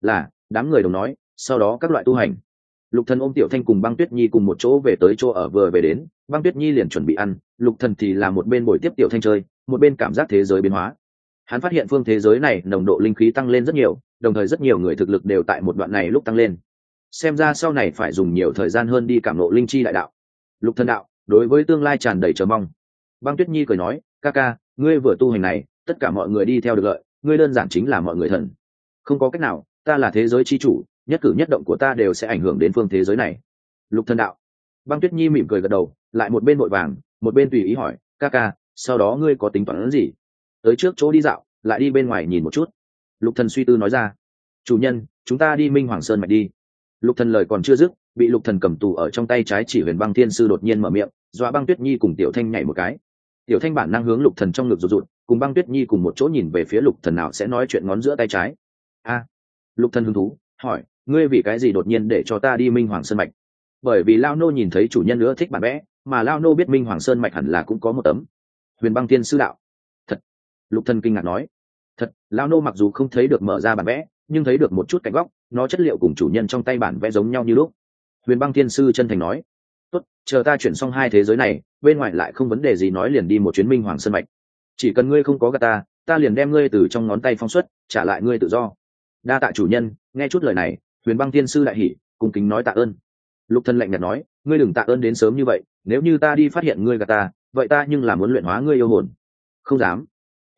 Là, đám người đồng nói sau đó các loại tu hành. Lục thần ôm tiểu thanh cùng băng tuyết nhi cùng một chỗ về tới chỗ ở vừa về đến, băng tuyết nhi liền chuẩn bị ăn, lục thần thì làm một bên bồi tiếp tiểu thanh chơi, một bên cảm giác thế giới biến hóa. Hắn phát hiện phương thế giới này nồng độ linh khí tăng lên rất nhiều, đồng thời rất nhiều người thực lực đều tại một đoạn này lúc tăng lên. Xem ra sau này phải dùng nhiều thời gian hơn đi cảm ngộ linh chi đại đạo. Lục thần đạo, đối với tương lai tràn đầy chờ mong. Băng tuyết nhi cười nói, ca ca, ngươi vừa tu hành này, tất cả mọi người đi theo được lợi, ngươi đơn giản chính là mọi người thần. Không có cách nào, ta là thế giới chi chủ nhất cử nhất động của ta đều sẽ ảnh hưởng đến phương thế giới này. Lục thần đạo. Băng tuyết nhi mỉm cười gật đầu, lại một bên vội vàng, một bên tùy ý hỏi, ca ca, sau đó ngươi có tính toán gì? Tới trước chỗ đi dạo, lại đi bên ngoài nhìn một chút. Lục thần suy tư nói ra, chủ nhân, chúng ta đi minh hoàng sơn mạch đi. Lục thần lời còn chưa dứt, bị lục thần cầm tù ở trong tay trái chỉ huyền băng thiên sư đột nhiên mở miệng, dọa băng tuyết nhi cùng tiểu thanh nhảy một cái. Tiểu thanh bản năng hướng lục thần trong ngực rụt rụt, cùng băng tuyết nhi cùng một chỗ nhìn về phía lục thần nào sẽ nói chuyện ngón giữa tay trái. A! Lục thần hứng thú, hỏi ngươi vì cái gì đột nhiên để cho ta đi minh hoàng sơn mạch? Bởi vì lao nô nhìn thấy chủ nhân nữa thích bản vẽ mà lao nô biết minh hoàng sơn mạch hẳn là cũng có một tấm. Huyền băng thiên sư đạo. Thật. Lục thần kinh ngạc nói. Thật, lao nô mặc dù không thấy được mở ra bản vẽ, nhưng thấy được một chút cạnh góc, nó chất liệu cùng chủ nhân trong tay bản vẽ giống nhau như lúc. Huyền băng thiên sư chân thành nói. Tốt, chờ ta chuyển xong hai thế giới này, bên ngoài lại không vấn đề gì nói liền đi một chuyến minh hoàng sơn mạch. Chỉ cần ngươi không có gà ta ta liền đem ngươi từ trong ngón tay phong xuất, trả lại ngươi tự do. Đa tạ chủ nhân, nghe chút lời này huyền băng thiên sư đại hỉ cùng kính nói tạ ơn. Lục Thần lạnh nhạt nói ngươi đừng tạ ơn đến sớm như vậy nếu như ta đi phát hiện ngươi gạt ta vậy ta nhưng là muốn luyện hóa ngươi yêu hồn. Không dám.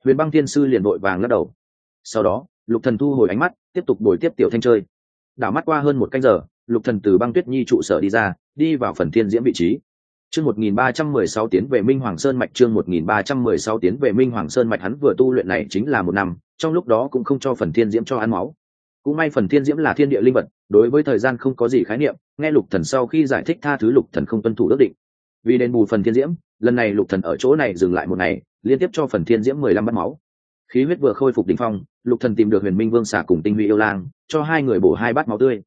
Huyền băng thiên sư liền vội vàng lắc đầu. Sau đó lục thần thu hồi ánh mắt tiếp tục đổi tiếp tiểu thanh chơi. Đảo mắt qua hơn một canh giờ lục thần từ băng tuyết nhi trụ sở đi ra đi vào phần thiên diễm vị trí. Chương 1316 tiến về Minh Hoàng Sơn mạch chương 1316 tiến về Minh Hoàng Sơn mạch hắn vừa tu luyện này chính là một năm, trong lúc đó cũng không cho phần thiên diễm cho ăn máu. Cũng may phần thiên diễm là thiên địa linh vật, đối với thời gian không có gì khái niệm, nghe Lục Thần sau khi giải thích tha thứ Lục Thần không tuân thủ ước định. Vì đền bù phần thiên diễm, lần này Lục Thần ở chỗ này dừng lại một ngày, liên tiếp cho phần thiên diễm 15 bát máu. Khí huyết vừa khôi phục đỉnh phong, Lục Thần tìm được Huyền Minh Vương xả cùng Tinh Huy yêu lang, cho hai người bổ hai bát máu tươi.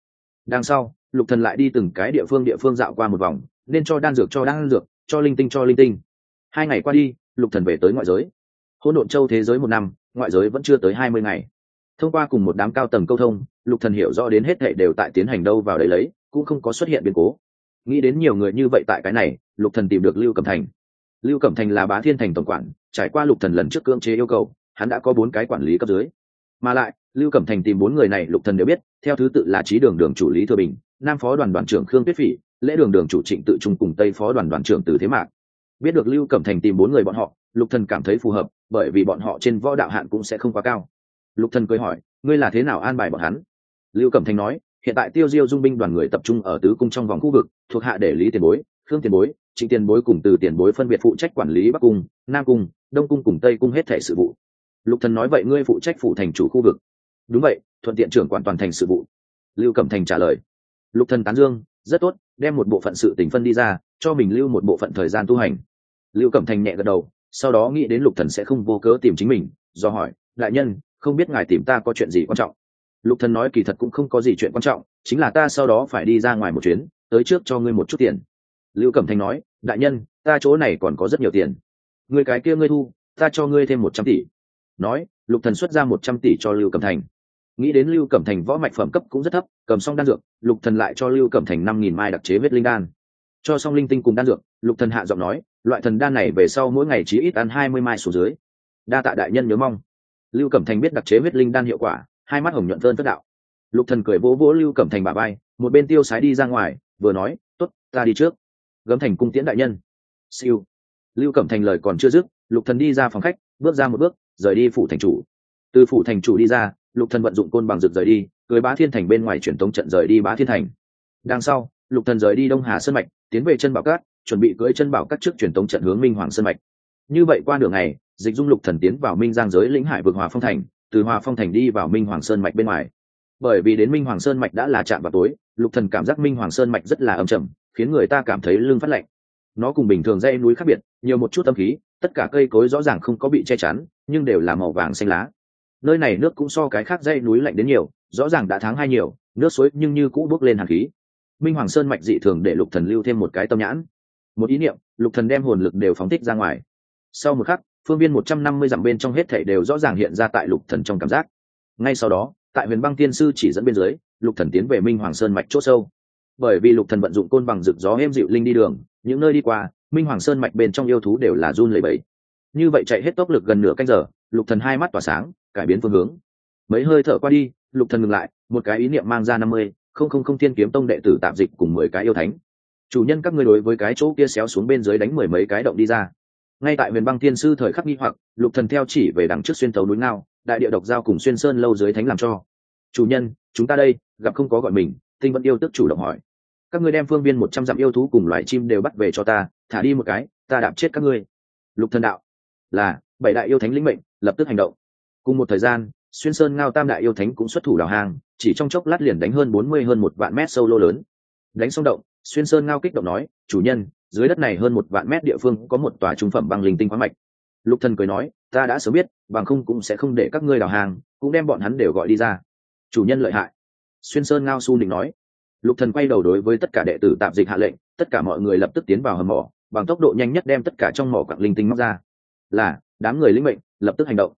Đằng sau, Lục Thần lại đi từng cái địa phương địa phương dạo qua một vòng, nên cho đan dược cho đan dược cho linh tinh cho linh tinh hai ngày qua đi lục thần về tới ngoại giới hỗn độn châu thế giới một năm ngoại giới vẫn chưa tới hai mươi ngày thông qua cùng một đám cao tầng câu thông, lục thần hiểu rõ đến hết hệ đều tại tiến hành đâu vào đấy lấy, cũng không có xuất hiện biến cố. Nghĩ đến nhiều người như vậy tại cái này, lục thần tìm được lưu cẩm thành. Lưu cẩm thành là bá thiên thành tổng quản, trải qua lục thần lần trước cưỡng chế yêu cầu, hắn đã có bốn cái quản lý cấp dưới. Mà lại, lưu cẩm thành tìm bốn người này, lục thần đều biết, theo thứ tự là trí đường đường chủ lý thừa bình, nam phó đoàn đoàn trưởng khương tuyết phỉ, lễ đường đường chủ trịnh tự trung cùng tây phó đoàn đoàn trưởng từ thế mạc. Biết được lưu cẩm thành tìm bốn người bọn họ, lục thần cảm thấy phù hợp, bởi vì bọn họ trên võ đạo hạn cũng sẽ không quá cao lục thần cười hỏi, ngươi là thế nào an bài bọn hắn? Lưu cẩm thành nói, hiện tại tiêu diêu dung binh đoàn người tập trung ở tứ cung trong vòng khu vực, thuộc hạ để lý tiền bối, khương tiền bối, trịnh tiền bối cùng từ tiền bối phân biệt phụ trách quản lý bắc cung, nam cung, đông cung cùng tây cung hết thể sự vụ. Lục thần nói, vậy ngươi phụ trách phụ thành chủ khu vực. Đúng vậy, thuận tiện trưởng quản toàn thành sự vụ. Lưu cẩm thành trả lời. Lục thần tán dương, rất tốt, đem một bộ phận sự tình phân đi ra, cho mình lưu một bộ phận thời gian tu hành. Lưu cẩm thành nhẹ gật đầu, sau đó nghĩ đến lục thần sẽ không vô cớ tìm chính mình, do hỏi, đại nhân không biết ngài tìm ta có chuyện gì quan trọng. Lục thần nói kỳ thật cũng không có gì chuyện quan trọng, chính là ta sau đó phải đi ra ngoài một chuyến, tới trước cho ngươi một chút tiền. Lưu cẩm Thanh nói, đại nhân, ta chỗ này còn có rất nhiều tiền. Người cái kia ngươi thu, ta cho ngươi thêm một trăm tỷ. Nói, lục thần xuất ra một trăm tỷ cho lưu cẩm thành nghĩ đến lưu cẩm thành võ mạch phẩm cấp cũng rất thấp, cầm xong đan dược, lục thần lại cho lưu cẩm thành năm nghìn mai đặc chế vết linh đan. Cho xong linh tinh cùng đan dược, lục thần hạ giọng nói, loại thần đan này về sau mỗi ngày chỉ ít ăn hai mươi mai xuống dưới. Đa tạ đại nhân nhớ mong lưu cẩm thành biết đặc chế huyết linh đan hiệu quả, hai mắt hồng nhuận thơn phất đạo. Lục thần cười vỗ vỗ lưu cẩm thành bà bay một bên tiêu sái đi ra ngoài, vừa nói, tốt, ta đi trước. Gấm thành cung tiễn đại nhân. Siêu. Lưu cẩm thành lời còn chưa dứt, lục thần đi ra phòng khách, bước ra một bước, rời đi phủ thành chủ. Từ phủ thành chủ đi ra, lục thần vận dụng côn bằng rực rời đi, cưới bá thiên thành bên ngoài truyền tống trận rời đi bá thiên thành. Đằng sau, lục thần rời đi đông hà sơn mạch, tiến về chân bảo cát, chuẩn bị cưỡi chân bảo cát trước truyền tống trận hướng minh hoàng sơn mạch. Như vậy qua đường này dịch dung lục thần tiến vào minh giang giới lĩnh hải vực hòa phong thành, từ hòa phong thành đi vào minh hoàng sơn mạch bên ngoài. Bởi vì đến minh hoàng sơn mạch đã là chạm vào tối, lục thần cảm giác minh hoàng sơn mạch rất là âm trầm, khiến người ta cảm thấy lưng phát lạnh. Nó cùng bình thường dãy núi khác biệt, nhiều một chút âm khí, tất cả cây cối rõ ràng không có bị che chắn, nhưng đều là màu vàng xanh lá. Nơi này nước cũng so cái khác dây núi lạnh đến nhiều, rõ ràng đã tháng hai nhiều, nước suối nhưng như cũ bước lên hàn khí. Minh hoàng sơn mạch dị thường để lục thần lưu thêm một cái tâm nhãn. Một ý niệm, lục thần đem hồn lực đều phóng thích ra ngoài. Sau một khắc phương viên một trăm năm mươi dặm bên trong hết thể đều rõ ràng hiện ra tại lục thần trong cảm giác. Ngay sau đó, tại huyền băng tiên sư chỉ dẫn bên dưới, lục thần tiến về minh hoàng sơn mạch chỗ sâu. Bởi vì lục thần vận dụng côn bằng rực gió êm dịu linh đi đường, những nơi đi qua, minh hoàng sơn mạch bên trong yêu thú đều là run lẩy bẩy. Như vậy chạy hết tốc lực gần nửa canh giờ, lục thần hai mắt tỏa sáng, cải biến phương hướng. Mấy hơi thở qua đi, lục thần ngừng lại, một cái ý niệm mang ra năm mươi, không không không thiên kiếm tông đệ tử tạm dịch cùng mười cái yêu thánh. Chủ nhân các ngươi đối với cái chỗ kia xéo xuống bên dưới đánh mười mấy cái động đi ra ngay tại huyền băng thiên sư thời khắc nghi hoặc, lục thần theo chỉ về đằng trước xuyên tấu núi ngao, đại địa độc giao cùng xuyên sơn lâu dưới thánh làm cho. Chủ nhân, chúng ta đây, gặp không có gọi mình, tinh vẫn yêu tức chủ động hỏi. Các ngươi đem phương viên một trăm dặm yêu thú cùng loài chim đều bắt về cho ta, thả đi một cái, ta đạp chết các ngươi. Lục thần đạo. Là, bảy đại yêu thánh lĩnh mệnh, lập tức hành động. Cùng một thời gian, xuyên sơn ngao tam đại yêu thánh cũng xuất thủ đào hàng chỉ trong chốc lát liền đánh hơn bốn mươi hơn một vạn mét sâu lô lớn. Đánh xong động xuyên sơn ngao kích động nói, chủ nhân, dưới đất này hơn một vạn mét địa phương có một tòa trung phẩm bằng linh tinh khoáng mạch. Lục thần cười nói, ta đã sớm biết, bằng không cũng sẽ không để các ngươi đào hàng, cũng đem bọn hắn đều gọi đi ra. Chủ nhân lợi hại. Xuyên sơn ngao su định nói. Lục thần quay đầu đối với tất cả đệ tử tạm dịch hạ lệnh, tất cả mọi người lập tức tiến vào hầm mỏ bằng tốc độ nhanh nhất đem tất cả trong mỏ quặng linh tinh móc ra. Là, đám người linh mệnh, lập tức hành động.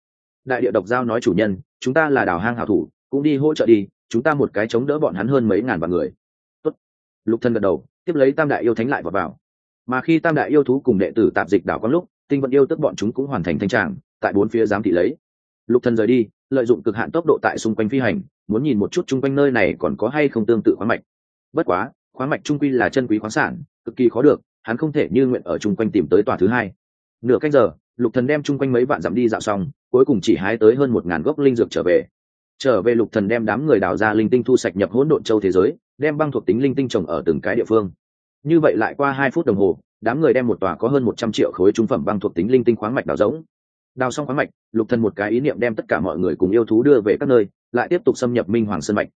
Đại địa độc giao nói, chủ nhân, chúng ta là đào hang hảo thủ, cũng đi hỗ trợ đi, chúng ta một cái chống đỡ bọn hắn hơn mấy ngàn vạn người lục thần gật đầu, tiếp lấy tam đại yêu thánh lại vào vào. Mà khi tam đại yêu thú cùng đệ tử tạp dịch đảo quang lúc, tinh vận yêu tức bọn chúng cũng hoàn thành thanh tràng, tại bốn phía giám thị lấy. Lục thần rời đi, lợi dụng cực hạn tốc độ tại xung quanh phi hành, muốn nhìn một chút chung quanh nơi này còn có hay không tương tự khoáng mạch. Bất quá, khoáng mạch trung quy là chân quý khoáng sản, cực kỳ khó được, hắn không thể như nguyện ở chung quanh tìm tới tòa thứ hai. Nửa cách giờ, lục thần đem chung quanh mấy vạn dặm đi dạo xong, cuối cùng chỉ hái tới hơn một ngàn gốc linh dược trở về trở về lục thần đem đám người đào ra linh tinh thu sạch nhập hỗn độn châu thế giới, đem băng thuộc tính linh tinh trồng ở từng cái địa phương. Như vậy lại qua hai phút đồng hồ, đám người đem một tòa có hơn một trăm triệu khối trung phẩm băng thuộc tính linh tinh khoáng mạch đào rỗng. Đào xong khoáng mạch, lục thần một cái ý niệm đem tất cả mọi người cùng yêu thú đưa về các nơi, lại tiếp tục xâm nhập minh hoàng sơn mạch.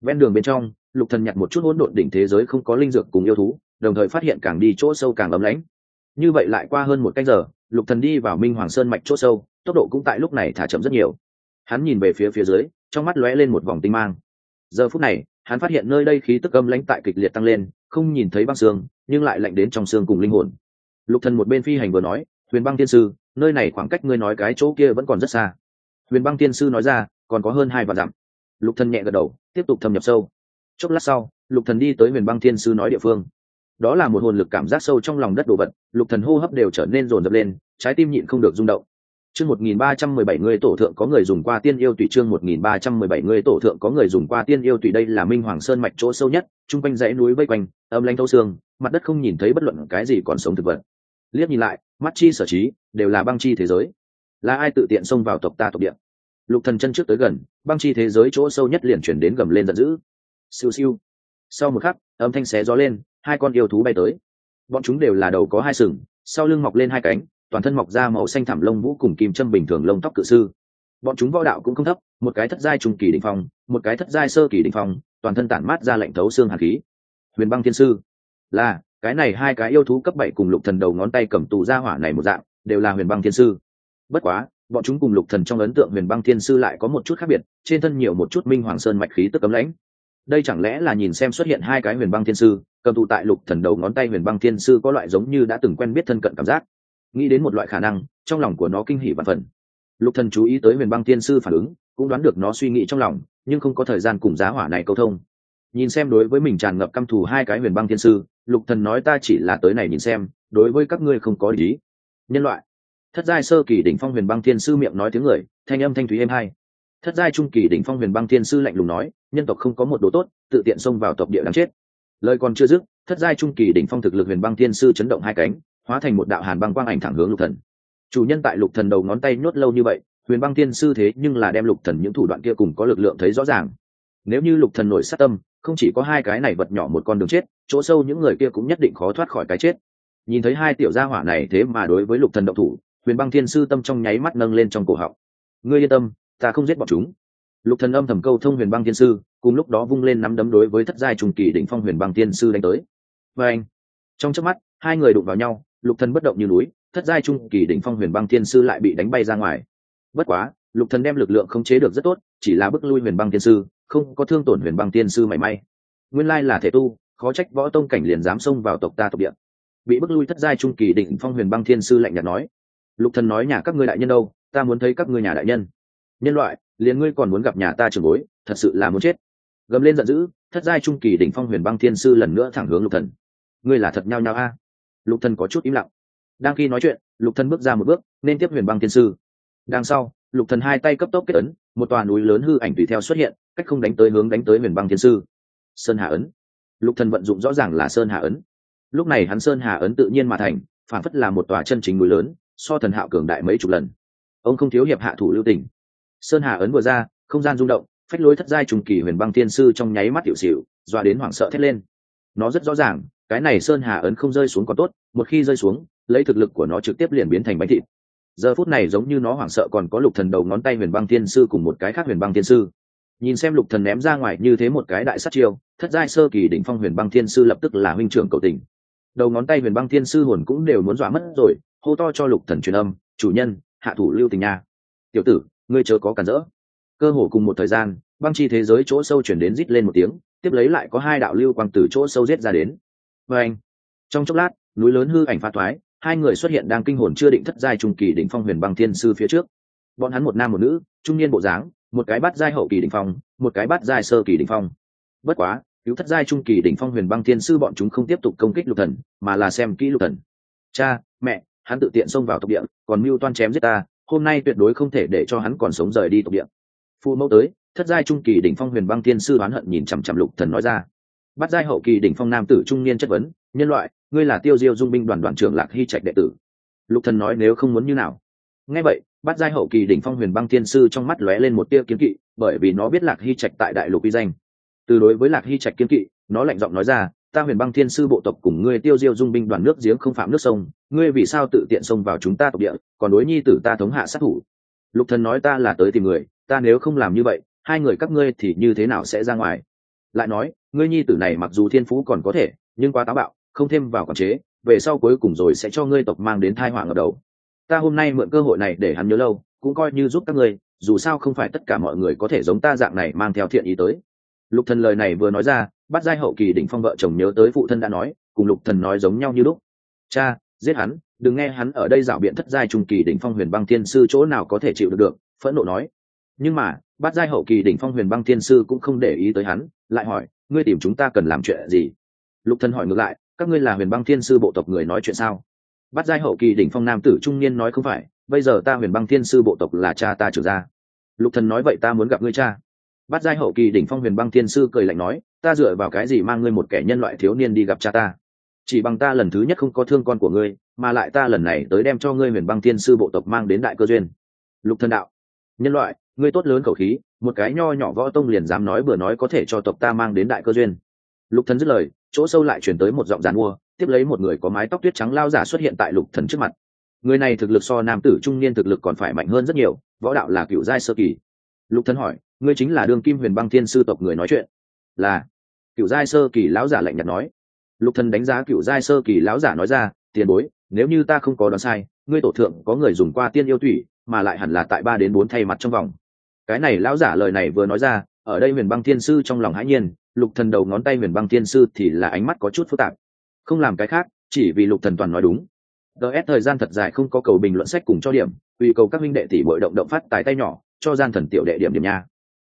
Ven đường bên trong, lục thần nhặt một chút hỗn độn đỉnh thế giới không có linh dược cùng yêu thú, đồng thời phát hiện càng đi chỗ sâu càng ấm lãnh. Như vậy lại qua hơn một canh giờ, lục thần đi vào minh hoàng sơn mạch chỗ sâu, tốc độ cũng tại lúc này thả chậm rất nhiều. Hắn nhìn về phía phía dưới trong mắt lóe lên một vòng tinh mang. Giờ phút này, hắn phát hiện nơi đây khí tức âm lãnh tại kịch liệt tăng lên, không nhìn thấy băng xương, nhưng lại lạnh đến trong xương cùng linh hồn. Lục thần một bên phi hành vừa nói, huyền băng tiên sư, nơi này khoảng cách ngươi nói cái chỗ kia vẫn còn rất xa. Huyền băng tiên sư nói ra, còn có hơn hai vạn dặm. Lục thần nhẹ gật đầu, tiếp tục thâm nhập sâu. Chốc lát sau, lục thần đi tới huyền băng tiên sư nói địa phương. Đó là một hồn lực cảm giác sâu trong lòng đất đồ vật, lục thần hô hấp đều trở nên rồn rập lên, trái tim nhịn không được rung động chương một nghìn ba trăm mười bảy người tổ thượng có người dùng qua tiên yêu tùy chương một nghìn ba trăm mười bảy người tổ thượng có người dùng qua tiên yêu tùy đây là minh hoàng sơn mạch chỗ sâu nhất trung quanh dãy núi vây quanh, âm lãnh thấu xương, mặt đất không nhìn thấy bất luận cái gì còn sống thực vật. Liếc nhìn lại, mắt chi sở trí, đều là băng chi thế giới. Là ai tự tiện xông vào tộc ta tộc địa? Lục thần chân trước tới gần, băng chi thế giới chỗ sâu nhất liền chuyển đến gầm lên giận dữ. Siêu siêu. Sau một khắc, âm thanh xé gió lên, hai con yêu thú bay tới. Bọn chúng đều là đầu có hai sừng, sau lưng mọc lên hai cánh toàn thân mọc ra màu xanh thảm lông vũ cùng kim châm bình thường lông tóc cự sư. Bọn chúng võ đạo cũng không thấp, một cái thất giai trung kỳ đ ỉ n h phong, một cái thất giai sơ kỳ đ ỉ n h phong, toàn thân tản mát ra lệnh thấu xương hạt khí. Huyền băng thiên sư, là, cái này hai cái yêu thú cấp bảy cùng lục thần đầu ngón tay cầm tù ra hỏa này một dạng, đều là huyền băng thiên sư. Bất quá, bọn chúng cùng lục thần trong ấn tượng huyền băng thiên sư lại có một chút khác biệt, trên thân nhiều một chút minh hoàng sơn mạch khí tức cấm lãnh. Đây chẳng lẽ là nhìn xem xuất hiện hai cái huyền băng thiên sư, cầm tụ tại lục thần đầu ngón tay huyền băng thiên sư có loại giống như đã từng quen biết thân cận cảm giác nghĩ đến một loại khả năng, trong lòng của nó kinh hỉ và phần. Lục thần chú ý tới huyền băng thiên sư phản ứng, cũng đoán được nó suy nghĩ trong lòng, nhưng không có thời gian cùng giá hỏa này câu thông. Nhìn xem đối với mình tràn ngập căm thù hai cái huyền băng thiên sư, lục thần nói ta chỉ là tới này nhìn xem, đối với các ngươi không có ý. Nhân loại. Thất giai sơ kỳ đỉnh phong huyền băng thiên sư miệng nói tiếng người, thanh âm thanh thúy êm hai. Thất giai trung kỳ đỉnh phong huyền băng thiên sư lạnh lùng nói, nhân tộc không có một đồ tốt, tự tiện xông vào tộc địa đáng chết. Lời còn chưa dứt, thất giai trung kỳ đỉnh phong thực lực huyền băng thiên sư chấn động hai cánh hóa thành một đạo hàn băng quang ảnh thẳng hướng lục thần. Chủ nhân tại lục thần đầu ngón tay nhốt lâu như vậy, huyền băng thiên sư thế nhưng là đem lục thần những thủ đoạn kia cùng có lực lượng thấy rõ ràng. Nếu như lục thần nổi sát tâm, không chỉ có hai cái này vật nhỏ một con đường chết, chỗ sâu những người kia cũng nhất định khó thoát khỏi cái chết. Nhìn thấy hai tiểu gia hỏa này thế mà đối với lục thần động thủ, huyền băng thiên sư tâm trong nháy mắt nâng lên trong cổ họng. Ngươi yên tâm, ta không giết bọn chúng. Lục thần âm thầm câu thông huyền băng thiên sư, cùng lúc đó vung lên nắm đấm đối với thất giai trùng kỳ đỉnh phong huyền băng thiên sư đánh tới. Với anh trong chớp mắt, hai người đụng vào nhau lục thần bất động như núi, thất giai trung kỳ đỉnh phong huyền băng thiên sư lại bị đánh bay ra ngoài. Bất quá, lục thần đem lực lượng khống chế được rất tốt, chỉ là bức lui huyền băng thiên sư, không có thương tổn huyền băng thiên sư mảy may. Nguyên lai là thể tu, khó trách võ tông cảnh liền dám xông vào tộc ta tộc địa. Bị bức lui thất giai trung kỳ đỉnh phong huyền băng thiên sư lạnh nhạt nói, lục thần nói nhà các ngươi đại nhân đâu, ta muốn thấy các ngươi nhà đại nhân. Nhân loại, liền ngươi còn muốn gặp nhà ta trưởng bối, thật sự là muốn chết. Gầm lên giận dữ, thất giai trung kỳ đỉnh phong huyền băng thiên sư lần nữa thẳng hướng lục thần. Ngươi là thật nhau nhau a? Lục thần có chút im lặng. Đang khi nói chuyện, lục thần bước ra một bước, nên tiếp huyền băng thiên sư. Đằng sau, lục thần hai tay cấp tốc kết ấn, một tòa núi lớn hư ảnh tùy theo xuất hiện, cách không đánh tới hướng đánh tới huyền băng thiên sư. Sơn hà ấn. Lục thần vận dụng rõ ràng là sơn hà ấn. Lúc này hắn sơn hà ấn tự nhiên mà thành, phản phất là một tòa chân chính núi lớn, so thần hạo cường đại mấy chục lần. Ông không thiếu hiệp hạ thủ lưu tình. Sơn hà ấn vừa ra, không gian rung động, phách lối thất giai trùng kỳ huyền băng thiên sư trong nháy mắt tiểu xỉu doa đến hoảng sợ thét lên. Nó rất rõ ràng cái này sơn hà ấn không rơi xuống còn tốt, một khi rơi xuống, lấy thực lực của nó trực tiếp liền biến thành bánh thịt. Giờ phút này giống như nó hoảng sợ còn có lục thần đầu ngón tay huyền băng thiên sư cùng một cái khác huyền băng thiên sư. Nhìn xem lục thần ném ra ngoài như thế một cái đại sát chiêu, thất giai sơ kỳ đỉnh phong huyền băng thiên sư lập tức là huynh trưởng cầu tình. Đầu ngón tay huyền băng thiên sư hồn cũng đều muốn dọa mất rồi, hô to cho lục thần truyền âm, chủ nhân, hạ thủ lưu tình nha. Tiểu tử, ngươi chớ có cản rỡ. Cơ hồ cùng một thời gian, băng chi thế giới chỗ sâu chuyển đến rít lên một tiếng, tiếp lấy lại có hai đạo lưu quang từ chỗ sâu giết ra đến và anh, trong chốc lát, núi lớn hư ảnh pha thoái, hai người xuất hiện đang kinh hồn chưa định thất giai trung kỳ đỉnh phong huyền băng thiên sư phía trước. Bọn hắn một nam một nữ, trung niên bộ dáng, một cái bắt giai hậu kỳ đỉnh phong, một cái bắt giai sơ kỳ đỉnh phong. Bất quá, cứu thất giai trung kỳ đỉnh phong huyền băng thiên sư bọn chúng không tiếp tục công kích lục thần, mà là xem kỹ lục thần. Cha, mẹ, hắn tự tiện xông vào tộc địa, còn mưu toan chém giết ta, hôm nay tuyệt đối không thể để cho hắn còn sống rời đi tộc địa. Phụ mẫu tới, thất giai trung kỳ đỉnh phong huyền băng thiên sư oán hận nhìn chằm chằm lục thần nói ra bắt giai hậu kỳ đỉnh phong nam tử trung niên chất vấn, nhân loại, ngươi là tiêu diêu dung binh đoàn đoàn trưởng lạc hy trạch đệ tử. Lục thần nói, nếu không muốn như nào? Nghe vậy, bắt giai hậu kỳ đỉnh phong huyền băng thiên sư trong mắt lóe lên một tia kiến kỵ, bởi vì nó biết lạc hy trạch tại đại lục uy danh. Từ đối với lạc hy trạch kiến kỵ, nó lạnh giọng nói ra, ta huyền băng thiên sư bộ tộc cùng ngươi tiêu diêu dung binh đoàn nước giếng không phạm nước sông, ngươi vì sao tự tiện xông vào chúng ta tộc địa, còn đối nhi tử ta thống hạ sát thủ? Lục thần nói, ta là tới tìm người, ta nếu không làm như vậy, hai người các ngươi thì như thế nào sẽ ra ngoài? Lại nói, ngươi nhi tử này mặc dù thiên phú còn có thể, nhưng quá táo bạo, không thêm vào quản chế, về sau cuối cùng rồi sẽ cho ngươi tộc mang đến thai họa ở đầu. Ta hôm nay mượn cơ hội này để hắn nhớ lâu, cũng coi như giúp các ngươi, dù sao không phải tất cả mọi người có thể giống ta dạng này mang theo thiện ý tới. Lục thần lời này vừa nói ra, bắt giai hậu kỳ đỉnh phong vợ chồng nhớ tới phụ thân đã nói, cùng lục thần nói giống nhau như lúc. Cha, giết hắn, đừng nghe hắn ở đây dạo biện thất giai trung kỳ đỉnh phong huyền băng thiên sư chỗ nào có thể chịu được được, phẫn nộ nói. Nhưng mà Bát giai hậu kỳ đỉnh phong huyền băng thiên sư cũng không để ý tới hắn, lại hỏi, ngươi tìm chúng ta cần làm chuyện gì? Lục thần hỏi ngược lại, các ngươi là huyền băng thiên sư bộ tộc người nói chuyện sao? Bát giai hậu kỳ đỉnh phong nam tử trung niên nói, không phải, bây giờ ta huyền băng thiên sư bộ tộc là cha ta trưởng ra lục thần nói, vậy ta muốn gặp ngươi cha. Bát giai hậu kỳ đỉnh phong huyền băng thiên sư cười lạnh nói, ta dựa vào cái gì mang ngươi một kẻ nhân loại thiếu niên đi gặp cha ta? Chỉ bằng ta lần thứ nhất không có thương con của ngươi, mà lại ta lần này tới đem cho ngươi huyền băng thiên sư bộ tộc mang đến đại cơ duyên. Lục thần đạo, nhân loại ngươi tốt lớn khẩu khí, một cái nho nhỏ võ tông liền dám nói bừa nói có thể cho tộc ta mang đến đại cơ duyên. Lục thần dứt lời, chỗ sâu lại chuyển tới một giọng giàn mua, tiếp lấy một người có mái tóc tuyết trắng lao giả xuất hiện tại lục thần trước mặt. Người này thực lực so nam tử trung niên thực lực còn phải mạnh hơn rất nhiều, võ đạo là cựu giai sơ kỳ. Lục thần hỏi, ngươi chính là đương kim huyền băng thiên sư tộc người nói chuyện? Là. Cựu giai sơ kỳ lão giả lạnh nhạt nói. Lục thần đánh giá cựu giai sơ kỳ lão giả nói ra, tiền bối, nếu như ta không có đoán sai, ngươi tổ thượng có người dùng qua tiên yêu thủy, mà lại hẳn là tại ba đến bốn thay mặt trong vòng cái này lão giả lời này vừa nói ra, ở đây huyền băng thiên sư trong lòng hãi nhiên, lục thần đầu ngón tay huyền băng thiên sư thì là ánh mắt có chút phức tạp. Không làm cái khác, chỉ vì lục thần toàn nói đúng. Ts thời gian thật dài không có cầu bình luận sách cùng cho điểm, vì cầu các minh đệ tỷ bội động động phát tài tay nhỏ, cho gian thần tiểu đệ điểm điểm nha.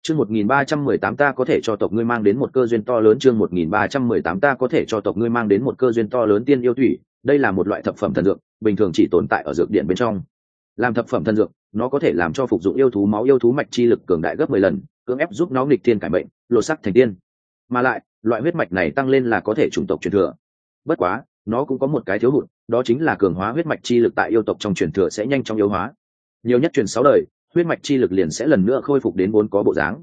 Chương một nghìn ba trăm mười tám ta có thể cho tộc ngươi mang đến một cơ duyên to lớn, chương một nghìn ba trăm mười tám ta có thể cho tộc ngươi mang đến một cơ duyên to lớn tiên yêu thủy, đây là một loại thập phẩm thần dược, bình thường chỉ tồn tại ở dược điện bên trong. Làm thập phẩm thần dược nó có thể làm cho phục dụng yêu thú máu yêu thú mạch chi lực cường đại gấp mười lần, cưỡng ép giúp nó nghịch thiên cải mệnh, lột sắc thành tiên. Mà lại, loại huyết mạch này tăng lên là có thể chủng tộc truyền thừa. Bất quá, nó cũng có một cái thiếu hụt, đó chính là cường hóa huyết mạch chi lực tại yêu tộc trong truyền thừa sẽ nhanh chóng yếu hóa. Nhiều nhất truyền sáu đời, huyết mạch chi lực liền sẽ lần nữa khôi phục đến vốn có bộ dáng.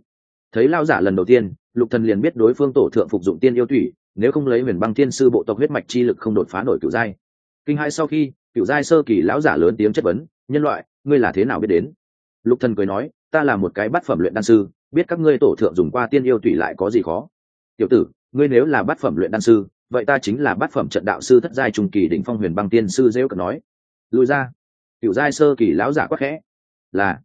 Thấy lao giả lần đầu tiên, lục thần liền biết đối phương tổ thượng phục dụng tiên yêu thủy nếu không lấy huyền băng tiên sư bộ tộc huyết mạch chi lực không đột phá nổi cựu giai. Kinh hai sau khi cựu giai sơ kỳ lão giả lớn tiếng chất vấn, nhân loại ngươi là thế nào biết đến? Lục thần cười nói, ta là một cái bát phẩm luyện đan sư, biết các ngươi tổ thượng dùng qua tiên yêu thủy lại có gì khó. Tiểu tử, ngươi nếu là bát phẩm luyện đan sư, vậy ta chính là bát phẩm trận đạo sư thất giai trung kỳ đỉnh phong huyền băng tiên sư dễ cận nói. Lùi ra. Tiểu giai sơ kỳ lão giả quắc khẽ. Là.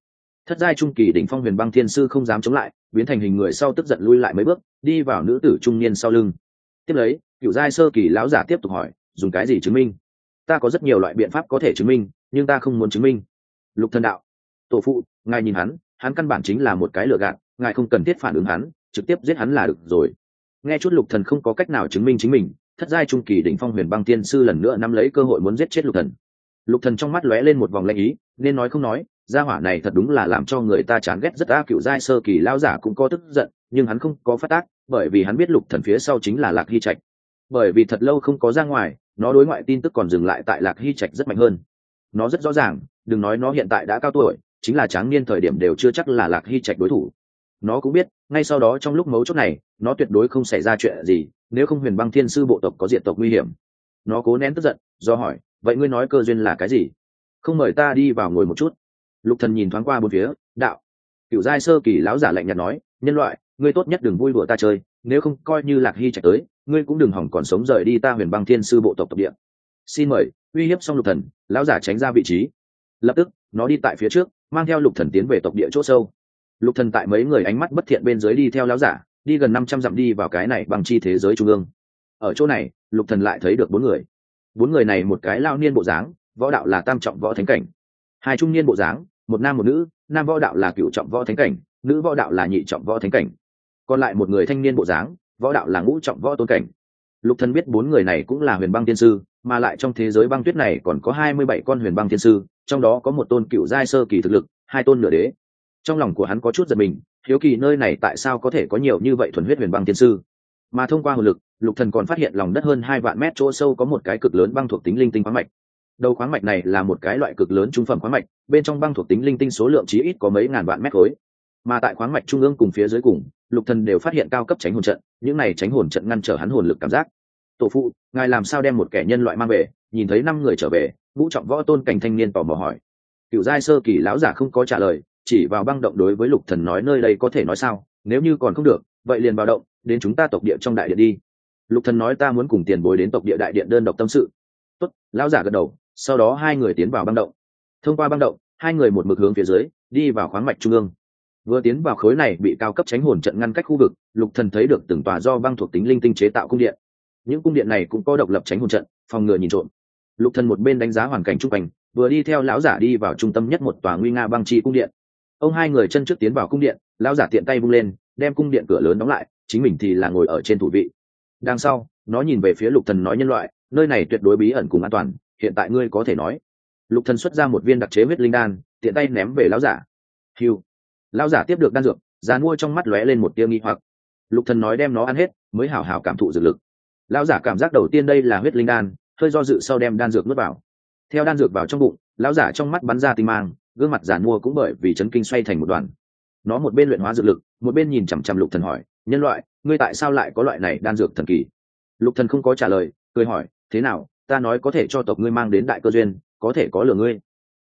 Thất giai trung kỳ đỉnh phong huyền băng thiên sư không dám chống lại, biến thành hình người sau tức giận lui lại mấy bước, đi vào nữ tử trung niên sau lưng. Tiếp lấy cựu giai sơ kỳ lão giả tiếp tục hỏi, dùng cái gì chứng minh? Ta có rất nhiều loại biện pháp có thể chứng minh, nhưng ta không muốn chứng minh lục thần đạo. Tổ phụ, ngài nhìn hắn hắn căn bản chính là một cái lừa gạt, ngài không cần thiết phản ứng hắn, trực tiếp giết hắn là được rồi. Nghe chút lục thần không có cách nào chứng minh chính mình, thất giai trung kỳ đỉnh phong huyền băng tiên sư lần nữa nắm lấy cơ hội muốn giết chết lục thần. Lục thần trong mắt lóe lên một vòng lanh ý, nên nói không nói, gia hỏa này thật đúng là làm cho người ta chán ghét rất a cựu giai sơ kỳ lao giả cũng có tức giận, nhưng hắn không có phát tác, bởi vì hắn biết lục thần phía sau chính là lạc hy trạch. Bởi vì thật lâu không có ra ngoài, nó đối ngoại tin tức còn dừng lại tại lạc hy trạch rất mạnh hơn nó rất rõ ràng, đừng nói nó hiện tại đã cao tuổi, chính là tráng niên thời điểm đều chưa chắc là lạc hy trạch đối thủ. Nó cũng biết, ngay sau đó trong lúc mấu chốt này, nó tuyệt đối không xảy ra chuyện gì, nếu không huyền băng thiên sư bộ tộc có diện tộc nguy hiểm. Nó cố nén tức giận, do hỏi, vậy ngươi nói cơ duyên là cái gì? Không mời ta đi vào ngồi một chút. Lục thần nhìn thoáng qua bốn phía, đạo. Cựu giai sơ kỳ lão giả lạnh nhạt nói, nhân loại, ngươi tốt nhất đừng vui đùa ta chơi, nếu không coi như lạc hy chạy tới, ngươi cũng đừng hỏng còn sống rời đi ta huyền băng thiên sư bộ tộc tộc địa. Xin mời uy hiếp xong lục thần, lão giả tránh ra vị trí. Lập tức, nó đi tại phía trước, mang theo lục thần tiến về tộc địa chỗ sâu. Lục thần tại mấy người ánh mắt bất thiện bên dưới đi theo lão giả, đi gần năm trăm dặm đi vào cái này bằng chi thế giới trung ương. Ở chỗ này, lục thần lại thấy được bốn người. Bốn người này một cái lao niên bộ dáng, võ đạo là tam trọng võ thánh cảnh. Hai trung niên bộ dáng, một nam một nữ, nam võ đạo là cựu trọng võ thánh cảnh, nữ võ đạo là nhị trọng võ thánh cảnh. Còn lại một người thanh niên bộ dáng, võ đạo là ngũ trọng võ tôn cảnh. Lục thần biết bốn người này cũng là huyền băng tiên sư mà lại trong thế giới băng tuyết này còn có hai mươi bảy con huyền băng thiên sư, trong đó có một tôn cựu giai sơ kỳ thực lực, hai tôn nửa đế. Trong lòng của hắn có chút giật mình, hiếu kỳ nơi này tại sao có thể có nhiều như vậy thuần huyết huyền băng thiên sư? Mà thông qua hồn lực, lục thần còn phát hiện lòng đất hơn hai vạn mét chỗ sâu có một cái cực lớn băng thuộc tính linh tinh khoáng mạch. Đầu khoáng mạch này là một cái loại cực lớn trung phẩm khoáng mạch, bên trong băng thuộc tính linh tinh số lượng chí ít có mấy ngàn vạn mét khối. Mà tại khoáng mạch trung ương cùng phía dưới cùng, lục thần đều phát hiện cao cấp tránh hồn trận, những này tránh hồn trận ngăn trở hắn hồn lực cảm giác tổ phụ, ngài làm sao đem một kẻ nhân loại mang về, nhìn thấy năm người trở về vũ trọng võ tôn cảnh thanh niên tò mò hỏi. Cựu giai sơ kỳ lão giả không có trả lời, chỉ vào băng động đối với lục thần nói nơi đây có thể nói sao, nếu như còn không được, vậy liền vào động, đến chúng ta tộc địa trong đại điện đi. Lục thần nói, ta muốn cùng tiền bối đến tộc địa đại điện đơn độc tâm sự. Tốt. Lão giả gật đầu, sau đó hai người tiến vào băng động. Thông qua băng động, hai người một mực hướng phía dưới, đi vào khoáng mạch trung ương. Vừa tiến vào khối này bị cao cấp tránh hồn trận ngăn cách khu vực, lục thần thấy được từng tòa do băng thuộc tính linh tinh chế tạo cung điện những cung điện này cũng có độc lập tránh hồn trận, phòng ngừa nhìn trộm. Lục thần một bên đánh giá hoàn cảnh chung quanh, vừa đi theo lão giả đi vào trung tâm nhất một tòa nguy nga băng chi cung điện. Ông hai người chân trước tiến vào cung điện, lão giả tiện tay vung lên, đem cung điện cửa lớn đóng lại, chính mình thì là ngồi ở trên thủ vị. Đằng sau, nó nhìn về phía lục thần nói nhân loại, nơi này tuyệt đối bí ẩn cùng an toàn, hiện tại ngươi có thể nói. Lục thần xuất ra một viên đặc chế huyết linh đan, tiện tay ném về lão giả. Hiu lão giả tiếp được đan dược, già mua trong mắt lóe lên một tia nghi hoặc. Lục thần nói đem nó ăn hết, mới hảo hảo cảm thụ dược lực lão giả cảm giác đầu tiên đây là huyết linh đan, hơi do dự sau đem đan dược nuốt vào. Theo đan dược vào trong bụng, lão giả trong mắt bắn ra tinh mang, gương mặt giàn mua cũng bởi vì chấn kinh xoay thành một đoàn. Nó một bên luyện hóa dược lực, một bên nhìn chằm chằm lục thần hỏi, nhân loại, ngươi tại sao lại có loại này đan dược thần kỳ? Lục thần không có trả lời, cười hỏi, thế nào, ta nói có thể cho tộc ngươi mang đến đại cơ duyên, có thể có lừa ngươi?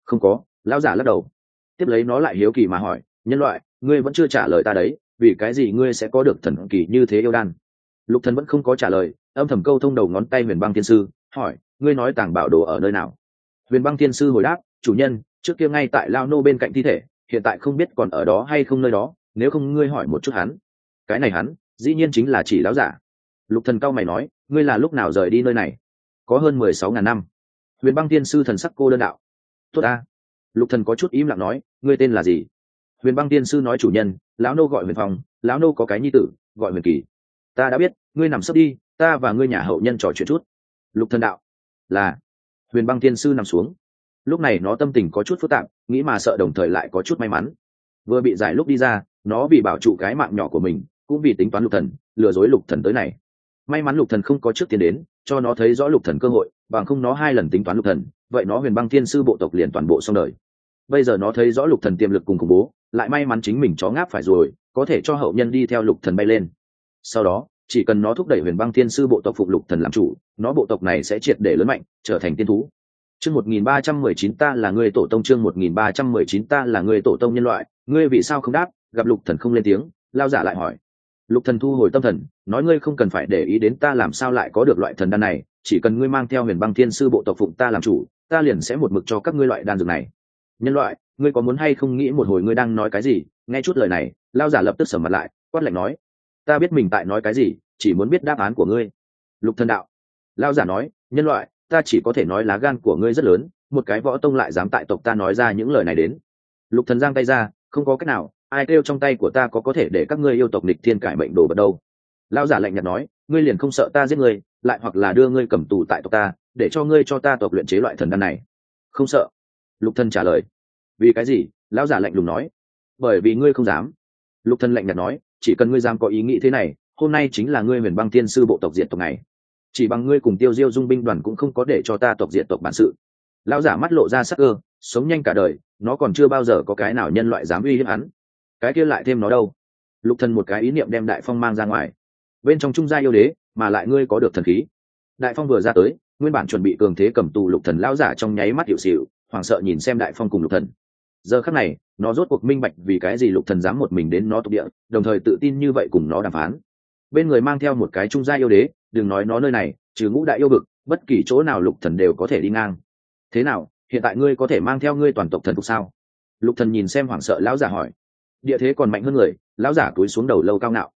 Không có, lão giả lắc đầu. Tiếp lấy nó lại hiếu kỳ mà hỏi, nhân loại, ngươi vẫn chưa trả lời ta đấy, vì cái gì ngươi sẽ có được thần kỳ như thế yêu đan? Lục thần vẫn không có trả lời âm thầm câu thông đầu ngón tay huyền băng thiên sư, hỏi, ngươi nói tàng bảo đồ ở nơi nào? Huyền băng thiên sư hồi đáp, chủ nhân, trước kia ngay tại lao nô bên cạnh thi thể, hiện tại không biết còn ở đó hay không nơi đó, nếu không ngươi hỏi một chút hắn. Cái này hắn, dĩ nhiên chính là chỉ láo giả. Lục thần cao mày nói, ngươi là lúc nào rời đi nơi này? Có hơn mười sáu ngàn năm. Huyền băng Thiên sư thần sắc cô đơn đạo. Tốt a lục thần có chút im lặng nói, ngươi tên là gì? Huyền băng tiên sư nói chủ nhân, lão nô gọi huyền phong, lão nô có cái nhi tử, gọi huyền kỳ. Ta đã biết, ngươi nằm sấp đi ta và ngươi nhà hậu nhân trò chuyện chút. Lục thần đạo, là. Huyền băng tiên sư nằm xuống. Lúc này nó tâm tình có chút phức tạp, nghĩ mà sợ đồng thời lại có chút may mắn. Vừa bị giải lúc đi ra, nó vì bảo trụ cái mạng nhỏ của mình, cũng vì tính toán lục thần, lừa dối lục thần tới này. May mắn lục thần không có trước tiên đến, cho nó thấy rõ lục thần cơ hội, bằng không nó hai lần tính toán lục thần, vậy nó huyền băng thiên sư bộ tộc liền toàn bộ xong đời. Bây giờ nó thấy rõ lục thần tiềm lực cùng khủng bố, lại may mắn chính mình chó ngáp phải rồi, có thể cho hậu nhân đi theo lục thần bay lên. Sau đó chỉ cần nó thúc đẩy huyền băng thiên sư bộ tộc phục lục thần làm chủ, nó bộ tộc này sẽ triệt để lớn mạnh, trở thành tiên thú. Chương một nghìn ba trăm mười chín ta là người tổ tông, chương một nghìn ba trăm mười chín ta là người tổ tông nhân loại, ngươi vì sao không đáp? Gặp lục thần không lên tiếng, lao giả lại hỏi. Lục thần thu hồi tâm thần, nói ngươi không cần phải để ý đến ta làm sao lại có được loại thần đan này, chỉ cần ngươi mang theo huyền băng thiên sư bộ tộc phụng ta làm chủ, ta liền sẽ một mực cho các ngươi loại đan dược này. Nhân loại, ngươi có muốn hay không nghĩ một hồi ngươi đang nói cái gì? Nghe chút lời này, lao giả lập tức sở mặt lại, quát lạnh nói ta biết mình tại nói cái gì, chỉ muốn biết đáp án của ngươi. Lục thần đạo lao giả nói, nhân loại, ta chỉ có thể nói lá gan của ngươi rất lớn, một cái võ tông lại dám tại tộc ta nói ra những lời này đến. Lục thần giang tay ra, không có cách nào, ai kêu trong tay của ta có có thể để các ngươi yêu tộc nịch thiên cải mệnh đồ vật đâu. Lao giả lạnh nhạt nói, ngươi liền không sợ ta giết ngươi, lại hoặc là đưa ngươi cầm tù tại tộc ta, để cho ngươi cho ta tộc luyện chế loại thần đan này. Không sợ. Lục thần trả lời, vì cái gì? Lão giả lạnh lùng nói, bởi vì ngươi không dám. Lục thần lạnh nhạt nói chỉ cần ngươi dám có ý nghĩ thế này, hôm nay chính là ngươi huyền băng tiên sư bộ tộc diệt tộc này chỉ bằng ngươi cùng tiêu diêu dung binh đoàn cũng không có để cho ta tộc diệt tộc bản sự. Lão giả mắt lộ ra sắc cơ, sống nhanh cả đời, nó còn chưa bao giờ có cái nào nhân loại dám uy hiếp hắn. Cái kia lại thêm nó đâu? Lục thần một cái ý niệm đem đại phong mang ra ngoài. Bên trong trung gia yêu đế, mà lại ngươi có được thần khí. Đại phong vừa ra tới, nguyên bản chuẩn bị cường thế cầm tù lục thần lão giả trong nháy mắt hiệu xịu hoảng sợ nhìn xem đại phong cùng lục thần giờ khắc này, nó rốt cuộc minh bạch vì cái gì lục thần dám một mình đến nó thuộc địa, đồng thời tự tin như vậy cùng nó đàm phán. Bên người mang theo một cái trung gia yêu đế, đừng nói nó nơi này, trừ ngũ đại yêu vực, bất kỳ chỗ nào lục thần đều có thể đi ngang. Thế nào, hiện tại ngươi có thể mang theo ngươi toàn tộc thần phục sao? Lục thần nhìn xem hoảng sợ lão giả hỏi. Địa thế còn mạnh hơn người, lão giả túi xuống đầu lâu cao ngạo.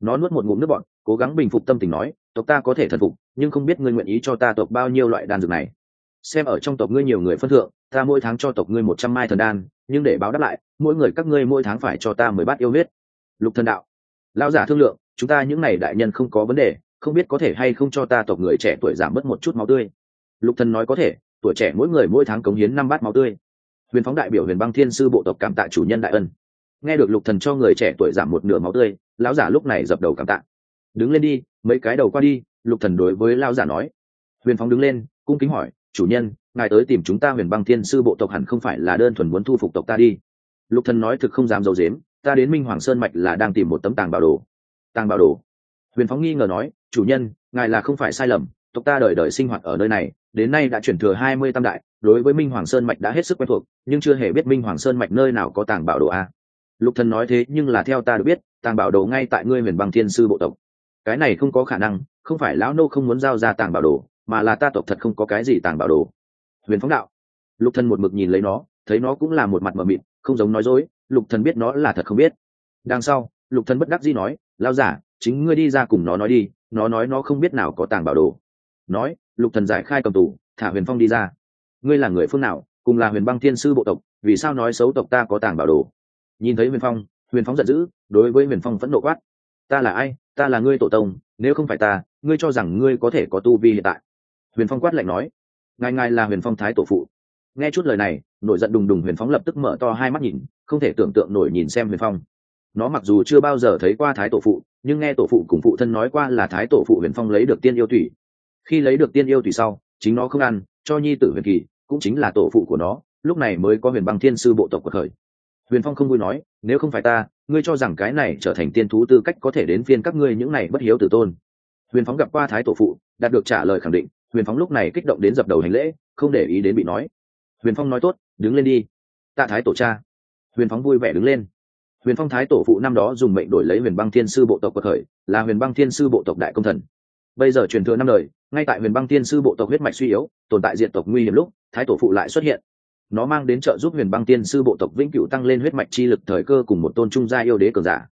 Nó nuốt một ngụm nước bọn cố gắng bình phục tâm tình nói, tộc ta có thể thần phục, nhưng không biết ngươi nguyện ý cho ta tộc bao nhiêu loại đan dược này. Xem ở trong tộc ngươi nhiều người phân thượng, ta mỗi tháng cho tộc ngươi một trăm mai thần đan nhưng để báo đáp lại, mỗi người các ngươi mỗi tháng phải cho ta mười bát yêu huyết. Lục thần đạo, lão giả thương lượng, chúng ta những n à y đại nhân không có vấn đề, không biết có thể hay không cho ta tộc người trẻ tuổi giảm bớt một chút máu tươi. Lục thần nói có thể, tuổi trẻ mỗi người mỗi tháng cống hiến năm bát máu tươi. Huyền phóng đại biểu huyền băng thiên sư bộ tộc cảm tạ chủ nhân đại ân. Nghe được lục thần cho người trẻ tuổi giảm một nửa máu tươi, lão giả lúc này dập đầu cảm tạ. Đứng lên đi, mấy cái đầu qua đi, lục thần đối với lão giả nói. Huyền phóng đứng lên, cung kính hỏi, chủ nhân ngài tới tìm chúng ta huyền băng thiên sư bộ tộc hẳn không phải là đơn thuần muốn thu phục tộc ta đi. Lục thần nói thực không dám dầu dếm ta đến minh hoàng sơn mạch là đang tìm một tấm tàng bảo đồ. Tàng bảo đồ? Huyền phóng nghi ngờ nói, chủ nhân, ngài là không phải sai lầm, tộc ta đời đời sinh hoạt ở nơi này, đến nay đã chuyển thừa hai mươi tam đại, đối với minh hoàng sơn mạch đã hết sức quen thuộc, nhưng chưa hề biết minh hoàng sơn mạch nơi nào có tàng bảo đồ a. Lục thần nói thế, nhưng là theo ta được biết, tàng bảo đồ ngay tại ngươi huyền băng thiên sư bộ tộc. Cái này không có khả năng, không phải lão nô không muốn giao ra tàng bảo đồ, mà là ta tộc thật không có cái gì tàng bảo đồ huyền phóng đạo. Lục thần một mực nhìn lấy nó, thấy nó cũng là một mặt mờ mịt, không giống nói dối, lục thần biết nó là thật không biết. Đằng sau, lục thần bất đắc dĩ nói lao giả, chính ngươi đi ra cùng nó nói đi, nó nói nó không biết nào có tàng bảo đồ. Nói, lục thần giải khai cầm tù, thả huyền phong đi ra. Ngươi là người phương nào, cùng là huyền băng thiên sư bộ tộc, vì sao nói xấu tộc ta có tàng bảo đồ? Nhìn thấy huyền phong huyền phong giận dữ, đối với huyền phong vẫn nộ quát, ta là ai? Ta là ngươi tổ tông, nếu không phải ta, ngươi cho rằng ngươi có thể có tu vi hiện tại. Huyền phong quát lạnh nói ngài ngài là huyền phong thái tổ phụ. Nghe chút lời này, nổi giận đùng đùng huyền phong lập tức mở to hai mắt nhìn, không thể tưởng tượng nổi nhìn xem huyền phong. Nó mặc dù chưa bao giờ thấy qua thái tổ phụ, nhưng nghe tổ phụ cùng phụ thân nói qua là thái tổ phụ huyền phong lấy được tiên yêu thủy khi lấy được tiên yêu thủy sau, chính nó không ăn, cho nhi tử huyền kỳ, cũng chính là tổ phụ của nó, lúc này mới có huyền băng thiên sư bộ tộc của khởi. Huyền phong không vui nói, nếu không phải ta, ngươi cho rằng cái này trở thành tiên thú tư cách có thể đến phiên các ngươi những này bất hiếu tử tôn. Huyền phong gặp qua thái tổ phụ, đạt được trả lời khẳng định huyền phong lúc này kích động đến dập đầu hành lễ, không để ý đến bị nói. Huyền phong nói tốt, đứng lên đi. Tạ thái tổ cha. Huyền phong vui vẻ đứng lên. Huyền phong thái tổ phụ năm đó dùng mệnh đổi lấy huyền băng thiên sư bộ tộc của khởi là huyền băng thiên sư bộ tộc đại công thần. Bây giờ truyền thừa năm đời, ngay tại huyền băng thiên sư bộ tộc huyết mạch suy yếu, tồn tại diện tộc nguy hiểm lúc, thái tổ phụ lại xuất hiện. Nó mang đến trợ giúp huyền băng tiên sư bộ tộc vĩnh cửu tăng lên huyết mạch chi lực thời cơ cùng một tôn trung gia yêu đế cường giả.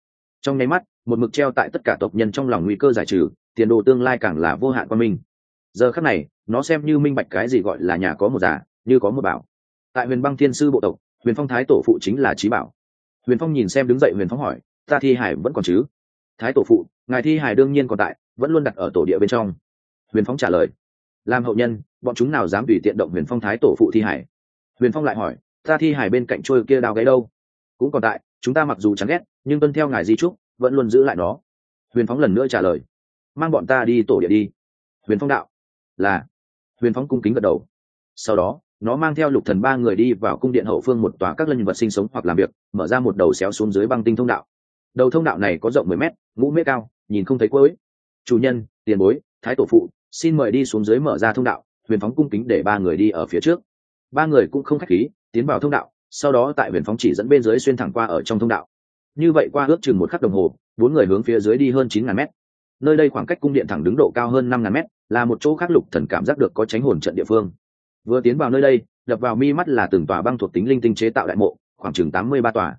Trong nháy mắt, một mực treo tại tất cả tộc nhân trong lòng nguy cơ giải trừ, tiền đồ tương lai càng là vô hạn quan minh giờ khắc này, nó xem như minh bạch cái gì gọi là nhà có một giả như có một bảo. Tại huyền băng thiên sư bộ tộc, huyền phong thái tổ phụ chính là trí bảo. Huyền phong nhìn xem đứng dậy huyền phong hỏi, ta thi hải vẫn còn chứ? Thái tổ phụ, ngài thi hải đương nhiên còn tại, vẫn luôn đặt ở tổ địa bên trong. Huyền phong trả lời, làm hậu nhân, bọn chúng nào dám tùy tiện động huyền phong thái tổ phụ thi hải huyền phong lại hỏi, ta thi hải bên cạnh trôi kia đào gáy đâu? Cũng còn tại, chúng ta mặc dù chán ghét, nhưng tuân theo ngài di trúc, vẫn luôn giữ lại nó. Huyền phong lần nữa trả lời, mang bọn ta đi tổ địa đi. Huyền phong đạo là huyền phóng cung kính gật đầu. Sau đó, nó mang theo lục thần ba người đi vào cung điện hậu phương một tòa các linh vật sinh sống hoặc làm việc, mở ra một đầu xéo xuống dưới băng tinh thông đạo. Đầu thông đạo này có rộng mười mét, ngũ mét cao, nhìn không thấy cuối. Chủ nhân, tiền bối, thái tổ phụ, xin mời đi xuống dưới mở ra thông đạo, huyền phóng cung kính để ba người đi ở phía trước. Ba người cũng không khách khí, tiến vào thông đạo, sau đó tại huyền phóng chỉ dẫn bên dưới xuyên thẳng qua ở trong thông đạo. Như vậy qua ước chừng một khắc đồng hồ, bốn người hướng phía dưới đi hơn chín ngàn mét. Nơi đây khoảng cách cung điện thẳng đứng độ cao hơn năm ngàn mét là một chỗ khác lục thần cảm giác được có tránh hồn trận địa phương. Vừa tiến vào nơi đây, đập vào mi mắt là từng tòa băng thuộc tính linh tinh chế tạo đại mộ, khoảng chừng tám mươi ba tòa.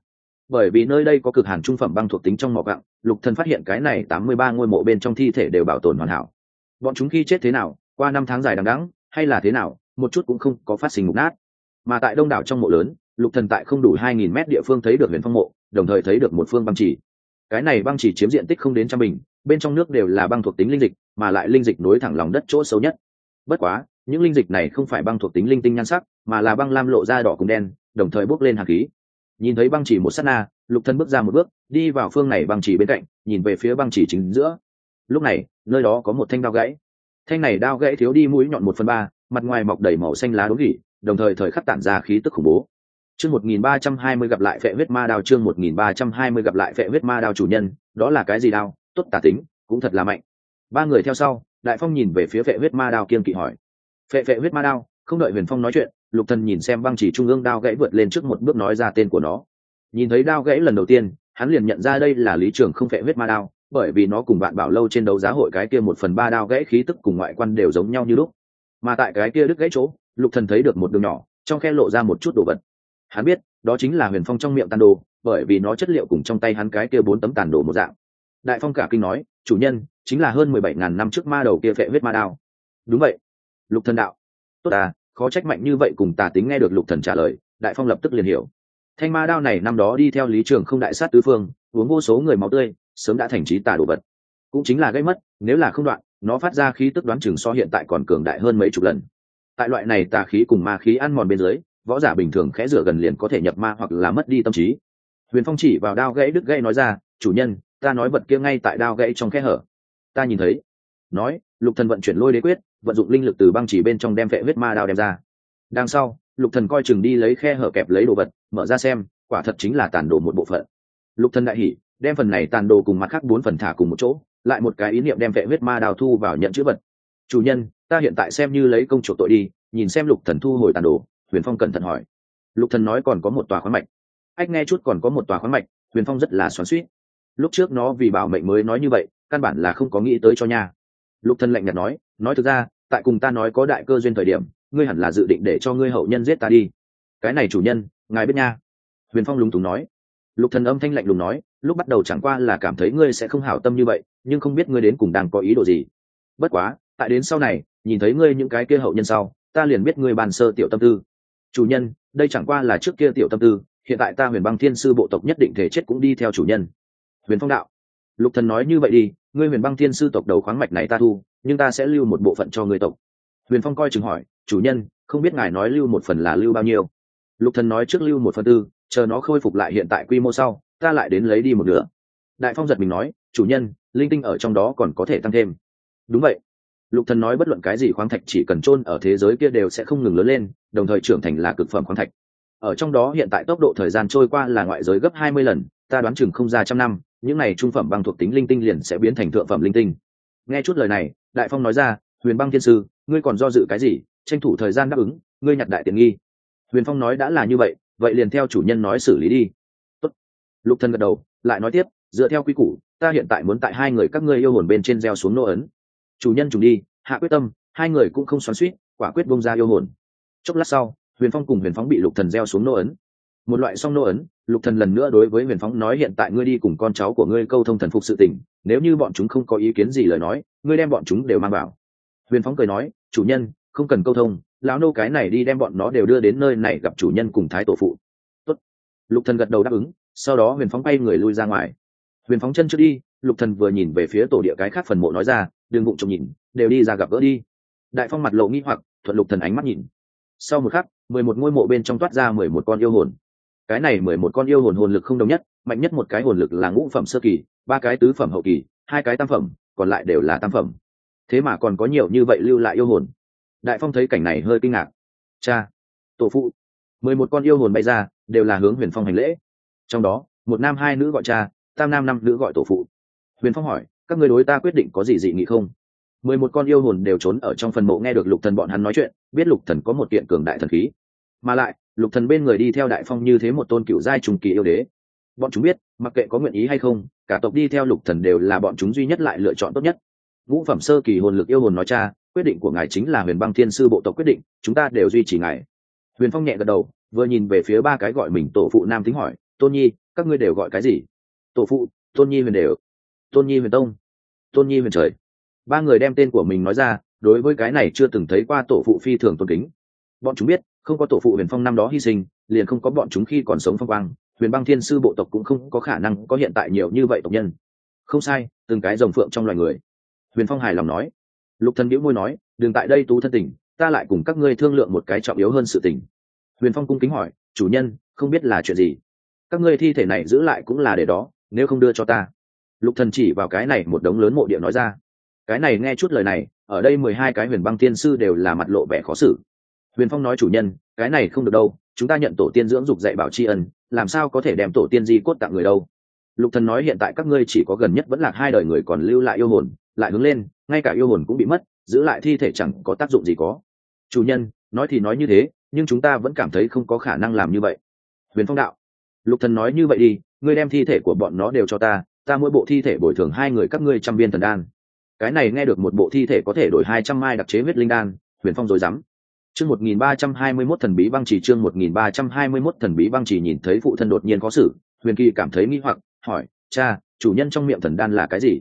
Bởi vì nơi đây có cực hàn trung phẩm băng thuộc tính trong mỏ gặng lục thần phát hiện cái này tám mươi ba ngôi mộ bên trong thi thể đều bảo tồn hoàn hảo. Bọn chúng khi chết thế nào, qua năm tháng dài đằng đẵng, hay là thế nào, một chút cũng không có phát sinh mục nát. Mà tại đông đảo trong mộ lớn, lục thần tại không đủ hai nghìn mét địa phương thấy được huyền phong mộ, đồng thời thấy được một phương băng chỉ. Cái này băng chỉ chiếm diện tích không đến trăm bình bên trong nước đều là băng thuộc tính linh dịch, mà lại linh dịch nối thẳng lòng đất chỗ xấu nhất. Bất quá, những linh dịch này không phải băng thuộc tính linh tinh nhan sắc, mà là băng lam lộ ra đỏ cùng đen, đồng thời bốc lên hạt khí. Nhìn thấy băng chỉ một s á t na, lục thân bước ra một bước, đi vào phương này băng chỉ bên cạnh, nhìn về phía băng chỉ chính giữa. Lúc này, nơi đó có một thanh đao gãy. Thanh này đao gãy thiếu đi mũi nhọn một phần ba, mặt ngoài mọc đầy màu xanh lá đố gỉ, đồng thời thời khắc tản ra khí tức khủng bố. Chương một nghìn ba trăm hai mươi gặp lại phệ huyết ma đao, chương một nghìn ba trăm hai mươi gặp lại phệ huyết ma đao chủ nhân, đó là cái gì đao? Tốt tả tính, cũng thật là mạnh. Ba người theo sau, đại phong nhìn về phía Vệ huyết ma đao kiên kỵ hỏi. Vệ Vệ huyết ma đao, không đợi huyền phong nói chuyện, lục thần nhìn xem băng chỉ trung ương đao gãy vượt lên trước một bước nói ra tên của nó. Nhìn thấy đao gãy lần đầu tiên, hắn liền nhận ra đây là lý trường không Vệ huyết ma đao, bởi vì nó cùng bạn bảo lâu trên đấu giá hội cái kia một phần ba đao gãy khí tức cùng ngoại quan đều giống nhau như lúc. Mà tại cái kia đứt gãy chỗ, lục thần thấy được một đường nhỏ, trong khe lộ ra một chút đồ vật. Hắn biết, đó chính là huyền phong trong miệng tàn đồ, bởi vì nó chất liệu cùng trong tay hắn cái kia bốn tấm tàn đồ một dạng đại phong cả kinh nói, chủ nhân, chính là hơn mười bảy ngàn năm trước ma đầu kia phệ huyết ma đao. Đúng vậy. Lục thần đạo. Tốt à khó trách mạnh như vậy cùng tà tính nghe được lục thần trả lời. Đại phong lập tức liền hiểu. Thanh ma đao này năm đó đi theo lý trường không đại sát tứ phương, uống vô số người máu tươi, sớm đã thành trí tà đồ vật. Cũng chính là gây mất, nếu là không đoạn, nó phát ra khí tức đoán chừng so hiện tại còn cường đại hơn mấy chục lần. Tại loại này tà khí cùng ma khí ăn mòn bên dưới, võ giả bình thường khẽ rửa gần liền có thể nhập ma hoặc là mất đi tâm trí. Huyền phong chỉ vào đao gãy đứt gãy nói ra, chủ nhân ta nói vật kia ngay tại đao gãy trong khe hở. Ta nhìn thấy. Nói, lục thần vận chuyển lôi đế quyết, vận dụng linh lực từ băng chỉ bên trong đem vệ huyết ma đao đem ra. Đằng sau, lục thần coi chừng đi lấy khe hở kẹp lấy đồ vật, mở ra xem, quả thật chính là tàn đồ một bộ phận. Lục thần đại hỉ, đem phần này tàn đồ cùng mặt khác bốn phần thả cùng một chỗ, lại một cái ý niệm đem vệ huyết ma đào thu vào nhận chữ vật. Chủ nhân, ta hiện tại xem như lấy công chủ tội đi, nhìn xem lục thần thu hồi tàn đồ. Huyền phong cẩn thận hỏi. Lục thần nói còn có một tòa khoáng mạch. Ách, nghe chút còn có một tòa khoáng mạch, huyền phong rất là xoắn xuýt lúc trước nó vì bảo mệnh mới nói như vậy, căn bản là không có nghĩ tới cho nha. Lục thần lạnh nhạt nói nói thực ra, tại cùng ta nói có đại cơ duyên thời điểm, ngươi hẳn là dự định để cho ngươi hậu nhân giết ta đi. Cái này chủ nhân, ngài biết nha. Huyền phong lúng túng nói. Lục thần âm thanh lạnh lùng nói, lúc bắt đầu chẳng qua là cảm thấy ngươi sẽ không hảo tâm như vậy, nhưng không biết ngươi đến cùng đang có ý đồ gì. Bất quá, tại đến sau này, nhìn thấy ngươi những cái kia hậu nhân sau, ta liền biết ngươi bàn sơ tiểu tâm tư. Chủ nhân, đây chẳng qua là trước kia tiểu tâm tư, hiện tại ta huyền băng thiên sư bộ tộc nhất định thể chết cũng đi theo chủ nhân huyền phong đạo. Lục thần nói như vậy đi, ngươi huyền băng thiên sư tộc đầu khoáng mạch này ta thu, nhưng ta sẽ lưu một bộ phận cho ngươi tộc. Huyền phong coi chừng hỏi, chủ nhân, không biết ngài nói lưu một phần là lưu bao nhiêu? Lục thần nói trước lưu một phần tư, chờ nó khôi phục lại hiện tại quy mô sau, ta lại đến lấy đi một nửa. Đại phong giật mình nói, chủ nhân, linh tinh ở trong đó còn có thể tăng thêm. Đúng vậy. Lục thần nói bất luận cái gì khoáng thạch chỉ cần chôn ở thế giới kia đều sẽ không ngừng lớn lên, đồng thời trưởng thành là cực phẩm khoáng thạch. Ở trong đó hiện tại tốc độ thời gian trôi qua là ngoại giới gấp hai mươi lần, ta đoán chừng không ra trăm năm những này trung phẩm băng thuộc tính linh tinh liền sẽ biến thành thượng phẩm linh tinh. Nghe chút lời này, đại phong nói ra, huyền băng thiên sư, ngươi còn do dự cái gì? Tranh thủ thời gian đáp ứng, ngươi nhặt đại tiện nghi. Huyền phong nói đã là như vậy vậy liền theo chủ nhân nói xử lý đi. Tốt. lục thần gật đầu, lại nói tiếp, dựa theo quy củ, ta hiện tại muốn tại hai người các ngươi yêu hồn bên trên gieo xuống nô ấn. Chủ nhân trùng đi, hạ quyết tâm, hai người cũng không xoắn suýt quả quyết bông ra yêu hồn. Chốc lát sau, huyền phong cùng huyền phóng bị lục thần gieo xuống nô ấn. Một loại song nô ấn lục thần lần nữa đối với huyền phóng nói, hiện tại ngươi đi cùng con cháu của ngươi câu thông thần phục sự tình, nếu như bọn chúng không có ý kiến gì lời nói, ngươi đem bọn chúng đều mang vào. Huyền phóng cười nói, chủ nhân, không cần câu thông, lão nô cái này đi đem bọn nó đều đưa đến nơi này gặp chủ nhân cùng thái tổ phụ. Tốt. lục thần gật đầu đáp ứng, sau đó huyền phóng bay người lui ra ngoài. Huyền phóng chân trước đi, lục thần vừa nhìn về phía tổ địa cái khác phần mộ nói ra đừng bụng trông nhìn, đều đi ra gặp gỡ đi. Đại phong mặt lộ nghi hoặc, thuận lục thần ánh mắt nhìn. Sau một khắc, mười một ngôi mộ bên trong toát ra mười một con yêu hồn cái này mười một con yêu hồn hồn lực không đồng nhất, mạnh nhất một cái hồn lực là ngũ phẩm sơ kỳ, ba cái tứ phẩm hậu kỳ, hai cái tam phẩm, còn lại đều là tam phẩm. Thế mà còn có nhiều như vậy lưu lại yêu hồn. Đại phong thấy cảnh này hơi kinh ngạc. Cha, tổ phụ, mười một con yêu hồn bay ra, đều là hướng huyền phong hành lễ. Trong đó, một nam hai nữ gọi cha, tam nam năm nữ gọi tổ phụ. Huyền phong hỏi, các người đối ta quyết định có gì dị nghị không? Mười một con yêu hồn đều trốn ở trong phần mộ nghe được lục thần bọn hắn nói chuyện, biết lục thần có một kiện cường đại thần khí mà lại, lục thần bên người đi theo đại phong như thế một tôn cựu giai trùng kỳ yêu đế. Bọn chúng biết, mặc kệ có nguyện ý hay không, cả tộc đi theo lục thần đều là bọn chúng duy nhất lại lựa chọn tốt nhất. Ngũ phẩm sơ kỳ hồn lực yêu hồn nói cha, quyết định của ngài chính là huyền băng thiên sư bộ tộc quyết định, chúng ta đều duy trì ngài. Huyền phong nhẹ gật đầu, vừa nhìn về phía ba cái gọi mình tổ phụ nam tính hỏi, tôn nhi, các ngươi đều gọi cái gì? Tổ phụ, tôn nhi huyền đều. Tôn nhi huyền tông. Tôn nhi huyền trời. Ba người đem tên của mình nói ra, đối với cái này chưa từng thấy qua tổ phụ phi thường tôn kính. Bọn chúng biết không có tổ phụ huyền phong năm đó hy sinh, liền không có bọn chúng khi còn sống phong quang, huyền băng thiên sư bộ tộc cũng không có khả năng có hiện tại nhiều như vậy tộc nhân. Không sai, từng cái rồng phượng trong loài người. Huyền phong hài lòng nói. Lục thần biễu môi nói, đừng tại đây tú thân tình, ta lại cùng các ngươi thương lượng một cái trọng yếu hơn sự tình. Huyền phong cung kính hỏi, chủ nhân, không biết là chuyện gì? Các ngươi thi thể này giữ lại cũng là để đó, nếu không đưa cho ta. Lục thần chỉ vào cái này một đống lớn mộ địa nói ra. Cái này nghe chút lời này, ở đây mười hai cái huyền băng tiên sư đều là mặt lộ vẻ khó xử huyền phong nói chủ nhân, cái này không được đâu, chúng ta nhận tổ tiên dưỡng dục dạy bảo tri ân, làm sao có thể đem tổ tiên di cốt tặng người đâu? Lục thần nói hiện tại các ngươi chỉ có gần nhất vẫn là hai đời người còn lưu lại yêu hồn, lại hướng lên, ngay cả yêu hồn cũng bị mất, giữ lại thi thể chẳng có tác dụng gì có. Chủ nhân, nói thì nói như thế, nhưng chúng ta vẫn cảm thấy không có khả năng làm như vậy. Huyền phong đạo, lục thần nói như vậy đi, ngươi đem thi thể của bọn nó đều cho ta ta mỗi bộ thi thể bồi thường hai người các ngươi trăm viên thần đan. Cái này nghe được một bộ thi thể có thể đổi hai trăm mai đặc chế huyết linh đan, huyền phong rồi dám chương một nghìn ba trăm hai mươi mốt thần bí băng chỉ chương một nghìn ba trăm hai mươi mốt thần bí băng chỉ nhìn thấy phụ thân đột nhiên có sự huyền kỳ cảm thấy nghi hoặc, hỏi, cha, chủ nhân trong miệng thần đan là cái gì?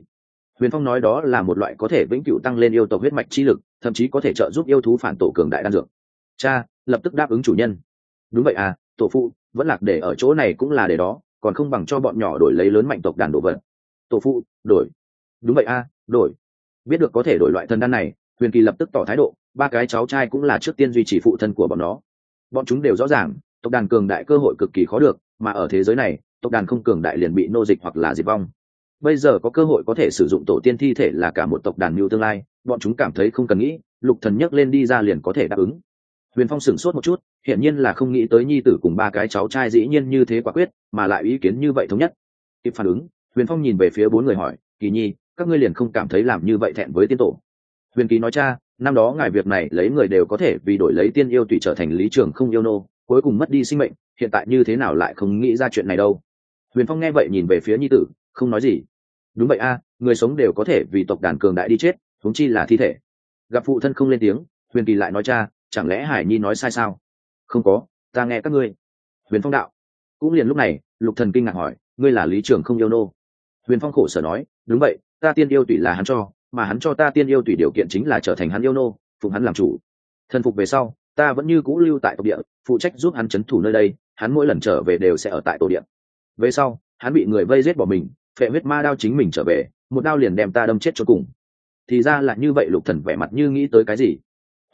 Huyền phong nói đó là một loại có thể vĩnh cửu tăng lên yêu tộc huyết mạch chi lực, thậm chí có thể trợ giúp yêu thú phản tổ cường đại đan dược. Cha, lập tức đáp ứng chủ nhân. Đúng vậy à tổ phụ, vẫn lạc để ở chỗ này cũng là để đó, còn không bằng cho bọn nhỏ đổi lấy lớn mạnh tộc đàn đồ vật. Tổ phụ, đổi. Đúng vậy a đổi. Biết được có thể đổi loại thần đan này huyền kỳ lập tức tỏ thái độ, ba cái cháu trai cũng là trước tiên duy trì phụ thân của bọn nó. Bọn chúng đều rõ ràng, tộc đàn cường đại cơ hội cực kỳ khó được, mà ở thế giới này, tộc đàn không cường đại liền bị nô dịch hoặc là diệt vong. Bây giờ có cơ hội có thể sử dụng tổ tiên thi thể là cả một tộc đàn mưu tương lai, bọn chúng cảm thấy không cần nghĩ, lục thần nhấc lên đi ra liền có thể đáp ứng. Huyền phong sửng sốt một chút, hiển nhiên là không nghĩ tới nhi tử cùng ba cái cháu trai dĩ nhiên như thế quả quyết, mà lại ý kiến như vậy thống nhất. Kịp phản ứng, huyền phong nhìn về phía bốn người hỏi, kỳ nhi, các ngươi liền không cảm thấy làm như vậy thẹn với tiên tổ? Huyền ký nói cha, năm đó ngài việc này lấy người đều có thể vì đổi lấy tiên yêu tùy trở thành lý trường không yêu nô, cuối cùng mất đi sinh mệnh, hiện tại như thế nào lại không nghĩ ra chuyện này đâu. Huyền phong nghe vậy nhìn về phía nhi tử, không nói gì. Đúng vậy a, người sống đều có thể vì tộc đàn cường đại đi chết thúng chi là thi thể. Gặp phụ thân không lên tiếng, huyền kỳ lại nói cha, chẳng lẽ hải nhi nói sai sao? Không có, ta nghe các ngươi. Huyền phong đạo. Cũng liền lúc này, lục thần kinh ngạc hỏi, ngươi là lý trường không yêu nô? Huyền phong khổ sở nói, đúng vậy, ta tiên yêu tùy là hắn cho mà hắn cho ta tiên yêu tùy điều kiện chính là trở thành hắn yêu nô, phụng hắn làm chủ. Thần phục về sau, ta vẫn như cũ lưu tại tộc địa, phụ trách giúp hắn c h ấ n thủ nơi đây, hắn mỗi lần trở về đều sẽ ở tại tổ điện về sau, hắn bị người vây giết bỏ mình, phệ huyết ma đao chính mình trở về, một đao liền đem ta đâm chết cho cùng. Thì ra là như vậy, lục thần vẻ mặt như nghĩ tới cái gì?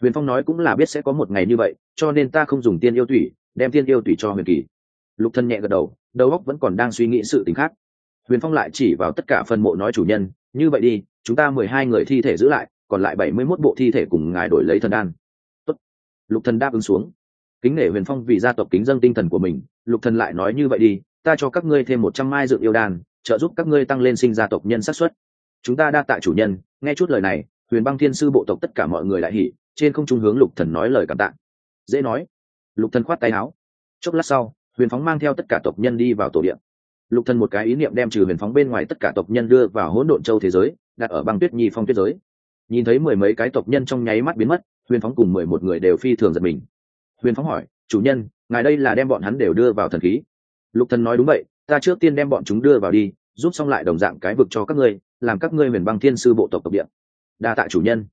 Huyền phong nói cũng là biết sẽ có một ngày như vậy, cho nên ta không dùng tiên yêu tủy đem tiên yêu tủy cho huyền kỳ. Lục thần nhẹ gật đầu đầu óc vẫn còn đang suy nghĩ sự t khác huyền phong lại chỉ vào tất cả phần mộ nói chủ nhân, như vậy đi, chúng ta mười hai người thi thể giữ lại, còn lại bảy mươi mốt bộ thi thể cùng ngài đổi lấy thần đan. Tốt. lục thần đáp ứng xuống. Kính nể huyền phong vì gia tộc kính dân tinh thần của mình, lục thần lại nói như vậy đi, ta cho các ngươi thêm một trăm mai dựng yêu đan, trợ giúp các ngươi tăng lên sinh gia tộc nhân xác suất. Chúng ta đa tạ chủ nhân, nghe chút lời này, huyền băng thiên sư bộ tộc tất cả mọi người lại hỉ, trên không trung hướng lục thần nói lời cảm tạ. Dễ nói. Lục thần khoát tay áo. Chốc lát sau, huyền phóng mang theo tất cả tộc nhân đi vào tổ điện lục thần một cái ý niệm đem trừ huyền phóng bên ngoài tất cả tộc nhân đưa vào hỗn độn châu thế giới, đặt ở băng tuyết nhi phong tuyết giới. Nhìn thấy mười mấy cái tộc nhân trong nháy mắt biến mất, huyền phóng cùng mười một người đều phi thường giật mình. Huyền phóng hỏi, chủ nhân, ngài đây là đem bọn hắn đều đưa vào thần khí? Lục thần nói, đúng vậy, ta trước tiên đem bọn chúng đưa vào đi, giúp xong lại đồng dạng cái vực cho các ngươi, làm các ngươi huyền băng thiên sư bộ tộc tộc địa. Đa tạ chủ nhân.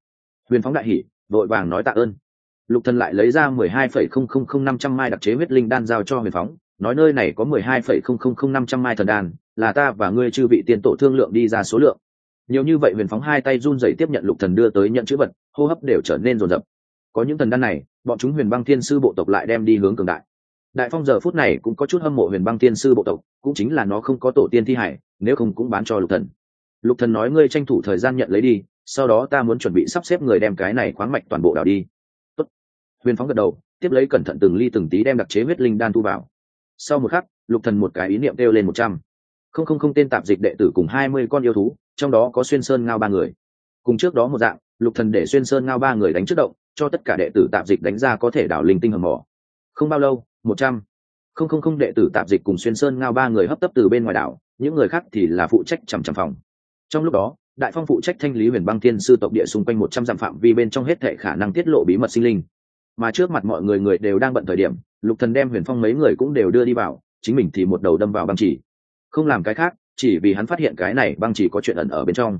Huyền phóng đại hỉ, vội vàng nói tạ ơn. Lục thần lại lấy ra mười hai phẩy không không không năm trăm mai đặc chế huyết linh đan giao cho huyền phóng nói nơi này có mười hai phẩy không không không năm trăm mai thần đan, là ta và ngươi chư vị tiên tổ thương lượng đi ra số lượng. Nhiều như vậy huyền phóng hai tay run rẩy tiếp nhận lục thần đưa tới nhận chữ vật, hô hấp đều trở nên rồn rập có những thần đan này, bọn chúng huyền băng thiên sư bộ tộc lại đem đi hướng cường đại. Đại phong giờ phút này cũng có chút hâm mộ huyền băng thiên sư bộ tộc, cũng chính là nó không có tổ tiên thi hải, nếu không cũng bán cho lục thần. Lục thần nói ngươi tranh thủ thời gian nhận lấy đi, sau đó ta muốn chuẩn bị sắp xếp người đem cái này khoáng mạch toàn bộ đào đi. Tốt. huyền phóng gật đầu, tiếp lấy cẩn thận từng ly từng tí đem đặc chế huyết linh đan thu vào sau một khắc, lục thần một cái ý niệm kêu lên một trăm. Không không không, tên tạp dịch đệ tử cùng hai mươi con yêu thú, trong đó có xuyên sơn ngao ba người. Cùng trước đó một dạng, lục thần để xuyên sơn ngao ba người đánh trước động, cho tất cả đệ tử tạp dịch đánh ra có thể đảo linh tinh hầm mỏ. Không bao lâu, một trăm. Không không không, đệ tử tạp dịch cùng xuyên sơn ngao ba người hấp tấp từ bên ngoài đảo, những người khác thì là phụ trách chằm chằm phòng. Trong lúc đó, đại phong phụ trách thanh lý huyền băng thiên sư tộc địa xung quanh một trăm dặm phạm vi bên trong hết thệ khả năng tiết lộ bí mật sinh linh mà trước mặt mọi người người đều đang bận thời điểm, lục thần đem huyền phong mấy người cũng đều đưa đi vào, chính mình thì một đầu đâm vào băng chỉ. Không làm cái khác, chỉ vì hắn phát hiện cái này băng chỉ có chuyện ẩn ở bên trong.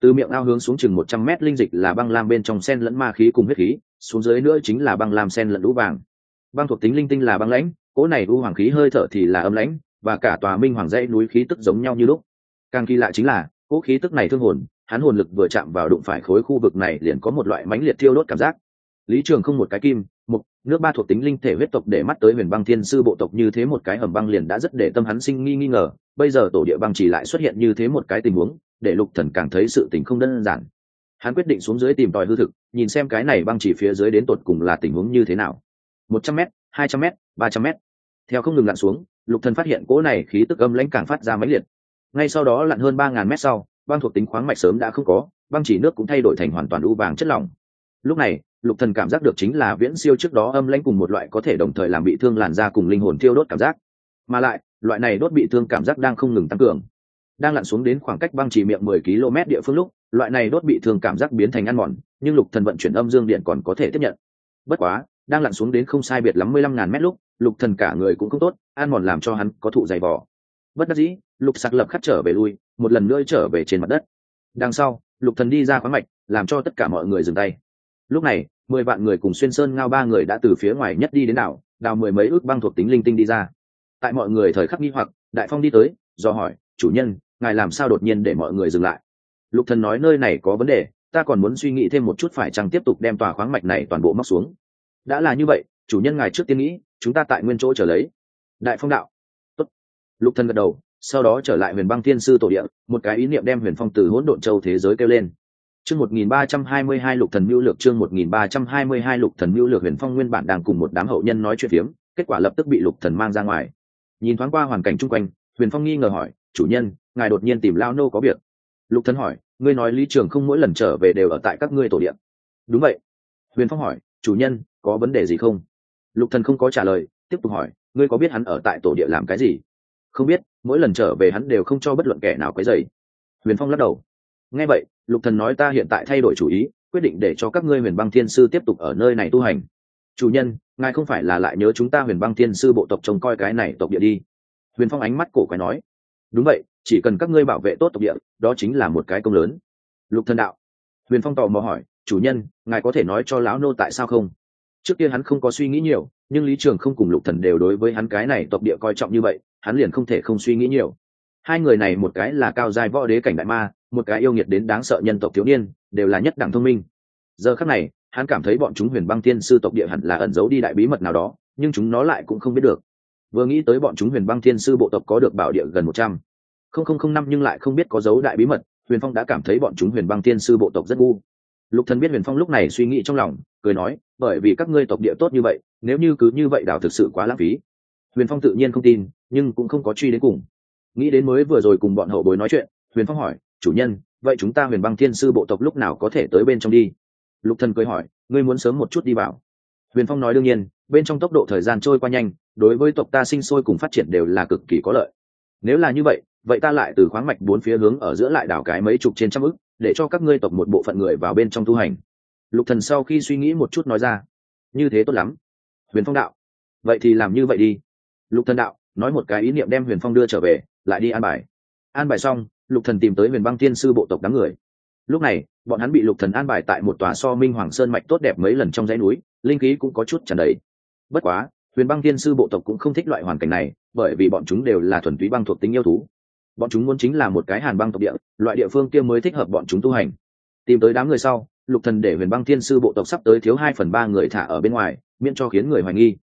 Từ miệng ao hướng xuống chừng một trăm mét linh dịch là băng lam bên trong sen lẫn ma khí cùng huyết khí, xuống dưới nữa chính là băng lam sen lẫn lũ vàng. Băng thuộc tính linh tinh là băng lãnh, cỗ này u hoàng khí hơi thở thì là âm lãnh, và cả tòa minh hoàng dãy núi khí tức giống nhau như lúc. Càng kỳ lạ chính là, cỗ khí tức này thương hồn, hắn hồn lực vừa chạm vào đụng phải khối khu vực này liền có một loại mãnh liệt thiêu đốt cảm giác lý trường không một cái kim một nước ba thuộc tính linh thể huyết tộc để mắt tới huyền băng thiên sư bộ tộc như thế một cái hầm băng liền đã rất để tâm hắn sinh nghi nghi ngờ. Bây giờ tổ địa băng chỉ lại xuất hiện như thế một cái tình huống, để lục thần càng thấy sự tình không đơn giản. Hắn quyết định xuống dưới tìm tòi hư thực, nhìn xem cái này băng chỉ phía dưới đến tột cùng là tình huống như thế nào. Một trăm m hai trăm m ba trăm m theo không ngừng lặn xuống, lục thần phát hiện cỗ này khí tức âm lãnh càng phát ra mãnh liệt. Ngay sau đó lặn hơn ba ngàn mét sau, băng thuộc tính khoáng mạch sớm đã không có, băng chỉ nước cũng thay đổi thành hoàn toàn u vàng chất lỏng lúc này, lục thần cảm giác được chính là viễn siêu trước đó âm lãnh cùng một loại có thể đồng thời làm bị thương làn da cùng linh hồn thiêu đốt cảm giác. Mà lại, loại này đốt bị thương cảm giác đang không ngừng tăng cường. Đang lặn xuống đến khoảng cách băng chỉ miệng mười km địa phương lúc, loại này đốt bị thương cảm giác biến thành ăn mòn, nhưng lục thần vận chuyển âm dương điện còn có thể tiếp nhận. Bất quá, đang lặn xuống đến không sai biệt lắm mười lăm ngàn mét lúc, lục thần cả người cũng không tốt, ăn mòn làm cho hắn có thụ dày vò. Bất đắc dĩ, lục sạc lập khắc trở về lui, một lần nữa trở về trên mặt đất. Đằng sau, lục thần đi ra khoáng mạch, làm cho tất cả mọi người dừng tay lúc này, mười vạn người cùng xuyên sơn ngao ba người đã từ phía ngoài nhất đi đến đảo, đào mười mấy ước băng thuộc tính linh tinh đi ra. Tại mọi người thời khắc nghi hoặc, đại phong đi tới, do hỏi, chủ nhân, ngài làm sao đột nhiên để mọi người dừng lại? Lục thần nói, nơi này có vấn đề, ta còn muốn suy nghĩ thêm một chút phải chăng tiếp tục đem tòa khoáng mạch này toàn bộ móc xuống. Đã là như vậy, chủ nhân ngài trước tiên nghĩ, chúng ta tại nguyên chỗ trở lấy. Đại phong đạo, Tốt. lục thần gật đầu, sau đó trở lại huyền băng thiên sư tổ địa, một cái ý niệm đem huyền phong từ hỗn độn châu thế giới kêu lên chương 1322 lục thần mưu lược, chương 1322 lục thần mưu lược, huyền phong nguyên bản đang cùng một đám hậu nhân nói chuyện phiếm, kết quả lập tức bị lục thần mang ra ngoài. Nhìn thoáng qua hoàn cảnh chung quanh, huyền phong nghi ngờ hỏi, chủ nhân, ngài đột nhiên tìm lao nô có việc? Lục thần hỏi, ngươi nói lý trường không mỗi lần trở về đều ở tại các ngươi tổ điện. Đúng vậy. Huyền phong hỏi, chủ nhân, có vấn đề gì không? Lục thần không có trả lời, tiếp tục hỏi, ngươi có biết hắn ở tại tổ địa làm cái gì? Không biết, mỗi lần trở về hắn đều không cho bất luận kẻ nào quấy rầy. Huyền phong lắc đầu. Nghe vậy lục thần nói ta hiện tại thay đổi chủ ý, quyết định để cho các ngươi huyền băng thiên sư tiếp tục ở nơi này tu hành. Chủ nhân, ngài không phải là lại nhớ chúng ta huyền băng thiên sư bộ tộc trông coi cái này tộc địa đi? Huyền phong ánh mắt cổ quái nói. Đúng vậy, chỉ cần các ngươi bảo vệ tốt tộc địa, đó chính là một cái công lớn. Lục thần đạo. Huyền phong tò mò hỏi, chủ nhân, ngài có thể nói cho lão nô tại sao không? Trước kia hắn không có suy nghĩ nhiều, nhưng lý trường không cùng lục thần đều đối với hắn cái này tộc địa coi trọng như vậy, hắn liền không thể không suy nghĩ nhiều. Hai người này một cái là cao giai võ đế cảnh đại ma một cái yêu nghiệt đến đáng sợ nhân tộc thiếu niên, đều là nhất đẳng thông minh. Giờ khắc này, hắn cảm thấy bọn chúng huyền băng thiên sư tộc địa hẳn là ẩn giấu đi đại bí mật nào đó, nhưng chúng nó lại cũng không biết được. Vừa nghĩ tới bọn chúng huyền băng thiên sư bộ tộc có được bảo địa gần một trăm, không không không năm nhưng lại không biết có dấu đại bí mật, huyền phong đã cảm thấy bọn chúng huyền băng thiên sư bộ tộc rất ngu. Lục thần biết huyền phong lúc này suy nghĩ trong lòng, cười nói, bởi vì các ngươi tộc địa tốt như vậy, nếu như cứ như vậy đảo thực sự quá lãng phí. Huyền phong tự nhiên không tin, nhưng cũng không có truy đến cùng. Nghĩ đến mới vừa rồi cùng bọn hậu bối nói chuyện, huyền phong hỏi chủ nhân, vậy chúng ta huyền băng thiên sư bộ tộc lúc nào có thể tới bên trong đi? Lục thần cười hỏi, ngươi muốn sớm một chút đi vào. Huyền phong nói đương nhiên, bên trong tốc độ thời gian trôi qua nhanh, đối với tộc ta sinh sôi cùng phát triển đều là cực kỳ có lợi. Nếu là như vậy vậy ta lại từ khoáng mạch bốn phía hướng ở giữa lại đảo cái mấy chục trên trăm ức, để cho các ngươi tộc một bộ phận người vào bên trong tu hành. Lục thần sau khi suy nghĩ một chút nói ra, như thế tốt lắm. Huyền phong đạo, vậy thì làm như vậy đi. Lục thần đạo, nói một cái ý niệm đem huyền phong đưa trở về, lại đi an bài. An bài xong lục thần tìm tới huyền băng tiên sư bộ tộc đám người. Lúc này, bọn hắn bị lục thần an bài tại một tòa so minh hoàng sơn mạch tốt đẹp mấy lần trong dãy núi, linh khí cũng có chút tràn đầy. Bất quá, huyền băng tiên sư bộ tộc cũng không thích loại hoàn cảnh này, bởi vì bọn chúng đều là thuần túy băng thuộc tính yêu thú. Bọn chúng muốn chính là một cái hàn băng tộc địa, loại địa phương kia mới thích hợp bọn chúng tu hành. Tìm tới đám người sau, lục thần để huyền băng thiên sư bộ tộc sắp tới thiếu hai phần ba người thả ở bên ngoài, miễn cho khiến người hoài nghi.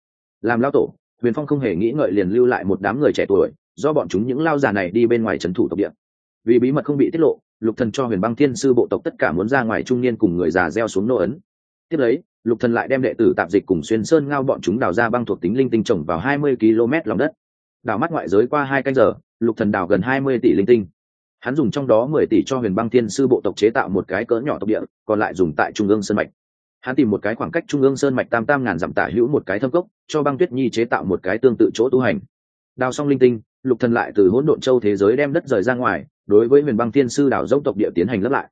Làm lao tổ, huyền phong không hề nghĩ ngợi liền lưu lại một đám người trẻ tuổi, do bọn chúng những lao già này đi bên ngoài trấn thủ tộc địa vì bí mật không bị tiết lộ, lục thần cho huyền băng thiên sư bộ tộc tất cả muốn ra ngoài trung niên cùng người già gieo xuống nô ấn. Tiếp lấy, lục thần lại đem đệ tử tạp dịch cùng xuyên sơn ngao bọn chúng đào ra băng thuộc tính linh tinh trồng vào hai mươi km lòng đất. Đào mắt ngoại giới qua hai canh giờ, lục thần đào gần hai mươi tỷ linh tinh. Hắn dùng trong đó mười tỷ cho huyền băng thiên sư bộ tộc chế tạo một cái cỡ nhỏ tộc địa, còn lại dùng tại trung ương sơn mạch. Hắn tìm một cái khoảng cách trung ương sơn mạch tam tam ngàn dặm tả hữu một cái thâm cốc, cho băng tuyết nhi chế tạo một cái tương tự chỗ tu hành. Đào xong linh tinh, lục thần lại từ hỗn độn châu thế giới đem đất rời ra ngoài đối với huyền băng thiên sư đảo dốc tộc địa tiến hành lấp lại.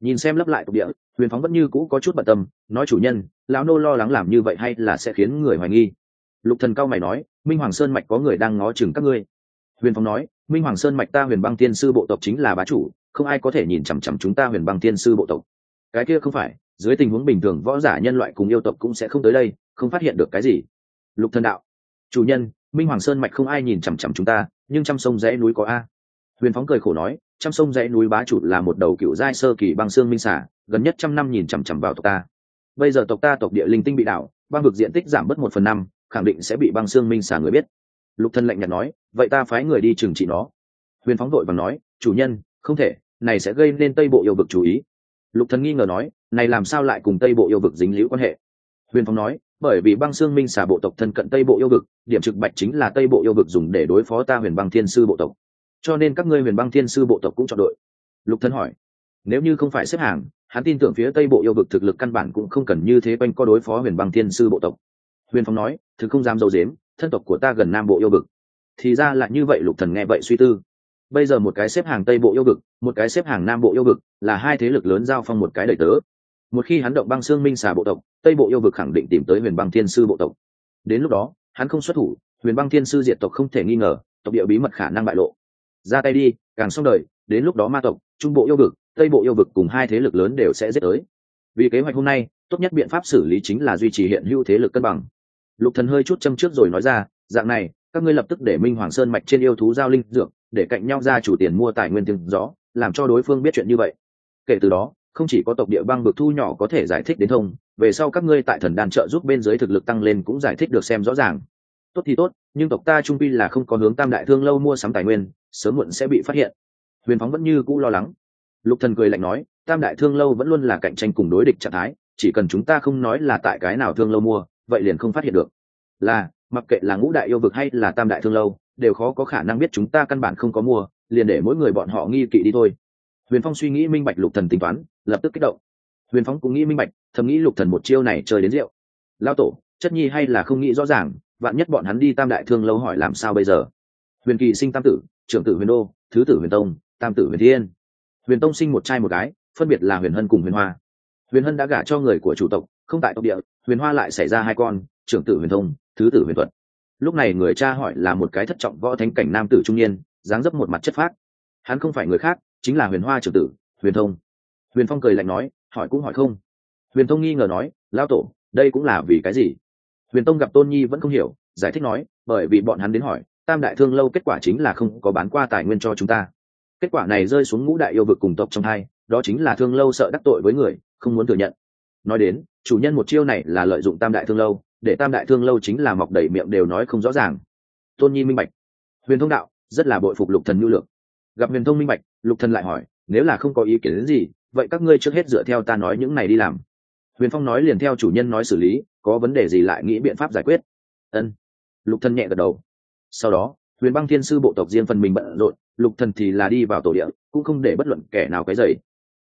Nhìn xem lấp lại tộc địa, huyền phóng vẫn như cũ có chút bận tâm, nói chủ nhân, lão nô lo lắng làm như vậy hay là sẽ khiến người hoài nghi? Lục thần cao mày nói, minh hoàng sơn mạch có người đang ngó chừng các ngươi. Huyền phóng nói, minh hoàng sơn mạch ta huyền băng thiên sư bộ tộc chính là bá chủ, không ai có thể nhìn chằm chằm chúng ta huyền băng thiên sư bộ tộc. Cái kia không phải, dưới tình huống bình thường võ giả nhân loại cùng yêu tộc cũng sẽ không tới đây, không phát hiện được cái gì. Lục thần đạo, chủ nhân, minh hoàng sơn mạch không ai nhìn chằm chằm chúng ta, nhưng trăm sông rẽ núi có a huyền phóng cười khổ nói, trăm sông dãy núi bá chủ là một đầu cựu giai sơ kỳ băng xương minh xả gần nhất trăm năm nhìn chằm chằm vào tộc ta. Bây giờ tộc ta tộc địa linh tinh bị đảo, băng vực diện tích giảm bớt một phần năm, khẳng định sẽ bị băng xương minh xả người biết. Lục Thân lạnh nhạt nói, vậy ta phái người đi trừng trị nó. Huyền phóng đội và nói, chủ nhân, không thể, này sẽ gây nên tây bộ yêu vực chú ý. Lục thần nghi ngờ nói, này làm sao lại cùng tây bộ yêu vực dính liễu quan hệ? Huyền phóng nói, bởi vì băng xương minh xả bộ tộc thân cận tây bộ yêu vực, điểm trực bạch chính là tây bộ yêu vực dùng để đối phó ta huyền băng thiên sư bộ tộc cho nên các ngươi huyền băng thiên sư bộ tộc cũng chọn đội. Lục thần hỏi, nếu như không phải xếp hàng, hắn tin tưởng phía tây bộ yêu vực thực lực căn bản cũng không cần như thế quanh co đối phó huyền băng thiên sư bộ tộc. Huyền phong nói thực không dám dâu dếm thân tộc của ta gần nam bộ yêu vực. Thì ra là như vậy, lục thần nghe vậy suy tư. Bây giờ một cái xếp hàng tây bộ yêu vực, một cái xếp hàng nam bộ yêu vực, là hai thế lực lớn giao phong một cái đầy tớ. Một khi hắn động băng xương minh xà bộ tộc, tây bộ yêu vực khẳng định tìm tới huyền băng thiên sư bộ tộc. Đến lúc đó, hắn không xuất thủ, huyền băng thiên sư diệt tộc không thể nghi ngờ, tộc địa bí mật khả năng bại lộ ra tay đi, càng xong đời, đến lúc đó ma tộc, trung bộ yêu vực, tây bộ yêu vực cùng hai thế lực lớn đều sẽ giết tới. Vì kế hoạch hôm nay, tốt nhất biện pháp xử lý chính là duy trì hiện hữu thế lực cân bằng. Lục thần hơi chút châm trước rồi nói ra, dạng này, các ngươi lập tức để minh hoàng sơn mạch trên yêu thú giao linh dược, để cạnh nhau ra chủ tiền mua tài nguyên tiếng gió, làm cho đối phương biết chuyện như vậy. Kể từ đó, không chỉ có tộc địa băng vực thu nhỏ có thể giải thích đến thông, về sau các ngươi tại thần đàn trợ giúp bên dưới thực lực tăng lên cũng giải thích được xem rõ ràng. Tốt thì tốt, nhưng tộc ta trung pi là không có hướng tam đại thương lâu mua sắm tài nguyên sớm muộn sẽ bị phát hiện. Huyền phóng vẫn như cũ lo lắng. Lục thần cười lạnh nói, tam đại thương lâu vẫn luôn là cạnh tranh cùng đối địch trạng thái, chỉ cần chúng ta không nói là tại cái nào thương lâu mua, vậy liền không phát hiện được. Là, mặc kệ là ngũ đại yêu vực hay là tam đại thương lâu, đều khó có khả năng biết chúng ta căn bản không có mua, liền để mỗi người bọn họ nghi kỵ đi thôi. Huyền phong suy nghĩ minh bạch lục thần tính toán, lập tức kích động. Huyền phong cũng nghĩ minh bạch, thầm nghĩ lục thần một chiêu này chơi đến rượu. Lao tổ, chất nhi hay là không nghĩ rõ ràng, vạn nhất bọn hắn đi tam đại thương lâu hỏi làm sao bây giờ? Huyền kỳ sinh tam tử trưởng tử huyền đô, thứ tử huyền tông, tam tử huyền thiên. Huyền tông sinh một trai một gái, phân biệt là huyền hân cùng huyền hoa. Huyền hân đã gả cho người của chủ tộc, không tại tộc địa, huyền hoa lại xảy ra hai con, trưởng tử huyền thông thứ tử huyền thuật. Lúc này người cha hỏi là một cái thất trọng võ thánh cảnh nam tử trung niên, dáng dấp một mặt chất phác. Hắn không phải người khác, chính là huyền hoa trưởng tử, huyền thông. Huyền phong cười lạnh nói, hỏi cũng hỏi không. Huyền thông nghi ngờ nói lao tổ, đây cũng là vì cái gì? Huyền tông gặp tôn nhi vẫn không hiểu, giải thích nói, bởi vì bọn hắn đến hỏi tam đại thương lâu kết quả chính là không có bán qua tài nguyên cho chúng ta. Kết quả này rơi xuống ngũ đại yêu vực cùng tộc trong hai, đó chính là thương lâu sợ đắc tội với người, không muốn thừa nhận. Nói đến, chủ nhân một chiêu này là lợi dụng tam đại thương lâu, để tam đại thương lâu chính là mọc đầy miệng đều nói không rõ ràng. Tôn nhi minh bạch. Huyền thông đạo, rất là bội phục lục thần nhu lược. Gặp huyền thông minh bạch, lục thần lại hỏi, nếu là không có ý kiến đến gì, vậy các ngươi trước hết dựa theo ta nói những này đi làm. Huyền phong nói liền theo chủ nhân nói xử lý, có vấn đề gì lại nghĩ biện pháp giải quyết. Ân. Lục thần nhẹ gật đầu sau đó, huyền băng thiên sư bộ tộc riêng phần mình bận rộn, lục thần thì là đi vào tổ địa, cũng không để bất luận kẻ nào cái dày